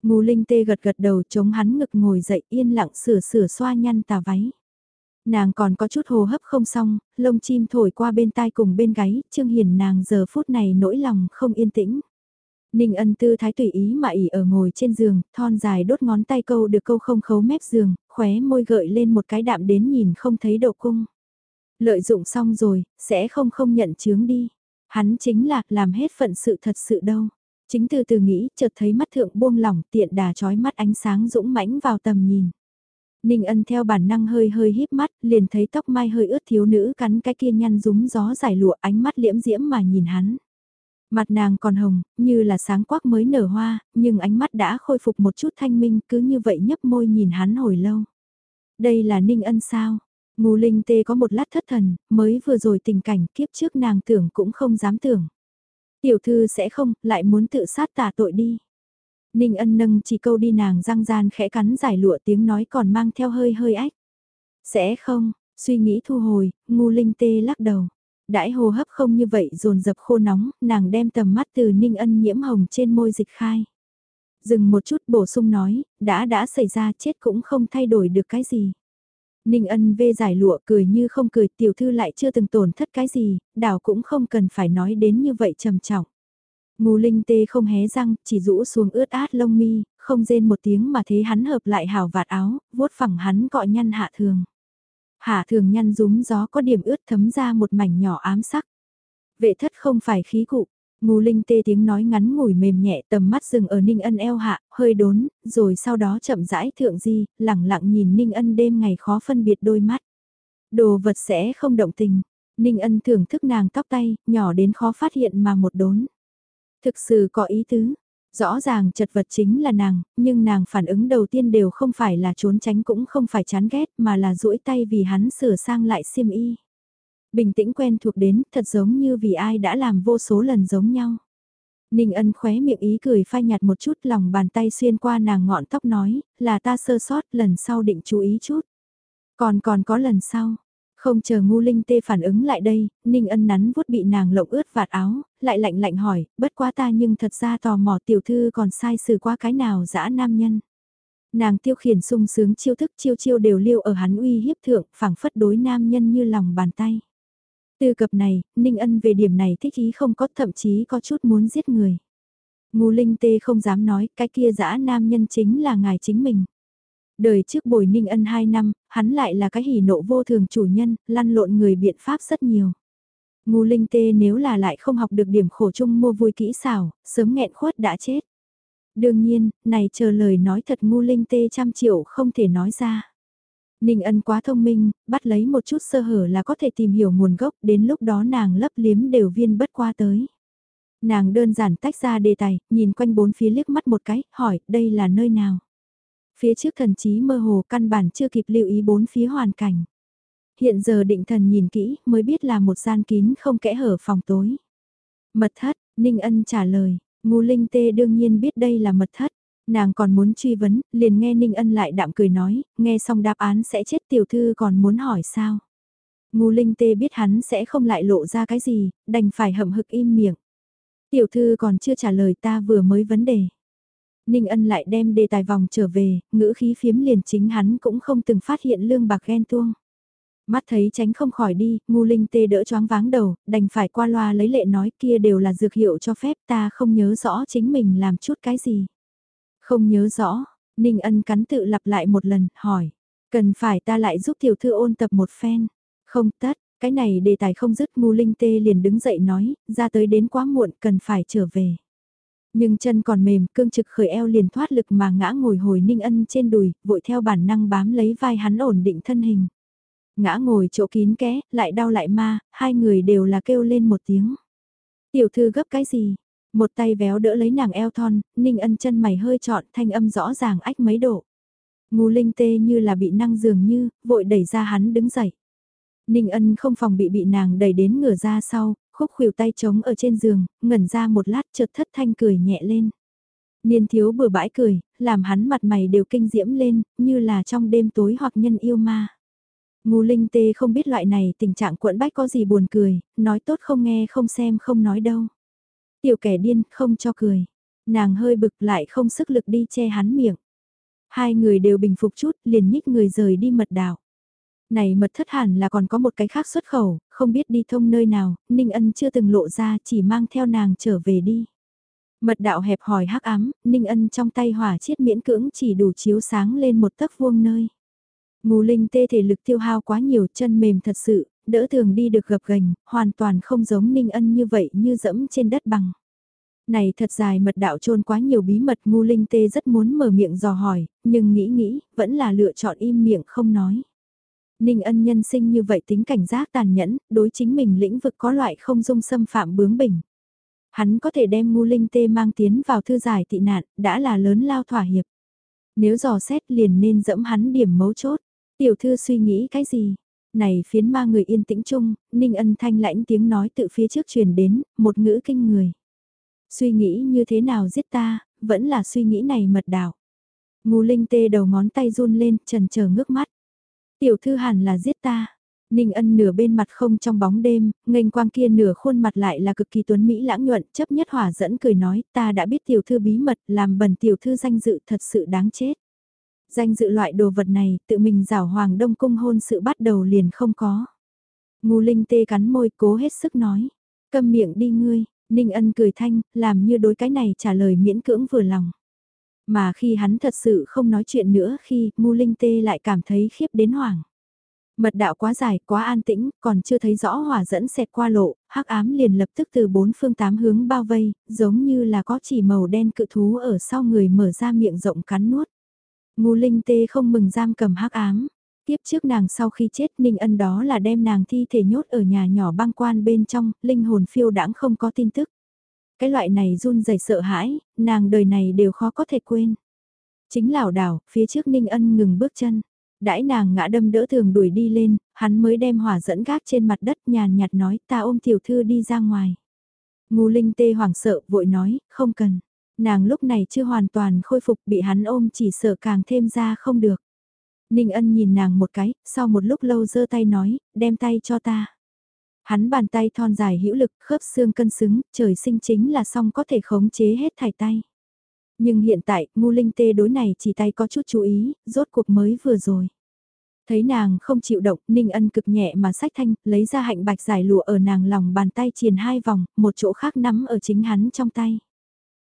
Ngu linh tê gật gật đầu chống hắn ngực ngồi dậy yên lặng sửa sửa xoa nhăn tà váy. Nàng còn có chút hồ hấp không xong, lông chim thổi qua bên tai cùng bên gáy, Trương Hiền nàng giờ phút này nỗi lòng không yên tĩnh. Ninh ân tư thái tùy ý mà ỉ ở ngồi trên giường, thon dài đốt ngón tay câu được câu không khấu mép giường, khóe môi gợi lên một cái đạm đến nhìn không thấy độ cung. Lợi dụng xong rồi, sẽ không không nhận chướng đi. Hắn chính là làm hết phận sự thật sự đâu. Chính từ từ nghĩ, chợt thấy mắt thượng buông lỏng tiện đà trói mắt ánh sáng dũng mãnh vào tầm nhìn. Ninh ân theo bản năng hơi hơi híp mắt, liền thấy tóc mai hơi ướt thiếu nữ cắn cái kia nhăn rúng gió giải lụa ánh mắt liễm diễm mà nhìn hắn. Mặt nàng còn hồng, như là sáng quắc mới nở hoa, nhưng ánh mắt đã khôi phục một chút thanh minh cứ như vậy nhấp môi nhìn hắn hồi lâu. Đây là Ninh ân sao? Ngô Linh Tê có một lát thất thần, mới vừa rồi tình cảnh kiếp trước nàng tưởng cũng không dám tưởng. Tiểu thư sẽ không, lại muốn tự sát tả tội đi. Ninh ân nâng chỉ câu đi nàng răng gian khẽ cắn giải lụa tiếng nói còn mang theo hơi hơi ách. Sẽ không, suy nghĩ thu hồi, ngu linh tê lắc đầu. Đãi hồ hấp không như vậy dồn dập khô nóng, nàng đem tầm mắt từ ninh ân nhiễm hồng trên môi dịch khai. Dừng một chút bổ sung nói, đã đã xảy ra chết cũng không thay đổi được cái gì. Ninh ân vê giải lụa cười như không cười tiểu thư lại chưa từng tổn thất cái gì, đảo cũng không cần phải nói đến như vậy trầm trọng. Ngô Linh Tê không hé răng, chỉ rũ xuống ướt át lông mi, không rên một tiếng mà thế hắn hợp lại hào vạt áo, vuốt phẳng hắn cọ nhăn hạ thường. Hạ thường nhăn rúm gió có điểm ướt thấm ra một mảnh nhỏ ám sắc. Vệ thất không phải khí cụ. Ngô Linh Tê tiếng nói ngắn ngủi mềm nhẹ tầm mắt dừng ở Ninh Ân eo hạ, hơi đốn, rồi sau đó chậm rãi thượng di, lẳng lặng nhìn Ninh Ân đêm ngày khó phân biệt đôi mắt. Đồ vật sẽ không động tình. Ninh Ân thưởng thức nàng tóc tay, nhỏ đến khó phát hiện mà một đốn. Thực sự có ý tứ. Rõ ràng chật vật chính là nàng, nhưng nàng phản ứng đầu tiên đều không phải là trốn tránh cũng không phải chán ghét mà là duỗi tay vì hắn sửa sang lại xiêm y. Bình tĩnh quen thuộc đến, thật giống như vì ai đã làm vô số lần giống nhau. Ninh ân khóe miệng ý cười phai nhạt một chút lòng bàn tay xuyên qua nàng ngọn tóc nói, là ta sơ sót lần sau định chú ý chút. Còn còn có lần sau, không chờ ngu linh tê phản ứng lại đây, ninh ân nắn vuốt bị nàng lộng ướt vạt áo, lại lạnh lạnh hỏi, bất quá ta nhưng thật ra tò mò tiểu thư còn sai xử qua cái nào dã nam nhân. Nàng tiêu khiển sung sướng chiêu thức chiêu chiêu đều liêu ở hắn uy hiếp thượng, phảng phất đối nam nhân như lòng bàn tay. Từ cập này, ninh ân về điểm này thích ý không có thậm chí có chút muốn giết người. Ngu linh tê không dám nói, cái kia dã nam nhân chính là ngài chính mình. Đời trước bồi ninh ân 2 năm, hắn lại là cái hỉ nộ vô thường chủ nhân, lăn lộn người biện pháp rất nhiều. Ngu linh tê nếu là lại không học được điểm khổ chung mua vui kỹ xảo, sớm nghẹn khuất đã chết. Đương nhiên, này chờ lời nói thật ngu linh tê trăm triệu không thể nói ra. Ninh ân quá thông minh, bắt lấy một chút sơ hở là có thể tìm hiểu nguồn gốc, đến lúc đó nàng lấp liếm đều viên bất qua tới. Nàng đơn giản tách ra đề tài, nhìn quanh bốn phía liếc mắt một cái, hỏi, đây là nơi nào? Phía trước thần trí mơ hồ căn bản chưa kịp lưu ý bốn phía hoàn cảnh. Hiện giờ định thần nhìn kỹ mới biết là một gian kín không kẽ hở phòng tối. Mật thất, Ninh Ân trả lời, Ngu Linh Tê đương nhiên biết đây là mật thất. Nàng còn muốn truy vấn, liền nghe Ninh Ân lại đạm cười nói, nghe xong đáp án sẽ chết tiểu thư còn muốn hỏi sao. Ngu Linh Tê biết hắn sẽ không lại lộ ra cái gì, đành phải hậm hực im miệng. Tiểu thư còn chưa trả lời ta vừa mới vấn đề. Ninh Ân lại đem đề tài vòng trở về, ngữ khí phiếm liền chính hắn cũng không từng phát hiện lương bạc ghen tuông. Mắt thấy tránh không khỏi đi, ngu linh tê đỡ choáng váng đầu, đành phải qua loa lấy lệ nói kia đều là dược hiệu cho phép ta không nhớ rõ chính mình làm chút cái gì. Không nhớ rõ, Ninh Ân cắn tự lặp lại một lần, hỏi, cần phải ta lại giúp tiểu thư ôn tập một phen. Không tất, cái này đề tài không dứt ngu linh tê liền đứng dậy nói, ra tới đến quá muộn cần phải trở về. Nhưng chân còn mềm, cương trực khởi eo liền thoát lực mà ngã ngồi hồi ninh ân trên đùi, vội theo bản năng bám lấy vai hắn ổn định thân hình. Ngã ngồi chỗ kín ké, lại đau lại ma, hai người đều là kêu lên một tiếng. Tiểu thư gấp cái gì? Một tay véo đỡ lấy nàng eo thon, ninh ân chân mày hơi trọn thanh âm rõ ràng ách mấy độ. Ngu linh tê như là bị năng dường như, vội đẩy ra hắn đứng dậy. Ninh ân không phòng bị bị nàng đẩy đến ngửa ra sau, khúc khuỷu tay trống ở trên giường, ngẩn ra một lát chợt thất thanh cười nhẹ lên. Niên thiếu bừa bãi cười, làm hắn mặt mày đều kinh diễm lên, như là trong đêm tối hoặc nhân yêu ma. Ngu linh tê không biết loại này tình trạng quẫn bách có gì buồn cười, nói tốt không nghe không xem không nói đâu. Tiểu kẻ điên không cho cười, nàng hơi bực lại không sức lực đi che hắn miệng. Hai người đều bình phục chút liền nhích người rời đi mật đảo. Này mật thất hẳn là còn có một cái khác xuất khẩu, không biết đi thông nơi nào, Ninh Ân chưa từng lộ ra chỉ mang theo nàng trở về đi. Mật đạo hẹp hỏi hắc ám, Ninh Ân trong tay hỏa chiết miễn cưỡng chỉ đủ chiếu sáng lên một tấc vuông nơi. Ngù linh tê thể lực tiêu hao quá nhiều chân mềm thật sự, đỡ thường đi được gập gành, hoàn toàn không giống Ninh Ân như vậy như dẫm trên đất bằng. Này thật dài mật đạo trôn quá nhiều bí mật ngu linh tê rất muốn mở miệng dò hỏi, nhưng nghĩ nghĩ, vẫn là lựa chọn im miệng không nói. Ninh ân nhân sinh như vậy tính cảnh giác tàn nhẫn, đối chính mình lĩnh vực có loại không dung xâm phạm bướng bỉnh. Hắn có thể đem ngu linh tê mang tiến vào thư giải tị nạn, đã là lớn lao thỏa hiệp. Nếu dò xét liền nên dẫm hắn điểm mấu chốt. Tiểu thư suy nghĩ cái gì? Này phiến ma người yên tĩnh chung, Ninh ân thanh lãnh tiếng nói tự phía trước truyền đến, một ngữ kinh người. Suy nghĩ như thế nào giết ta, vẫn là suy nghĩ này mật đảo. Ngu linh tê đầu ngón tay run lên, trần chờ ngước mắt. Tiểu thư hẳn là giết ta. Ninh ân nửa bên mặt không trong bóng đêm, nghênh quang kia nửa khuôn mặt lại là cực kỳ tuấn Mỹ lãng nhuận, chấp nhất hỏa dẫn cười nói, ta đã biết tiểu thư bí mật, làm bẩn tiểu thư danh dự thật sự đáng chết. Danh dự loại đồ vật này, tự mình rảo hoàng đông cung hôn sự bắt đầu liền không có. Ngu linh tê cắn môi cố hết sức nói, câm miệng đi ngươi, Ninh ân cười thanh, làm như đối cái này trả lời miễn cưỡng vừa lòng. Mà khi hắn thật sự không nói chuyện nữa khi Mu Linh Tê lại cảm thấy khiếp đến hoảng. Mật đạo quá dài, quá an tĩnh, còn chưa thấy rõ hỏa dẫn xẹt qua lộ, hắc ám liền lập tức từ bốn phương tám hướng bao vây, giống như là có chỉ màu đen cự thú ở sau người mở ra miệng rộng cắn nuốt. Ngu Linh Tê không mừng giam cầm hắc ám. Tiếp trước nàng sau khi chết Ninh Ân đó là đem nàng thi thể nhốt ở nhà nhỏ băng quan bên trong, linh hồn phiêu đãng không có tin tức. Cái loại này run rẩy sợ hãi, nàng đời này đều khó có thể quên. Chính lảo đảo, phía trước Ninh Ân ngừng bước chân. Đãi nàng ngã đâm đỡ thường đuổi đi lên, hắn mới đem hỏa dẫn gác trên mặt đất nhàn nhạt nói ta ôm tiểu thư đi ra ngoài. Ngu linh tê hoảng sợ vội nói, không cần. Nàng lúc này chưa hoàn toàn khôi phục bị hắn ôm chỉ sợ càng thêm ra không được. Ninh ân nhìn nàng một cái, sau một lúc lâu giơ tay nói, đem tay cho ta. Hắn bàn tay thon dài hữu lực, khớp xương cân xứng, trời sinh chính là song có thể khống chế hết thải tay. Nhưng hiện tại, ngu linh tê đối này chỉ tay có chút chú ý, rốt cuộc mới vừa rồi. Thấy nàng không chịu động, Ninh Ân cực nhẹ mà sách thanh, lấy ra hạnh bạch giải lụa ở nàng lòng bàn tay triền hai vòng, một chỗ khác nắm ở chính hắn trong tay.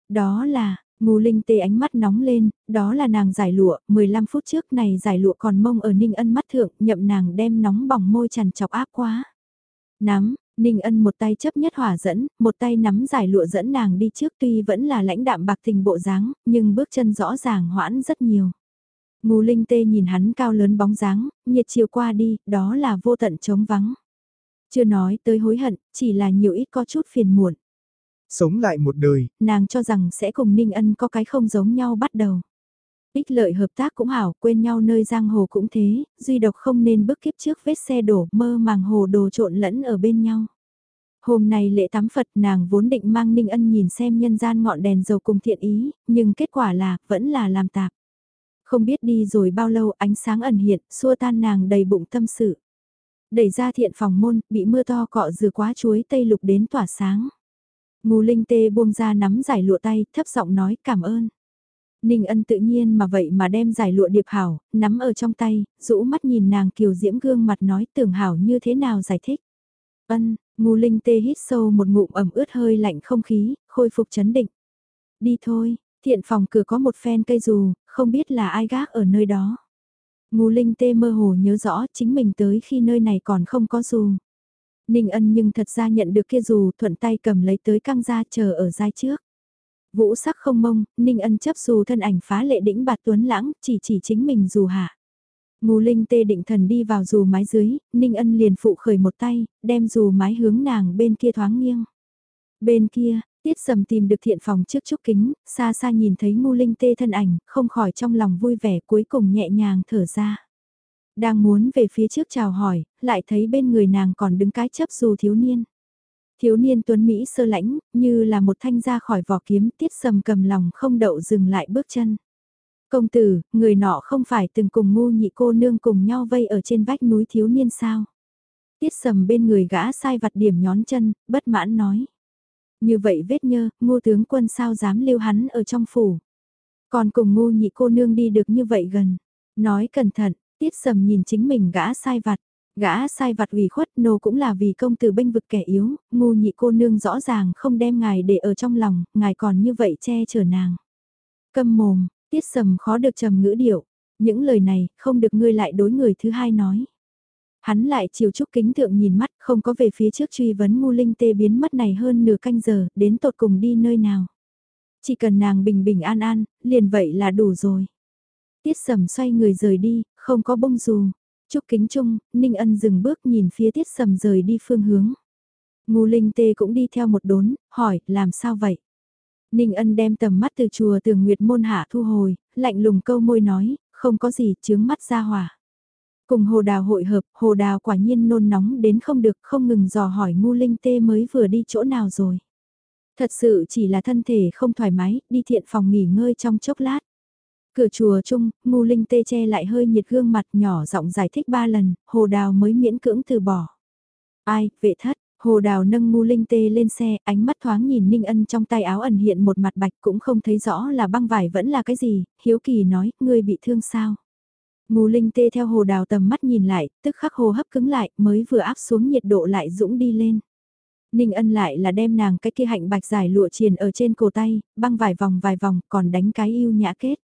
Đó là, ngu linh tê ánh mắt nóng lên, đó là nàng giải lụa, 15 phút trước này giải lụa còn mông ở Ninh Ân mắt thượng, nhậm nàng đem nóng bỏng môi chằn chọc áp quá. Nắm, Ninh Ân một tay chấp nhất hỏa dẫn, một tay nắm giải lụa dẫn nàng đi trước tuy vẫn là lãnh đạm bạc tình bộ dáng, nhưng bước chân rõ ràng hoãn rất nhiều. Ngô Linh Tê nhìn hắn cao lớn bóng dáng, nhiệt chiều qua đi, đó là vô tận trống vắng. Chưa nói tới hối hận, chỉ là nhiều ít có chút phiền muộn. Sống lại một đời. Nàng cho rằng sẽ cùng Ninh Ân có cái không giống nhau bắt đầu. Ích lợi hợp tác cũng hảo, quên nhau nơi giang hồ cũng thế, duy độc không nên bước kiếp trước vết xe đổ mơ màng hồ đồ trộn lẫn ở bên nhau. Hôm nay lễ tắm Phật nàng vốn định mang Ninh Ân nhìn xem nhân gian ngọn đèn dầu cùng thiện ý, nhưng kết quả là, vẫn là làm tạp. Không biết đi rồi bao lâu ánh sáng ẩn hiện, xua tan nàng đầy bụng tâm sự. Đẩy ra thiện phòng môn, bị mưa to cọ dừa quá chuối tây lục đến tỏa sáng. Ngù linh tê buông ra nắm giải lụa tay, thấp giọng nói cảm ơn. Ninh ân tự nhiên mà vậy mà đem giải lụa điệp hảo, nắm ở trong tay, rũ mắt nhìn nàng kiều diễm gương mặt nói tưởng hảo như thế nào giải thích. Ân, ngu linh tê hít sâu một ngụm ẩm ướt hơi lạnh không khí, khôi phục chấn định. Đi thôi, thiện phòng cửa có một phen cây dù, không biết là ai gác ở nơi đó. Ngu linh tê mơ hồ nhớ rõ chính mình tới khi nơi này còn không có dù. Ninh ân nhưng thật ra nhận được kia dù thuận tay cầm lấy tới căng ra chờ ở dai trước. Vũ sắc không mông, Ninh ân chấp dù thân ảnh phá lệ đĩnh bạt tuấn lãng, chỉ chỉ chính mình dù hạ. Ngô linh tê định thần đi vào dù mái dưới, Ninh ân liền phụ khởi một tay, đem dù mái hướng nàng bên kia thoáng nghiêng. Bên kia, tiết sầm tìm được thiện phòng trước trúc kính, xa xa nhìn thấy Ngô linh tê thân ảnh, không khỏi trong lòng vui vẻ cuối cùng nhẹ nhàng thở ra. Đang muốn về phía trước chào hỏi, lại thấy bên người nàng còn đứng cái chấp dù thiếu niên. Thiếu niên tuấn Mỹ sơ lãnh, như là một thanh ra khỏi vỏ kiếm tiết sầm cầm lòng không đậu dừng lại bước chân. Công tử, người nọ không phải từng cùng ngu nhị cô nương cùng nhau vây ở trên vách núi thiếu niên sao? Tiết sầm bên người gã sai vặt điểm nhón chân, bất mãn nói. Như vậy vết nhơ, ngô tướng quân sao dám lưu hắn ở trong phủ. Còn cùng ngu nhị cô nương đi được như vậy gần. Nói cẩn thận, tiết sầm nhìn chính mình gã sai vặt. Gã sai vặt ủy khuất nô cũng là vì công tử bênh vực kẻ yếu, ngu nhị cô nương rõ ràng không đem ngài để ở trong lòng, ngài còn như vậy che chở nàng. Câm mồm, tiết sầm khó được trầm ngữ điệu, những lời này không được ngươi lại đối người thứ hai nói. Hắn lại chiều trúc kính thượng nhìn mắt không có về phía trước truy vấn ngu linh tê biến mất này hơn nửa canh giờ, đến tột cùng đi nơi nào. Chỉ cần nàng bình bình an an, liền vậy là đủ rồi. Tiết sầm xoay người rời đi, không có bông dù. Trúc kính chung, Ninh Ân dừng bước nhìn phía tiết sầm rời đi phương hướng. Ngu linh tê cũng đi theo một đốn, hỏi, làm sao vậy? Ninh Ân đem tầm mắt từ chùa tường Nguyệt Môn Hạ thu hồi, lạnh lùng câu môi nói, không có gì chướng mắt ra hỏa. Cùng hồ đào hội hợp, hồ đào quả nhiên nôn nóng đến không được không ngừng dò hỏi ngu linh tê mới vừa đi chỗ nào rồi. Thật sự chỉ là thân thể không thoải mái, đi thiện phòng nghỉ ngơi trong chốc lát. Cửa chùa chung, ngu linh tê che lại hơi nhiệt gương mặt nhỏ giọng giải thích ba lần, hồ đào mới miễn cưỡng từ bỏ. Ai, vệ thất, hồ đào nâng ngu linh tê lên xe, ánh mắt thoáng nhìn ninh ân trong tay áo ẩn hiện một mặt bạch cũng không thấy rõ là băng vải vẫn là cái gì, hiếu kỳ nói, ngươi bị thương sao? Ngu linh tê theo hồ đào tầm mắt nhìn lại, tức khắc hồ hấp cứng lại, mới vừa áp xuống nhiệt độ lại dũng đi lên. Ninh ân lại là đem nàng cái kia hạnh bạch dài lụa triền ở trên cổ tay, băng vài vòng vài vòng, còn đánh cái yêu nhã kết.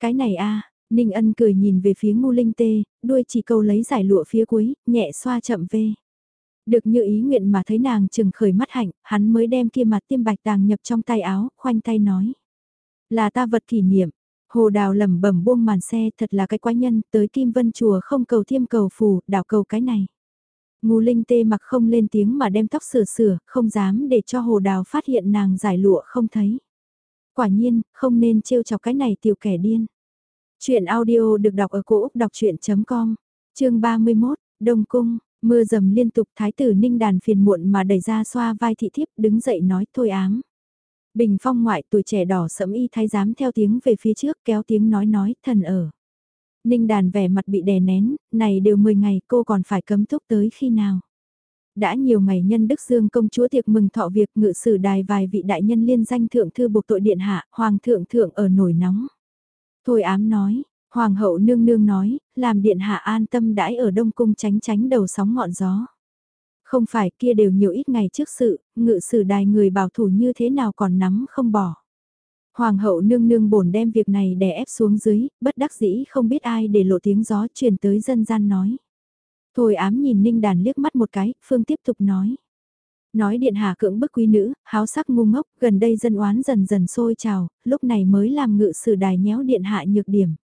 Cái này a Ninh ân cười nhìn về phía ngu linh tê, đuôi chỉ câu lấy giải lụa phía cuối, nhẹ xoa chậm về. Được như ý nguyện mà thấy nàng chừng khởi mắt hạnh, hắn mới đem kia mặt tiêm bạch tàng nhập trong tay áo, khoanh tay nói. Là ta vật kỷ niệm, Hồ Đào lẩm bẩm buông màn xe thật là cái quái nhân, tới Kim Vân Chùa không cầu thiêm cầu phù, đảo cầu cái này. ngu Linh tê mặc không lên tiếng mà đem tóc sửa sửa, không dám để cho Hồ Đào phát hiện nàng giải lụa không thấy. Quả nhiên, không nên trêu chọc cái này tiểu kẻ điên. Chuyện audio được đọc ở cổ Úc đọc chuyện.com, chương 31, Đông Cung, mưa dầm liên tục thái tử ninh đàn phiền muộn mà đẩy ra xoa vai thị thiếp đứng dậy nói thôi ám. Bình phong ngoại tuổi trẻ đỏ sẫm y thái giám theo tiếng về phía trước kéo tiếng nói nói thần ở. Ninh đàn vẻ mặt bị đè nén, này đều 10 ngày cô còn phải cấm thúc tới khi nào. Đã nhiều ngày nhân Đức Dương công chúa tiệc mừng thọ việc ngự sử đài vài vị đại nhân liên danh thượng thư buộc tội điện hạ, hoàng thượng thượng ở nổi nóng. Thôi ám nói, hoàng hậu nương nương nói, làm điện hạ an tâm đãi ở đông cung tránh tránh đầu sóng ngọn gió. Không phải kia đều nhiều ít ngày trước sự, ngự sử đài người bảo thủ như thế nào còn nắm không bỏ. Hoàng hậu nương nương bổn đem việc này đè ép xuống dưới, bất đắc dĩ không biết ai để lộ tiếng gió truyền tới dân gian nói. Thôi ám nhìn ninh đàn liếc mắt một cái, phương tiếp tục nói. Nói điện hạ cưỡng bức quý nữ, háo sắc ngu ngốc, gần đây dân oán dần dần sôi trào, lúc này mới làm ngự sử đài nhéo điện hạ nhược điểm.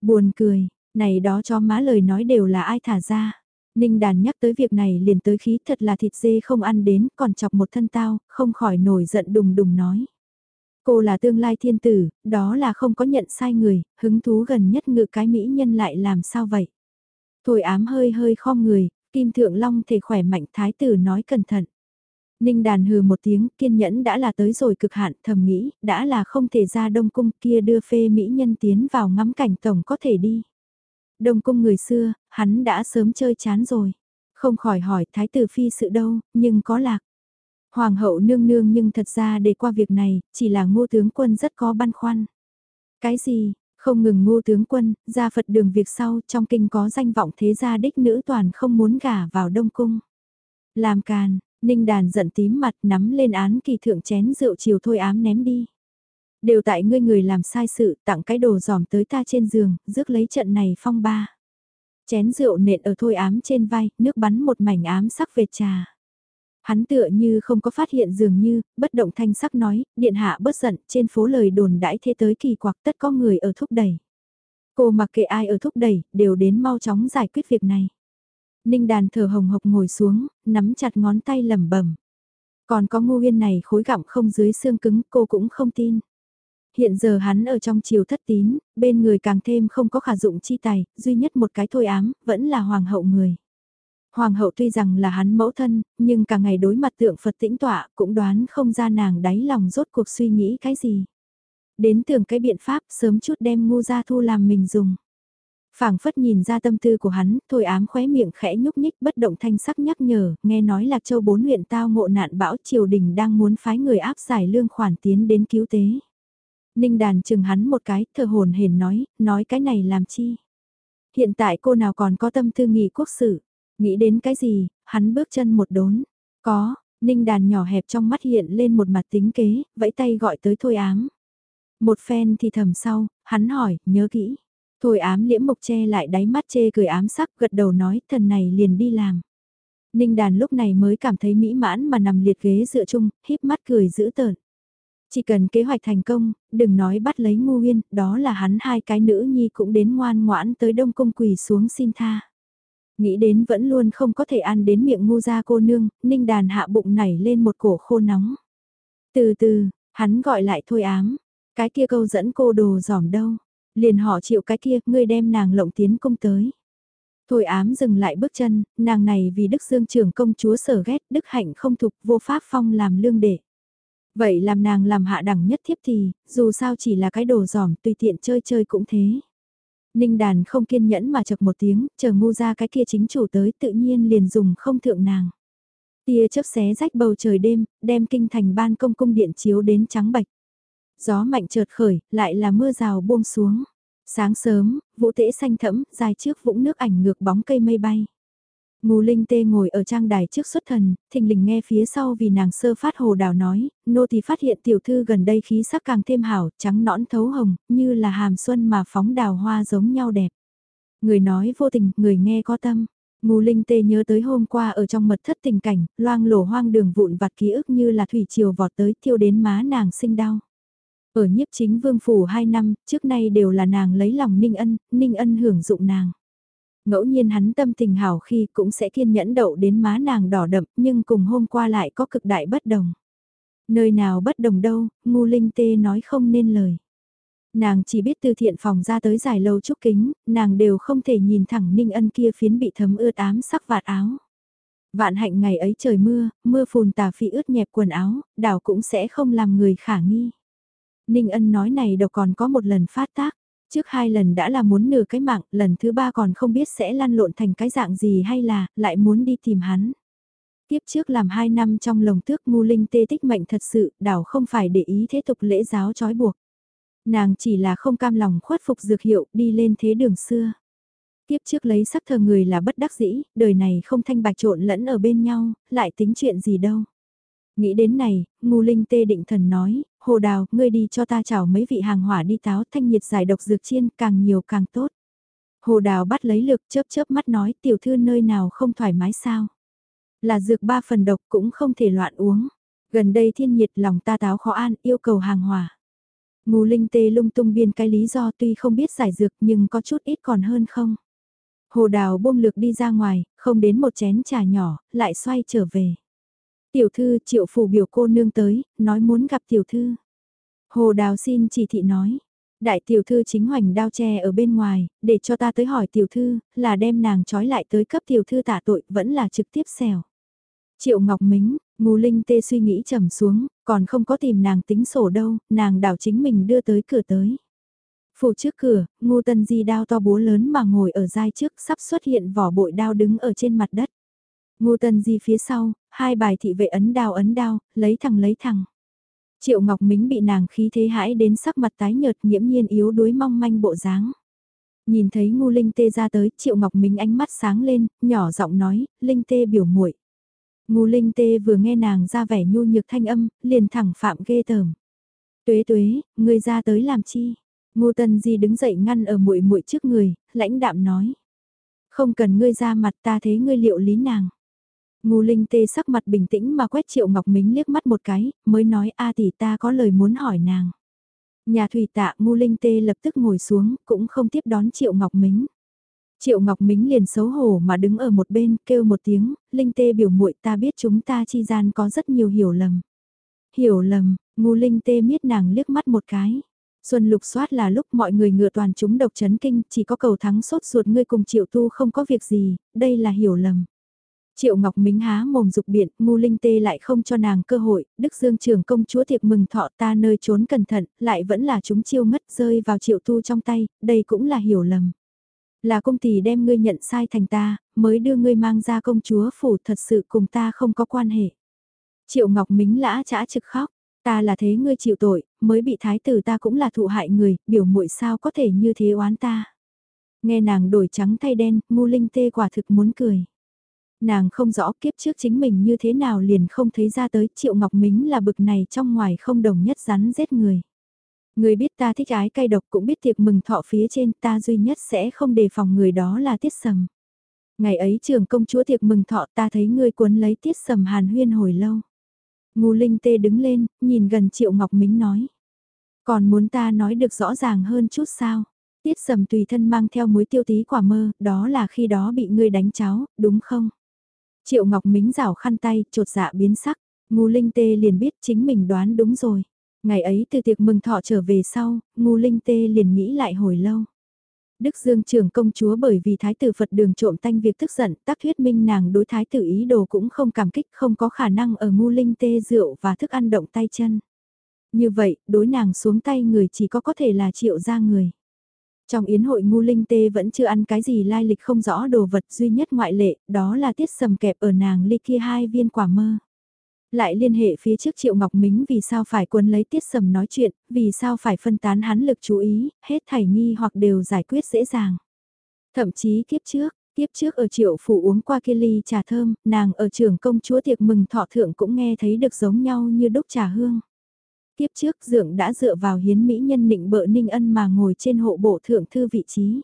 Buồn cười, này đó cho má lời nói đều là ai thả ra. Ninh đàn nhắc tới việc này liền tới khí thật là thịt dê không ăn đến, còn chọc một thân tao, không khỏi nổi giận đùng đùng nói. Cô là tương lai thiên tử, đó là không có nhận sai người, hứng thú gần nhất ngự cái mỹ nhân lại làm sao vậy? Thôi ám hơi hơi khom người, kim thượng long thể khỏe mạnh thái tử nói cẩn thận. Ninh đàn hừ một tiếng, kiên nhẫn đã là tới rồi cực hạn, thầm nghĩ, đã là không thể ra đông cung kia đưa phê mỹ nhân tiến vào ngắm cảnh tổng có thể đi. Đông cung người xưa, hắn đã sớm chơi chán rồi. Không khỏi hỏi thái tử phi sự đâu, nhưng có lạc. Hoàng hậu nương nương nhưng thật ra để qua việc này, chỉ là ngô tướng quân rất có băn khoăn. Cái gì, không ngừng ngô tướng quân, ra Phật đường việc sau trong kinh có danh vọng thế gia đích nữ toàn không muốn gả vào Đông Cung. Làm càn, Ninh đàn giận tím mặt nắm lên án kỳ thượng chén rượu chiều thôi ám ném đi. Đều tại ngươi người làm sai sự tặng cái đồ giòm tới ta trên giường, rước lấy trận này phong ba. Chén rượu nện ở thôi ám trên vai, nước bắn một mảnh ám sắc về trà. Hắn tựa như không có phát hiện dường như, bất động thanh sắc nói, điện hạ bớt giận, trên phố lời đồn đãi thế tới kỳ quặc tất có người ở thúc đẩy. Cô mặc kệ ai ở thúc đẩy, đều đến mau chóng giải quyết việc này. Ninh đàn thở hồng hộc ngồi xuống, nắm chặt ngón tay lẩm bẩm. Còn có ngu uyên này khối gặm không dưới xương cứng cô cũng không tin. Hiện giờ hắn ở trong chiều thất tín, bên người càng thêm không có khả dụng chi tài, duy nhất một cái thôi ám, vẫn là hoàng hậu người. Hoàng hậu tuy rằng là hắn mẫu thân, nhưng cả ngày đối mặt tượng Phật tĩnh tọa cũng đoán không ra nàng đáy lòng rốt cuộc suy nghĩ cái gì. Đến tưởng cái biện pháp sớm chút đem ngu ra thu làm mình dùng phảng phất nhìn ra tâm tư của hắn, thôi ám khóe miệng khẽ nhúc nhích bất động thanh sắc nhắc nhở, nghe nói Lạc Châu bốn huyện tao ngộ nạn bão triều đình đang muốn phái người áp giải lương khoản tiến đến cứu tế. Ninh đàn chừng hắn một cái, thờ hồn hển nói, nói cái này làm chi. Hiện tại cô nào còn có tâm tư nghị quốc sự, nghĩ đến cái gì, hắn bước chân một đốn. Có, ninh đàn nhỏ hẹp trong mắt hiện lên một mặt tính kế, vẫy tay gọi tới thôi ám. Một phen thì thầm sau, hắn hỏi, nhớ kỹ. Thôi ám liễm mục che lại đáy mắt chê cười ám sắc gật đầu nói thần này liền đi làm. Ninh đàn lúc này mới cảm thấy mỹ mãn mà nằm liệt ghế dựa chung, híp mắt cười dữ tợn. Chỉ cần kế hoạch thành công, đừng nói bắt lấy ngu uyên, đó là hắn hai cái nữ nhi cũng đến ngoan ngoãn tới đông cung quỳ xuống xin tha. Nghĩ đến vẫn luôn không có thể ăn đến miệng ngu ra cô nương, ninh đàn hạ bụng nảy lên một cổ khô nóng. Từ từ, hắn gọi lại thôi ám, cái kia câu dẫn cô đồ giỏm đâu, liền họ chịu cái kia, ngươi đem nàng lộng tiến công tới. Thôi ám dừng lại bước chân, nàng này vì Đức Dương trưởng công chúa sở ghét, Đức hạnh không thục vô pháp phong làm lương đệ. Vậy làm nàng làm hạ đẳng nhất thiếp thì, dù sao chỉ là cái đồ giỏm tùy tiện chơi chơi cũng thế. Ninh đàn không kiên nhẫn mà chật một tiếng, chờ ngu ra cái kia chính chủ tới tự nhiên liền dùng không thượng nàng. Tia chớp xé rách bầu trời đêm, đem kinh thành ban công cung điện chiếu đến trắng bạch. Gió mạnh chợt khởi, lại là mưa rào buông xuống. Sáng sớm, vũ tễ xanh thẫm, dài trước vũng nước ảnh ngược bóng cây mây bay. Ngô Linh Tê ngồi ở trang đài trước xuất thần, thình lình nghe phía sau vì nàng sơ phát hồ đào nói, nô thì phát hiện tiểu thư gần đây khí sắc càng thêm hảo, trắng nõn thấu hồng, như là hàm xuân mà phóng đào hoa giống nhau đẹp. Người nói vô tình, người nghe có tâm. Ngô Linh Tê nhớ tới hôm qua ở trong mật thất tình cảnh, loang lổ hoang đường vụn vặt ký ức như là thủy triều vọt tới thiêu đến má nàng sinh đau. Ở nhiếp chính vương phủ 2 năm, trước nay đều là nàng lấy lòng Ninh Ân, Ninh Ân hưởng dụng nàng. Ngẫu nhiên hắn tâm tình hảo khi cũng sẽ kiên nhẫn đậu đến má nàng đỏ đậm, nhưng cùng hôm qua lại có cực đại bất đồng. Nơi nào bất đồng đâu, ngu linh tê nói không nên lời. Nàng chỉ biết từ thiện phòng ra tới dài lâu trúc kính, nàng đều không thể nhìn thẳng Ninh Ân kia phiến bị thấm ướt ám sắc vạt áo. Vạn hạnh ngày ấy trời mưa, mưa phùn tà phi ướt nhẹp quần áo, đảo cũng sẽ không làm người khả nghi. Ninh ân nói này đâu còn có một lần phát tác. Trước hai lần đã là muốn nửa cái mạng, lần thứ ba còn không biết sẽ lăn lộn thành cái dạng gì hay là, lại muốn đi tìm hắn. Tiếp trước làm hai năm trong lồng tước ngu linh tê tích mệnh thật sự, đảo không phải để ý thế tục lễ giáo trói buộc. Nàng chỉ là không cam lòng khuất phục dược hiệu đi lên thế đường xưa. Tiếp trước lấy sắc thờ người là bất đắc dĩ, đời này không thanh bạch trộn lẫn ở bên nhau, lại tính chuyện gì đâu. Nghĩ đến này, ngu linh tê định thần nói, hồ đào, ngươi đi cho ta chào mấy vị hàng hỏa đi táo thanh nhiệt giải độc dược chiên càng nhiều càng tốt. Hồ đào bắt lấy lực chớp chớp mắt nói tiểu thư nơi nào không thoải mái sao. Là dược ba phần độc cũng không thể loạn uống. Gần đây thiên nhiệt lòng ta táo khó an yêu cầu hàng hỏa. Ngù linh tê lung tung biên cái lý do tuy không biết giải dược nhưng có chút ít còn hơn không. Hồ đào buông lực đi ra ngoài, không đến một chén trà nhỏ, lại xoay trở về. Tiểu thư triệu phủ biểu cô nương tới, nói muốn gặp tiểu thư. Hồ đào xin chỉ thị nói. Đại tiểu thư chính hoành đao tre ở bên ngoài, để cho ta tới hỏi tiểu thư, là đem nàng trói lại tới cấp tiểu thư tạ tội, vẫn là trực tiếp xèo. Triệu Ngọc Mính, Ngô Linh tê suy nghĩ trầm xuống, còn không có tìm nàng tính sổ đâu, nàng đảo chính mình đưa tới cửa tới. Phủ trước cửa, Ngô Tân Di đao to búa lớn mà ngồi ở dai trước sắp xuất hiện vỏ bội đao đứng ở trên mặt đất. Ngô Tân Di phía sau, hai bài thị vệ ấn đao ấn đao, lấy thẳng lấy thẳng. Triệu Ngọc Mính bị nàng khí thế hãi đến sắc mặt tái nhợt nhiễm nhiên yếu đuối mong manh bộ dáng. Nhìn thấy Ngô Linh Tê ra tới, Triệu Ngọc Mính ánh mắt sáng lên, nhỏ giọng nói, Linh Tê biểu muội. Ngô Linh Tê vừa nghe nàng ra vẻ nhu nhược thanh âm, liền thẳng phạm ghê tởm. Tuế tuế, ngươi ra tới làm chi? Ngô Tân Di đứng dậy ngăn ở muội muội trước người, lãnh đạm nói. Không cần ngươi ra mặt ta thế ngươi liệu lý nàng. Ngô Linh Tê sắc mặt bình tĩnh mà quét Triệu Ngọc Mính liếc mắt một cái, mới nói a tỷ ta có lời muốn hỏi nàng. Nhà thủy tạ Ngô Linh Tê lập tức ngồi xuống, cũng không tiếp đón Triệu Ngọc Mính. Triệu Ngọc Mính liền xấu hổ mà đứng ở một bên, kêu một tiếng, Linh Tê biểu muội ta biết chúng ta chi gian có rất nhiều hiểu lầm. Hiểu lầm, Ngô Linh Tê miết nàng liếc mắt một cái. Xuân lục soát là lúc mọi người ngựa toàn chúng độc chấn kinh, chỉ có cầu thắng sốt ruột ngươi cùng Triệu Tu không có việc gì, đây là hiểu lầm. Triệu Ngọc Mính há mồm dục biện, ngu linh tê lại không cho nàng cơ hội, Đức Dương trưởng công chúa tiệc mừng thọ ta nơi trốn cẩn thận, lại vẫn là chúng chiêu ngất rơi vào Triệu Tu trong tay, đây cũng là hiểu lầm. Là công tỷ đem ngươi nhận sai thành ta, mới đưa ngươi mang ra công chúa phủ thật sự cùng ta không có quan hệ. Triệu Ngọc Mính lã chả trực khóc, ta là thế ngươi chịu tội, mới bị thái tử ta cũng là thụ hại người, biểu muội sao có thể như thế oán ta. Nghe nàng đổi trắng thay đen, ngu linh tê quả thực muốn cười. Nàng không rõ kiếp trước chính mình như thế nào liền không thấy ra tới Triệu Ngọc Mính là bực này trong ngoài không đồng nhất rắn giết người. Người biết ta thích ái cay độc cũng biết tiệc mừng thọ phía trên ta duy nhất sẽ không đề phòng người đó là tiết sầm. Ngày ấy trường công chúa tiệc mừng thọ ta thấy ngươi cuốn lấy tiết sầm hàn huyên hồi lâu. Ngô Linh Tê đứng lên, nhìn gần Triệu Ngọc Mính nói. Còn muốn ta nói được rõ ràng hơn chút sao? Tiết sầm tùy thân mang theo muối tiêu tí quả mơ, đó là khi đó bị ngươi đánh cháo, đúng không? Triệu Ngọc Mính rảo khăn tay, trột dạ biến sắc, Ngô Linh Tê liền biết chính mình đoán đúng rồi. Ngày ấy từ tiệc mừng thọ trở về sau, Ngô Linh Tê liền nghĩ lại hồi lâu. Đức Dương trưởng công chúa bởi vì thái tử Phật đường trộm tanh việc tức giận, tác thuyết minh nàng đối thái tử ý đồ cũng không cảm kích, không có khả năng ở Ngô Linh Tê rượu và thức ăn động tay chân. Như vậy, đối nàng xuống tay người chỉ có có thể là triệu gia người. Trong yến hội ngu linh tê vẫn chưa ăn cái gì lai lịch không rõ đồ vật duy nhất ngoại lệ, đó là tiết sầm kẹp ở nàng ly kia hai viên quả mơ. Lại liên hệ phía trước Triệu Ngọc Mính vì sao phải quân lấy tiết sầm nói chuyện, vì sao phải phân tán hắn lực chú ý, hết thảy nghi hoặc đều giải quyết dễ dàng. Thậm chí kiếp trước, kiếp trước ở Triệu Phủ uống qua kia ly trà thơm, nàng ở trường công chúa tiệc mừng thọ thượng cũng nghe thấy được giống nhau như đúc trà hương tiếp trước dưỡng đã dựa vào hiến mỹ nhân nịnh bợ ninh ân mà ngồi trên hộ bộ thượng thư vị trí.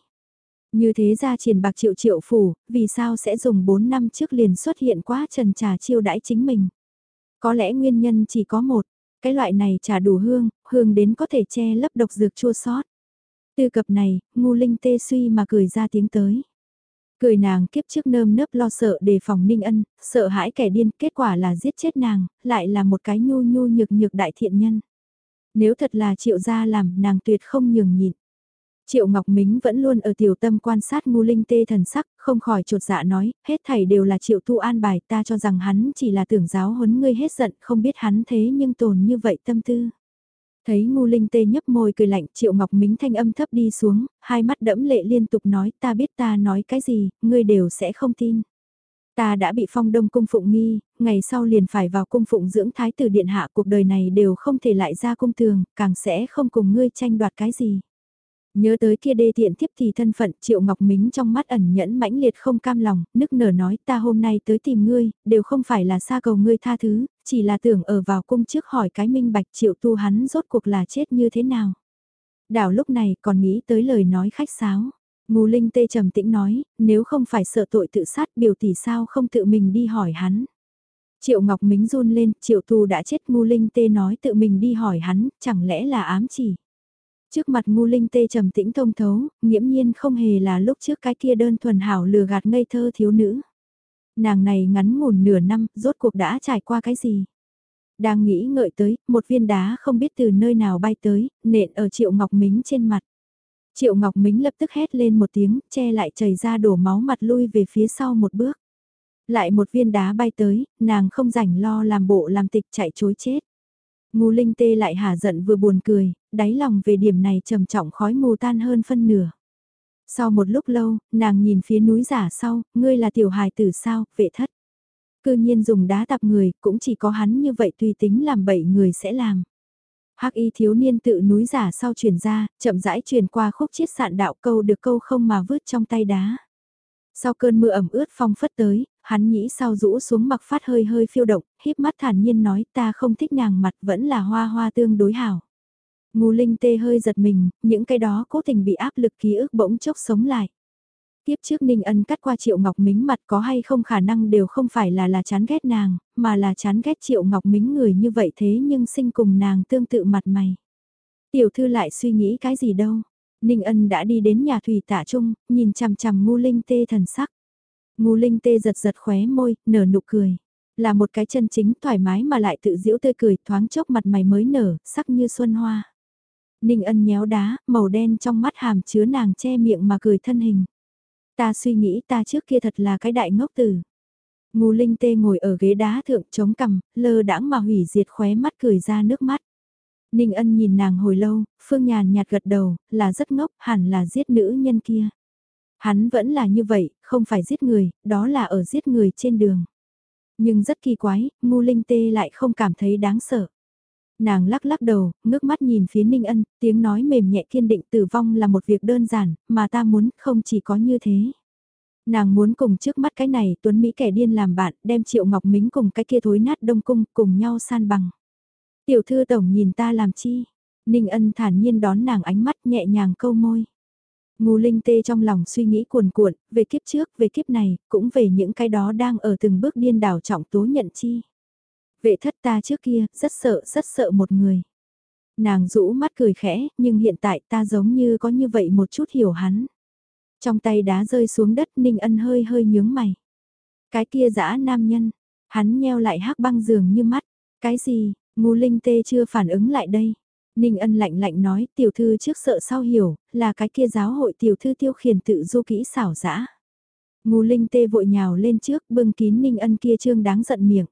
Như thế ra triển bạc triệu triệu phủ, vì sao sẽ dùng 4 năm trước liền xuất hiện quá trần trà chiêu đãi chính mình. Có lẽ nguyên nhân chỉ có một, cái loại này trà đủ hương, hương đến có thể che lấp độc dược chua sót. Từ cập này, ngu linh tê suy mà cười ra tiếng tới. Cười nàng kiếp trước nơm nớp lo sợ đề phòng ninh ân, sợ hãi kẻ điên, kết quả là giết chết nàng, lại là một cái nhu nhu nhược nhược đại thiện nhân. Nếu thật là triệu gia làm, nàng tuyệt không nhường nhịn. Triệu Ngọc Mính vẫn luôn ở tiểu tâm quan sát ngu linh tê thần sắc, không khỏi trột dạ nói, hết thảy đều là triệu tu an bài ta cho rằng hắn chỉ là tưởng giáo huấn ngươi hết giận, không biết hắn thế nhưng tồn như vậy tâm tư. Thấy ngu linh tê nhấp môi cười lạnh triệu ngọc mính thanh âm thấp đi xuống, hai mắt đẫm lệ liên tục nói ta biết ta nói cái gì, ngươi đều sẽ không tin. Ta đã bị phong đông cung phụng nghi, ngày sau liền phải vào cung phụng dưỡng thái tử điện hạ cuộc đời này đều không thể lại ra cung tường, càng sẽ không cùng ngươi tranh đoạt cái gì. Nhớ tới kia đê tiện tiếp thì thân phận Triệu Ngọc Mính trong mắt ẩn nhẫn mãnh liệt không cam lòng, nức nở nói ta hôm nay tới tìm ngươi, đều không phải là xa cầu ngươi tha thứ, chỉ là tưởng ở vào cung trước hỏi cái minh bạch Triệu tu hắn rốt cuộc là chết như thế nào. Đảo lúc này còn nghĩ tới lời nói khách sáo. Ngô Linh Tê trầm tĩnh nói, nếu không phải sợ tội tự sát biểu tỷ sao không tự mình đi hỏi hắn. Triệu Ngọc Mính run lên, Triệu Tu đã chết Ngô Linh Tê nói tự mình đi hỏi hắn, chẳng lẽ là ám chỉ. Trước mặt Ngô linh tê trầm tĩnh thông thấu, nghiễm nhiên không hề là lúc trước cái kia đơn thuần hảo lừa gạt ngây thơ thiếu nữ. Nàng này ngắn ngủn nửa năm, rốt cuộc đã trải qua cái gì? Đang nghĩ ngợi tới, một viên đá không biết từ nơi nào bay tới, nện ở Triệu Ngọc Mính trên mặt. Triệu Ngọc Mính lập tức hét lên một tiếng, che lại chảy ra đổ máu mặt lui về phía sau một bước. Lại một viên đá bay tới, nàng không rảnh lo làm bộ làm tịch chạy chối chết. Ngu linh tê lại hả giận vừa buồn cười, đáy lòng về điểm này trầm trọng khói mù tan hơn phân nửa. Sau một lúc lâu, nàng nhìn phía núi giả sau, ngươi là tiểu hài tử sao, vệ thất. Cư nhiên dùng đá tập người, cũng chỉ có hắn như vậy tùy tính làm bậy người sẽ làm. Hắc y thiếu niên tự núi giả sau chuyển ra, chậm rãi truyền qua khúc chiết sạn đạo câu được câu không mà vứt trong tay đá. Sau cơn mưa ẩm ướt phong phất tới, hắn nhĩ sau rũ xuống mặc phát hơi hơi phiêu động, híp mắt thản nhiên nói ta không thích nàng mặt vẫn là hoa hoa tương đối hảo. Ngô Linh tê hơi giật mình, những cái đó cố tình bị áp lực ký ức bỗng chốc sống lại. Tiếp trước Ninh Ân cắt qua Triệu Ngọc Mính mặt có hay không khả năng đều không phải là là chán ghét nàng, mà là chán ghét Triệu Ngọc Mính người như vậy thế nhưng sinh cùng nàng tương tự mặt mày. Tiểu thư lại suy nghĩ cái gì đâu. Ninh Ân đã đi đến nhà thủy tạ trung, nhìn chằm chằm ngu linh tê thần sắc. Ngu linh tê giật giật khóe môi, nở nụ cười. Là một cái chân chính thoải mái mà lại tự diễu tươi cười thoáng chốc mặt mày mới nở, sắc như xuân hoa. Ninh ân nhéo đá, màu đen trong mắt hàm chứa nàng che miệng mà cười thân hình. Ta suy nghĩ ta trước kia thật là cái đại ngốc tử. Ngô Linh Tê ngồi ở ghế đá thượng chống cằm, lơ đãng mà hủy diệt khóe mắt cười ra nước mắt. Ninh ân nhìn nàng hồi lâu, Phương Nhàn nhạt gật đầu, là rất ngốc, hẳn là giết nữ nhân kia. Hắn vẫn là như vậy, không phải giết người, đó là ở giết người trên đường. Nhưng rất kỳ quái, Ngô Linh Tê lại không cảm thấy đáng sợ. Nàng lắc lắc đầu, ngước mắt nhìn phía Ninh Ân, tiếng nói mềm nhẹ kiên định tử vong là một việc đơn giản, mà ta muốn không chỉ có như thế. Nàng muốn cùng trước mắt cái này tuấn Mỹ kẻ điên làm bạn, đem Triệu Ngọc Mính cùng cái kia thối nát đông cung cùng nhau san bằng. Tiểu thư tổng nhìn ta làm chi? Ninh Ân thản nhiên đón nàng ánh mắt nhẹ nhàng câu môi. Ngô Linh Tê trong lòng suy nghĩ cuồn cuộn, về kiếp trước, về kiếp này, cũng về những cái đó đang ở từng bước điên đảo trọng tố nhận chi. Vệ thất ta trước kia, rất sợ, rất sợ một người. Nàng rũ mắt cười khẽ, nhưng hiện tại ta giống như có như vậy một chút hiểu hắn. Trong tay đá rơi xuống đất Ninh Ân hơi hơi nhướng mày. Cái kia dã nam nhân, hắn nheo lại hắc băng giường như mắt. Cái gì, ngu linh tê chưa phản ứng lại đây. Ninh ân lạnh lạnh nói tiểu thư trước sợ sau hiểu, là cái kia giáo hội tiểu thư tiêu khiển tự du kỹ xảo dã. Ngu linh tê vội nhào lên trước bưng kín Ninh ân kia trương đáng giận miệng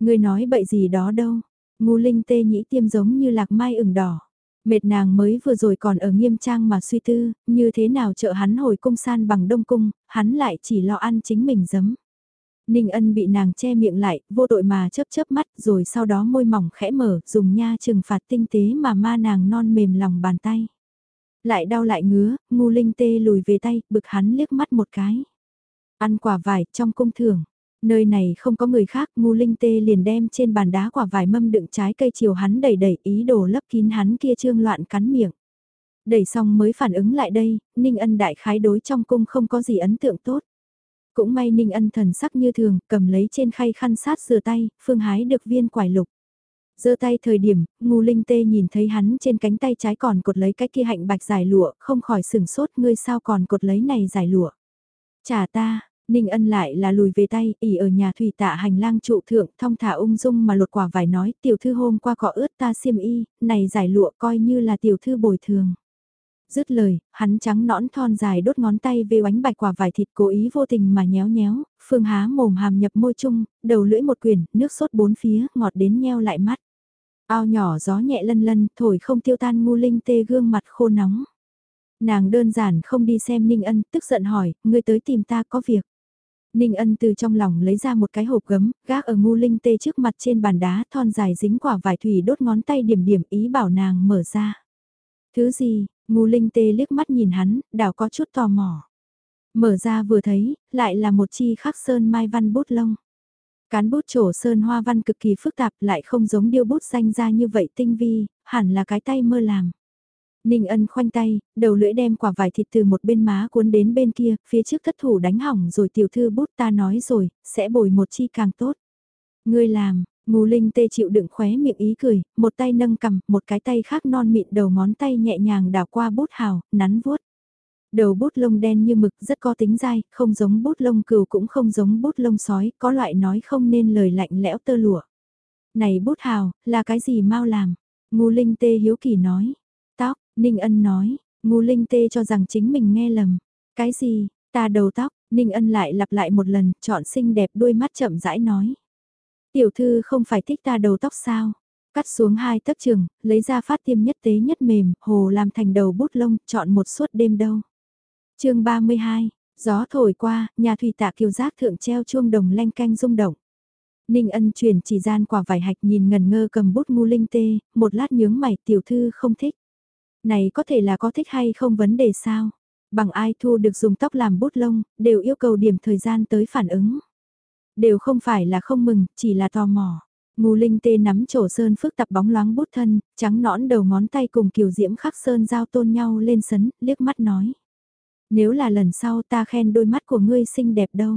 ngươi nói bậy gì đó đâu. Ngu linh tê nhĩ tiêm giống như lạc mai ửng đỏ. Mệt nàng mới vừa rồi còn ở nghiêm trang mà suy tư, như thế nào trợ hắn hồi cung san bằng đông cung, hắn lại chỉ lo ăn chính mình giấm. Ninh ân bị nàng che miệng lại, vô tội mà chớp chớp mắt rồi sau đó môi mỏng khẽ mở, dùng nha trừng phạt tinh tế mà ma nàng non mềm lòng bàn tay. Lại đau lại ngứa, ngu linh tê lùi về tay, bực hắn liếc mắt một cái. Ăn quả vải trong cung thưởng. Nơi này không có người khác, ngu linh tê liền đem trên bàn đá quả vải mâm đựng trái cây chiều hắn đầy đầy ý đồ lấp kín hắn kia trương loạn cắn miệng. Đẩy xong mới phản ứng lại đây, ninh ân đại khái đối trong cung không có gì ấn tượng tốt. Cũng may ninh ân thần sắc như thường, cầm lấy trên khay khăn sát rửa tay, phương hái được viên quải lục. giơ tay thời điểm, ngu linh tê nhìn thấy hắn trên cánh tay trái còn cột lấy cái kia hạnh bạch giải lụa, không khỏi sửng sốt ngươi sao còn cột lấy này giải lụa. Trả ta, Ninh ân lại là lùi về tay, ỉ ở nhà thủy tạ hành lang trụ thượng, thong thả ung dung mà lột quả vải nói, tiểu thư hôm qua cọ ướt ta xiêm y, này giải lụa coi như là tiểu thư bồi thường. Dứt lời, hắn trắng nõn thon dài đốt ngón tay về oánh bạch quả vải thịt cố ý vô tình mà nhéo nhéo, phương há mồm hàm nhập môi chung, đầu lưỡi một quyển, nước sốt bốn phía, ngọt đến nheo lại mắt. Ao nhỏ gió nhẹ lân lân, thổi không tiêu tan ngu linh tê gương mặt khô nóng. Nàng đơn giản không đi xem Ninh Ân, tức giận hỏi, ngươi tới tìm ta có việc. Ninh ân từ trong lòng lấy ra một cái hộp gấm, gác ở ngu linh tê trước mặt trên bàn đá thon dài dính quả vải thủy đốt ngón tay điểm điểm ý bảo nàng mở ra. Thứ gì, ngu linh tê liếc mắt nhìn hắn, đảo có chút tò mò. Mở ra vừa thấy, lại là một chi khắc sơn mai văn bút lông. Cán bút trổ sơn hoa văn cực kỳ phức tạp lại không giống điêu bút danh ra như vậy tinh vi, hẳn là cái tay mơ làm. Ninh ân khoanh tay, đầu lưỡi đem quả vải thịt từ một bên má cuốn đến bên kia, phía trước thất thủ đánh hỏng rồi tiểu thư bút ta nói rồi, sẽ bồi một chi càng tốt. Ngươi làm, ngù Linh tê chịu đựng khóe miệng ý cười, một tay nâng cầm, một cái tay khác non mịn đầu ngón tay nhẹ nhàng đảo qua bút hào, nắn vuốt. Đầu bút lông đen như mực rất có tính dai, không giống bút lông cừu cũng không giống bút lông sói, có loại nói không nên lời lạnh lẽo tơ lụa. Này bút hào, là cái gì mau làm? Ngô Linh tê hiếu kỳ nói. Ninh Ân nói, ngu linh tê cho rằng chính mình nghe lầm. Cái gì, ta đầu tóc, Ninh ân lại lặp lại một lần, chọn xinh đẹp đôi mắt chậm rãi nói. Tiểu thư không phải thích ta đầu tóc sao? Cắt xuống hai tấc trường, lấy ra phát tiêm nhất tế nhất mềm, hồ làm thành đầu bút lông, chọn một suốt đêm đâu. chương 32, gió thổi qua, nhà thủy tạ kiều giác thượng treo chuông đồng lanh canh rung động. Ninh ân chuyển chỉ gian quả vải hạch nhìn ngần ngơ cầm bút ngu linh tê, một lát nhướng mày tiểu thư không thích. Này có thể là có thích hay không vấn đề sao? Bằng ai thu được dùng tóc làm bút lông, đều yêu cầu điểm thời gian tới phản ứng. Đều không phải là không mừng, chỉ là tò mò. Ngô Linh tê nắm trổ sơn phức tạp bóng loáng bút thân, trắng nõn đầu ngón tay cùng kiều diễm khắc sơn giao tôn nhau lên sấn, liếc mắt nói. Nếu là lần sau ta khen đôi mắt của ngươi xinh đẹp đâu.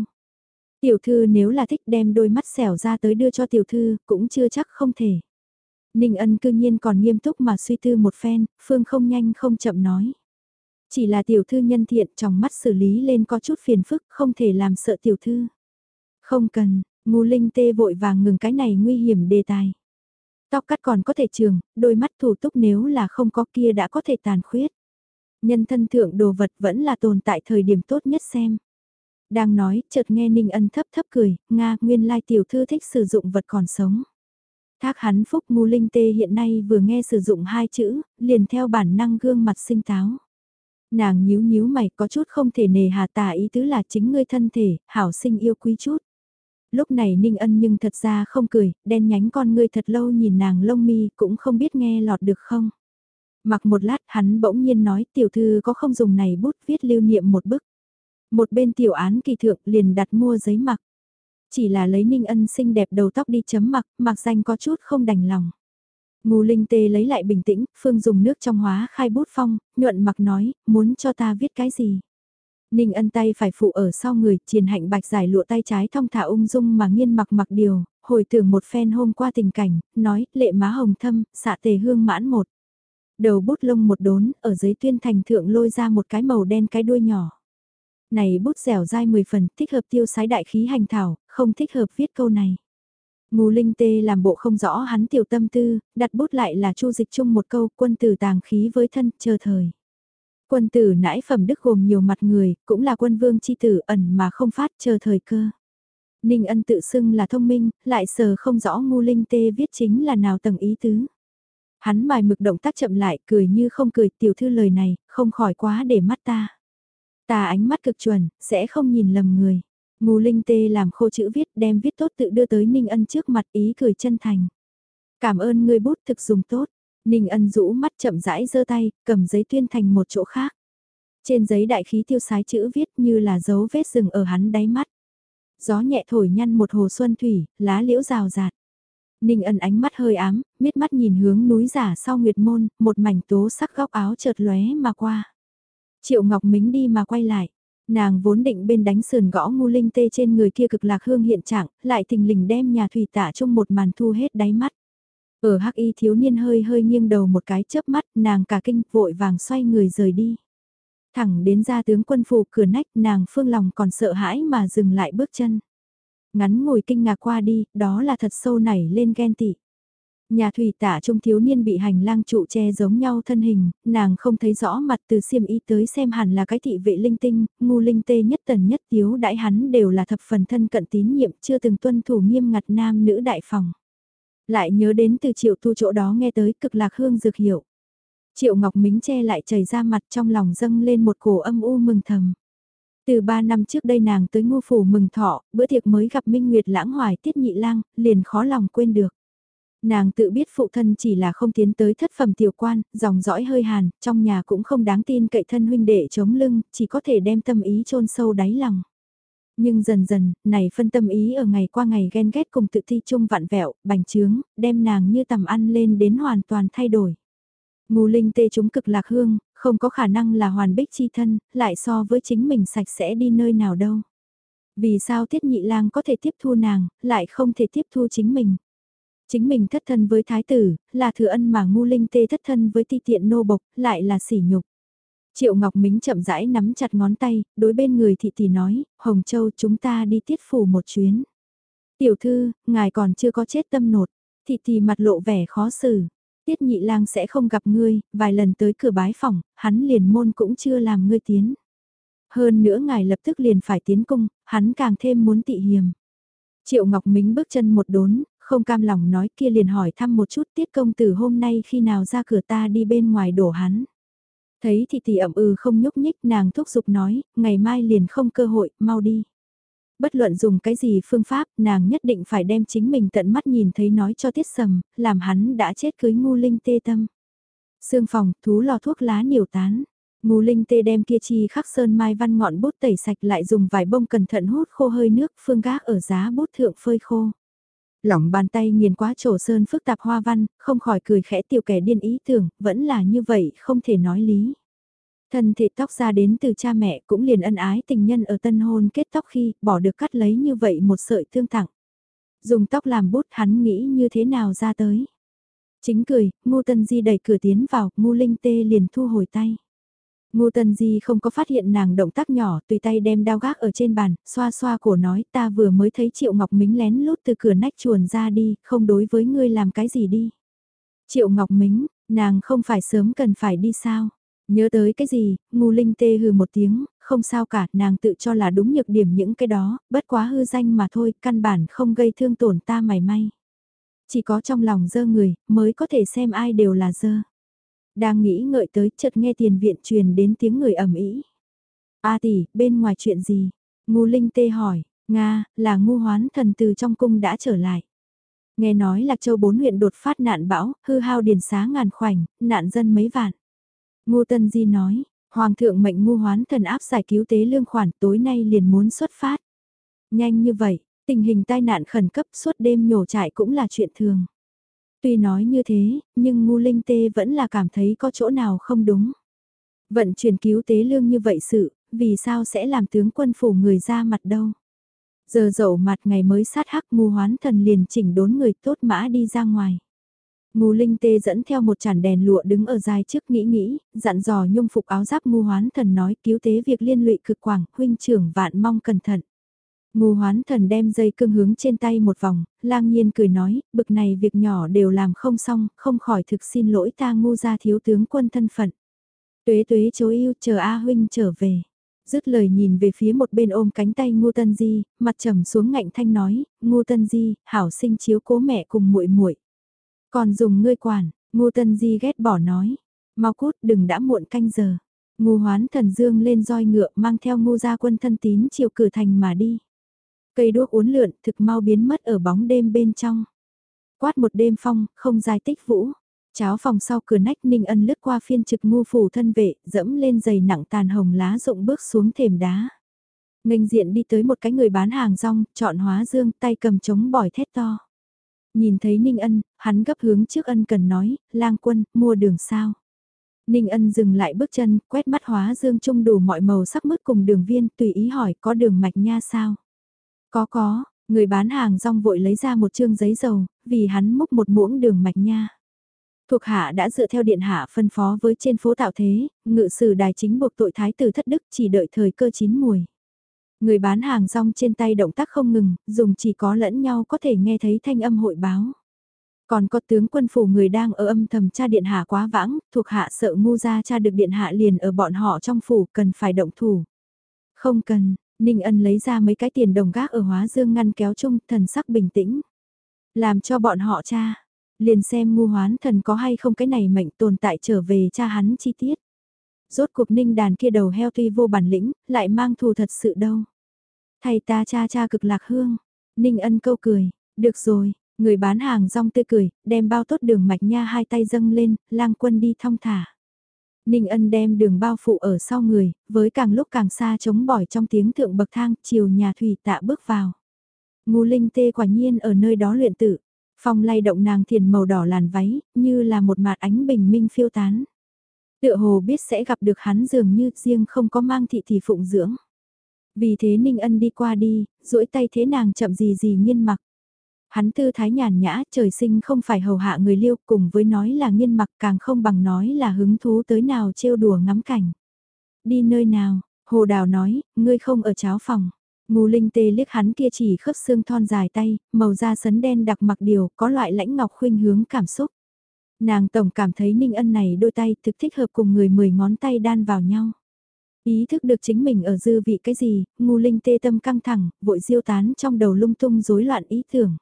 Tiểu thư nếu là thích đem đôi mắt xẻo ra tới đưa cho tiểu thư, cũng chưa chắc không thể. Ninh ân cư nhiên còn nghiêm túc mà suy tư một phen, phương không nhanh không chậm nói. Chỉ là tiểu thư nhân thiện trong mắt xử lý lên có chút phiền phức, không thể làm sợ tiểu thư. Không cần, ngu linh tê vội vàng ngừng cái này nguy hiểm đề tài. Tóc cắt còn có thể trường, đôi mắt thủ túc nếu là không có kia đã có thể tàn khuyết. Nhân thân thượng đồ vật vẫn là tồn tại thời điểm tốt nhất xem. Đang nói, chợt nghe Ninh Ân thấp thấp cười, Nga, nguyên lai tiểu thư thích sử dụng vật còn sống. Thác hắn phúc ngu linh tê hiện nay vừa nghe sử dụng hai chữ, liền theo bản năng gương mặt sinh táo. Nàng nhíu nhíu mày có chút không thể nề hà tà ý tứ là chính ngươi thân thể, hảo sinh yêu quý chút. Lúc này Ninh Ân nhưng thật ra không cười, đen nhánh con ngươi thật lâu nhìn nàng lông mi cũng không biết nghe lọt được không. Mặc một lát hắn bỗng nhiên nói tiểu thư có không dùng này bút viết lưu niệm một bức. Một bên tiểu án kỳ thượng liền đặt mua giấy mặc. Chỉ là lấy Ninh Ân xinh đẹp đầu tóc đi chấm mặc, mặc danh có chút không đành lòng. Ngô Linh Tê lấy lại bình tĩnh, Phương dùng nước trong hóa khai bút phong, nhuận mặc nói, muốn cho ta viết cái gì. Ninh ân tay phải phụ ở sau người, triền hạnh bạch giải lụa tay trái thong thả ung dung mà nghiên mặc mặc điều, hồi tưởng một phen hôm qua tình cảnh, nói, lệ má hồng thâm, xạ tề hương mãn một. Đầu bút lông một đốn, ở dưới tuyên thành thượng lôi ra một cái màu đen cái đuôi nhỏ. Này bút dẻo dai 10 phần, thích hợp tiêu sái đại khí hành thảo, không thích hợp viết câu này. Ngô Linh Tê làm bộ không rõ hắn tiểu tâm tư, đặt bút lại là chu dịch chung một câu quân tử tàng khí với thân, chờ thời. Quân tử nãi phẩm đức gồm nhiều mặt người, cũng là quân vương chi tử ẩn mà không phát chờ thời cơ. Ninh ân tự xưng là thông minh, lại sờ không rõ ngu linh tê viết chính là nào tầng ý tứ. Hắn mài mực động tác chậm lại, cười như không cười tiểu thư lời này, không khỏi quá để mắt ta. Ta ánh mắt cực chuẩn, sẽ không nhìn lầm người. Ngô Linh Tê làm khô chữ viết đem viết tốt tự đưa tới Ninh Ân trước mặt ý cười chân thành. Cảm ơn người bút thực dùng tốt. Ninh Ân rũ mắt chậm rãi giơ tay, cầm giấy tuyên thành một chỗ khác. Trên giấy đại khí tiêu sái chữ viết như là dấu vết rừng ở hắn đáy mắt. Gió nhẹ thổi nhăn một hồ xuân thủy, lá liễu rào rạt. Ninh ân ánh mắt hơi ám, miết mắt nhìn hướng núi giả sau nguyệt môn, một mảnh tố sắc góc áo chợt lóe mà qua. Triệu Ngọc Mính đi mà quay lại. Nàng vốn định bên đánh sườn gõ ngu linh tê trên người kia cực lạc hương hiện trạng, lại thình lình đem nhà thủy tạ trong một màn thu hết đáy mắt. Ở hắc y thiếu niên hơi hơi nghiêng đầu một cái chớp mắt, nàng cả kinh vội vàng xoay người rời đi. Thẳng đến ra tướng quân phủ cửa nách nàng phương lòng còn sợ hãi mà dừng lại bước chân. Ngắn ngồi kinh ngạc qua đi, đó là thật sâu nảy lên ghen tị. Nhà thủy tả trung thiếu niên bị hành lang trụ che giống nhau thân hình, nàng không thấy rõ mặt từ xiêm y tới xem hẳn là cái thị vệ linh tinh, ngu linh tê nhất tần nhất tiếu đại hắn đều là thập phần thân cận tín nhiệm chưa từng tuân thủ nghiêm ngặt nam nữ đại phòng. Lại nhớ đến từ triệu tu chỗ đó nghe tới cực lạc hương dược hiệu. Triệu Ngọc Mính che lại chảy ra mặt trong lòng dâng lên một cổ âm u mừng thầm. Từ ba năm trước đây nàng tới ngô phủ mừng thọ, bữa tiệc mới gặp Minh Nguyệt lãng hoài tiết nhị lang, liền khó lòng quên được. Nàng tự biết phụ thân chỉ là không tiến tới thất phẩm tiểu quan, dòng dõi hơi hàn, trong nhà cũng không đáng tin cậy thân huynh đệ chống lưng, chỉ có thể đem tâm ý chôn sâu đáy lòng. Nhưng dần dần, này phân tâm ý ở ngày qua ngày ghen ghét cùng tự thi chung vạn vẹo, bành trướng, đem nàng như tầm ăn lên đến hoàn toàn thay đổi. Ngù linh tê chúng cực lạc hương, không có khả năng là hoàn bích chi thân, lại so với chính mình sạch sẽ đi nơi nào đâu. Vì sao tiết nhị lang có thể tiếp thu nàng, lại không thể tiếp thu chính mình. Chính mình thất thân với thái tử, là thừa ân mà ngu linh tê thất thân với ti tiện nô bộc, lại là sỉ nhục. Triệu Ngọc Mính chậm rãi nắm chặt ngón tay, đối bên người thị tỷ nói, Hồng Châu chúng ta đi tiết phủ một chuyến. Tiểu thư, ngài còn chưa có chết tâm nột, thị tỷ mặt lộ vẻ khó xử. Tiết nhị lang sẽ không gặp ngươi, vài lần tới cửa bái phòng, hắn liền môn cũng chưa làm ngươi tiến. Hơn nữa ngài lập tức liền phải tiến cung, hắn càng thêm muốn tị hiềm. Triệu Ngọc Mính bước chân một đốn, không cam lòng nói kia liền hỏi thăm một chút tiết công tử hôm nay khi nào ra cửa ta đi bên ngoài đổ hắn. Thấy thì tỷ ẩm ừ không nhúc nhích nàng thúc giục nói, ngày mai liền không cơ hội, mau đi. Bất luận dùng cái gì phương pháp, nàng nhất định phải đem chính mình tận mắt nhìn thấy nói cho tiết sầm, làm hắn đã chết cưới ngu linh tê tâm. Sương phòng, thú lò thuốc lá nhiều tán. ngu linh tê đem kia chi khắc sơn mai văn ngọn bút tẩy sạch lại dùng vài bông cẩn thận hút khô hơi nước phương gác ở giá bút thượng phơi khô. Lỏng bàn tay nghiền quá trổ sơn phức tạp hoa văn, không khỏi cười khẽ tiểu kẻ điên ý tưởng, vẫn là như vậy, không thể nói lý. Thân thể tóc ra đến từ cha mẹ cũng liền ân ái tình nhân ở tân hôn kết tóc khi bỏ được cắt lấy như vậy một sợi tương tặng. Dùng tóc làm bút hắn nghĩ như thế nào ra tới. Chính cười, Ngô Tân Di đẩy cửa tiến vào, Ngô Linh Tê liền thu hồi tay. Ngô Tân Di không có phát hiện nàng động tác nhỏ, tùy tay đem đao gác ở trên bàn, xoa xoa cổ nói ta vừa mới thấy Triệu Ngọc Mính lén lút từ cửa nách chuồn ra đi, không đối với ngươi làm cái gì đi. Triệu Ngọc Mính, nàng không phải sớm cần phải đi sao? Nhớ tới cái gì, ngu linh tê hừ một tiếng, không sao cả, nàng tự cho là đúng nhược điểm những cái đó, bất quá hư danh mà thôi, căn bản không gây thương tổn ta mảy may. Chỉ có trong lòng dơ người, mới có thể xem ai đều là dơ. Đang nghĩ ngợi tới, chợt nghe tiền viện truyền đến tiếng người ầm ĩ. A tỷ, bên ngoài chuyện gì? Ngu linh tê hỏi, Nga, là ngu hoán thần từ trong cung đã trở lại. Nghe nói Lạc Châu bốn huyện đột phát nạn bão, hư hao điền xá ngàn khoảnh, nạn dân mấy vạn. Ngô Tân Di nói, Hoàng thượng mệnh ngu hoán thần áp giải cứu tế lương khoản tối nay liền muốn xuất phát. Nhanh như vậy, tình hình tai nạn khẩn cấp suốt đêm nhổ trại cũng là chuyện thường. Tuy nói như thế, nhưng ngu linh tê vẫn là cảm thấy có chỗ nào không đúng. Vận chuyển cứu tế lương như vậy sự, vì sao sẽ làm tướng quân phủ người ra mặt đâu. Giờ dậu mặt ngày mới sát hắc ngu hoán thần liền chỉnh đốn người tốt mã đi ra ngoài. Ngu Linh Tê dẫn theo một chản đèn lụa đứng ở dài trước nghĩ nghĩ, dặn dò nhung phục áo giáp ngu hoán thần nói cứu tế việc liên lụy cực quảng, huynh trưởng vạn mong cẩn thận. Ngô hoán thần đem dây cương hướng trên tay một vòng, lang nhiên cười nói, bực này việc nhỏ đều làm không xong, không khỏi thực xin lỗi ta ngu ra thiếu tướng quân thân phận. Tuế tuế chối yêu chờ A huynh trở về. Dứt lời nhìn về phía một bên ôm cánh tay Ngô Tân Di, mặt trầm xuống ngạnh thanh nói, Ngô Tân Di, hảo sinh chiếu cố mẹ cùng muội muội. Còn dùng ngươi quản, Ngô Tân Di ghét bỏ nói. Mau cút đừng đã muộn canh giờ. Ngô hoán thần dương lên roi ngựa mang theo ngô gia quân thân tín chiều cử thành mà đi. Cây đuốc uốn lượn thực mau biến mất ở bóng đêm bên trong. Quát một đêm phong, không dài tích vũ. Cháo phòng sau cửa nách ninh ân lướt qua phiên trực ngu phủ thân vệ, dẫm lên giày nặng tàn hồng lá rụng bước xuống thềm đá. Ngành diện đi tới một cái người bán hàng rong, chọn hóa dương, tay cầm trống bỏi thét to. Nhìn thấy Ninh Ân, hắn gấp hướng trước ân cần nói, lang quân, mua đường sao. Ninh Ân dừng lại bước chân, quét mắt hóa dương trung đủ mọi màu sắc mức cùng đường viên, tùy ý hỏi có đường mạch nha sao. Có có, người bán hàng rong vội lấy ra một chương giấy dầu, vì hắn múc một muỗng đường mạch nha. Thuộc hạ đã dựa theo điện hạ phân phó với trên phố tạo thế, ngự sử đài chính buộc tội thái tử thất đức chỉ đợi thời cơ chín mùi. Người bán hàng rong trên tay động tác không ngừng, dùng chỉ có lẫn nhau có thể nghe thấy thanh âm hội báo. Còn có tướng quân phủ người đang ở âm thầm cha điện hạ quá vãng, thuộc hạ sợ ngu ra cha được điện hạ liền ở bọn họ trong phủ cần phải động thủ. Không cần, Ninh Ân lấy ra mấy cái tiền đồng gác ở hóa dương ngăn kéo chung thần sắc bình tĩnh. Làm cho bọn họ cha, liền xem ngu hoán thần có hay không cái này mệnh tồn tại trở về cha hắn chi tiết. Rốt cuộc ninh đàn kia đầu heo tuy vô bản lĩnh, lại mang thù thật sự đâu. Thầy ta cha cha cực lạc hương. Ninh ân câu cười, được rồi, người bán hàng rong tươi cười, đem bao tốt đường mạch nha hai tay dâng lên, lang quân đi thong thả. Ninh ân đem đường bao phụ ở sau người, với càng lúc càng xa chống bỏi trong tiếng thượng bậc thang, chiều nhà thủy tạ bước vào. Ngô linh tê quả nhiên ở nơi đó luyện tự, phong lay động nàng thiền màu đỏ làn váy, như là một mạt ánh bình minh phiêu tán. Tựa hồ biết sẽ gặp được hắn dường như riêng không có mang thị thì phụng dưỡng. Vì thế Ninh Ân đi qua đi, duỗi tay thế nàng chậm gì gì nghiên mặc. Hắn tư thái nhàn nhã, trời sinh không phải hầu hạ người liêu cùng với nói là nghiên mặc càng không bằng nói là hứng thú tới nào trêu đùa ngắm cảnh. Đi nơi nào, Hồ Đào nói, ngươi không ở cháo phòng. Ngô Linh Tê liếc hắn kia chỉ khớp xương thon dài tay, màu da sấn đen đặc mặc điều, có loại lãnh ngọc khuynh hướng cảm xúc. Nàng tổng cảm thấy Ninh Ân này đôi tay thực thích hợp cùng người mười ngón tay đan vào nhau. Ý thức được chính mình ở dư vị cái gì, ngu linh tê tâm căng thẳng, vội diêu tán trong đầu lung tung rối loạn ý tưởng.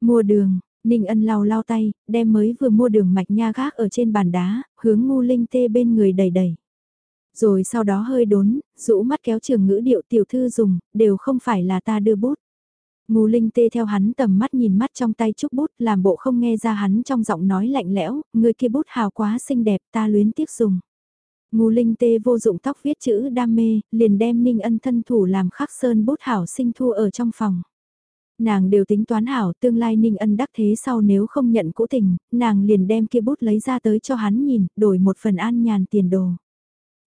Mua đường, Ninh ân lau lau tay, đem mới vừa mua đường mạch nha gác ở trên bàn đá, hướng ngu linh tê bên người đầy đầy. Rồi sau đó hơi đốn, rũ mắt kéo trường ngữ điệu tiểu thư dùng, đều không phải là ta đưa bút. Ngu linh tê theo hắn tầm mắt nhìn mắt trong tay chúc bút làm bộ không nghe ra hắn trong giọng nói lạnh lẽo, người kia bút hào quá xinh đẹp ta luyến tiếc dùng. Ngu linh tê vô dụng tóc viết chữ đam mê, liền đem ninh ân thân thủ làm khắc sơn bút hảo sinh thu ở trong phòng. Nàng đều tính toán hảo tương lai ninh ân đắc thế sau nếu không nhận cũ tình, nàng liền đem kia bút lấy ra tới cho hắn nhìn, đổi một phần an nhàn tiền đồ.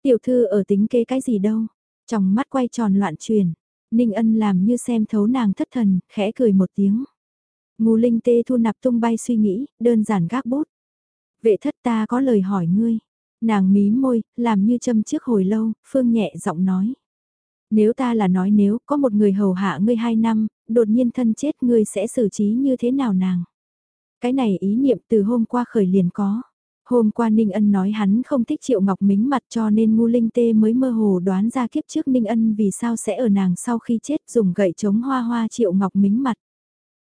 Tiểu thư ở tính kế cái gì đâu, trong mắt quay tròn loạn truyền, ninh ân làm như xem thấu nàng thất thần, khẽ cười một tiếng. Ngô linh tê thu nạp tung bay suy nghĩ, đơn giản gác bút. Vệ thất ta có lời hỏi ngươi. Nàng mí môi, làm như châm trước hồi lâu, Phương nhẹ giọng nói. Nếu ta là nói nếu có một người hầu hạ ngươi hai năm, đột nhiên thân chết ngươi sẽ xử trí như thế nào nàng? Cái này ý niệm từ hôm qua khởi liền có. Hôm qua Ninh Ân nói hắn không thích Triệu Ngọc Mính mặt cho nên ngu linh tê mới mơ hồ đoán ra kiếp trước Ninh Ân vì sao sẽ ở nàng sau khi chết dùng gậy chống hoa hoa Triệu Ngọc Mính mặt.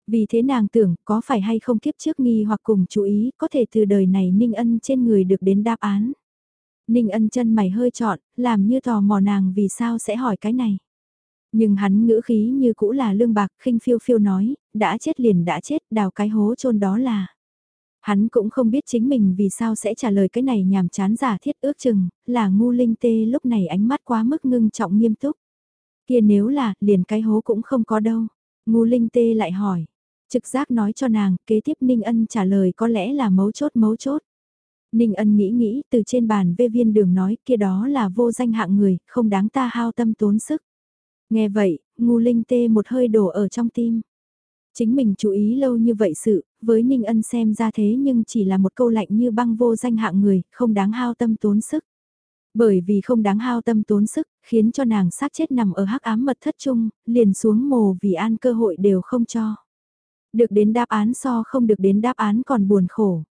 Vì thế nàng tưởng có phải hay không kiếp trước nghi hoặc cùng chú ý có thể từ đời này Ninh Ân trên người được đến đáp án. Ninh ân chân mày hơi trọn, làm như tò mò nàng vì sao sẽ hỏi cái này. Nhưng hắn ngữ khí như cũ là lương bạc khinh phiêu phiêu nói, đã chết liền đã chết, đào cái hố chôn đó là. Hắn cũng không biết chính mình vì sao sẽ trả lời cái này nhàm chán giả thiết ước chừng, là ngu linh tê lúc này ánh mắt quá mức ngưng trọng nghiêm túc. Kia nếu là, liền cái hố cũng không có đâu. Ngu linh tê lại hỏi. Trực giác nói cho nàng, kế tiếp Ninh Ân trả lời có lẽ là mấu chốt mấu chốt. Ninh ân nghĩ nghĩ từ trên bàn vê viên đường nói kia đó là vô danh hạng người, không đáng ta hao tâm tốn sức. Nghe vậy, ngu linh tê một hơi đổ ở trong tim. Chính mình chú ý lâu như vậy sự, với Ninh ân xem ra thế nhưng chỉ là một câu lạnh như băng vô danh hạng người, không đáng hao tâm tốn sức. Bởi vì không đáng hao tâm tốn sức, khiến cho nàng sát chết nằm ở hắc ám mật thất chung, liền xuống mồ vì an cơ hội đều không cho. Được đến đáp án so không được đến đáp án còn buồn khổ.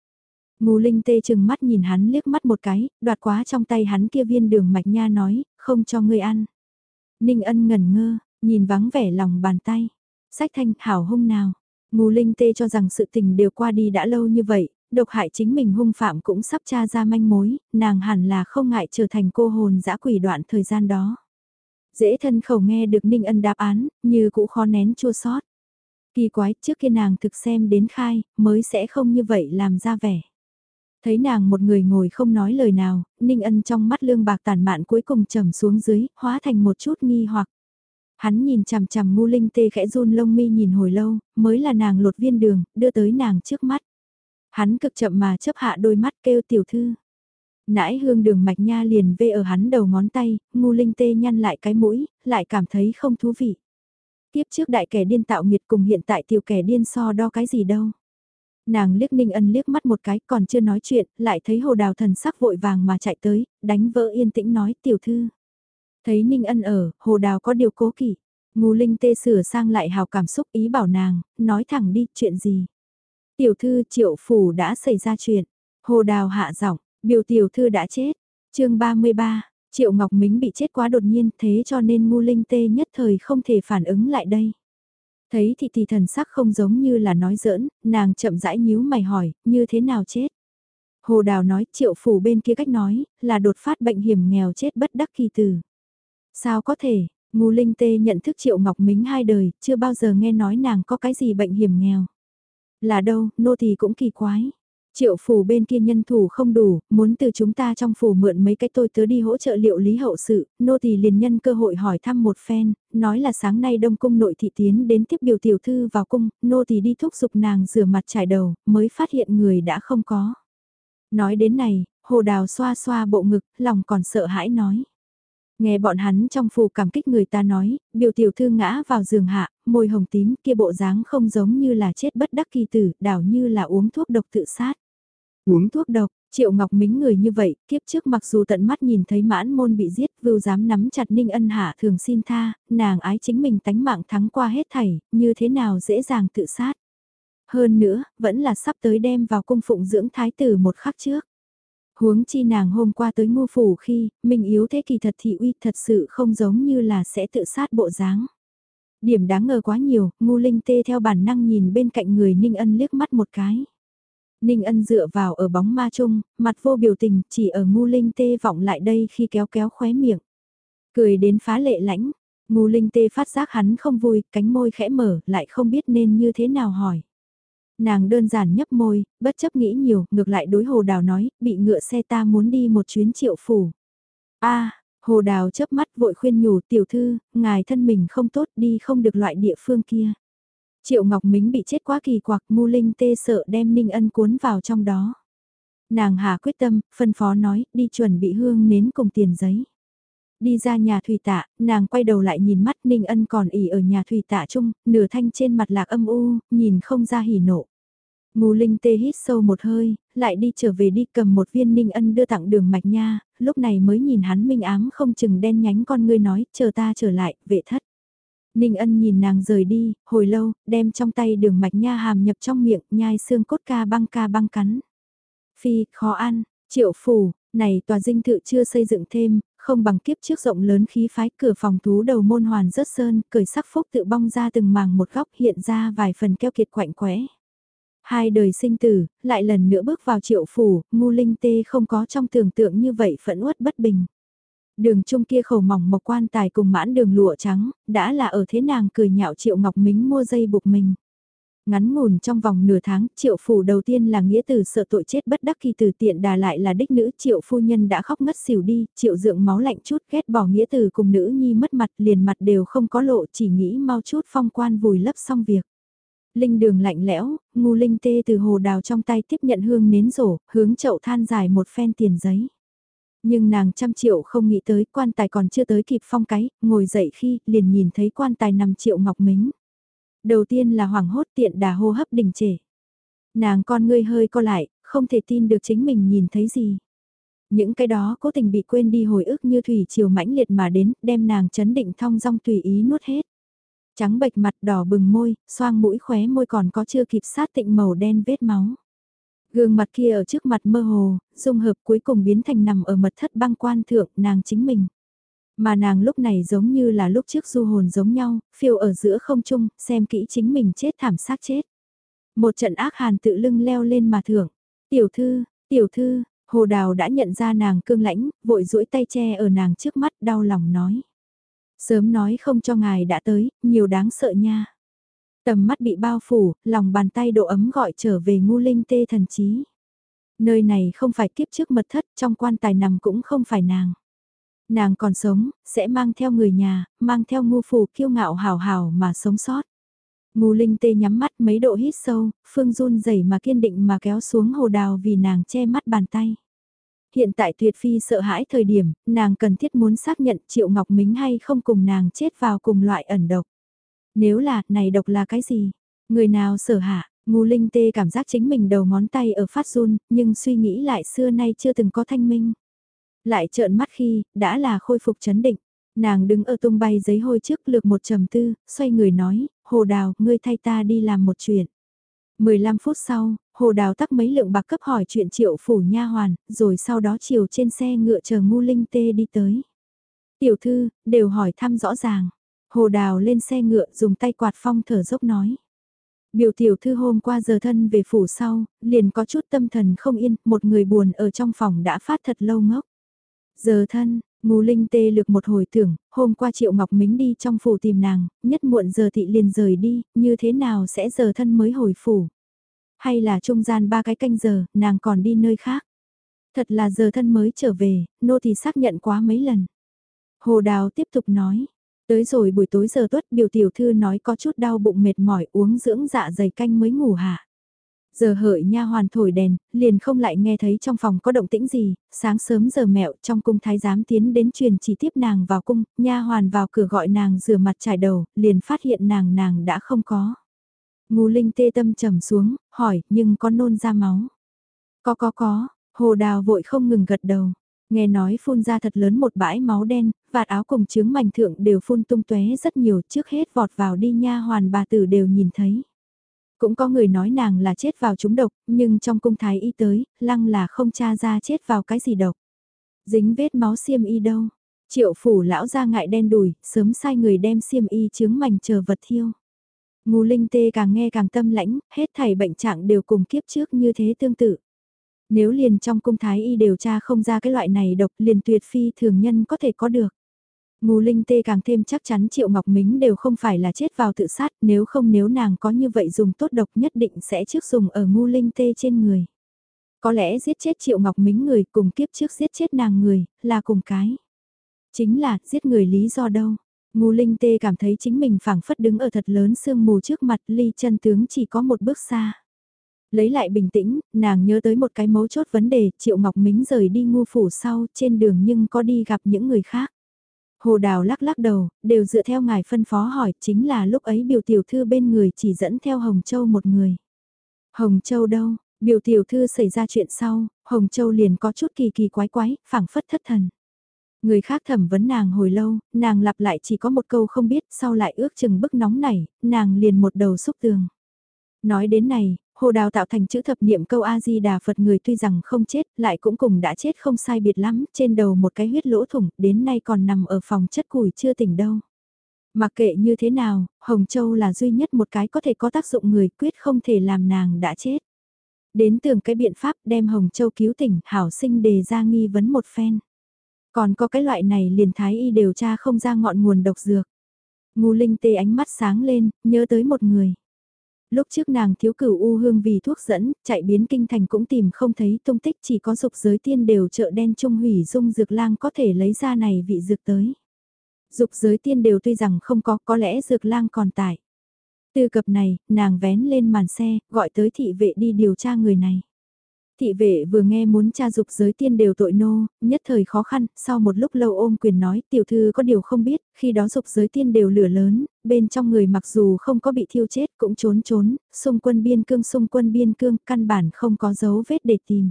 Ngô Linh tê chừng mắt nhìn hắn liếc mắt một cái, đoạt quá trong tay hắn kia viên đường mạch nha nói, không cho ngươi ăn. Ninh ân ngẩn ngơ, nhìn vắng vẻ lòng bàn tay. Sách thanh hảo hung nào. Ngô Linh tê cho rằng sự tình đều qua đi đã lâu như vậy, độc hại chính mình hung phạm cũng sắp tra ra manh mối, nàng hẳn là không ngại trở thành cô hồn dã quỷ đoạn thời gian đó. Dễ thân khẩu nghe được Ninh ân đáp án, như cũ khó nén chua sót. Kỳ quái, trước kia nàng thực xem đến khai, mới sẽ không như vậy làm ra vẻ. Thấy nàng một người ngồi không nói lời nào, Ninh Ân trong mắt lương bạc tàn mạn cuối cùng trầm xuống dưới, hóa thành một chút nghi hoặc. Hắn nhìn chằm chằm ngu linh tê khẽ run lông mi nhìn hồi lâu, mới là nàng lột viên đường, đưa tới nàng trước mắt. Hắn cực chậm mà chấp hạ đôi mắt kêu tiểu thư. Nãi hương đường mạch nha liền vê ở hắn đầu ngón tay, ngu linh tê nhăn lại cái mũi, lại cảm thấy không thú vị. Tiếp trước đại kẻ điên tạo nghiệt cùng hiện tại tiểu kẻ điên so đo cái gì đâu. Nàng liếc Ninh Ân liếc mắt một cái còn chưa nói chuyện, lại thấy hồ đào thần sắc vội vàng mà chạy tới, đánh vỡ yên tĩnh nói tiểu thư. Thấy Ninh Ân ở, hồ đào có điều cố kỵ. Ngô Linh tê sửa sang lại hào cảm xúc ý bảo nàng, nói thẳng đi, chuyện gì. Tiểu thư triệu phủ đã xảy ra chuyện. Hồ đào hạ giọng, biểu tiểu thư đã chết. chương 33, triệu ngọc mính bị chết quá đột nhiên thế cho nên Ngô linh tê nhất thời không thể phản ứng lại đây. Thấy thị thì thần sắc không giống như là nói giỡn, nàng chậm rãi nhíu mày hỏi, như thế nào chết? Hồ Đào nói triệu phủ bên kia cách nói, là đột phát bệnh hiểm nghèo chết bất đắc kỳ tử. Sao có thể, ngu linh tê nhận thức triệu ngọc mính hai đời, chưa bao giờ nghe nói nàng có cái gì bệnh hiểm nghèo. Là đâu, nô thì cũng kỳ quái. Triệu phủ bên kia nhân thủ không đủ, muốn từ chúng ta trong phủ mượn mấy cái tôi tớ đi hỗ trợ liệu lý hậu sự, nô tỳ liền nhân cơ hội hỏi thăm một phen, nói là sáng nay đông cung nội thị tiến đến tiếp biểu tiểu thư vào cung, nô tỳ đi thúc giục nàng rửa mặt trải đầu, mới phát hiện người đã không có. Nói đến này, hồ đào xoa xoa bộ ngực, lòng còn sợ hãi nói. Nghe bọn hắn trong phủ cảm kích người ta nói, biểu tiểu thư ngã vào giường hạ, môi hồng tím kia bộ dáng không giống như là chết bất đắc kỳ tử, đảo như là uống thuốc độc tự sát. Uống thuốc độc, Triệu Ngọc Mính người như vậy, kiếp trước mặc dù tận mắt nhìn thấy mãn môn bị giết, vưu dám nắm chặt Ninh Ân Hạ thường xin tha, nàng ái chính mình tánh mạng thắng qua hết thảy, như thế nào dễ dàng tự sát. Hơn nữa, vẫn là sắp tới đem vào cung phụng dưỡng thái tử một khắc trước. Huống chi nàng hôm qua tới ngu phủ khi, mình yếu thế kỳ thật thị uy thật sự không giống như là sẽ tự sát bộ dáng. Điểm đáng ngờ quá nhiều, ngu linh tê theo bản năng nhìn bên cạnh người Ninh Ân liếc mắt một cái. Ninh Ân dựa vào ở bóng ma chung, mặt vô biểu tình, chỉ ở ngu linh tê vọng lại đây khi kéo kéo khóe miệng. Cười đến phá lệ lãnh, ngu linh tê phát giác hắn không vui, cánh môi khẽ mở, lại không biết nên như thế nào hỏi. Nàng đơn giản nhấp môi, bất chấp nghĩ nhiều, ngược lại đối hồ đào nói, bị ngựa xe ta muốn đi một chuyến triệu phủ. a hồ đào chớp mắt vội khuyên nhủ tiểu thư, ngài thân mình không tốt đi không được loại địa phương kia. Triệu Ngọc Mính bị chết quá kỳ quặc, Mu Linh tê sợ đem Ninh Ân cuốn vào trong đó. Nàng hà quyết tâm, phân phó nói, đi chuẩn bị hương nến cùng tiền giấy. Đi ra nhà thủy tạ, nàng quay đầu lại nhìn mắt Ninh Ân còn ỉ ở nhà thủy tạ chung, nửa thanh trên mặt lạc âm u, nhìn không ra hỉ nộ. Ngô Linh tê hít sâu một hơi, lại đi trở về đi cầm một viên Ninh Ân đưa tặng đường mạch nha, lúc này mới nhìn hắn minh ám không chừng đen nhánh con ngươi nói, chờ ta trở lại, vệ thất. Ninh Ân nhìn nàng rời đi, hồi lâu, đem trong tay đường mạch nha hàm nhập trong miệng, nhai xương cốt ca băng ca băng cắn. Phi, khó ăn, triệu phủ, này tòa dinh thự chưa xây dựng thêm, không bằng kiếp trước rộng lớn khí phái cửa phòng thú đầu môn hoàn rớt sơn, cởi sắc phúc tự bong ra từng màng một góc hiện ra vài phần keo kiệt quạnh quẽ. Hai đời sinh tử, lại lần nữa bước vào triệu phủ, ngu linh tê không có trong tưởng tượng như vậy phẫn uất bất bình. Đường trung kia khẩu mỏng mộc quan tài cùng mãn đường lụa trắng, đã là ở thế nàng cười nhạo triệu ngọc mính mua dây buộc mình. Ngắn ngủn trong vòng nửa tháng, triệu phủ đầu tiên là nghĩa tử sợ tội chết bất đắc kỳ từ tiện đà lại là đích nữ triệu phu nhân đã khóc ngất xỉu đi, triệu dượng máu lạnh chút ghét bỏ nghĩa tử cùng nữ nhi mất mặt liền mặt đều không có lộ chỉ nghĩ mau chút phong quan vùi lấp xong việc. Linh đường lạnh lẽo, ngu linh tê từ hồ đào trong tay tiếp nhận hương nến rổ, hướng chậu than dài một phen tiền giấy. Nhưng nàng trăm triệu không nghĩ tới quan tài còn chưa tới kịp phong cái, ngồi dậy khi liền nhìn thấy quan tài nằm triệu ngọc mính. Đầu tiên là hoảng hốt tiện đà hô hấp đình trệ. Nàng con ngươi hơi co lại, không thể tin được chính mình nhìn thấy gì. Những cái đó cố tình bị quên đi hồi ức như thủy chiều mãnh liệt mà đến, đem nàng chấn định thong dong tùy ý nuốt hết. Trắng bệch mặt đỏ bừng môi, xoang mũi khóe môi còn có chưa kịp sát tịnh màu đen vết máu. Gương mặt kia ở trước mặt mơ hồ, dung hợp cuối cùng biến thành nằm ở mật thất băng quan thượng nàng chính mình. Mà nàng lúc này giống như là lúc trước du hồn giống nhau, phiêu ở giữa không trung, xem kỹ chính mình chết thảm sát chết. Một trận ác hàn tự lưng leo lên mà thưởng. Tiểu thư, tiểu thư, hồ đào đã nhận ra nàng cương lãnh, vội duỗi tay che ở nàng trước mắt đau lòng nói. Sớm nói không cho ngài đã tới, nhiều đáng sợ nha. Tầm mắt bị bao phủ, lòng bàn tay độ ấm gọi trở về ngu linh tê thần trí. Nơi này không phải kiếp trước mật thất, trong quan tài nằm cũng không phải nàng. Nàng còn sống, sẽ mang theo người nhà, mang theo ngu phù kiêu ngạo hào hào mà sống sót. Ngu linh tê nhắm mắt mấy độ hít sâu, phương run rẩy mà kiên định mà kéo xuống hồ đào vì nàng che mắt bàn tay. Hiện tại tuyệt phi sợ hãi thời điểm, nàng cần thiết muốn xác nhận Triệu Ngọc Mính hay không cùng nàng chết vào cùng loại ẩn độc. Nếu là, này độc là cái gì? Người nào sở hạ, ngu linh tê cảm giác chính mình đầu ngón tay ở phát run, nhưng suy nghĩ lại xưa nay chưa từng có thanh minh. Lại trợn mắt khi, đã là khôi phục chấn định. Nàng đứng ở tung bay giấy hôi trước lược một trầm tư, xoay người nói, hồ đào, ngươi thay ta đi làm một chuyện. 15 phút sau, hồ đào tắc mấy lượng bạc cấp hỏi chuyện triệu phủ nha hoàn, rồi sau đó chiều trên xe ngựa chờ ngu linh tê đi tới. Tiểu thư, đều hỏi thăm rõ ràng. Hồ đào lên xe ngựa dùng tay quạt phong thở dốc nói. Biểu tiểu thư hôm qua giờ thân về phủ sau, liền có chút tâm thần không yên, một người buồn ở trong phòng đã phát thật lâu ngốc. Giờ thân, ngù Linh tê lược một hồi tưởng, hôm qua Triệu Ngọc Mính đi trong phủ tìm nàng, nhất muộn giờ thị liền rời đi, như thế nào sẽ giờ thân mới hồi phủ? Hay là trung gian ba cái canh giờ, nàng còn đi nơi khác? Thật là giờ thân mới trở về, nô thì xác nhận quá mấy lần. Hồ Đào tiếp tục nói, tới rồi buổi tối giờ tuất biểu tiểu thư nói có chút đau bụng mệt mỏi uống dưỡng dạ dày canh mới ngủ hạ. Giờ hợi nha hoàn thổi đèn, liền không lại nghe thấy trong phòng có động tĩnh gì, sáng sớm giờ mẹo trong cung thái giám tiến đến truyền chỉ tiếp nàng vào cung, nha hoàn vào cửa gọi nàng rửa mặt trải đầu, liền phát hiện nàng nàng đã không có. Ngô Linh tê tâm trầm xuống, hỏi, nhưng có nôn ra máu. Có có có, hồ đào vội không ngừng gật đầu. Nghe nói phun ra thật lớn một bãi máu đen, vạt áo cùng chướng mảnh thượng đều phun tung tóe rất nhiều trước hết vọt vào đi nha hoàn bà tử đều nhìn thấy. Cũng có người nói nàng là chết vào trúng độc, nhưng trong cung thái y tới, lăng là không tra ra chết vào cái gì độc. Dính vết máu xiêm y đâu. Triệu phủ lão ra ngại đen đùi, sớm sai người đem xiêm y chướng mảnh chờ vật thiêu. Ngô Linh Tê càng nghe càng tâm lãnh, hết thảy bệnh trạng đều cùng kiếp trước như thế tương tự. Nếu liền trong cung thái y điều tra không ra cái loại này độc liền tuyệt phi thường nhân có thể có được. Ngô Linh Tê càng thêm chắc chắn Triệu Ngọc Mính đều không phải là chết vào tự sát, nếu không nếu nàng có như vậy dùng tốt độc nhất định sẽ trước dùng ở Ngô Linh Tê trên người. Có lẽ giết chết Triệu Ngọc Mính người cùng kiếp trước giết chết nàng người, là cùng cái. Chính là, giết người lý do đâu. Ngô Linh Tê cảm thấy chính mình phảng phất đứng ở thật lớn sương mù trước mặt ly chân tướng chỉ có một bước xa. Lấy lại bình tĩnh, nàng nhớ tới một cái mấu chốt vấn đề, Triệu Ngọc Mính rời đi ngu phủ sau trên đường nhưng có đi gặp những người khác. Hồ Đào lắc lắc đầu, đều dựa theo ngài phân phó hỏi, chính là lúc ấy biểu tiểu thư bên người chỉ dẫn theo Hồng Châu một người. Hồng Châu đâu, biểu tiểu thư xảy ra chuyện sau, Hồng Châu liền có chút kỳ kỳ quái quái, phảng phất thất thần. Người khác thẩm vấn nàng hồi lâu, nàng lặp lại chỉ có một câu không biết, sau lại ước chừng bức nóng này, nàng liền một đầu xúc tường. Nói đến này, Hồ Đào tạo thành chữ thập niệm câu A-di-đà Phật người tuy rằng không chết, lại cũng cùng đã chết không sai biệt lắm, trên đầu một cái huyết lỗ thủng, đến nay còn nằm ở phòng chất củi chưa tỉnh đâu. Mặc kệ như thế nào, Hồng Châu là duy nhất một cái có thể có tác dụng người quyết không thể làm nàng đã chết. Đến tường cái biện pháp đem Hồng Châu cứu tỉnh, hảo sinh đề ra nghi vấn một phen. Còn có cái loại này liền thái y điều tra không ra ngọn nguồn độc dược. Ngu linh tê ánh mắt sáng lên, nhớ tới một người. Lúc trước nàng thiếu cửu u hương vì thuốc dẫn, chạy biến kinh thành cũng tìm không thấy tung tích chỉ có dục giới tiên đều chợ đen trung hủy dung dược lang có thể lấy ra này vị dược tới. Dục giới tiên đều tuy rằng không có, có lẽ dược lang còn tại. Từ cập này, nàng vén lên màn xe, gọi tới thị vệ đi điều tra người này. Thị vệ vừa nghe muốn cha dục giới tiên đều tội nô, nhất thời khó khăn, sau một lúc lâu ôm quyền nói tiểu thư có điều không biết, khi đó dục giới tiên đều lửa lớn, bên trong người mặc dù không có bị thiêu chết cũng trốn trốn, xung quân biên cương xung quân biên cương căn bản không có dấu vết để tìm.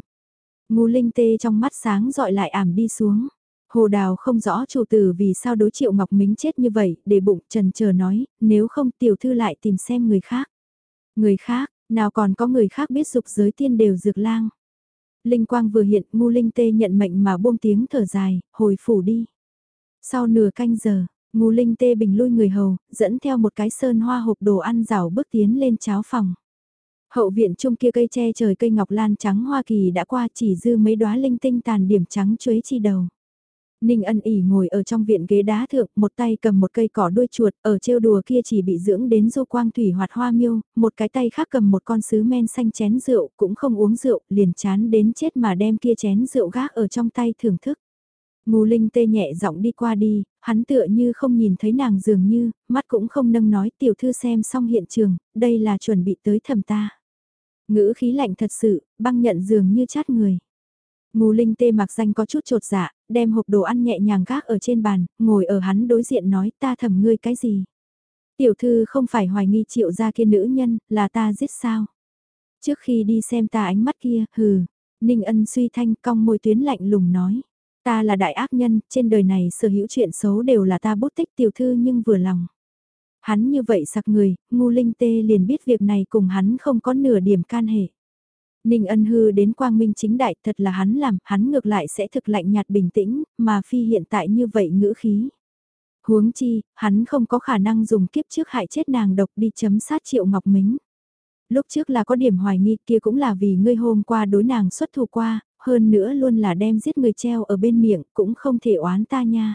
Ngu linh tê trong mắt sáng dọi lại ảm đi xuống. Hồ Đào không rõ chủ tử vì sao đối triệu Ngọc Mính chết như vậy, để bụng trần chờ nói, nếu không tiểu thư lại tìm xem người khác. Người khác, nào còn có người khác biết dục giới tiên đều dược lang. Linh quang vừa hiện, ngu linh tê nhận mệnh mà buông tiếng thở dài, hồi phủ đi. Sau nửa canh giờ, Ngô linh tê bình lui người hầu, dẫn theo một cái sơn hoa hộp đồ ăn rảo bước tiến lên cháo phòng. Hậu viện chung kia cây tre trời cây ngọc lan trắng Hoa Kỳ đã qua chỉ dư mấy đóa linh tinh tàn điểm trắng chuế chi đầu. Ninh ân ỉ ngồi ở trong viện ghế đá thượng, một tay cầm một cây cỏ đuôi chuột, ở trêu đùa kia chỉ bị dưỡng đến du quang thủy hoạt hoa miêu, một cái tay khác cầm một con sứ men xanh chén rượu, cũng không uống rượu, liền chán đến chết mà đem kia chén rượu gác ở trong tay thưởng thức. Ngô Linh tê nhẹ giọng đi qua đi, hắn tựa như không nhìn thấy nàng dường như, mắt cũng không nâng nói tiểu thư xem xong hiện trường, đây là chuẩn bị tới thầm ta. Ngữ khí lạnh thật sự, băng nhận dường như chát người. Ngô Linh tê mặc danh có chút trột dạ, đem hộp đồ ăn nhẹ nhàng gác ở trên bàn, ngồi ở hắn đối diện nói ta thầm ngươi cái gì. Tiểu thư không phải hoài nghi triệu gia kia nữ nhân, là ta giết sao. Trước khi đi xem ta ánh mắt kia, hừ, Ninh ân suy thanh cong môi tuyến lạnh lùng nói. Ta là đại ác nhân, trên đời này sở hữu chuyện xấu đều là ta bút tích tiểu thư nhưng vừa lòng. Hắn như vậy sặc người, ngu linh tê liền biết việc này cùng hắn không có nửa điểm can hệ. Ninh ân hư đến quang minh chính đại thật là hắn làm, hắn ngược lại sẽ thực lạnh nhạt bình tĩnh, mà phi hiện tại như vậy ngữ khí. Huống chi, hắn không có khả năng dùng kiếp trước hại chết nàng độc đi chấm sát triệu ngọc mính. Lúc trước là có điểm hoài nghi kia cũng là vì ngươi hôm qua đối nàng xuất thủ qua, hơn nữa luôn là đem giết người treo ở bên miệng cũng không thể oán ta nha.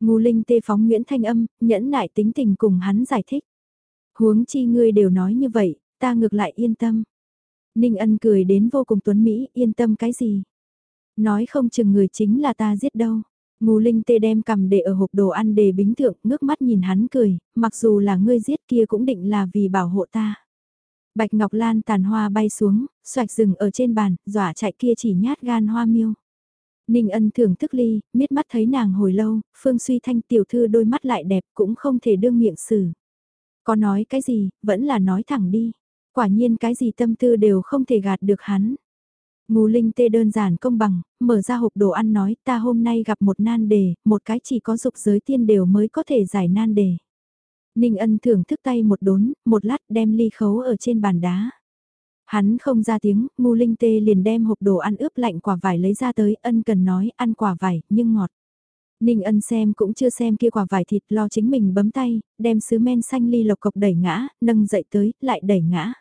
Ngu Linh tê phóng Nguyễn Thanh Âm, nhẫn nại tính tình cùng hắn giải thích. Huống chi ngươi đều nói như vậy, ta ngược lại yên tâm. Ninh ân cười đến vô cùng tuấn Mỹ, yên tâm cái gì. Nói không chừng người chính là ta giết đâu. Ngô Linh tê đem cầm để ở hộp đồ ăn để bính thượng, ngước mắt nhìn hắn cười, mặc dù là ngươi giết kia cũng định là vì bảo hộ ta. Bạch Ngọc Lan tàn hoa bay xuống, xoạch rừng ở trên bàn, dọa chạy kia chỉ nhát gan hoa miêu. Ninh ân thưởng thức ly, miết mắt thấy nàng hồi lâu, phương suy thanh tiểu thư đôi mắt lại đẹp cũng không thể đương miệng xử. Có nói cái gì, vẫn là nói thẳng đi. Quả nhiên cái gì tâm tư đều không thể gạt được hắn. Ngô Linh tê đơn giản công bằng, mở ra hộp đồ ăn nói ta hôm nay gặp một nan đề, một cái chỉ có dục giới tiên đều mới có thể giải nan đề. Ninh ân thưởng thức tay một đốn, một lát đem ly khấu ở trên bàn đá. Hắn không ra tiếng, ngu linh tê liền đem hộp đồ ăn ướp lạnh quả vải lấy ra tới, ân cần nói ăn quả vải, nhưng ngọt. Ninh ân xem cũng chưa xem kia quả vải thịt lo chính mình bấm tay, đem sứ men xanh ly lộc cộc đẩy ngã, nâng dậy tới, lại đẩy ngã.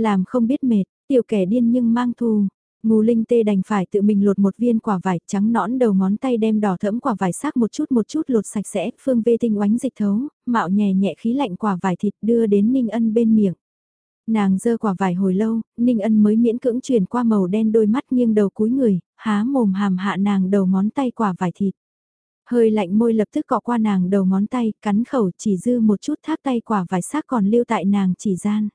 Làm không biết mệt, tiểu kẻ điên nhưng mang thù. Ngù linh tê đành phải tự mình lột một viên quả vải trắng nõn đầu ngón tay đem đỏ thẫm quả vải sắc một chút một chút lột sạch sẽ, phương vê tinh oánh dịch thấu, mạo nhẹ nhẹ khí lạnh quả vải thịt đưa đến ninh ân bên miệng. Nàng dơ quả vải hồi lâu, ninh ân mới miễn cưỡng chuyển qua màu đen đôi mắt nghiêng đầu cúi người, há mồm hàm hạ nàng đầu ngón tay quả vải thịt. Hơi lạnh môi lập tức cọ qua nàng đầu ngón tay, cắn khẩu chỉ dư một chút thác tay quả vải sắc còn lưu tại nàng chỉ gian.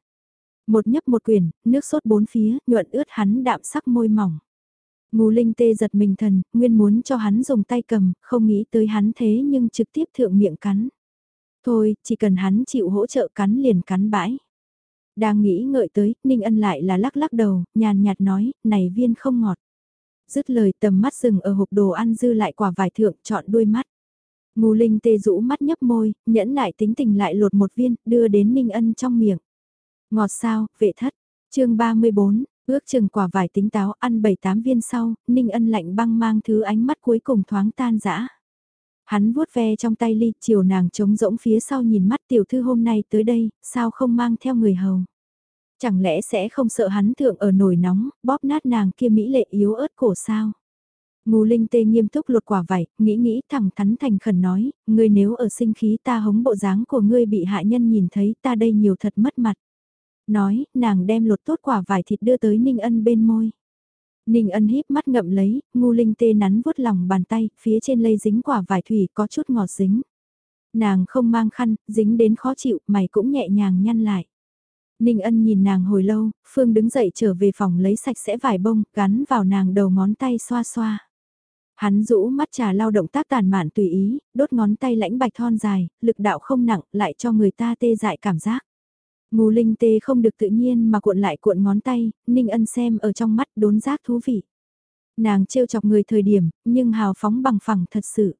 Một nhấp một quyển, nước sốt bốn phía, nhuận ướt hắn đạm sắc môi mỏng. Ngô linh tê giật mình thần, nguyên muốn cho hắn dùng tay cầm, không nghĩ tới hắn thế nhưng trực tiếp thượng miệng cắn. Thôi, chỉ cần hắn chịu hỗ trợ cắn liền cắn bãi. Đang nghĩ ngợi tới, Ninh Ân lại là lắc lắc đầu, nhàn nhạt nói, này viên không ngọt. Dứt lời tầm mắt dừng ở hộp đồ ăn dư lại quả vải thượng chọn đuôi mắt. Ngô linh tê rũ mắt nhấp môi, nhẫn lại tính tình lại lột một viên, đưa đến Ninh Ân trong miệng. Ngọt sao, vệ thất. chương 34, ước chừng quả vải tính táo ăn 7-8 viên sau, Ninh Ân lạnh băng mang thứ ánh mắt cuối cùng thoáng tan dã Hắn vuốt ve trong tay ly, chiều nàng trống rỗng phía sau nhìn mắt tiểu thư hôm nay tới đây, sao không mang theo người hầu. Chẳng lẽ sẽ không sợ hắn thượng ở nồi nóng, bóp nát nàng kia mỹ lệ yếu ớt cổ sao? Ngô Linh Tê nghiêm túc lột quả vải, nghĩ nghĩ thẳng thắn thành khẩn nói, ngươi nếu ở sinh khí ta hống bộ dáng của ngươi bị hạ nhân nhìn thấy ta đây nhiều thật mất mặt. Nói, nàng đem lột tốt quả vải thịt đưa tới Ninh Ân bên môi. Ninh Ân híp mắt ngậm lấy, ngu linh tê nắn vuốt lòng bàn tay, phía trên lây dính quả vải thủy có chút ngọt dính. Nàng không mang khăn, dính đến khó chịu, mày cũng nhẹ nhàng nhăn lại. Ninh Ân nhìn nàng hồi lâu, Phương đứng dậy trở về phòng lấy sạch sẽ vải bông, gắn vào nàng đầu ngón tay xoa xoa. Hắn rũ mắt trà lao động tác tàn mạn tùy ý, đốt ngón tay lãnh bạch thon dài, lực đạo không nặng, lại cho người ta tê dại cảm giác. Ngô linh tê không được tự nhiên mà cuộn lại cuộn ngón tay, Ninh Ân xem ở trong mắt đốn giác thú vị. Nàng trêu chọc người thời điểm, nhưng hào phóng bằng phẳng thật sự.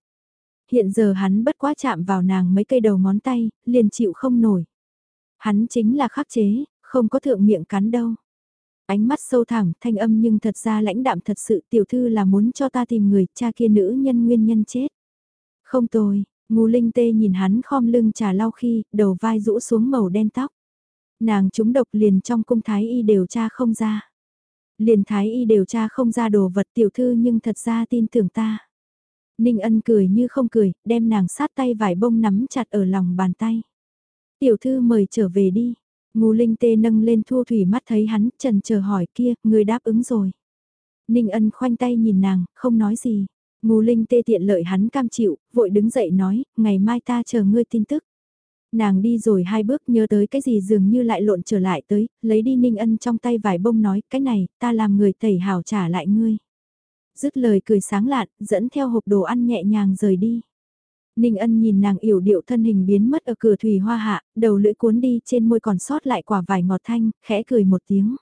Hiện giờ hắn bất quá chạm vào nàng mấy cây đầu ngón tay, liền chịu không nổi. Hắn chính là khắc chế, không có thượng miệng cắn đâu. Ánh mắt sâu thẳm, thanh âm nhưng thật ra lãnh đạm thật sự tiểu thư là muốn cho ta tìm người, cha kia nữ nhân nguyên nhân chết. Không tồi, Ngô linh tê nhìn hắn khom lưng trà lau khi, đầu vai rũ xuống màu đen tóc. Nàng chúng độc liền trong cung thái y điều tra không ra. Liền thái y điều tra không ra đồ vật tiểu thư nhưng thật ra tin tưởng ta. Ninh ân cười như không cười, đem nàng sát tay vải bông nắm chặt ở lòng bàn tay. Tiểu thư mời trở về đi. Ngô Linh Tê nâng lên Thu Thủy mắt thấy hắn, trần chờ hỏi kia, người đáp ứng rồi. Ninh ân khoanh tay nhìn nàng, không nói gì. Ngô Linh Tê tiện lợi hắn cam chịu, vội đứng dậy nói, ngày mai ta chờ ngươi tin tức. Nàng đi rồi hai bước nhớ tới cái gì dường như lại lộn trở lại tới, lấy đi Ninh ân trong tay vải bông nói, cái này, ta làm người tẩy hào trả lại ngươi. Dứt lời cười sáng lạn, dẫn theo hộp đồ ăn nhẹ nhàng rời đi. Ninh ân nhìn nàng yểu điệu thân hình biến mất ở cửa thủy hoa hạ, đầu lưỡi cuốn đi trên môi còn sót lại quả vải ngọt thanh, khẽ cười một tiếng.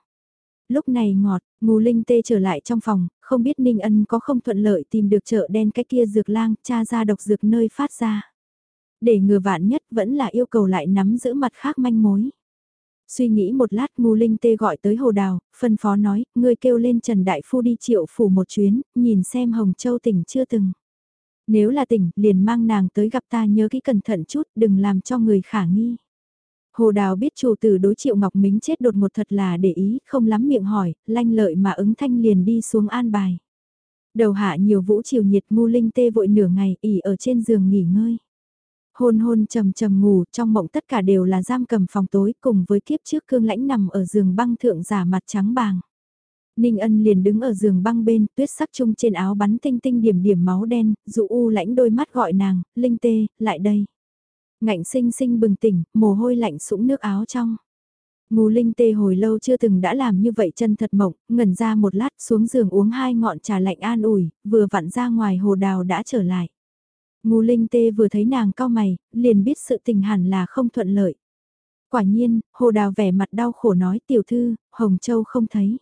Lúc này ngọt, ngù linh tê trở lại trong phòng, không biết Ninh ân có không thuận lợi tìm được chợ đen cái kia dược lang, cha ra độc dược nơi phát ra. Để ngừa vạn nhất vẫn là yêu cầu lại nắm giữ mặt khác manh mối. Suy nghĩ một lát ngu linh tê gọi tới hồ đào, phân phó nói, ngươi kêu lên Trần Đại Phu đi triệu phủ một chuyến, nhìn xem Hồng Châu tỉnh chưa từng. Nếu là tỉnh, liền mang nàng tới gặp ta nhớ kỹ cẩn thận chút, đừng làm cho người khả nghi. Hồ Đào biết chủ tử đối triệu Ngọc Mính chết đột một thật là để ý, không lắm miệng hỏi, lanh lợi mà ứng thanh liền đi xuống an bài. Đầu hạ nhiều vũ chiều nhiệt ngu linh tê vội nửa ngày, ỉ ở trên giường nghỉ ngơi. Hôn hôn trầm trầm ngủ, trong mộng tất cả đều là giam cầm phòng tối cùng với kiếp trước cương lãnh nằm ở giường băng thượng giả mặt trắng bàng. Ninh ân liền đứng ở giường băng bên, tuyết sắc chung trên áo bắn tinh tinh điểm điểm máu đen, dụ u lãnh đôi mắt gọi nàng, linh tê, lại đây. Ngạnh sinh sinh bừng tỉnh, mồ hôi lạnh sũng nước áo trong. Ngù linh tê hồi lâu chưa từng đã làm như vậy chân thật mộng, ngẩn ra một lát xuống giường uống hai ngọn trà lạnh an ủi, vừa vặn ra ngoài hồ đào đã trở lại. Ngu linh tê vừa thấy nàng cao mày, liền biết sự tình hẳn là không thuận lợi. Quả nhiên, hồ đào vẻ mặt đau khổ nói tiểu thư, Hồng Châu không thấy.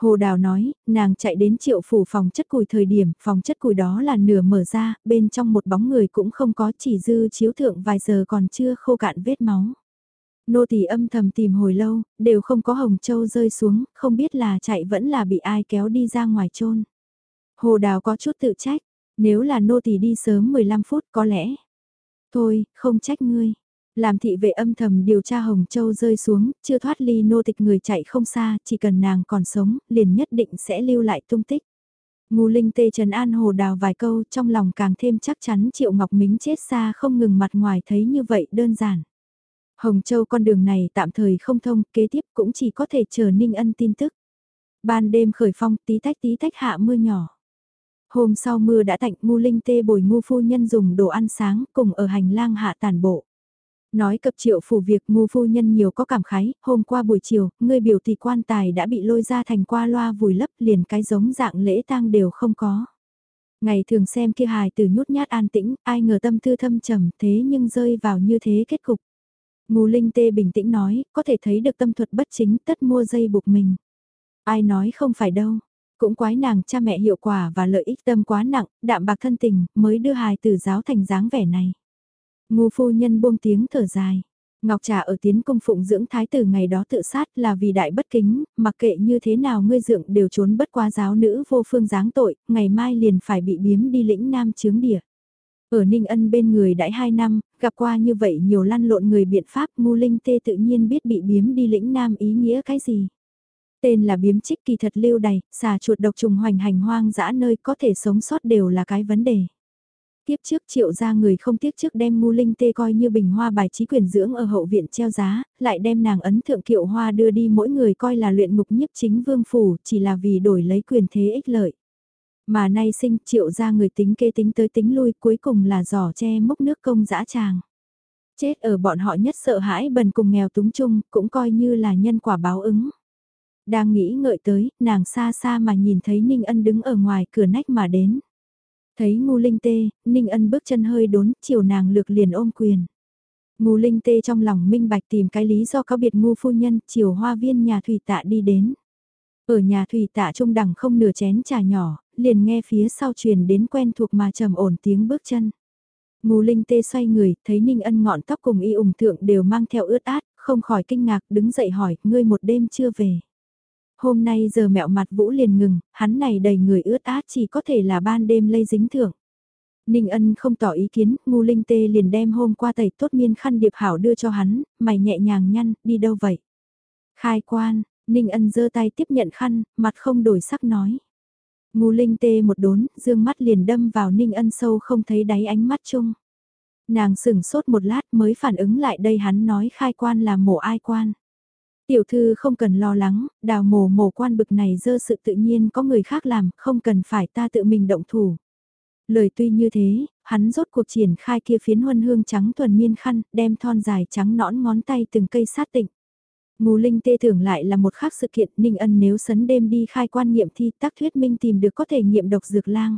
Hồ Đào nói, nàng chạy đến triệu phủ phòng chất củi thời điểm, phòng chất củi đó là nửa mở ra, bên trong một bóng người cũng không có chỉ dư chiếu thượng vài giờ còn chưa khô cạn vết máu. Nô tỳ âm thầm tìm hồi lâu, đều không có hồng châu rơi xuống, không biết là chạy vẫn là bị ai kéo đi ra ngoài chôn. Hồ Đào có chút tự trách, nếu là nô tỳ đi sớm 15 phút có lẽ. Thôi, không trách ngươi. Làm thị vệ âm thầm điều tra Hồng Châu rơi xuống, chưa thoát ly nô tịch người chạy không xa, chỉ cần nàng còn sống, liền nhất định sẽ lưu lại tung tích. Ngô Linh tê Trần An Hồ đào vài câu trong lòng càng thêm chắc chắn Triệu Ngọc Mính chết xa không ngừng mặt ngoài thấy như vậy đơn giản. Hồng Châu con đường này tạm thời không thông, kế tiếp cũng chỉ có thể chờ Ninh Ân tin tức. Ban đêm khởi phong tí tách tí tách hạ mưa nhỏ. Hôm sau mưa đã tạnh ngu linh tê bồi ngu phu nhân dùng đồ ăn sáng cùng ở hành lang hạ tàn bộ. Nói cập triệu phủ việc ngu phu nhân nhiều có cảm khái, hôm qua buổi chiều, người biểu thị quan tài đã bị lôi ra thành qua loa vùi lấp liền cái giống dạng lễ tang đều không có. Ngày thường xem kia hài từ nhút nhát an tĩnh, ai ngờ tâm tư thâm trầm thế nhưng rơi vào như thế kết cục. Ngô Linh Tê bình tĩnh nói, có thể thấy được tâm thuật bất chính tất mua dây buộc mình. Ai nói không phải đâu, cũng quái nàng cha mẹ hiệu quả và lợi ích tâm quá nặng, đạm bạc thân tình, mới đưa hài tử giáo thành dáng vẻ này. Ngô phu nhân buông tiếng thở dài. Ngọc Trà ở tiến công phụng dưỡng thái tử ngày đó tự sát là vì đại bất kính, mặc kệ như thế nào ngươi dưỡng đều trốn bất qua giáo nữ vô phương giáng tội, ngày mai liền phải bị biếm đi lĩnh nam chướng địa. Ở Ninh Ân bên người đãi hai năm, gặp qua như vậy nhiều lăn lộn người biện pháp ngu linh tê tự nhiên biết bị biếm đi lĩnh nam ý nghĩa cái gì. Tên là biếm trích kỳ thật lưu đầy, xà chuột độc trùng hoành hành hoang dã nơi có thể sống sót đều là cái vấn đề. Tiếp trước triệu ra người không tiếc trước đem ngu linh tê coi như bình hoa bài trí quyền dưỡng ở hậu viện treo giá, lại đem nàng ấn thượng kiệu hoa đưa đi mỗi người coi là luyện mục nhiếp chính vương phủ chỉ là vì đổi lấy quyền thế ích lợi. Mà nay sinh triệu ra người tính kê tính tới tính lui cuối cùng là giỏ che mốc nước công dã tràng. Chết ở bọn họ nhất sợ hãi bần cùng nghèo túng chung cũng coi như là nhân quả báo ứng. Đang nghĩ ngợi tới, nàng xa xa mà nhìn thấy Ninh Ân đứng ở ngoài cửa nách mà đến. Thấy ngu linh tê, Ninh Ân bước chân hơi đốn, chiều nàng lược liền ôm quyền. Ngu linh tê trong lòng minh bạch tìm cái lý do cáo biệt ngu phu nhân, chiều hoa viên nhà thủy tạ đi đến. Ở nhà thủy tạ trung đẳng không nửa chén trà nhỏ, liền nghe phía sau truyền đến quen thuộc mà trầm ổn tiếng bước chân. Ngô Linh tê xoay người, thấy Ninh Ân ngọn tóc cùng y ủng thượng đều mang theo ướt át, không khỏi kinh ngạc đứng dậy hỏi, ngươi một đêm chưa về. Hôm nay giờ mẹo mặt Vũ liền ngừng, hắn này đầy người ướt át chỉ có thể là ban đêm lây dính thượng. Ninh Ân không tỏ ý kiến, ngu Linh tê liền đem hôm qua tẩy tốt miên khăn điệp hảo đưa cho hắn, mày nhẹ nhàng nhăn, đi đâu vậy? Khai quan, Ninh Ân giơ tay tiếp nhận khăn, mặt không đổi sắc nói. Ngu Linh tê một đốn, dương mắt liền đâm vào Ninh Ân sâu không thấy đáy ánh mắt chung. Nàng sửng sốt một lát mới phản ứng lại đây hắn nói khai quan là mổ ai quan. Tiểu thư không cần lo lắng, đào mổ mổ quan bực này dơ sự tự nhiên có người khác làm, không cần phải ta tự mình động thủ. Lời tuy như thế, hắn rốt cuộc triển khai kia phiến huân hương trắng thuần miên khăn, đem thon dài trắng nõn ngón tay từng cây sát tịnh. Ngô Linh tê thưởng lại là một khác sự kiện Ninh Ân nếu sấn đêm đi khai quan nghiệm thi tác thuyết minh tìm được có thể nghiệm độc dược lang.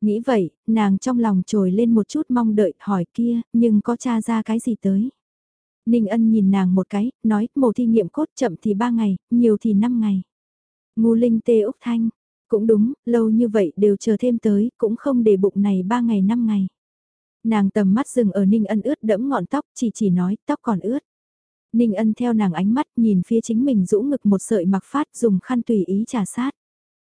Nghĩ vậy, nàng trong lòng trồi lên một chút mong đợi hỏi kia, nhưng có tra ra cái gì tới. Ninh Ân nhìn nàng một cái, nói, mổ thi nghiệm cốt chậm thì ba ngày, nhiều thì năm ngày. Ngu Linh tê Úc Thanh, cũng đúng, lâu như vậy đều chờ thêm tới, cũng không để bụng này ba ngày năm ngày. Nàng tầm mắt dừng ở Ninh Ân ướt đẫm ngọn tóc, chỉ chỉ nói, tóc còn ướt. Ninh ân theo nàng ánh mắt nhìn phía chính mình rũ ngực một sợi mặc phát dùng khăn tùy ý trà sát.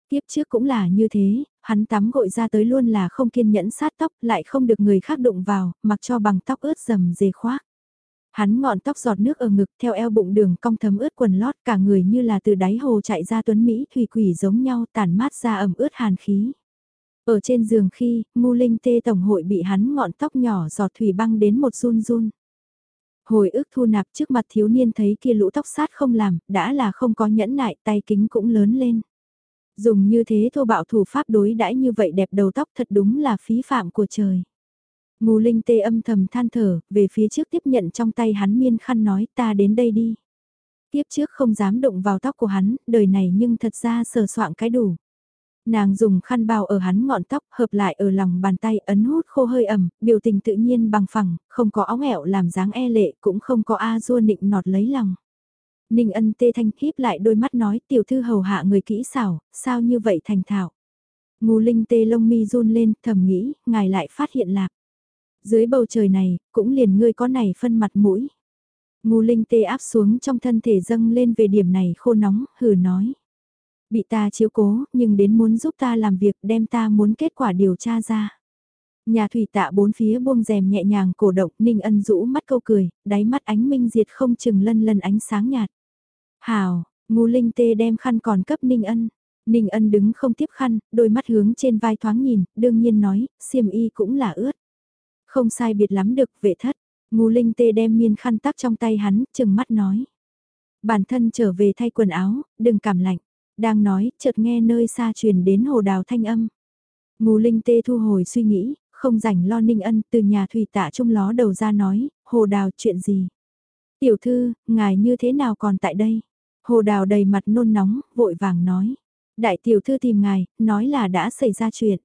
Tiếp trước cũng là như thế, hắn tắm gội ra tới luôn là không kiên nhẫn sát tóc lại không được người khác đụng vào, mặc cho bằng tóc ướt dầm dề khoác. Hắn ngọn tóc giọt nước ở ngực theo eo bụng đường cong thấm ướt quần lót cả người như là từ đáy hồ chạy ra tuấn Mỹ thủy quỷ giống nhau tàn mát ra ẩm ướt hàn khí. Ở trên giường khi, ngu linh tê tổng hội bị hắn ngọn tóc nhỏ giọt thủy băng đến một run run. Hồi ức thu nạp trước mặt thiếu niên thấy kia lũ tóc sát không làm, đã là không có nhẫn nại, tay kính cũng lớn lên. Dùng như thế thô bạo thủ pháp đối đãi như vậy đẹp đầu tóc thật đúng là phí phạm của trời. Ngô Linh tê âm thầm than thở, về phía trước tiếp nhận trong tay hắn miên khăn nói ta đến đây đi. Tiếp trước không dám động vào tóc của hắn, đời này nhưng thật ra sờ soạn cái đủ. Nàng dùng khăn bao ở hắn ngọn tóc hợp lại ở lòng bàn tay ấn hút khô hơi ẩm, biểu tình tự nhiên bằng phẳng, không có óng ẹo làm dáng e lệ cũng không có a dua nịnh nọt lấy lòng. Ninh ân tê thanh híp lại đôi mắt nói tiểu thư hầu hạ người kỹ xảo, sao như vậy thành thạo. Ngô linh tê lông mi run lên, thầm nghĩ, ngài lại phát hiện lạc. Dưới bầu trời này, cũng liền ngươi có này phân mặt mũi. Ngô linh tê áp xuống trong thân thể dâng lên về điểm này khô nóng, hừ nói. Bị ta chiếu cố, nhưng đến muốn giúp ta làm việc đem ta muốn kết quả điều tra ra. Nhà thủy tạ bốn phía buông rèm nhẹ nhàng cổ động, Ninh Ân rũ mắt câu cười, đáy mắt ánh minh diệt không chừng lân lân ánh sáng nhạt. Hào, ngu linh tê đem khăn còn cấp Ninh Ân. Ninh Ân đứng không tiếp khăn, đôi mắt hướng trên vai thoáng nhìn, đương nhiên nói, xiêm y cũng là ướt. Không sai biệt lắm được, vệ thất. Ngu linh tê đem miên khăn tắc trong tay hắn, chừng mắt nói. Bản thân trở về thay quần áo, đừng cảm lạnh. Đang nói, chợt nghe nơi xa truyền đến hồ đào thanh âm. Ngô Linh Tê thu hồi suy nghĩ, không rảnh lo Ninh Ân từ nhà thủy tạ trung ló đầu ra nói, hồ đào chuyện gì? Tiểu thư, ngài như thế nào còn tại đây? Hồ đào đầy mặt nôn nóng, vội vàng nói. Đại tiểu thư tìm ngài, nói là đã xảy ra chuyện.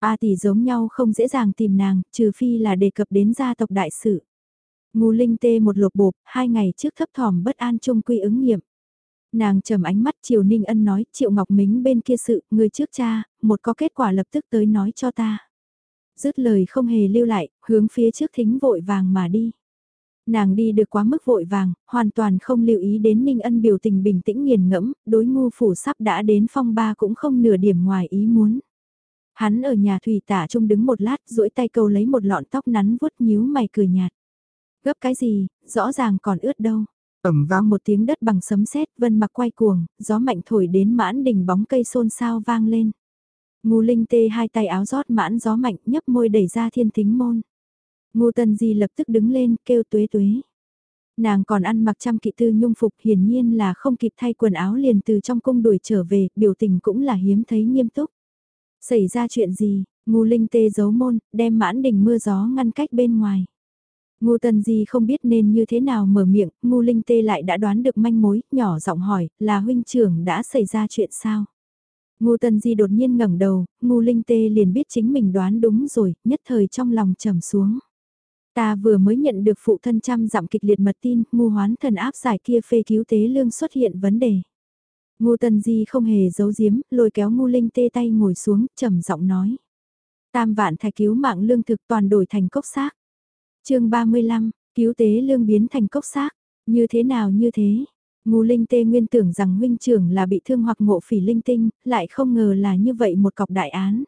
A tỷ giống nhau không dễ dàng tìm nàng, trừ phi là đề cập đến gia tộc đại sự. Ngô Linh Tê một lột bột, hai ngày trước thấp thỏm bất an chung quy ứng nghiệm. Nàng trầm ánh mắt Triều Ninh Ân nói, Triệu Ngọc Mính bên kia sự, người trước cha, một có kết quả lập tức tới nói cho ta. Dứt lời không hề lưu lại, hướng phía trước thính vội vàng mà đi. Nàng đi được quá mức vội vàng, hoàn toàn không lưu ý đến Ninh Ân biểu tình bình tĩnh nghiền ngẫm, đối ngu phủ sắp đã đến phong ba cũng không nửa điểm ngoài ý muốn. Hắn ở nhà thủy tả trung đứng một lát, duỗi tay câu lấy một lọn tóc nắn vuốt nhíu mày cười nhạt. Gấp cái gì, rõ ràng còn ướt đâu. ầm vang một tiếng đất bằng sấm sét, vân mặc quay cuồng, gió mạnh thổi đến mãn đỉnh bóng cây xôn xao vang lên. Ngô Linh tê hai tay áo rót mãn gió mạnh nhấp môi đẩy ra thiên tính môn. Ngô Tần Di lập tức đứng lên kêu tuế tuế. Nàng còn ăn mặc trăm kỵ tư nhung phục hiển nhiên là không kịp thay quần áo liền từ trong cung đuổi trở về, biểu tình cũng là hiếm thấy nghiêm túc. Xảy ra chuyện gì, ngu Linh tê giấu môn, đem mãn đỉnh mưa gió ngăn cách bên ngoài. Ngu Tần Di không biết nên như thế nào mở miệng, ngu Linh Tê lại đã đoán được manh mối, nhỏ giọng hỏi, là huynh trưởng đã xảy ra chuyện sao? Ngu Tần Di đột nhiên ngẩng đầu, ngu Linh Tê liền biết chính mình đoán đúng rồi, nhất thời trong lòng trầm xuống. Ta vừa mới nhận được phụ thân trăm dặm kịch liệt mật tin, ngu Hoán thần áp giải kia phê cứu tế lương xuất hiện vấn đề. Ngô Tần Di không hề giấu giếm, lôi kéo Ngô Linh Tê tay ngồi xuống, trầm giọng nói. Tam vạn thạch cứu mạng lương thực toàn đổi thành cốc xác. chương 35, cứu tế lương biến thành cốc xác. Như thế nào như thế? Ngô Linh Tê nguyên tưởng rằng huynh trưởng là bị thương hoặc ngộ phỉ linh tinh, lại không ngờ là như vậy một cọc đại án.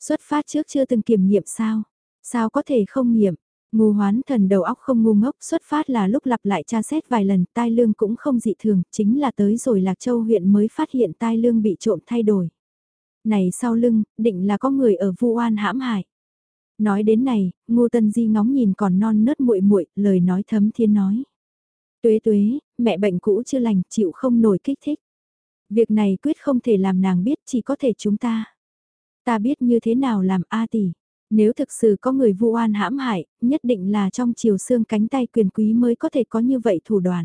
Xuất phát trước chưa từng kiểm nghiệm sao? Sao có thể không nghiệm? Ngô hoán thần đầu óc không ngu ngốc xuất phát là lúc lặp lại tra xét vài lần tai lương cũng không dị thường, chính là tới rồi Lạc Châu huyện mới phát hiện tai lương bị trộm thay đổi. Này sau lưng, định là có người ở vu oan hãm hại. Nói đến này, Ngô Tân Di ngóng nhìn còn non nớt muội muội, lời nói thấm thiên nói. Tuế tuế, mẹ bệnh cũ chưa lành, chịu không nổi kích thích. Việc này quyết không thể làm nàng biết, chỉ có thể chúng ta. Ta biết như thế nào làm A tỷ. Nếu thực sự có người vu oan hãm hại, nhất định là trong chiều xương cánh tay quyền quý mới có thể có như vậy thủ đoạn.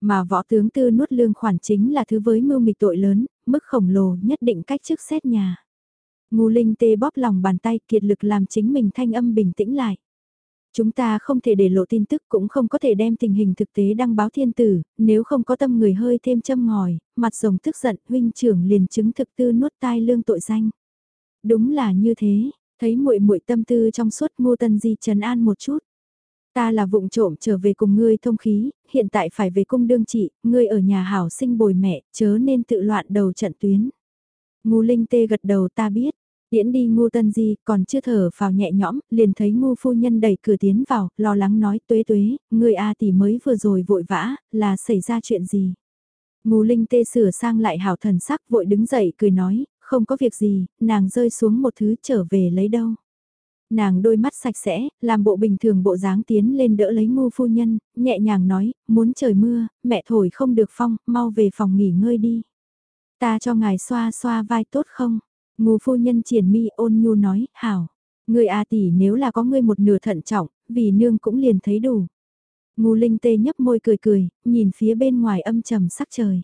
Mà võ tướng tư nuốt lương khoản chính là thứ với mưu mịch tội lớn, mức khổng lồ nhất định cách trước xét nhà. Ngu linh tê bóp lòng bàn tay kiệt lực làm chính mình thanh âm bình tĩnh lại. Chúng ta không thể để lộ tin tức cũng không có thể đem tình hình thực tế đăng báo thiên tử, nếu không có tâm người hơi thêm châm ngòi, mặt rồng tức giận huynh trưởng liền chứng thực tư nuốt tai lương tội danh. Đúng là như thế, thấy muội muội tâm tư trong suốt ngô tân di trần an một chút. Ta là vụng trộm trở về cùng ngươi thông khí, hiện tại phải về cung đương trị, ngươi ở nhà hảo sinh bồi mẹ, chớ nên tự loạn đầu trận tuyến. Ngô Linh Tê gật đầu ta biết, Tiễn đi Ngô tân di, còn chưa thở vào nhẹ nhõm, liền thấy Ngô phu nhân đẩy cửa tiến vào, lo lắng nói tuế tuế, người A tỷ mới vừa rồi vội vã, là xảy ra chuyện gì. Ngô linh tê sửa sang lại hảo thần sắc vội đứng dậy cười nói, không có việc gì, nàng rơi xuống một thứ trở về lấy đâu. Nàng đôi mắt sạch sẽ, làm bộ bình thường bộ dáng tiến lên đỡ lấy ngu phu nhân, nhẹ nhàng nói, muốn trời mưa, mẹ thổi không được phong, mau về phòng nghỉ ngơi đi. Ta cho ngài xoa xoa vai tốt không? Ngu phu nhân triển mi ôn nhu nói, hảo, người A tỷ nếu là có ngươi một nửa thận trọng, vì nương cũng liền thấy đủ. Ngu linh tê nhấp môi cười cười, nhìn phía bên ngoài âm trầm sắc trời.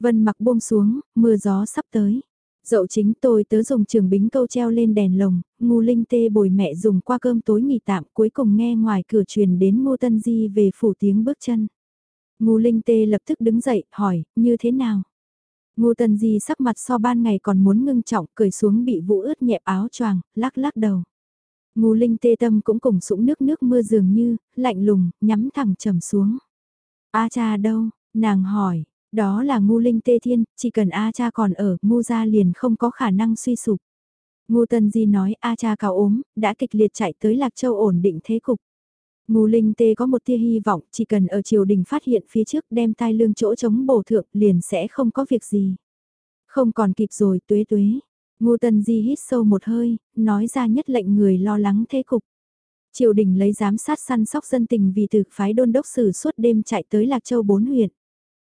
Vân mặc buông xuống, mưa gió sắp tới. Dậu chính tôi tớ dùng trường bính câu treo lên đèn lồng, ngu linh tê bồi mẹ dùng qua cơm tối nghỉ tạm cuối cùng nghe ngoài cửa truyền đến ngô tân di về phủ tiếng bước chân. Ngu Linh Tê lập tức đứng dậy, hỏi, như thế nào? ngô tân Di sắc mặt so ban ngày còn muốn ngưng trọng, cười xuống bị vũ ướt nhẹp áo choàng, lắc lắc đầu. Ngu Linh Tê tâm cũng cùng sũng nước nước mưa dường như, lạnh lùng, nhắm thẳng trầm xuống. A cha đâu? Nàng hỏi, đó là ngu linh tê thiên, chỉ cần A cha còn ở, ngu gia liền không có khả năng suy sụp. Ngu Tân Di nói A cha cao ốm, đã kịch liệt chạy tới Lạc Châu ổn định thế cục. Ngu Linh Tê có một tia hy vọng, chỉ cần ở triều đình phát hiện phía trước đem tai lương chỗ chống bổ thượng liền sẽ không có việc gì. Không còn kịp rồi tuế tuế. Ngu Tân Di hít sâu một hơi, nói ra nhất lệnh người lo lắng thế cục. Triều đình lấy giám sát săn sóc dân tình vì từ phái đôn đốc sử suốt đêm chạy tới Lạc Châu bốn huyện.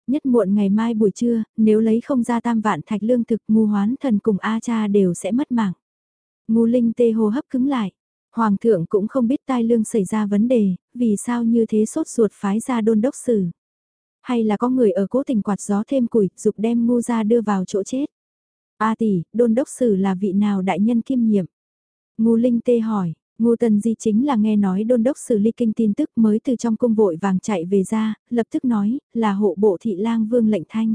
Nhất muộn ngày mai buổi trưa, nếu lấy không ra tam vạn thạch lương thực ngu hoán thần cùng A cha đều sẽ mất mạng. Ngu linh tê hô hấp cứng lại. Hoàng thượng cũng không biết tai lương xảy ra vấn đề, vì sao như thế sốt ruột phái ra đôn đốc sử. Hay là có người ở cố tình quạt gió thêm củi, dục đem ngu ra đưa vào chỗ chết. A tỷ, đôn đốc sử là vị nào đại nhân kiêm nhiệm? Ngu linh tê hỏi, Ngô Tần Di chính là nghe nói đôn đốc xử ly kinh tin tức mới từ trong cung vội vàng chạy về ra, lập tức nói, là hộ bộ thị lang Vương Lệnh Thanh.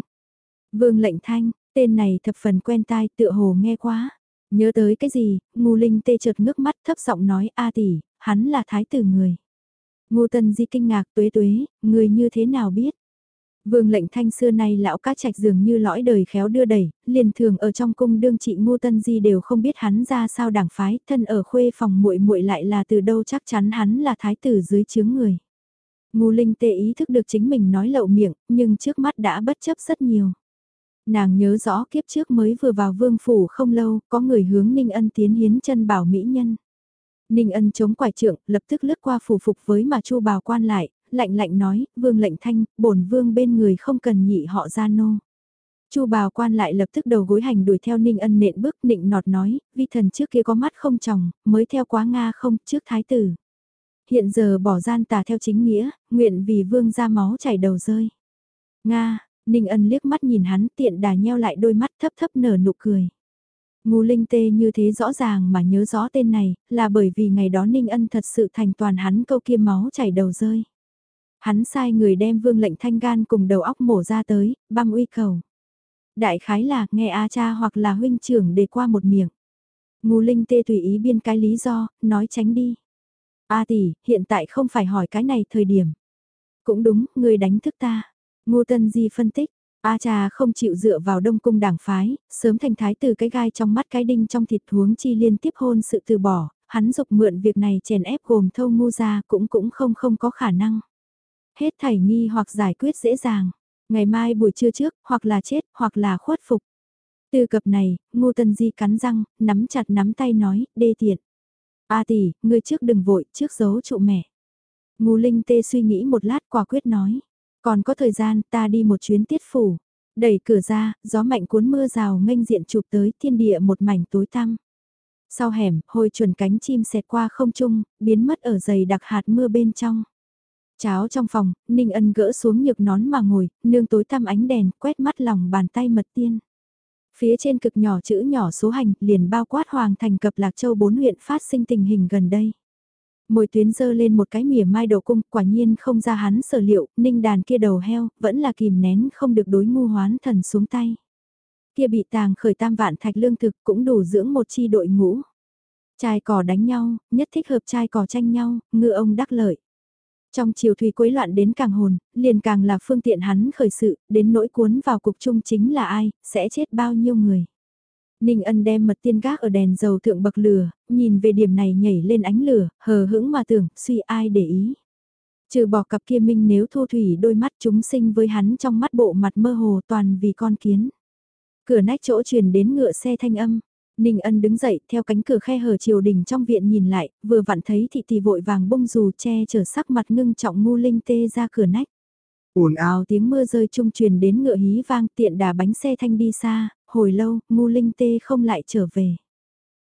Vương Lệnh Thanh, tên này thập phần quen tai tựa hồ nghe quá. Nhớ tới cái gì, Ngô Linh tê chợt ngước mắt thấp giọng nói a tỷ, hắn là thái tử người. Ngô Tần Di kinh ngạc tuế tuế, người như thế nào biết? Vương lệnh thanh xưa nay lão cá trạch dường như lõi đời khéo đưa đẩy, liền thường ở trong cung đương trị ngô tân di đều không biết hắn ra sao đảng phái, thân ở khuê phòng muội muội lại là từ đâu chắc chắn hắn là thái tử dưới chướng người. Ngô linh tệ ý thức được chính mình nói lậu miệng, nhưng trước mắt đã bất chấp rất nhiều. Nàng nhớ rõ kiếp trước mới vừa vào vương phủ không lâu, có người hướng Ninh Ân tiến hiến chân bảo mỹ nhân. Ninh Ân chống quải trượng, lập tức lướt qua phủ phục với mà chu bào quan lại, lạnh lạnh nói, vương lệnh thanh, bổn vương bên người không cần nhị họ ra nô. Chu bào quan lại lập tức đầu gối hành đuổi theo Ninh Ân nện bước nịnh nọt nói, vi thần trước kia có mắt không chồng mới theo quá Nga không, trước thái tử. Hiện giờ bỏ gian tà theo chính nghĩa, nguyện vì vương ra máu chảy đầu rơi. Nga, Ninh Ân liếc mắt nhìn hắn tiện đà nheo lại đôi mắt thấp thấp nở nụ cười. Ngu linh tê như thế rõ ràng mà nhớ rõ tên này, là bởi vì ngày đó Ninh Ân thật sự thành toàn hắn câu kia máu chảy đầu rơi. Hắn sai người đem vương lệnh thanh gan cùng đầu óc mổ ra tới, băm uy cầu. Đại khái là nghe A cha hoặc là huynh trưởng để qua một miệng. Ngô Linh tê tùy ý biên cái lý do, nói tránh đi. A tỷ, hiện tại không phải hỏi cái này thời điểm. Cũng đúng, người đánh thức ta. Ngô Tân Di phân tích, A cha không chịu dựa vào đông cung đảng phái, sớm thành thái từ cái gai trong mắt cái đinh trong thịt huống chi liên tiếp hôn sự từ bỏ, hắn dục mượn việc này chèn ép gồm thâu ngu ra cũng cũng không không có khả năng. Hết thảy nghi hoặc giải quyết dễ dàng. Ngày mai buổi trưa trước, hoặc là chết, hoặc là khuất phục. Từ cập này, Ngô Tân Di cắn răng, nắm chặt nắm tay nói, đê tiện. A tỷ, ngươi trước đừng vội, trước giấu trụ mẹ. Ngô Linh Tê suy nghĩ một lát quả quyết nói. Còn có thời gian, ta đi một chuyến tiết phủ. Đẩy cửa ra, gió mạnh cuốn mưa rào nghênh diện chụp tới thiên địa một mảnh tối tăm. Sau hẻm, hồi chuẩn cánh chim xẹt qua không trung, biến mất ở dày đặc hạt mưa bên trong. Cháo trong phòng, Ninh Ân gỡ xuống nhược nón mà ngồi, nương tối tăm ánh đèn, quét mắt lòng bàn tay mật tiên. Phía trên cực nhỏ chữ nhỏ số hành, liền bao quát hoàng thành cập Lạc Châu bốn huyện phát sinh tình hình gần đây. Mồi tuyến dơ lên một cái mỉa mai đầu cung, quả nhiên không ra hắn sở liệu, ninh đàn kia đầu heo, vẫn là kìm nén không được đối ngu hoán thần xuống tay. Kia bị tàng khởi tam vạn thạch lương thực cũng đủ dưỡng một chi đội ngũ. Trai cò đánh nhau, nhất thích hợp trai cò tranh nhau, ngựa ông đắc lợi. Trong chiều thủy quấy loạn đến càng hồn, liền càng là phương tiện hắn khởi sự, đến nỗi cuốn vào cục chung chính là ai, sẽ chết bao nhiêu người. Ninh ân đem mật tiên gác ở đèn dầu thượng bậc lửa, nhìn về điểm này nhảy lên ánh lửa, hờ hững mà tưởng, suy ai để ý. Trừ bỏ cặp kia minh nếu thu thủy đôi mắt chúng sinh với hắn trong mắt bộ mặt mơ hồ toàn vì con kiến. Cửa nách chỗ truyền đến ngựa xe thanh âm, Ninh ân đứng dậy theo cánh cửa khe hở triều đình trong viện nhìn lại, vừa vặn thấy thị tỷ vội vàng bông dù che chở sắc mặt ngưng trọng ngu linh tê ra cửa nách. ồn ào tiếng mưa rơi trung truyền đến ngựa hí vang tiện đà bánh xe thanh đi xa, hồi lâu, ngu linh tê không lại trở về.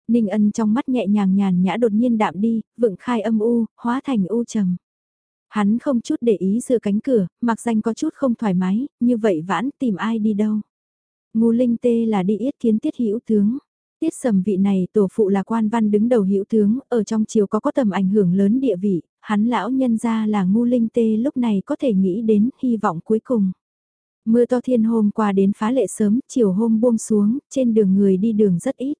Ninh ân trong mắt nhẹ nhàng nhàn nhã đột nhiên đạm đi, vựng khai âm u, hóa thành u trầm. Hắn không chút để ý dựa cánh cửa, mặc danh có chút không thoải mái, như vậy vãn tìm ai đi đâu. Ngu linh tê là đi yết kiến tiết hữu tướng. Tiết sầm vị này tổ phụ là quan văn đứng đầu hữu tướng, ở trong triều có có tầm ảnh hưởng lớn địa vị, hắn lão nhân ra là ngu linh tê lúc này có thể nghĩ đến hy vọng cuối cùng. Mưa to thiên hôm qua đến phá lệ sớm, chiều hôm buông xuống, trên đường người đi đường rất ít.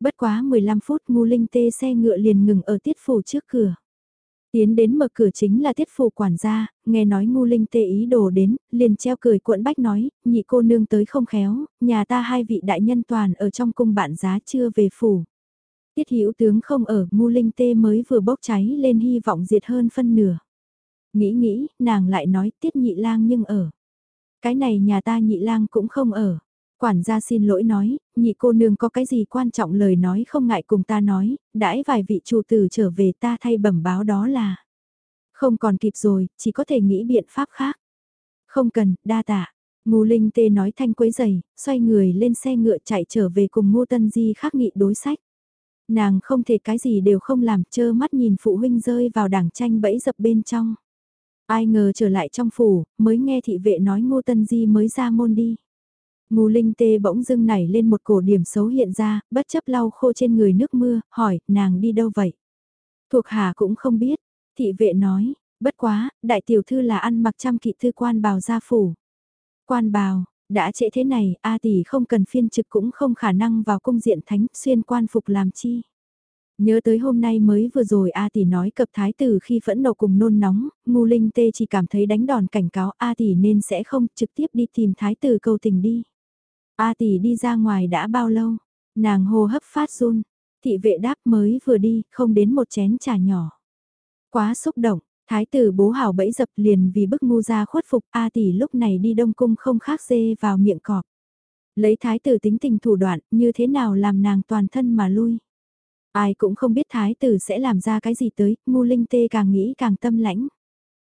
Bất quá 15 phút ngu linh tê xe ngựa liền ngừng ở tiết phủ trước cửa. Tiến đến mở cửa chính là tiết phủ quản gia, nghe nói ngu linh tê ý đồ đến, liền treo cười cuộn bách nói, nhị cô nương tới không khéo, nhà ta hai vị đại nhân toàn ở trong cung bạn giá chưa về phủ. Tiết hữu tướng không ở, ngu linh tê mới vừa bốc cháy lên hy vọng diệt hơn phân nửa. Nghĩ nghĩ, nàng lại nói tiết nhị lang nhưng ở. Cái này nhà ta nhị lang cũng không ở. Quản gia xin lỗi nói, nhị cô nương có cái gì quan trọng lời nói không ngại cùng ta nói, đãi vài vị chủ tử trở về ta thay bẩm báo đó là. Không còn kịp rồi, chỉ có thể nghĩ biện pháp khác. Không cần, đa tạ. Ngô Linh Tê nói thanh quấy giày, xoay người lên xe ngựa chạy trở về cùng Ngô Tân Di khắc nghị đối sách. Nàng không thể cái gì đều không làm, chơ mắt nhìn phụ huynh rơi vào đảng tranh bẫy dập bên trong. Ai ngờ trở lại trong phủ, mới nghe thị vệ nói Ngô Tân Di mới ra môn đi. Ngô Linh Tê bỗng dưng nảy lên một cổ điểm xấu hiện ra, bất chấp lau khô trên người nước mưa, hỏi, nàng đi đâu vậy? Thuộc hạ cũng không biết, thị vệ nói, bất quá, đại tiểu thư là ăn mặc trăm kỵ thư quan bào gia phủ. Quan bào, đã trễ thế này, A tỷ không cần phiên trực cũng không khả năng vào cung diện thánh xuyên quan phục làm chi. Nhớ tới hôm nay mới vừa rồi A tỷ nói cập thái tử khi phẫn nộ cùng nôn nóng, ngu linh tê chỉ cảm thấy đánh đòn cảnh cáo A tỷ nên sẽ không trực tiếp đi tìm thái tử cầu tình đi. A tỷ đi ra ngoài đã bao lâu? Nàng hô hấp phát run. Thị vệ đáp mới vừa đi, không đến một chén trà nhỏ. Quá xúc động, thái tử bố hảo bẫy dập liền vì bức ngu ra khuất phục A tỷ lúc này đi đông cung không khác dê vào miệng cọp. Lấy thái tử tính tình thủ đoạn, như thế nào làm nàng toàn thân mà lui. Ai cũng không biết thái tử sẽ làm ra cái gì tới, ngu linh tê càng nghĩ càng tâm lãnh.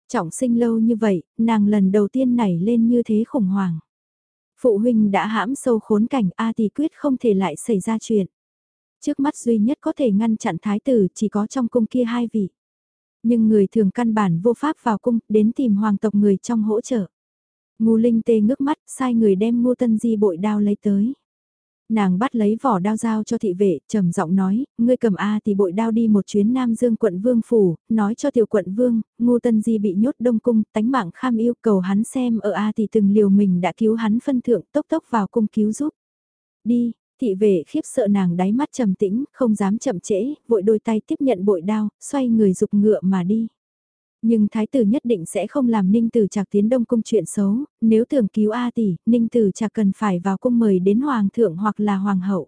Trọng sinh lâu như vậy, nàng lần đầu tiên nảy lên như thế khủng hoảng. Phụ huynh đã hãm sâu khốn cảnh, A thì quyết không thể lại xảy ra chuyện. Trước mắt duy nhất có thể ngăn chặn thái tử chỉ có trong cung kia hai vị. Nhưng người thường căn bản vô pháp vào cung, đến tìm hoàng tộc người trong hỗ trợ. Ngu linh tê ngước mắt, sai người đem ngô tân di bội đao lấy tới. Nàng bắt lấy vỏ đao dao cho thị vệ, trầm giọng nói, ngươi cầm A thì bội đao đi một chuyến Nam Dương quận Vương Phủ, nói cho tiểu quận Vương, ngu tân di bị nhốt đông cung, tánh mạng kham yêu cầu hắn xem ở A thì từng liều mình đã cứu hắn phân thượng tốc tốc vào cung cứu giúp. Đi, thị vệ khiếp sợ nàng đáy mắt trầm tĩnh, không dám chậm trễ, vội đôi tay tiếp nhận bội đao, xoay người dục ngựa mà đi. Nhưng thái tử nhất định sẽ không làm ninh tử trạc tiến đông cung chuyện xấu, nếu tưởng cứu A tỷ, ninh tử trạc cần phải vào cung mời đến hoàng thượng hoặc là hoàng hậu.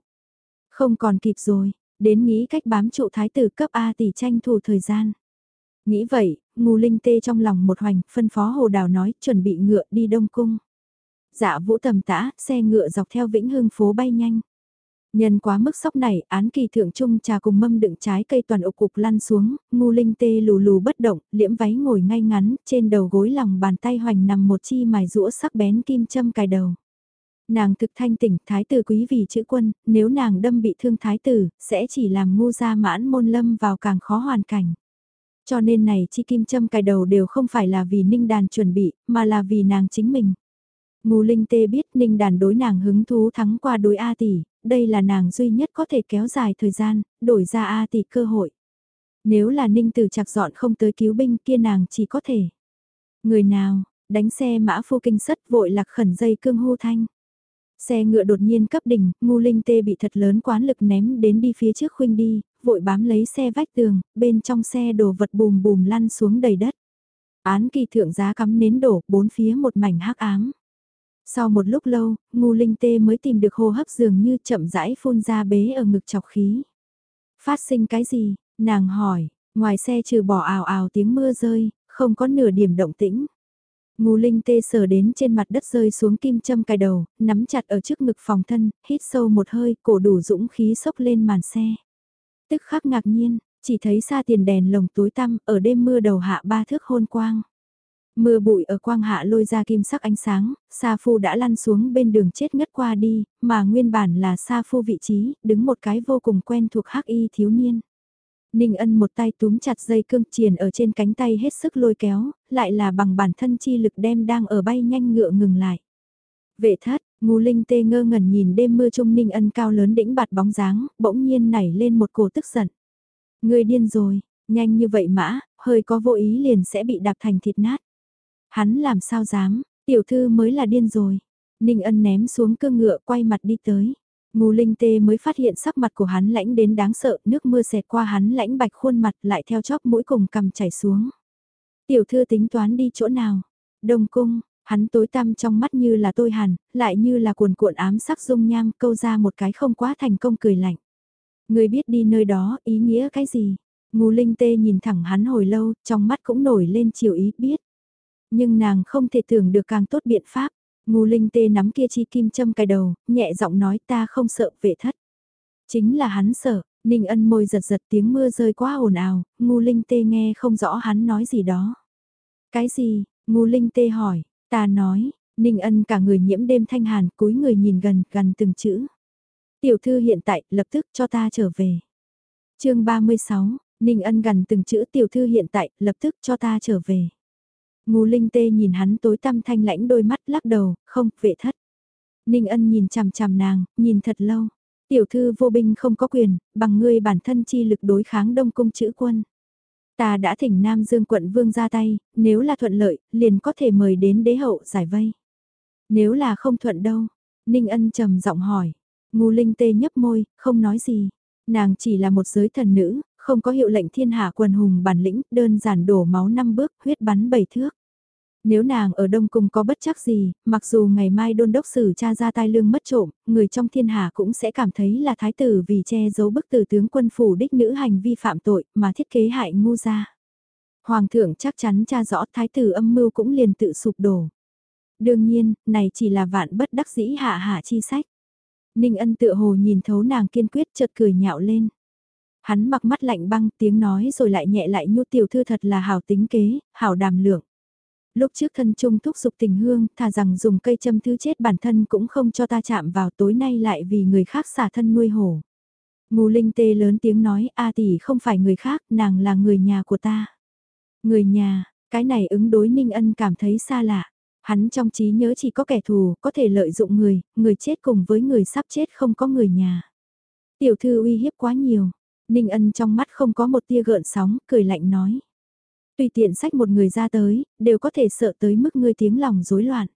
Không còn kịp rồi, đến nghĩ cách bám trụ thái tử cấp A tỷ tranh thủ thời gian. Nghĩ vậy, ngu linh tê trong lòng một hoành, phân phó hồ đào nói chuẩn bị ngựa đi đông cung. Dạ vũ tầm tã, xe ngựa dọc theo vĩnh hương phố bay nhanh. Nhân quá mức sốc này, án kỳ thượng trung trà cùng mâm đựng trái cây toàn ục cục lăn xuống, ngu linh tê lù lù bất động, liễm váy ngồi ngay ngắn, trên đầu gối lòng bàn tay hoành nằm một chi mài rũa sắc bén kim châm cài đầu. Nàng thực thanh tỉnh, thái tử quý vì chữ quân, nếu nàng đâm bị thương thái tử, sẽ chỉ làm ngu ra mãn môn lâm vào càng khó hoàn cảnh. Cho nên này chi kim châm cài đầu đều không phải là vì ninh đàn chuẩn bị, mà là vì nàng chính mình. Ngô Linh Tê biết Ninh Đàn đối nàng hứng thú thắng qua đối A tỷ, đây là nàng duy nhất có thể kéo dài thời gian, đổi ra A tỷ cơ hội. Nếu là Ninh Tử chặt dọn không tới cứu binh kia nàng chỉ có thể. Người nào, đánh xe mã phu kinh sất vội lạc khẩn dây cương hô thanh. Xe ngựa đột nhiên cấp đỉnh, ngu linh tê bị thật lớn quán lực ném đến đi phía trước khuynh đi, vội bám lấy xe vách tường, bên trong xe đồ vật bùm bùm lăn xuống đầy đất. Án kỳ thượng giá cắm nến đổ, bốn phía một mảnh hắc ám. Sau một lúc lâu, ngu linh tê mới tìm được hô hấp dường như chậm rãi phun ra bế ở ngực chọc khí. Phát sinh cái gì? Nàng hỏi, ngoài xe trừ bỏ ào ào tiếng mưa rơi, không có nửa điểm động tĩnh. Ngu linh tê sờ đến trên mặt đất rơi xuống kim châm cài đầu, nắm chặt ở trước ngực phòng thân, hít sâu một hơi, cổ đủ dũng khí sốc lên màn xe. Tức khắc ngạc nhiên, chỉ thấy xa tiền đèn lồng tối tăm, ở đêm mưa đầu hạ ba thước hôn quang. Mưa bụi ở quang hạ lôi ra kim sắc ánh sáng, Sa Phu đã lăn xuống bên đường chết ngất qua đi, mà nguyên bản là Sa Phu vị trí, đứng một cái vô cùng quen thuộc hắc y thiếu niên. Ninh ân một tay túm chặt dây cương triền ở trên cánh tay hết sức lôi kéo, lại là bằng bản thân chi lực đem đang ở bay nhanh ngựa ngừng lại. Vệ thất, Ngô Linh tê ngơ ngẩn nhìn đêm mưa trung ninh ân cao lớn đĩnh bạt bóng dáng, bỗng nhiên nảy lên một cổ tức giận. Người điên rồi, nhanh như vậy mã, hơi có vô ý liền sẽ bị đạp thành thịt nát. Hắn làm sao dám, tiểu thư mới là điên rồi. Ninh ân ném xuống cương ngựa quay mặt đi tới. Ngô Linh Tê mới phát hiện sắc mặt của hắn lãnh đến đáng sợ, nước mưa xẹt qua hắn lãnh bạch khuôn mặt lại theo chóp mũi cùng cầm chảy xuống. Tiểu thư tính toán đi chỗ nào? Đông cung, hắn tối tăm trong mắt như là tôi hàn, lại như là cuồn cuộn ám sắc dung nham câu ra một cái không quá thành công cười lạnh. Người biết đi nơi đó, ý nghĩa cái gì? Ngô Linh Tê nhìn thẳng hắn hồi lâu, trong mắt cũng nổi lên chiều ý biết. Nhưng nàng không thể tưởng được càng tốt biện pháp. Ngô Linh Tê nắm kia chi kim châm cài đầu, nhẹ giọng nói ta không sợ vệ thất. Chính là hắn sợ, Ninh ân môi giật giật tiếng mưa rơi quá ồn ào, Ngô Linh Tê nghe không rõ hắn nói gì đó. Cái gì? Ngô Linh Tê hỏi, ta nói, Ninh ân cả người nhiễm đêm thanh hàn, cúi người nhìn gần, gần từng chữ. Tiểu thư hiện tại, lập tức cho ta trở về. chương 36, Ninh ân gần từng chữ tiểu thư hiện tại, lập tức cho ta trở về. Ngô Linh Tê nhìn hắn tối tăm thanh lãnh đôi mắt lắc đầu, không, vệ thất. Ninh ân nhìn chằm chằm nàng, nhìn thật lâu. Tiểu thư vô binh không có quyền, bằng ngươi bản thân chi lực đối kháng đông cung chữ quân. Ta đã thỉnh Nam Dương quận vương ra tay, nếu là thuận lợi, liền có thể mời đến đế hậu giải vây. Nếu là không thuận đâu, Ninh ân trầm giọng hỏi. Ngô Linh Tê nhấp môi, không nói gì. Nàng chỉ là một giới thần nữ, không có hiệu lệnh thiên hạ quần hùng bản lĩnh, đơn giản đổ máu năm bước, huyết bắn bảy thước. Nếu nàng ở Đông Cung có bất chắc gì, mặc dù ngày mai đôn đốc sử cha ra tai lương mất trộm, người trong thiên hạ cũng sẽ cảm thấy là thái tử vì che giấu bức tử tướng quân phủ đích nữ hành vi phạm tội mà thiết kế hại ngu ra Hoàng thượng chắc chắn cha rõ thái tử âm mưu cũng liền tự sụp đổ. Đương nhiên, này chỉ là vạn bất đắc dĩ hạ hạ chi sách. Ninh ân tự hồ nhìn thấu nàng kiên quyết chợt cười nhạo lên. Hắn mặc mắt lạnh băng tiếng nói rồi lại nhẹ lại nhu tiểu thư thật là hảo tính kế, hảo đàm lượng. Lúc trước thân trung thúc dục tình hương, thà rằng dùng cây châm thứ chết bản thân cũng không cho ta chạm vào tối nay lại vì người khác xả thân nuôi hổ. Ngô Linh tê lớn tiếng nói, A tỷ không phải người khác, nàng là người nhà của ta. Người nhà, cái này ứng đối Ninh Ân cảm thấy xa lạ. Hắn trong trí nhớ chỉ có kẻ thù, có thể lợi dụng người, người chết cùng với người sắp chết không có người nhà. Tiểu thư uy hiếp quá nhiều, Ninh Ân trong mắt không có một tia gợn sóng, cười lạnh nói. Tùy tiện sách một người ra tới, đều có thể sợ tới mức ngươi tiếng lòng rối loạn.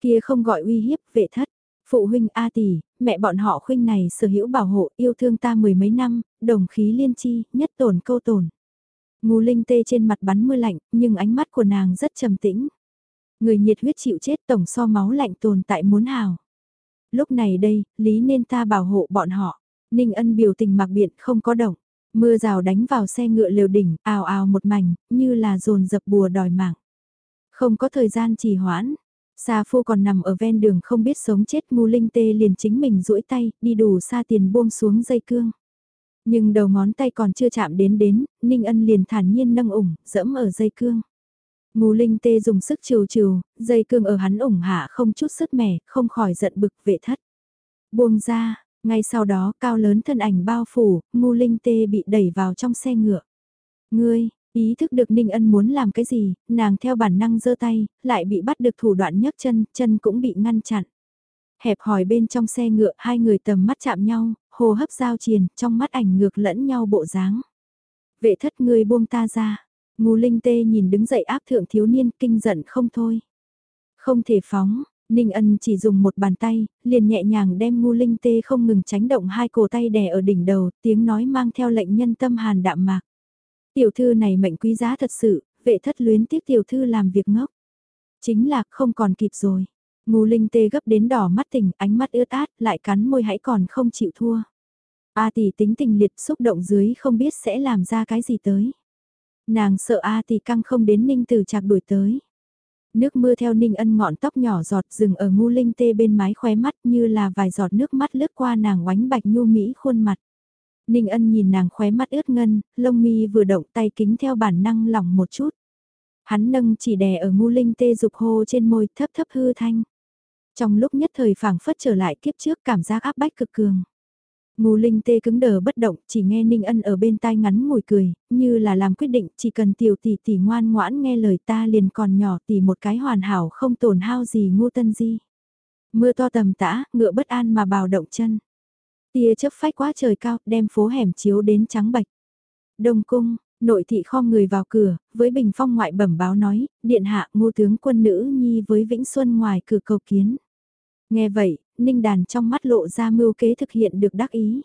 Kia không gọi uy hiếp, vệ thất. Phụ huynh A tỷ, mẹ bọn họ khuynh này sở hữu bảo hộ yêu thương ta mười mấy năm, đồng khí liên chi, nhất tổn câu tổn. Ngô Linh tê trên mặt bắn mưa lạnh, nhưng ánh mắt của nàng rất trầm tĩnh. Người nhiệt huyết chịu chết tổng so máu lạnh tồn tại muốn hào. Lúc này đây, lý nên ta bảo hộ bọn họ. Ninh ân biểu tình mặc biện không có động. Mưa rào đánh vào xe ngựa liều đỉnh, ào ào một mảnh, như là dồn dập bùa đòi mạng. Không có thời gian trì hoãn. Sa phu còn nằm ở ven đường không biết sống chết ngu linh tê liền chính mình duỗi tay, đi đủ xa tiền buông xuống dây cương. Nhưng đầu ngón tay còn chưa chạm đến đến, Ninh Ân liền thản nhiên nâng ủng, dẫm ở dây cương. Ngô Linh Tê dùng sức trừ trừ, dây cương ở hắn ủng hạ không chút sức mẻ, không khỏi giận bực vệ thất. Buông ra, ngay sau đó cao lớn thân ảnh bao phủ, ngu linh tê bị đẩy vào trong xe ngựa. Ngươi, ý thức được Ninh Ân muốn làm cái gì, nàng theo bản năng giơ tay, lại bị bắt được thủ đoạn nhấc chân, chân cũng bị ngăn chặn. Hẹp hỏi bên trong xe ngựa hai người tầm mắt chạm nhau, hồ hấp giao triền, trong mắt ảnh ngược lẫn nhau bộ dáng. Vệ thất ngươi buông ta ra, ngu linh tê nhìn đứng dậy áp thượng thiếu niên kinh giận không thôi. Không thể phóng, Ninh ân chỉ dùng một bàn tay, liền nhẹ nhàng đem ngu linh tê không ngừng tránh động hai cổ tay đè ở đỉnh đầu, tiếng nói mang theo lệnh nhân tâm hàn đạm mạc. Tiểu thư này mệnh quý giá thật sự, vệ thất luyến tiếc tiểu thư làm việc ngốc. Chính là không còn kịp rồi. Ngu linh tê gấp đến đỏ mắt tỉnh, ánh mắt ướt át, lại cắn môi hãy còn không chịu thua. A tỷ tính tình liệt xúc động dưới không biết sẽ làm ra cái gì tới. Nàng sợ A tỷ căng không đến ninh từ chạc đuổi tới. Nước mưa theo Ninh Ân ngọn tóc nhỏ giọt rừng ở ngu linh tê bên mái khóe mắt như là vài giọt nước mắt lướt qua nàng oánh bạch nhu mỹ khuôn mặt. Ninh Ân nhìn nàng khóe mắt ướt ngân, lông mi vừa động tay kính theo bản năng lỏng một chút. Hắn nâng chỉ đè ở ngu linh tê dục hô trên môi thấp thấp hư thanh. Trong lúc nhất thời phảng phất trở lại kiếp trước cảm giác áp bách cực cường. Ngô Linh tê cứng đờ bất động, chỉ nghe Ninh Ân ở bên tai ngắn ngồi cười, như là làm quyết định, chỉ cần tiểu tỷ tỷ ngoan ngoãn nghe lời ta liền còn nhỏ tỷ một cái hoàn hảo không tổn hao gì Ngô tân di. Mưa to tầm tã, ngựa bất an mà bào động chân. Tia chớp phách quá trời cao, đem phố hẻm chiếu đến trắng bạch. Đông cung, nội thị kho người vào cửa, với bình phong ngoại bẩm báo nói, điện hạ ngô tướng quân nữ nhi với Vĩnh Xuân ngoài cửa cầu kiến. Nghe vậy, ninh đàn trong mắt lộ ra mưu kế thực hiện được đắc ý.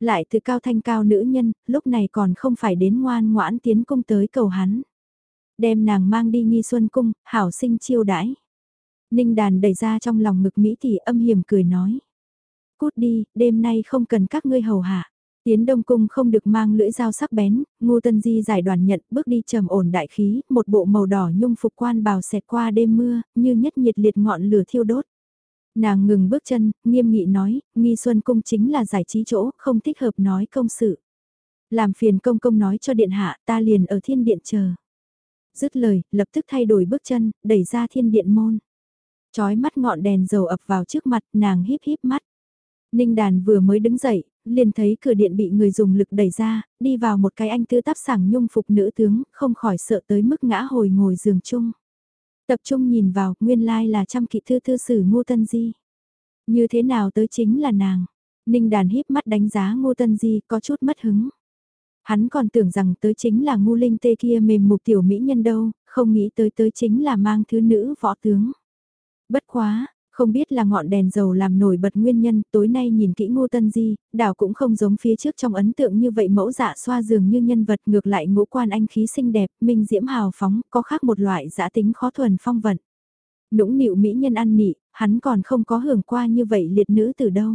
Lại từ cao thanh cao nữ nhân, lúc này còn không phải đến ngoan ngoãn tiến cung tới cầu hắn. Đem nàng mang đi nghi xuân cung, hảo sinh chiêu đãi. Ninh đàn đẩy ra trong lòng ngực Mỹ thì âm hiểm cười nói. Cút đi, đêm nay không cần các ngươi hầu hạ. Tiến Đông Cung không được mang lưỡi dao sắc bén, Ngô Tân Di giải đoàn nhận bước đi trầm ổn đại khí, một bộ màu đỏ nhung phục quan bào xẹt qua đêm mưa, như nhất nhiệt liệt ngọn lửa thiêu đốt. Nàng ngừng bước chân, nghiêm nghị nói, nghi xuân cung chính là giải trí chỗ, không thích hợp nói công sự. Làm phiền công công nói cho điện hạ, ta liền ở thiên điện chờ. Dứt lời, lập tức thay đổi bước chân, đẩy ra thiên điện môn. Chói mắt ngọn đèn dầu ập vào trước mặt, nàng híp híp mắt. Ninh đàn vừa mới đứng dậy, liền thấy cửa điện bị người dùng lực đẩy ra, đi vào một cái anh tư tắp sảng nhung phục nữ tướng, không khỏi sợ tới mức ngã hồi ngồi giường chung. Tập trung nhìn vào, nguyên lai là trăm kỵ thư thư sử ngô tân di. Như thế nào tới chính là nàng. Ninh đàn híp mắt đánh giá ngô tân di có chút mất hứng. Hắn còn tưởng rằng tới chính là ngu linh tê kia mềm mục tiểu mỹ nhân đâu, không nghĩ tới tới chính là mang thứ nữ võ tướng. Bất quá, không biết là ngọn đèn dầu làm nổi bật nguyên nhân, tối nay nhìn kỹ ngô tân di, đảo cũng không giống phía trước trong ấn tượng như vậy mẫu dạ xoa dường như nhân vật ngược lại ngũ quan anh khí xinh đẹp, minh diễm hào phóng, có khác một loại giã tính khó thuần phong vận. Nũng nịu mỹ nhân ăn nị, hắn còn không có hưởng qua như vậy liệt nữ từ đâu.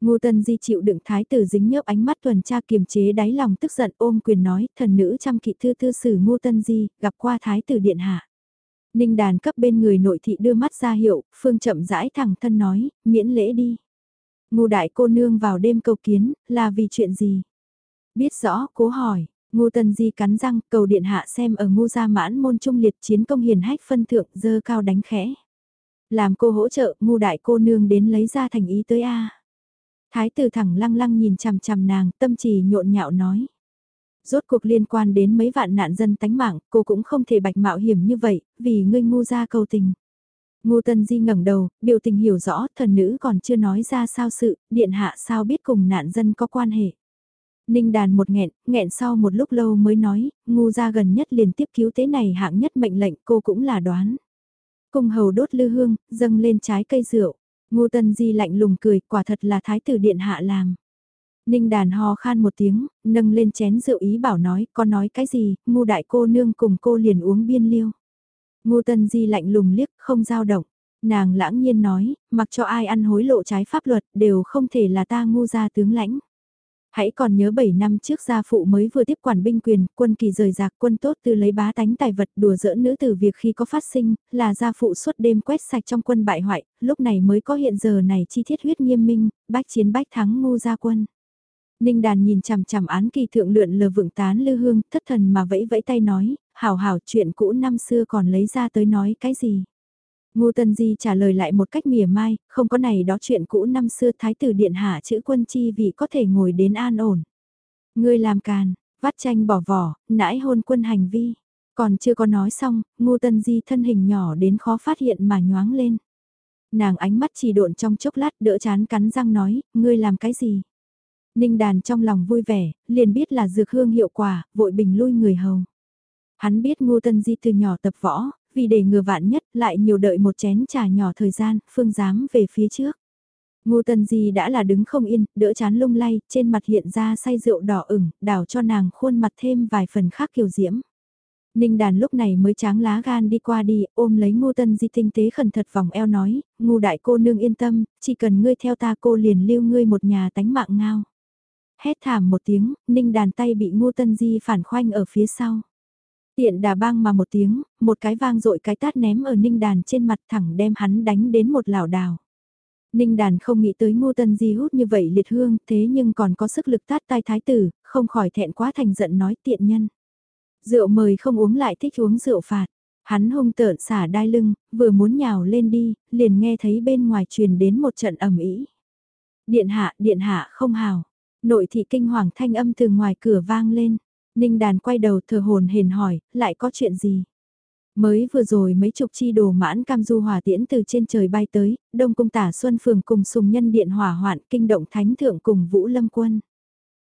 Ngô Tân Di chịu đựng thái tử dính nhớp ánh mắt tuần tra kiềm chế đáy lòng tức giận ôm quyền nói, thần nữ trăm kỵ thư thư sử Ngô Tân Di, gặp qua thái tử điện hạ. Ninh đàn cấp bên người nội thị đưa mắt ra hiệu, phương chậm rãi thẳng thân nói, miễn lễ đi. Ngô đại cô nương vào đêm cầu kiến, là vì chuyện gì? Biết rõ, cố hỏi, ngô tần di cắn răng, cầu điện hạ xem ở ngô gia mãn môn trung liệt chiến công hiền hách phân thượng dơ cao đánh khẽ. Làm cô hỗ trợ, ngô đại cô nương đến lấy ra thành ý tới A. Thái tử thẳng lăng lăng nhìn chằm chằm nàng, tâm trì nhộn nhạo nói rốt cuộc liên quan đến mấy vạn nạn dân tánh mạng, cô cũng không thể bạch mạo hiểm như vậy, vì ngươi ngu ra cầu tình. Ngô Tân Di ngẩng đầu, biểu tình hiểu rõ, thần nữ còn chưa nói ra sao sự, điện hạ sao biết cùng nạn dân có quan hệ. Ninh đàn một nghẹn, nghẹn sau một lúc lâu mới nói, ngu ra gần nhất liền tiếp cứu thế này hạng nhất mệnh lệnh cô cũng là đoán. Cùng hầu đốt lư hương, dâng lên trái cây rượu. Ngu Tân Di lạnh lùng cười, quả thật là thái tử điện hạ làm. Ninh đàn ho khan một tiếng, nâng lên chén rượu ý bảo nói, con nói cái gì, ngu đại cô nương cùng cô liền uống biên liêu. Ngu tân di lạnh lùng liếc, không giao động. Nàng lãng nhiên nói, mặc cho ai ăn hối lộ trái pháp luật đều không thể là ta ngu gia tướng lãnh. Hãy còn nhớ 7 năm trước gia phụ mới vừa tiếp quản binh quyền, quân kỳ rời rạc quân tốt từ lấy bá tánh tài vật đùa giỡn nữ từ việc khi có phát sinh, là gia phụ suốt đêm quét sạch trong quân bại hoại, lúc này mới có hiện giờ này chi tiết huyết nghiêm minh, bách chiến bách thắng ngu gia quân. Ninh đàn nhìn chằm chằm án kỳ thượng lượn lờ vượng tán lư hương, thất thần mà vẫy vẫy tay nói, hảo hảo chuyện cũ năm xưa còn lấy ra tới nói cái gì. Ngô Tân Di trả lời lại một cách mỉa mai, không có này đó chuyện cũ năm xưa thái tử điện hạ chữ quân chi vì có thể ngồi đến an ổn. Ngươi làm càn, vắt tranh bỏ vỏ, nãi hôn quân hành vi. Còn chưa có nói xong, Ngô Tân Di thân hình nhỏ đến khó phát hiện mà nhoáng lên. Nàng ánh mắt chỉ độn trong chốc lát đỡ chán cắn răng nói, ngươi làm cái gì? Ninh đàn trong lòng vui vẻ, liền biết là dược hương hiệu quả, vội bình lui người hầu. Hắn biết ngô tân di từ nhỏ tập võ, vì để ngừa vạn nhất lại nhiều đợi một chén trà nhỏ thời gian, phương dám về phía trước. Ngô Tân Di đã là đứng không yên, đỡ chán lung lay, trên mặt hiện ra say rượu đỏ ửng, đảo cho nàng khuôn mặt thêm vài phần khác kiều diễm. Ninh đàn lúc này mới tráng lá gan đi qua đi, ôm lấy Ngô Tân Di tinh tế khẩn thật vòng eo nói, Ngô đại cô nương yên tâm, chỉ cần ngươi theo ta cô liền lưu ngươi một nhà tánh mạng ngao. Hét thảm một tiếng, ninh đàn tay bị ngô tân di phản khoanh ở phía sau. Tiện đà bang mà một tiếng, một cái vang rội cái tát ném ở ninh đàn trên mặt thẳng đem hắn đánh đến một lảo đảo. Ninh đàn không nghĩ tới ngô tân di hút như vậy liệt hương, thế nhưng còn có sức lực tát tai thái tử, không khỏi thẹn quá thành giận nói tiện nhân. Rượu mời không uống lại thích uống rượu phạt. Hắn hung tợn xả đai lưng, vừa muốn nhào lên đi, liền nghe thấy bên ngoài truyền đến một trận ầm ĩ. Điện hạ, điện hạ không hào. Nội thị kinh hoàng thanh âm từ ngoài cửa vang lên. Ninh đàn quay đầu thờ hồn hền hỏi, lại có chuyện gì? Mới vừa rồi mấy chục chi đồ mãn cam du hòa tiễn từ trên trời bay tới, đông cung tả xuân phường cùng sùng nhân điện hỏa hoạn kinh động thánh thượng cùng vũ lâm quân.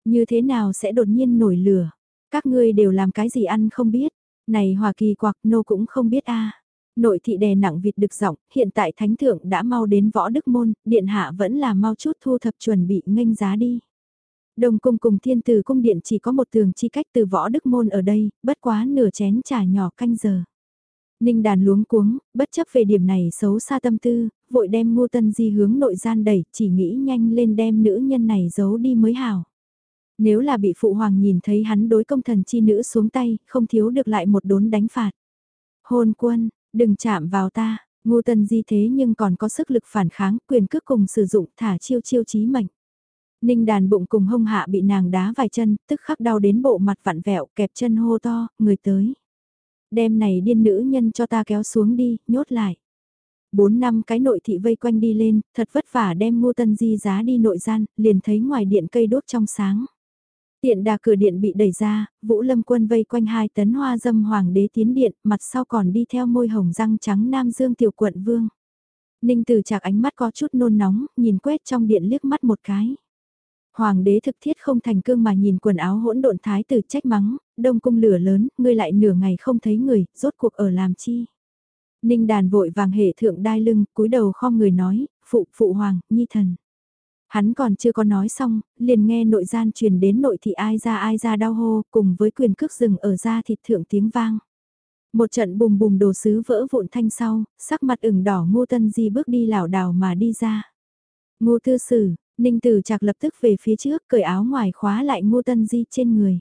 Như thế nào sẽ đột nhiên nổi lửa? Các ngươi đều làm cái gì ăn không biết? Này hòa kỳ quặc nô cũng không biết a Nội thị đè nặng vịt được giọng, hiện tại thánh thượng đã mau đến võ đức môn, điện hạ vẫn là mau chút thu thập chuẩn bị nghênh giá đi. Đồng cung cùng thiên tử cung điện chỉ có một tường chi cách từ võ đức môn ở đây, bất quá nửa chén trà nhỏ canh giờ. Ninh đàn luống cuống, bất chấp về điểm này xấu xa tâm tư, vội đem ngô tân di hướng nội gian đẩy, chỉ nghĩ nhanh lên đem nữ nhân này giấu đi mới hảo. Nếu là bị phụ hoàng nhìn thấy hắn đối công thần chi nữ xuống tay, không thiếu được lại một đốn đánh phạt. Hôn quân, đừng chạm vào ta, ngô tân di thế nhưng còn có sức lực phản kháng, quyền cước cùng sử dụng thả chiêu chiêu chí mệnh. Ninh đàn bụng cùng hông hạ bị nàng đá vài chân, tức khắc đau đến bộ mặt vặn vẹo, kẹp chân hô to, người tới. Đêm này điên nữ nhân cho ta kéo xuống đi, nhốt lại. Bốn năm cái nội thị vây quanh đi lên, thật vất vả đem ngô tân di giá đi nội gian, liền thấy ngoài điện cây đốt trong sáng. Tiện đà cửa điện bị đẩy ra, Vũ Lâm quân vây quanh hai tấn hoa dâm hoàng đế tiến điện, mặt sau còn đi theo môi hồng răng trắng Nam Dương tiểu quận vương. Ninh Tử Trạc ánh mắt có chút nôn nóng, nhìn quét trong điện liếc mắt một cái. Hoàng đế thực thiết không thành cương mà nhìn quần áo hỗn độn thái tử trách mắng, đông cung lửa lớn, ngươi lại nửa ngày không thấy người, rốt cuộc ở làm chi. Ninh đàn vội vàng hệ thượng đai lưng, cúi đầu khom người nói, phụ, phụ hoàng, nhi thần. Hắn còn chưa có nói xong, liền nghe nội gian truyền đến nội thị ai ra ai ra đau hô, cùng với quyền cước rừng ở ra thịt thượng tiếng vang. Một trận bùm bùm đồ sứ vỡ vụn thanh sau, sắc mặt ửng đỏ ngô tân di bước đi lảo đảo mà đi ra. Ngô tư sử, ninh tử Trạc lập tức về phía trước cởi áo ngoài khóa lại ngô tân di trên người.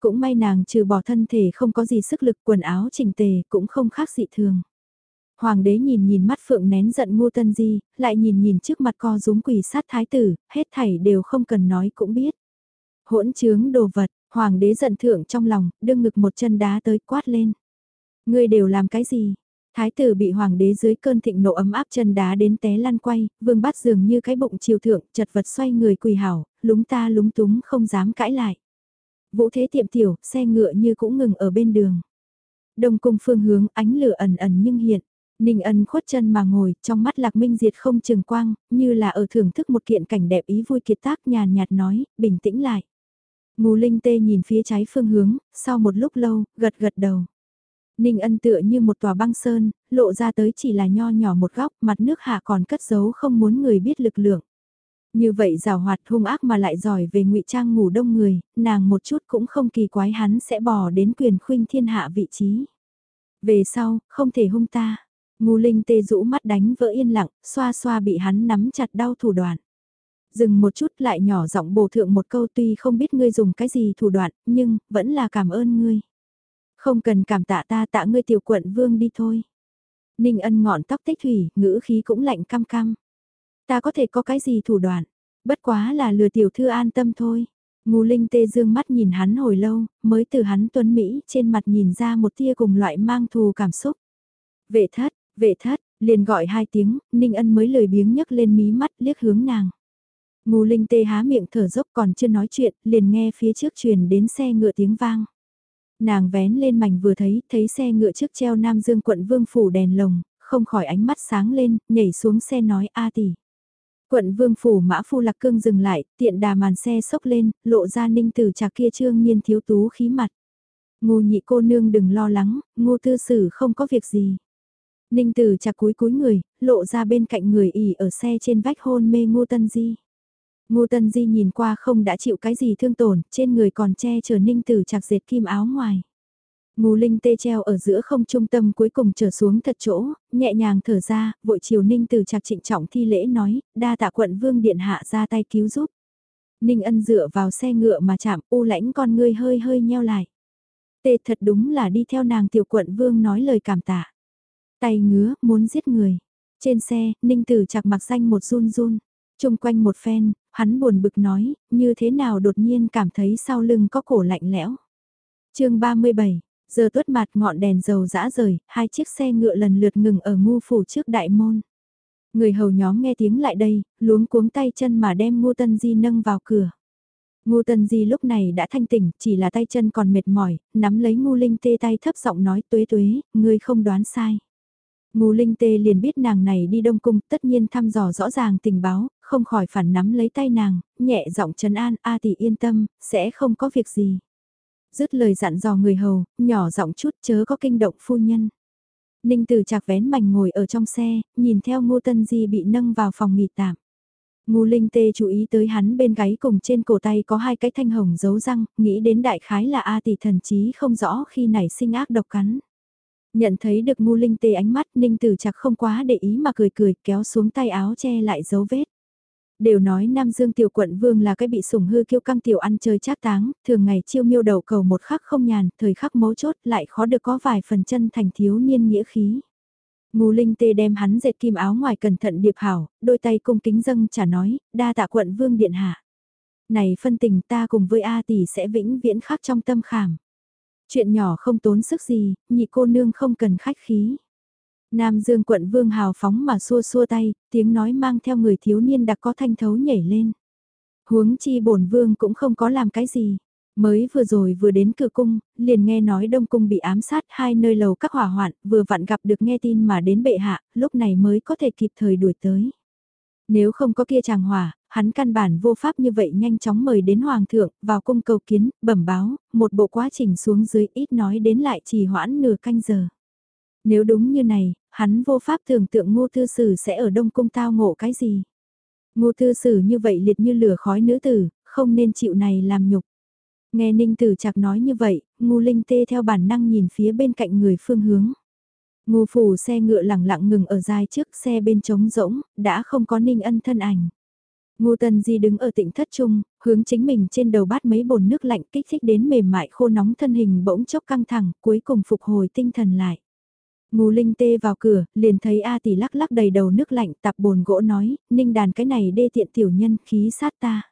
Cũng may nàng trừ bỏ thân thể không có gì sức lực quần áo chỉnh tề cũng không khác dị thường. Hoàng đế nhìn nhìn mắt phượng nén giận ngô tân di, lại nhìn nhìn trước mặt co rúm quỷ sát thái tử, hết thảy đều không cần nói cũng biết. Hỗn trướng đồ vật, hoàng đế giận thượng trong lòng, đương ngực một chân đá tới quát lên. Ngươi đều làm cái gì? Thái tử bị hoàng đế dưới cơn thịnh nộ ấm áp chân đá đến té lăn quay, vương bát dường như cái bụng chiều thượng, chật vật xoay người quỳ hảo, lúng ta lúng túng không dám cãi lại. Vũ thế tiệm tiểu, xe ngựa như cũng ngừng ở bên đường. Đông cung phương hướng ánh lửa ẩn ẩn nhưng hiện. Ninh ân khuất chân mà ngồi, trong mắt lạc minh diệt không trường quang, như là ở thưởng thức một kiện cảnh đẹp ý vui kiệt tác nhàn nhạt nói, bình tĩnh lại. Ngù linh tê nhìn phía trái phương hướng, sau một lúc lâu, gật gật đầu. Ninh ân tựa như một tòa băng sơn, lộ ra tới chỉ là nho nhỏ một góc, mặt nước hạ còn cất giấu không muốn người biết lực lượng. Như vậy rào hoạt hung ác mà lại giỏi về ngụy trang ngủ đông người, nàng một chút cũng không kỳ quái hắn sẽ bỏ đến quyền khuynh thiên hạ vị trí. Về sau, không thể hung ta. Ngu linh tê rũ mắt đánh vỡ yên lặng, xoa xoa bị hắn nắm chặt đau thủ đoạn. Dừng một chút lại nhỏ giọng bổ thượng một câu tuy không biết ngươi dùng cái gì thủ đoạn, nhưng, vẫn là cảm ơn ngươi. Không cần cảm tạ ta tạ ngươi tiểu quận vương đi thôi. Ninh ân ngọn tóc tích thủy, ngữ khí cũng lạnh cam cam. Ta có thể có cái gì thủ đoạn, bất quá là lừa tiểu thư an tâm thôi. Ngô Linh tê dương mắt nhìn hắn hồi lâu, mới từ hắn tuấn Mỹ trên mặt nhìn ra một tia cùng loại mang thù cảm xúc. Vệ thất, vệ thất, liền gọi hai tiếng, Ninh Ân mới lời biếng nhấc lên mí mắt liếc hướng nàng. Ngô Linh tê há miệng thở dốc còn chưa nói chuyện, liền nghe phía trước truyền đến xe ngựa tiếng vang. Nàng vén lên mảnh vừa thấy, thấy xe ngựa trước treo Nam Dương quận Vương Phủ đèn lồng, không khỏi ánh mắt sáng lên, nhảy xuống xe nói a tỷ. Quận vương phủ mã phu lạc cương dừng lại, tiện đà màn xe sốc lên, lộ ra ninh tử trà kia trương nhiên thiếu tú khí mặt. Ngô nhị cô nương đừng lo lắng, ngô tư sử không có việc gì. Ninh tử trà cúi cúi người, lộ ra bên cạnh người ỉ ở xe trên vách hôn mê ngô tân di. Ngô Tân Di nhìn qua không đã chịu cái gì thương tổn, trên người còn che chở ninh tử chạc dệt kim áo ngoài. Ngô Linh tê treo ở giữa không trung tâm cuối cùng trở xuống thật chỗ, nhẹ nhàng thở ra, vội chiều Ninh từ chạc trịnh trọng thi lễ nói, đa tạ quận vương điện hạ ra tay cứu giúp. Ninh ân dựa vào xe ngựa mà chạm u lãnh con ngươi hơi hơi nheo lại. Tê thật đúng là đi theo nàng tiểu quận vương nói lời cảm tạ. Tay ngứa, muốn giết người. Trên xe, Ninh Tử chặt mặc danh một run run. Trung quanh một phen, hắn buồn bực nói, như thế nào đột nhiên cảm thấy sau lưng có cổ lạnh lẽo. chương 37, Giờ tuất mặt ngọn đèn dầu dã rời, hai chiếc xe ngựa lần lượt ngừng ở ngu phủ trước đại môn. Người hầu nhóm nghe tiếng lại đây, luống cuống tay chân mà đem ngô tân di nâng vào cửa. Ngô Tân Di lúc này đã thanh tỉnh, chỉ là tay chân còn mệt mỏi, nắm lấy Ngô Linh Tê tay thấp giọng nói tuế tuế, ngươi không đoán sai. Ngô Linh Tê liền biết nàng này đi Đông Cung, tất nhiên thăm dò rõ ràng tình báo, không khỏi phản nắm lấy tay nàng, nhẹ giọng trấn an, a tỷ yên tâm, sẽ không có việc gì. Dứt lời dặn dò người hầu, nhỏ giọng chút chớ có kinh động phu nhân. Ninh Tử chạc vén mảnh ngồi ở trong xe, nhìn theo Ngô Tân Di bị nâng vào phòng nghỉ tạm. Ngô Linh Tê chú ý tới hắn bên gáy cùng trên cổ tay có hai cái thanh hồng dấu răng, nghĩ đến đại khái là A tỷ thần trí không rõ khi nảy sinh ác độc cắn. Nhận thấy được Ngô Linh Tê ánh mắt Ninh Tử chạc không quá để ý mà cười cười kéo xuống tay áo che lại dấu vết. Đều nói Nam Dương tiểu quận vương là cái bị sủng hư kiêu căng tiểu ăn chơi chát táng, thường ngày chiêu miêu đầu cầu một khắc không nhàn, thời khắc mấu chốt lại khó được có vài phần chân thành thiếu niên nghĩa khí. Ngô Linh Tê đem hắn dệt kim áo ngoài cẩn thận điệp hảo, đôi tay cung kính dâng trả nói, đa tạ quận vương điện hạ. Này phân tình ta cùng với A tỷ sẽ vĩnh viễn khắc trong tâm khảm. Chuyện nhỏ không tốn sức gì, nhị cô nương không cần khách khí. Nam Dương quận vương hào phóng mà xua xua tay, tiếng nói mang theo người thiếu niên đặc có thanh thấu nhảy lên. Huống chi bổn vương cũng không có làm cái gì. Mới vừa rồi vừa đến cửa cung, liền nghe nói Đông Cung bị ám sát hai nơi lầu các hỏa hoạn, vừa vặn gặp được nghe tin mà đến bệ hạ, lúc này mới có thể kịp thời đuổi tới. Nếu không có kia chàng hỏa, hắn căn bản vô pháp như vậy nhanh chóng mời đến Hoàng thượng, vào cung cầu kiến, bẩm báo, một bộ quá trình xuống dưới ít nói đến lại chỉ hoãn nửa canh giờ. Nếu đúng như này, hắn vô pháp tưởng tượng ngô tư sử sẽ ở Đông Cung tao ngộ cái gì. Ngô tư sử như vậy liệt như lửa khói nữ tử, không nên chịu này làm nhục. Nghe Ninh Tử Trạc nói như vậy, Ngô Linh Tê theo bản năng nhìn phía bên cạnh người phương hướng. Ngô phủ xe ngựa lẳng lặng ngừng ở dài trước xe bên trống rỗng, đã không có Ninh ân thân ảnh. Ngô Tần Di đứng ở tịnh thất trung, hướng chính mình trên đầu bát mấy bồn nước lạnh kích thích đến mềm mại khô nóng thân hình bỗng chốc căng thẳng, cuối cùng phục hồi tinh thần lại. Ngô Linh tê vào cửa, liền thấy A tỷ lắc lắc đầy đầu nước lạnh tạp bồn gỗ nói, ninh đàn cái này đê tiện tiểu nhân khí sát ta.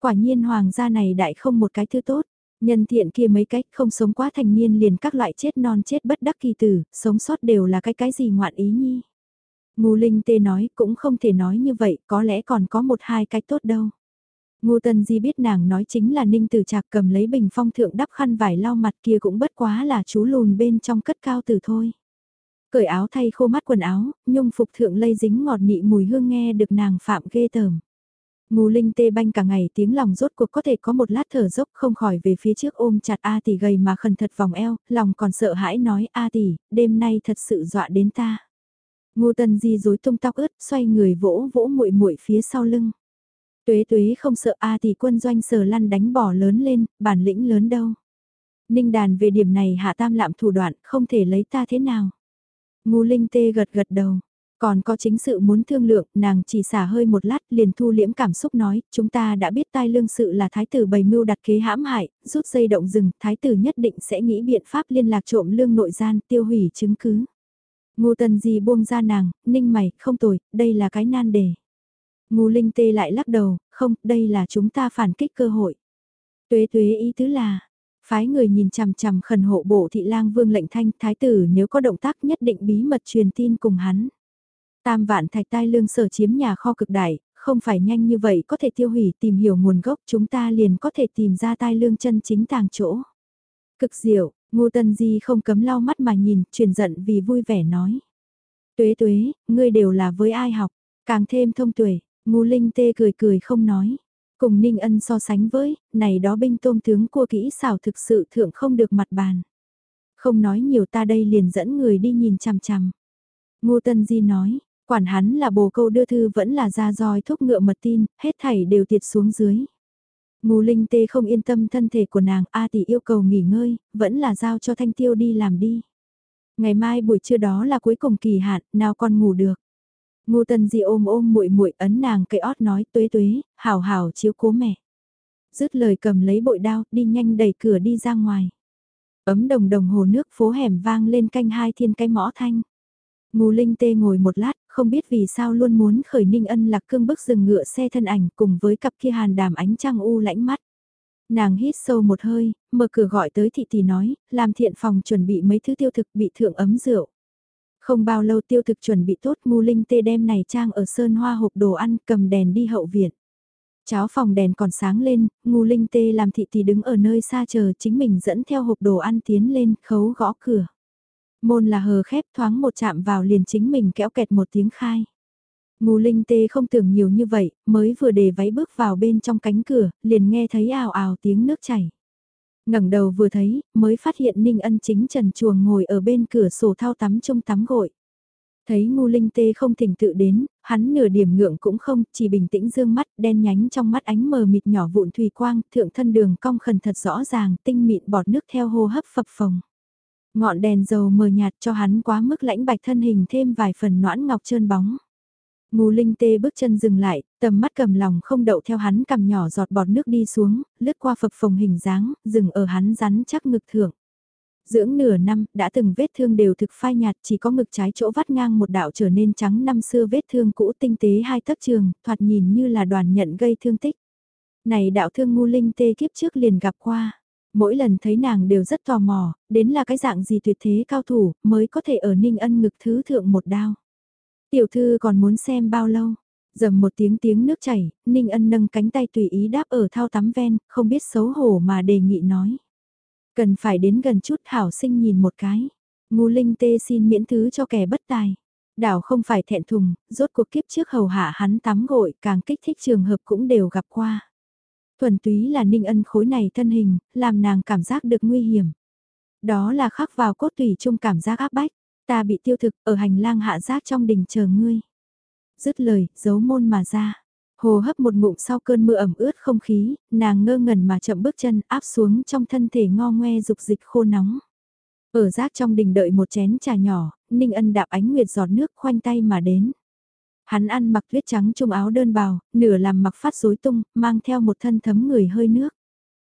Quả nhiên hoàng gia này đại không một cái thứ tốt, nhân thiện kia mấy cách không sống quá thành niên liền các loại chết non chết bất đắc kỳ tử, sống sót đều là cái cái gì ngoạn ý nhi. Ngô Linh tê nói cũng không thể nói như vậy, có lẽ còn có một hai cái tốt đâu. Ngô Tân Di biết nàng nói chính là Ninh Tử Trạc cầm lấy bình phong thượng đắp khăn vải lau mặt kia cũng bất quá là chú lùn bên trong cất cao từ thôi. Cởi áo thay khô mắt quần áo, nhung phục thượng lây dính ngọt nị mùi hương nghe được nàng phạm ghê tởm. Ngô Linh tê banh cả ngày tiếng lòng rốt cuộc có thể có một lát thở dốc không khỏi về phía trước ôm chặt A tỷ gầy mà khẩn thật vòng eo, lòng còn sợ hãi nói A tỷ, đêm nay thật sự dọa đến ta. Ngô Tân Di rối tung tóc ướt, xoay người vỗ vỗ muội muội phía sau lưng. Tuế tuế không sợ A tỷ quân doanh sờ lăn đánh bỏ lớn lên, bản lĩnh lớn đâu. Ninh đàn về điểm này hạ tam lạm thủ đoạn, không thể lấy ta thế nào. Ngô Linh tê gật gật đầu. Còn có chính sự muốn thương lượng, nàng chỉ xả hơi một lát liền thu liễm cảm xúc nói, chúng ta đã biết tai lương sự là thái tử bày mưu đặt kế hãm hại, rút dây động rừng, thái tử nhất định sẽ nghĩ biện pháp liên lạc trộm lương nội gian, tiêu hủy chứng cứ. Ngô tần gì buông ra nàng, ninh mày, không tồi, đây là cái nan đề. Ngô linh tê lại lắc đầu, không, đây là chúng ta phản kích cơ hội. Tuế tuế ý tứ là, Phái người nhìn chằm chằm khẩn hộ bộ thị lang vương lệnh thanh thái tử nếu có động tác nhất định bí mật truyền tin cùng hắn. Tam vạn thạch tai lương sở chiếm nhà kho cực đại, không phải nhanh như vậy có thể tiêu hủy tìm hiểu nguồn gốc chúng ta liền có thể tìm ra tai lương chân chính tàng chỗ. Cực diệu, ngô tân di không cấm lau mắt mà nhìn, truyền giận vì vui vẻ nói. Tuế tuế, ngươi đều là với ai học, càng thêm thông tuệ, ngô linh tê cười cười không nói. Cùng Ninh Ân so sánh với, này đó binh tôm tướng cua kỹ xảo thực sự thượng không được mặt bàn. Không nói nhiều ta đây liền dẫn người đi nhìn chằm chằm. Ngô Tân Di nói, quản hắn là bồ câu đưa thư vẫn là ra roi thúc ngựa mật tin, hết thảy đều tiệt xuống dưới. Ngô Linh Tê không yên tâm thân thể của nàng, A tỷ yêu cầu nghỉ ngơi, vẫn là giao cho Thanh Tiêu đi làm đi. Ngày mai buổi trưa đó là cuối cùng kỳ hạn, nào còn ngủ được. Ngô Tân Di ôm ôm muội muội ấn nàng cây ót nói tuế tuế, hảo hảo chiếu cố mẹ. Dứt lời cầm lấy bội đao, đi nhanh đẩy cửa đi ra ngoài. Ấm đồng đồng hồ nước phố hẻm vang lên canh hai thiên cái mõ thanh. Ngô Linh Tê ngồi một lát, không biết vì sao luôn muốn khởi ninh ân lạc cương bức dừng ngựa xe thân ảnh cùng với cặp kia hàn đàm ánh trăng u lãnh mắt. Nàng hít sâu một hơi, mở cửa gọi tới thị tỷ nói, làm thiện phòng chuẩn bị mấy thứ tiêu thực bị thượng ấm rượu. Không bao lâu tiêu thực chuẩn bị tốt ngu linh tê đem này trang ở sơn hoa hộp đồ ăn cầm đèn đi hậu viện. Cháo phòng đèn còn sáng lên, ngu linh tê làm thị thì đứng ở nơi xa chờ chính mình dẫn theo hộp đồ ăn tiến lên khấu gõ cửa. Môn là hờ khép thoáng một chạm vào liền chính mình kéo kẹt một tiếng khai. Ngu linh tê không tưởng nhiều như vậy, mới vừa để váy bước vào bên trong cánh cửa, liền nghe thấy ào ào tiếng nước chảy ngẩng đầu vừa thấy, mới phát hiện Ninh Ân chính trần chuồng ngồi ở bên cửa sổ thao tắm trong tắm gội. Thấy ngu linh tê không thỉnh tự đến, hắn nửa điểm ngượng cũng không, chỉ bình tĩnh dương mắt, đen nhánh trong mắt ánh mờ mịt nhỏ vụn thủy quang, thượng thân đường cong khẩn thật rõ ràng, tinh mịn bọt nước theo hô hấp phập phồng. Ngọn đèn dầu mờ nhạt cho hắn quá mức lãnh bạch thân hình thêm vài phần noãn ngọc trơn bóng. Ngô Linh Tê bước chân dừng lại, tầm mắt cầm lòng không đậu theo hắn cầm nhỏ giọt bọt nước đi xuống, lướt qua phập phồng hình dáng, dừng ở hắn rắn chắc ngực thượng. Dưỡng nửa năm, đã từng vết thương đều thực phai nhạt, chỉ có ngực trái chỗ vắt ngang một đạo trở nên trắng năm xưa vết thương cũ tinh tế hai tấc trường, thoạt nhìn như là đoàn nhận gây thương tích. Này đạo thương ngu linh tê kiếp trước liền gặp qua. Mỗi lần thấy nàng đều rất tò mò, đến là cái dạng gì tuyệt thế cao thủ, mới có thể ở ninh ân ngực thứ thượng một đao. Tiểu thư còn muốn xem bao lâu? Dầm một tiếng tiếng nước chảy, ninh ân nâng cánh tay tùy ý đáp ở thao tắm ven, không biết xấu hổ mà đề nghị nói. Cần phải đến gần chút hảo sinh nhìn một cái. Ngu linh tê xin miễn thứ cho kẻ bất tài. Đảo không phải thẹn thùng, rốt cuộc kiếp trước hầu hạ hắn tắm gội, càng kích thích trường hợp cũng đều gặp qua. Thuần túy là ninh ân khối này thân hình, làm nàng cảm giác được nguy hiểm. Đó là khắc vào cốt tùy chung cảm giác áp bách, ta bị tiêu thực ở hành lang hạ giác trong đình chờ ngươi. Dứt lời, giấu môn mà ra. Hồ hấp một ngụm sau cơn mưa ẩm ướt không khí, nàng ngơ ngẩn mà chậm bước chân áp xuống trong thân thể ngo ngoe dục dịch khô nóng. Ở giác trong đình đợi một chén trà nhỏ, Ninh Ân đạp ánh nguyệt giọt nước khoanh tay mà đến. Hắn ăn mặc tuyết trắng trung áo đơn bào, nửa làm mặc phát rối tung, mang theo một thân thấm người hơi nước.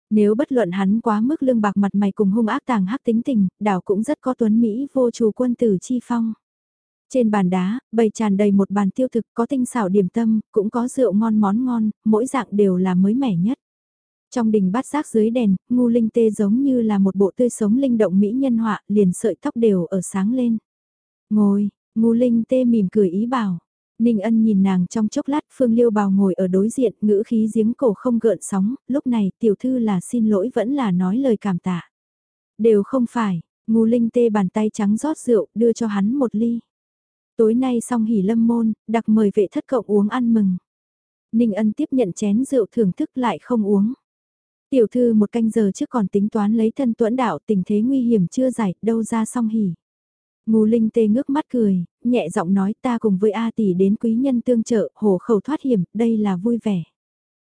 Nếu bất luận hắn quá mức lương bạc mặt mày cùng hung ác tàng hắc tính tình, đảo cũng rất có tuấn Mỹ vô chủ quân tử chi phong. Trên bàn đá, bày tràn đầy một bàn tiêu thực có tinh xảo điểm tâm, cũng có rượu ngon món ngon, mỗi dạng đều là mới mẻ nhất. Trong đình bát giác dưới đèn, ngu linh tê giống như là một bộ tươi sống linh động mỹ nhân họa, liền sợi tóc đều ở sáng lên. Ngồi, ngu linh tê mỉm cười ý bảo. Ninh ân nhìn nàng trong chốc lát Phương Liêu bào ngồi ở đối diện ngữ khí giếng cổ không gợn sóng, lúc này tiểu thư là xin lỗi vẫn là nói lời cảm tạ. Đều không phải, ngu linh tê bàn tay trắng rót rượu đưa cho hắn một ly. Tối nay xong hỉ lâm môn, đặc mời vệ thất cộng uống ăn mừng. Ninh ân tiếp nhận chén rượu thưởng thức lại không uống. Tiểu thư một canh giờ trước còn tính toán lấy thân tuẫn đạo tình thế nguy hiểm chưa giải, đâu ra xong hỉ. Ngô Linh tê ngước mắt cười, nhẹ giọng nói ta cùng với A tỷ đến quý nhân tương trợ, hồ khẩu thoát hiểm, đây là vui vẻ.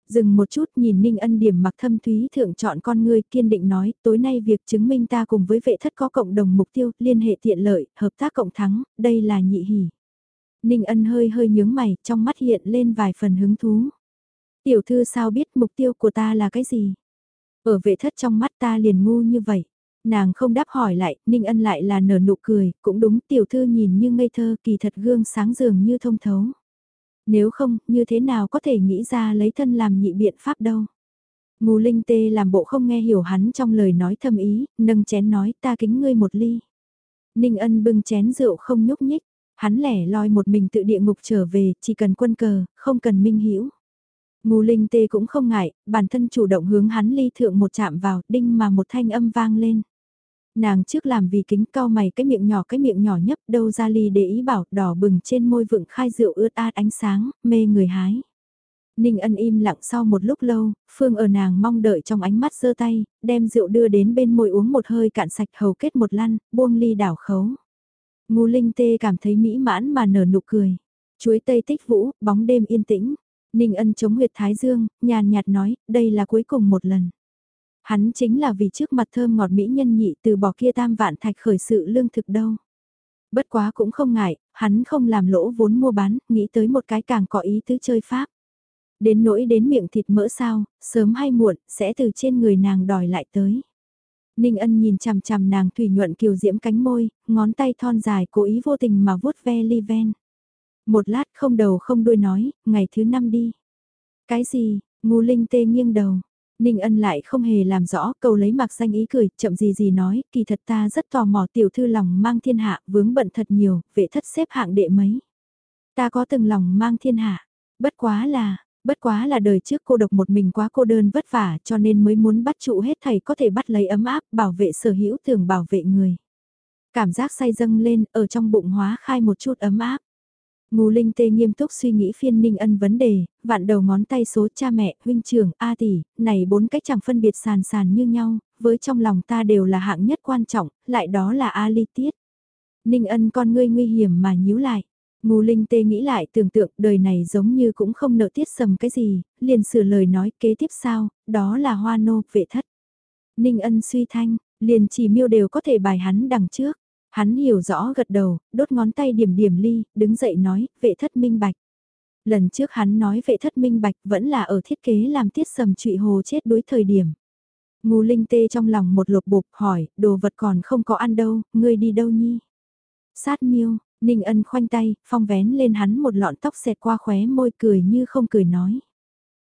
Dừng một chút nhìn Ninh Ân điểm mặc thâm thúy thượng chọn con người kiên định nói, tối nay việc chứng minh ta cùng với vệ thất có cộng đồng mục tiêu, liên hệ tiện lợi, hợp tác cộng thắng, đây là nhị hỉ. Ninh Ân hơi hơi nhướng mày, trong mắt hiện lên vài phần hứng thú. Tiểu thư sao biết mục tiêu của ta là cái gì? Ở vệ thất trong mắt ta liền ngu như vậy. Nàng không đáp hỏi lại, Ninh Ân lại là nở nụ cười, cũng đúng tiểu thư nhìn như ngây thơ kỳ thật gương sáng dường như thông thấu. Nếu không, như thế nào có thể nghĩ ra lấy thân làm nhị biện pháp đâu. Ngô Linh Tê làm bộ không nghe hiểu hắn trong lời nói thâm ý, nâng chén nói ta kính ngươi một ly. Ninh Ân bưng chén rượu không nhúc nhích, hắn lẻ loi một mình tự địa ngục trở về, chỉ cần quân cờ, không cần minh hiểu. Ngô Linh Tê cũng không ngại, bản thân chủ động hướng hắn ly thượng một chạm vào, đinh mà một thanh âm vang lên. Nàng trước làm vì kính cao mày cái miệng nhỏ cái miệng nhỏ nhấp đâu ra ly để ý bảo đỏ bừng trên môi vựng khai rượu ướt át ánh sáng, mê người hái. Ninh ân im lặng sau một lúc lâu, Phương ở nàng mong đợi trong ánh mắt giơ tay, đem rượu đưa đến bên môi uống một hơi cạn sạch hầu kết một lăn, buông ly đảo khấu. Ngô Linh Tê cảm thấy mỹ mãn mà nở nụ cười. Chuối tây tích vũ, bóng đêm yên tĩnh. Ninh ân chống huyệt thái dương, nhàn nhạt nói, đây là cuối cùng một lần. Hắn chính là vì trước mặt thơm ngọt mỹ nhân nhị từ bỏ kia tam vạn thạch khởi sự lương thực đâu. Bất quá cũng không ngại, hắn không làm lỗ vốn mua bán, nghĩ tới một cái càng có ý tứ chơi pháp. Đến nỗi đến miệng thịt mỡ sao, sớm hay muộn, sẽ từ trên người nàng đòi lại tới. Ninh ân nhìn chằm chằm nàng thủy nhuận kiều diễm cánh môi, ngón tay thon dài cố ý vô tình mà vuốt ve ly ven. Một lát không đầu không đuôi nói, ngày thứ năm đi. Cái gì, ngu linh tê nghiêng đầu, Ninh ân lại không hề làm rõ câu lấy mặc danh ý cười, chậm gì gì nói, kỳ thật ta rất tò mò tiểu thư lòng mang thiên hạ, vướng bận thật nhiều, vệ thất xếp hạng đệ mấy. Ta có từng lòng mang thiên hạ, bất quá là, Bất quá là đời trước cô độc một mình quá cô đơn vất vả cho nên mới muốn bắt trụ hết thầy có thể bắt lấy ấm áp bảo vệ sở hữu tưởng bảo vệ người. Cảm giác say dâng lên ở trong bụng hóa khai một chút ấm áp. Ngô Linh Tê nghiêm túc suy nghĩ phiên Ninh Ân vấn đề, vạn đầu ngón tay số cha mẹ, huynh trưởng, A tỷ, này bốn cách chẳng phân biệt sàn sàn như nhau, với trong lòng ta đều là hạng nhất quan trọng, lại đó là A ly tiết. Ninh Ân con ngươi nguy hiểm mà nhíu lại. Ngô Linh Tê nghĩ lại tưởng tượng đời này giống như cũng không nợ tiết sầm cái gì, liền sửa lời nói kế tiếp sao, đó là hoa nô, vệ thất. Ninh Ân suy thanh, liền chỉ miêu đều có thể bài hắn đằng trước. Hắn hiểu rõ gật đầu, đốt ngón tay điểm điểm ly, đứng dậy nói, vệ thất minh bạch. Lần trước hắn nói vệ thất minh bạch vẫn là ở thiết kế làm tiết sầm trụy hồ chết đối thời điểm. Ngô Linh tê trong lòng một lột bục hỏi, đồ vật còn không có ăn đâu, ngươi đi đâu nhi? Sát miêu, Ninh ân khoanh tay, phong vén lên hắn một lọn tóc xẹt qua khóe môi cười như không cười nói.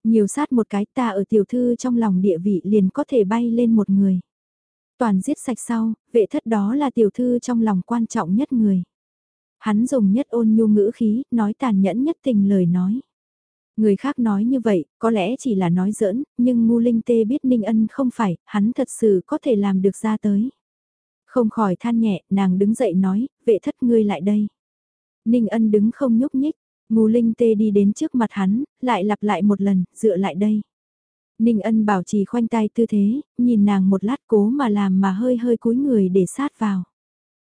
Nhiều sát một cái ta ở tiểu thư trong lòng địa vị liền có thể bay lên một người toàn giết sạch sau, vệ thất đó là tiểu thư trong lòng quan trọng nhất người. Hắn dùng nhất ôn nhu ngữ khí, nói tàn nhẫn nhất tình lời nói. Người khác nói như vậy, có lẽ chỉ là nói giỡn, nhưng ngu linh tê biết Ninh Ân không phải, hắn thật sự có thể làm được ra tới. Không khỏi than nhẹ, nàng đứng dậy nói, vệ thất ngươi lại đây. Ninh Ân đứng không nhúc nhích, ngu linh tê đi đến trước mặt hắn, lại lặp lại một lần, dựa lại đây. Ninh ân bảo trì khoanh tay tư thế, nhìn nàng một lát cố mà làm mà hơi hơi cúi người để sát vào.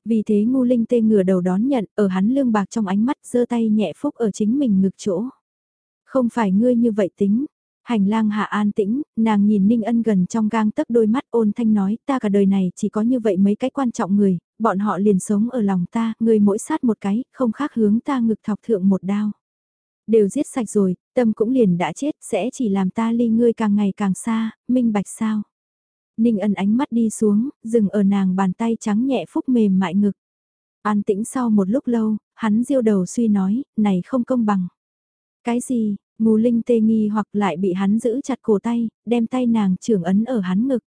Vì thế ngu linh tê ngửa đầu đón nhận, ở hắn lương bạc trong ánh mắt giơ tay nhẹ phúc ở chính mình ngực chỗ. Không phải ngươi như vậy tính. Hành lang hạ an tĩnh, nàng nhìn Ninh ân gần trong gang tấc đôi mắt ôn thanh nói ta cả đời này chỉ có như vậy mấy cái quan trọng người, bọn họ liền sống ở lòng ta, người mỗi sát một cái, không khác hướng ta ngực thọc thượng một đao. Đều giết sạch rồi, tâm cũng liền đã chết, sẽ chỉ làm ta ly ngươi càng ngày càng xa, minh bạch sao. Ninh ẩn ánh mắt đi xuống, dừng ở nàng bàn tay trắng nhẹ phúc mềm mại ngực. An tĩnh sau một lúc lâu, hắn diêu đầu suy nói, này không công bằng. Cái gì, ngù linh tê nghi hoặc lại bị hắn giữ chặt cổ tay, đem tay nàng trưởng ấn ở hắn ngực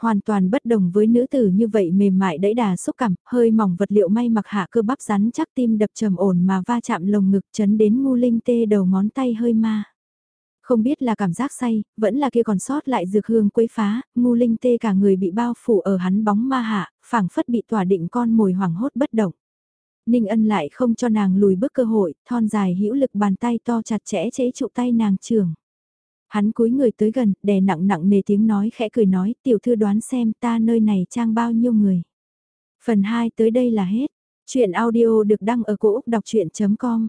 hoàn toàn bất đồng với nữ tử như vậy mềm mại đẫy đà xúc cảm, hơi mỏng vật liệu may mặc hạ cơ bắp rắn chắc tim đập trầm ổn mà va chạm lồng ngực chấn đến ngu linh tê đầu ngón tay hơi ma. Không biết là cảm giác say, vẫn là kia còn sót lại dược hương quấy phá, ngu linh tê cả người bị bao phủ ở hắn bóng ma hạ, phảng phất bị tỏa định con mồi hoảng hốt bất động. Ninh ân lại không cho nàng lùi bước cơ hội, thon dài hữu lực bàn tay to chặt chẽ chế trụ tay nàng trường. Hắn cúi người tới gần, đè nặng nặng nề tiếng nói khẽ cười nói, tiểu thư đoán xem ta nơi này trang bao nhiêu người. Phần 2 tới đây là hết. Chuyện audio được đăng ở cổ Úc đọc chuyện.com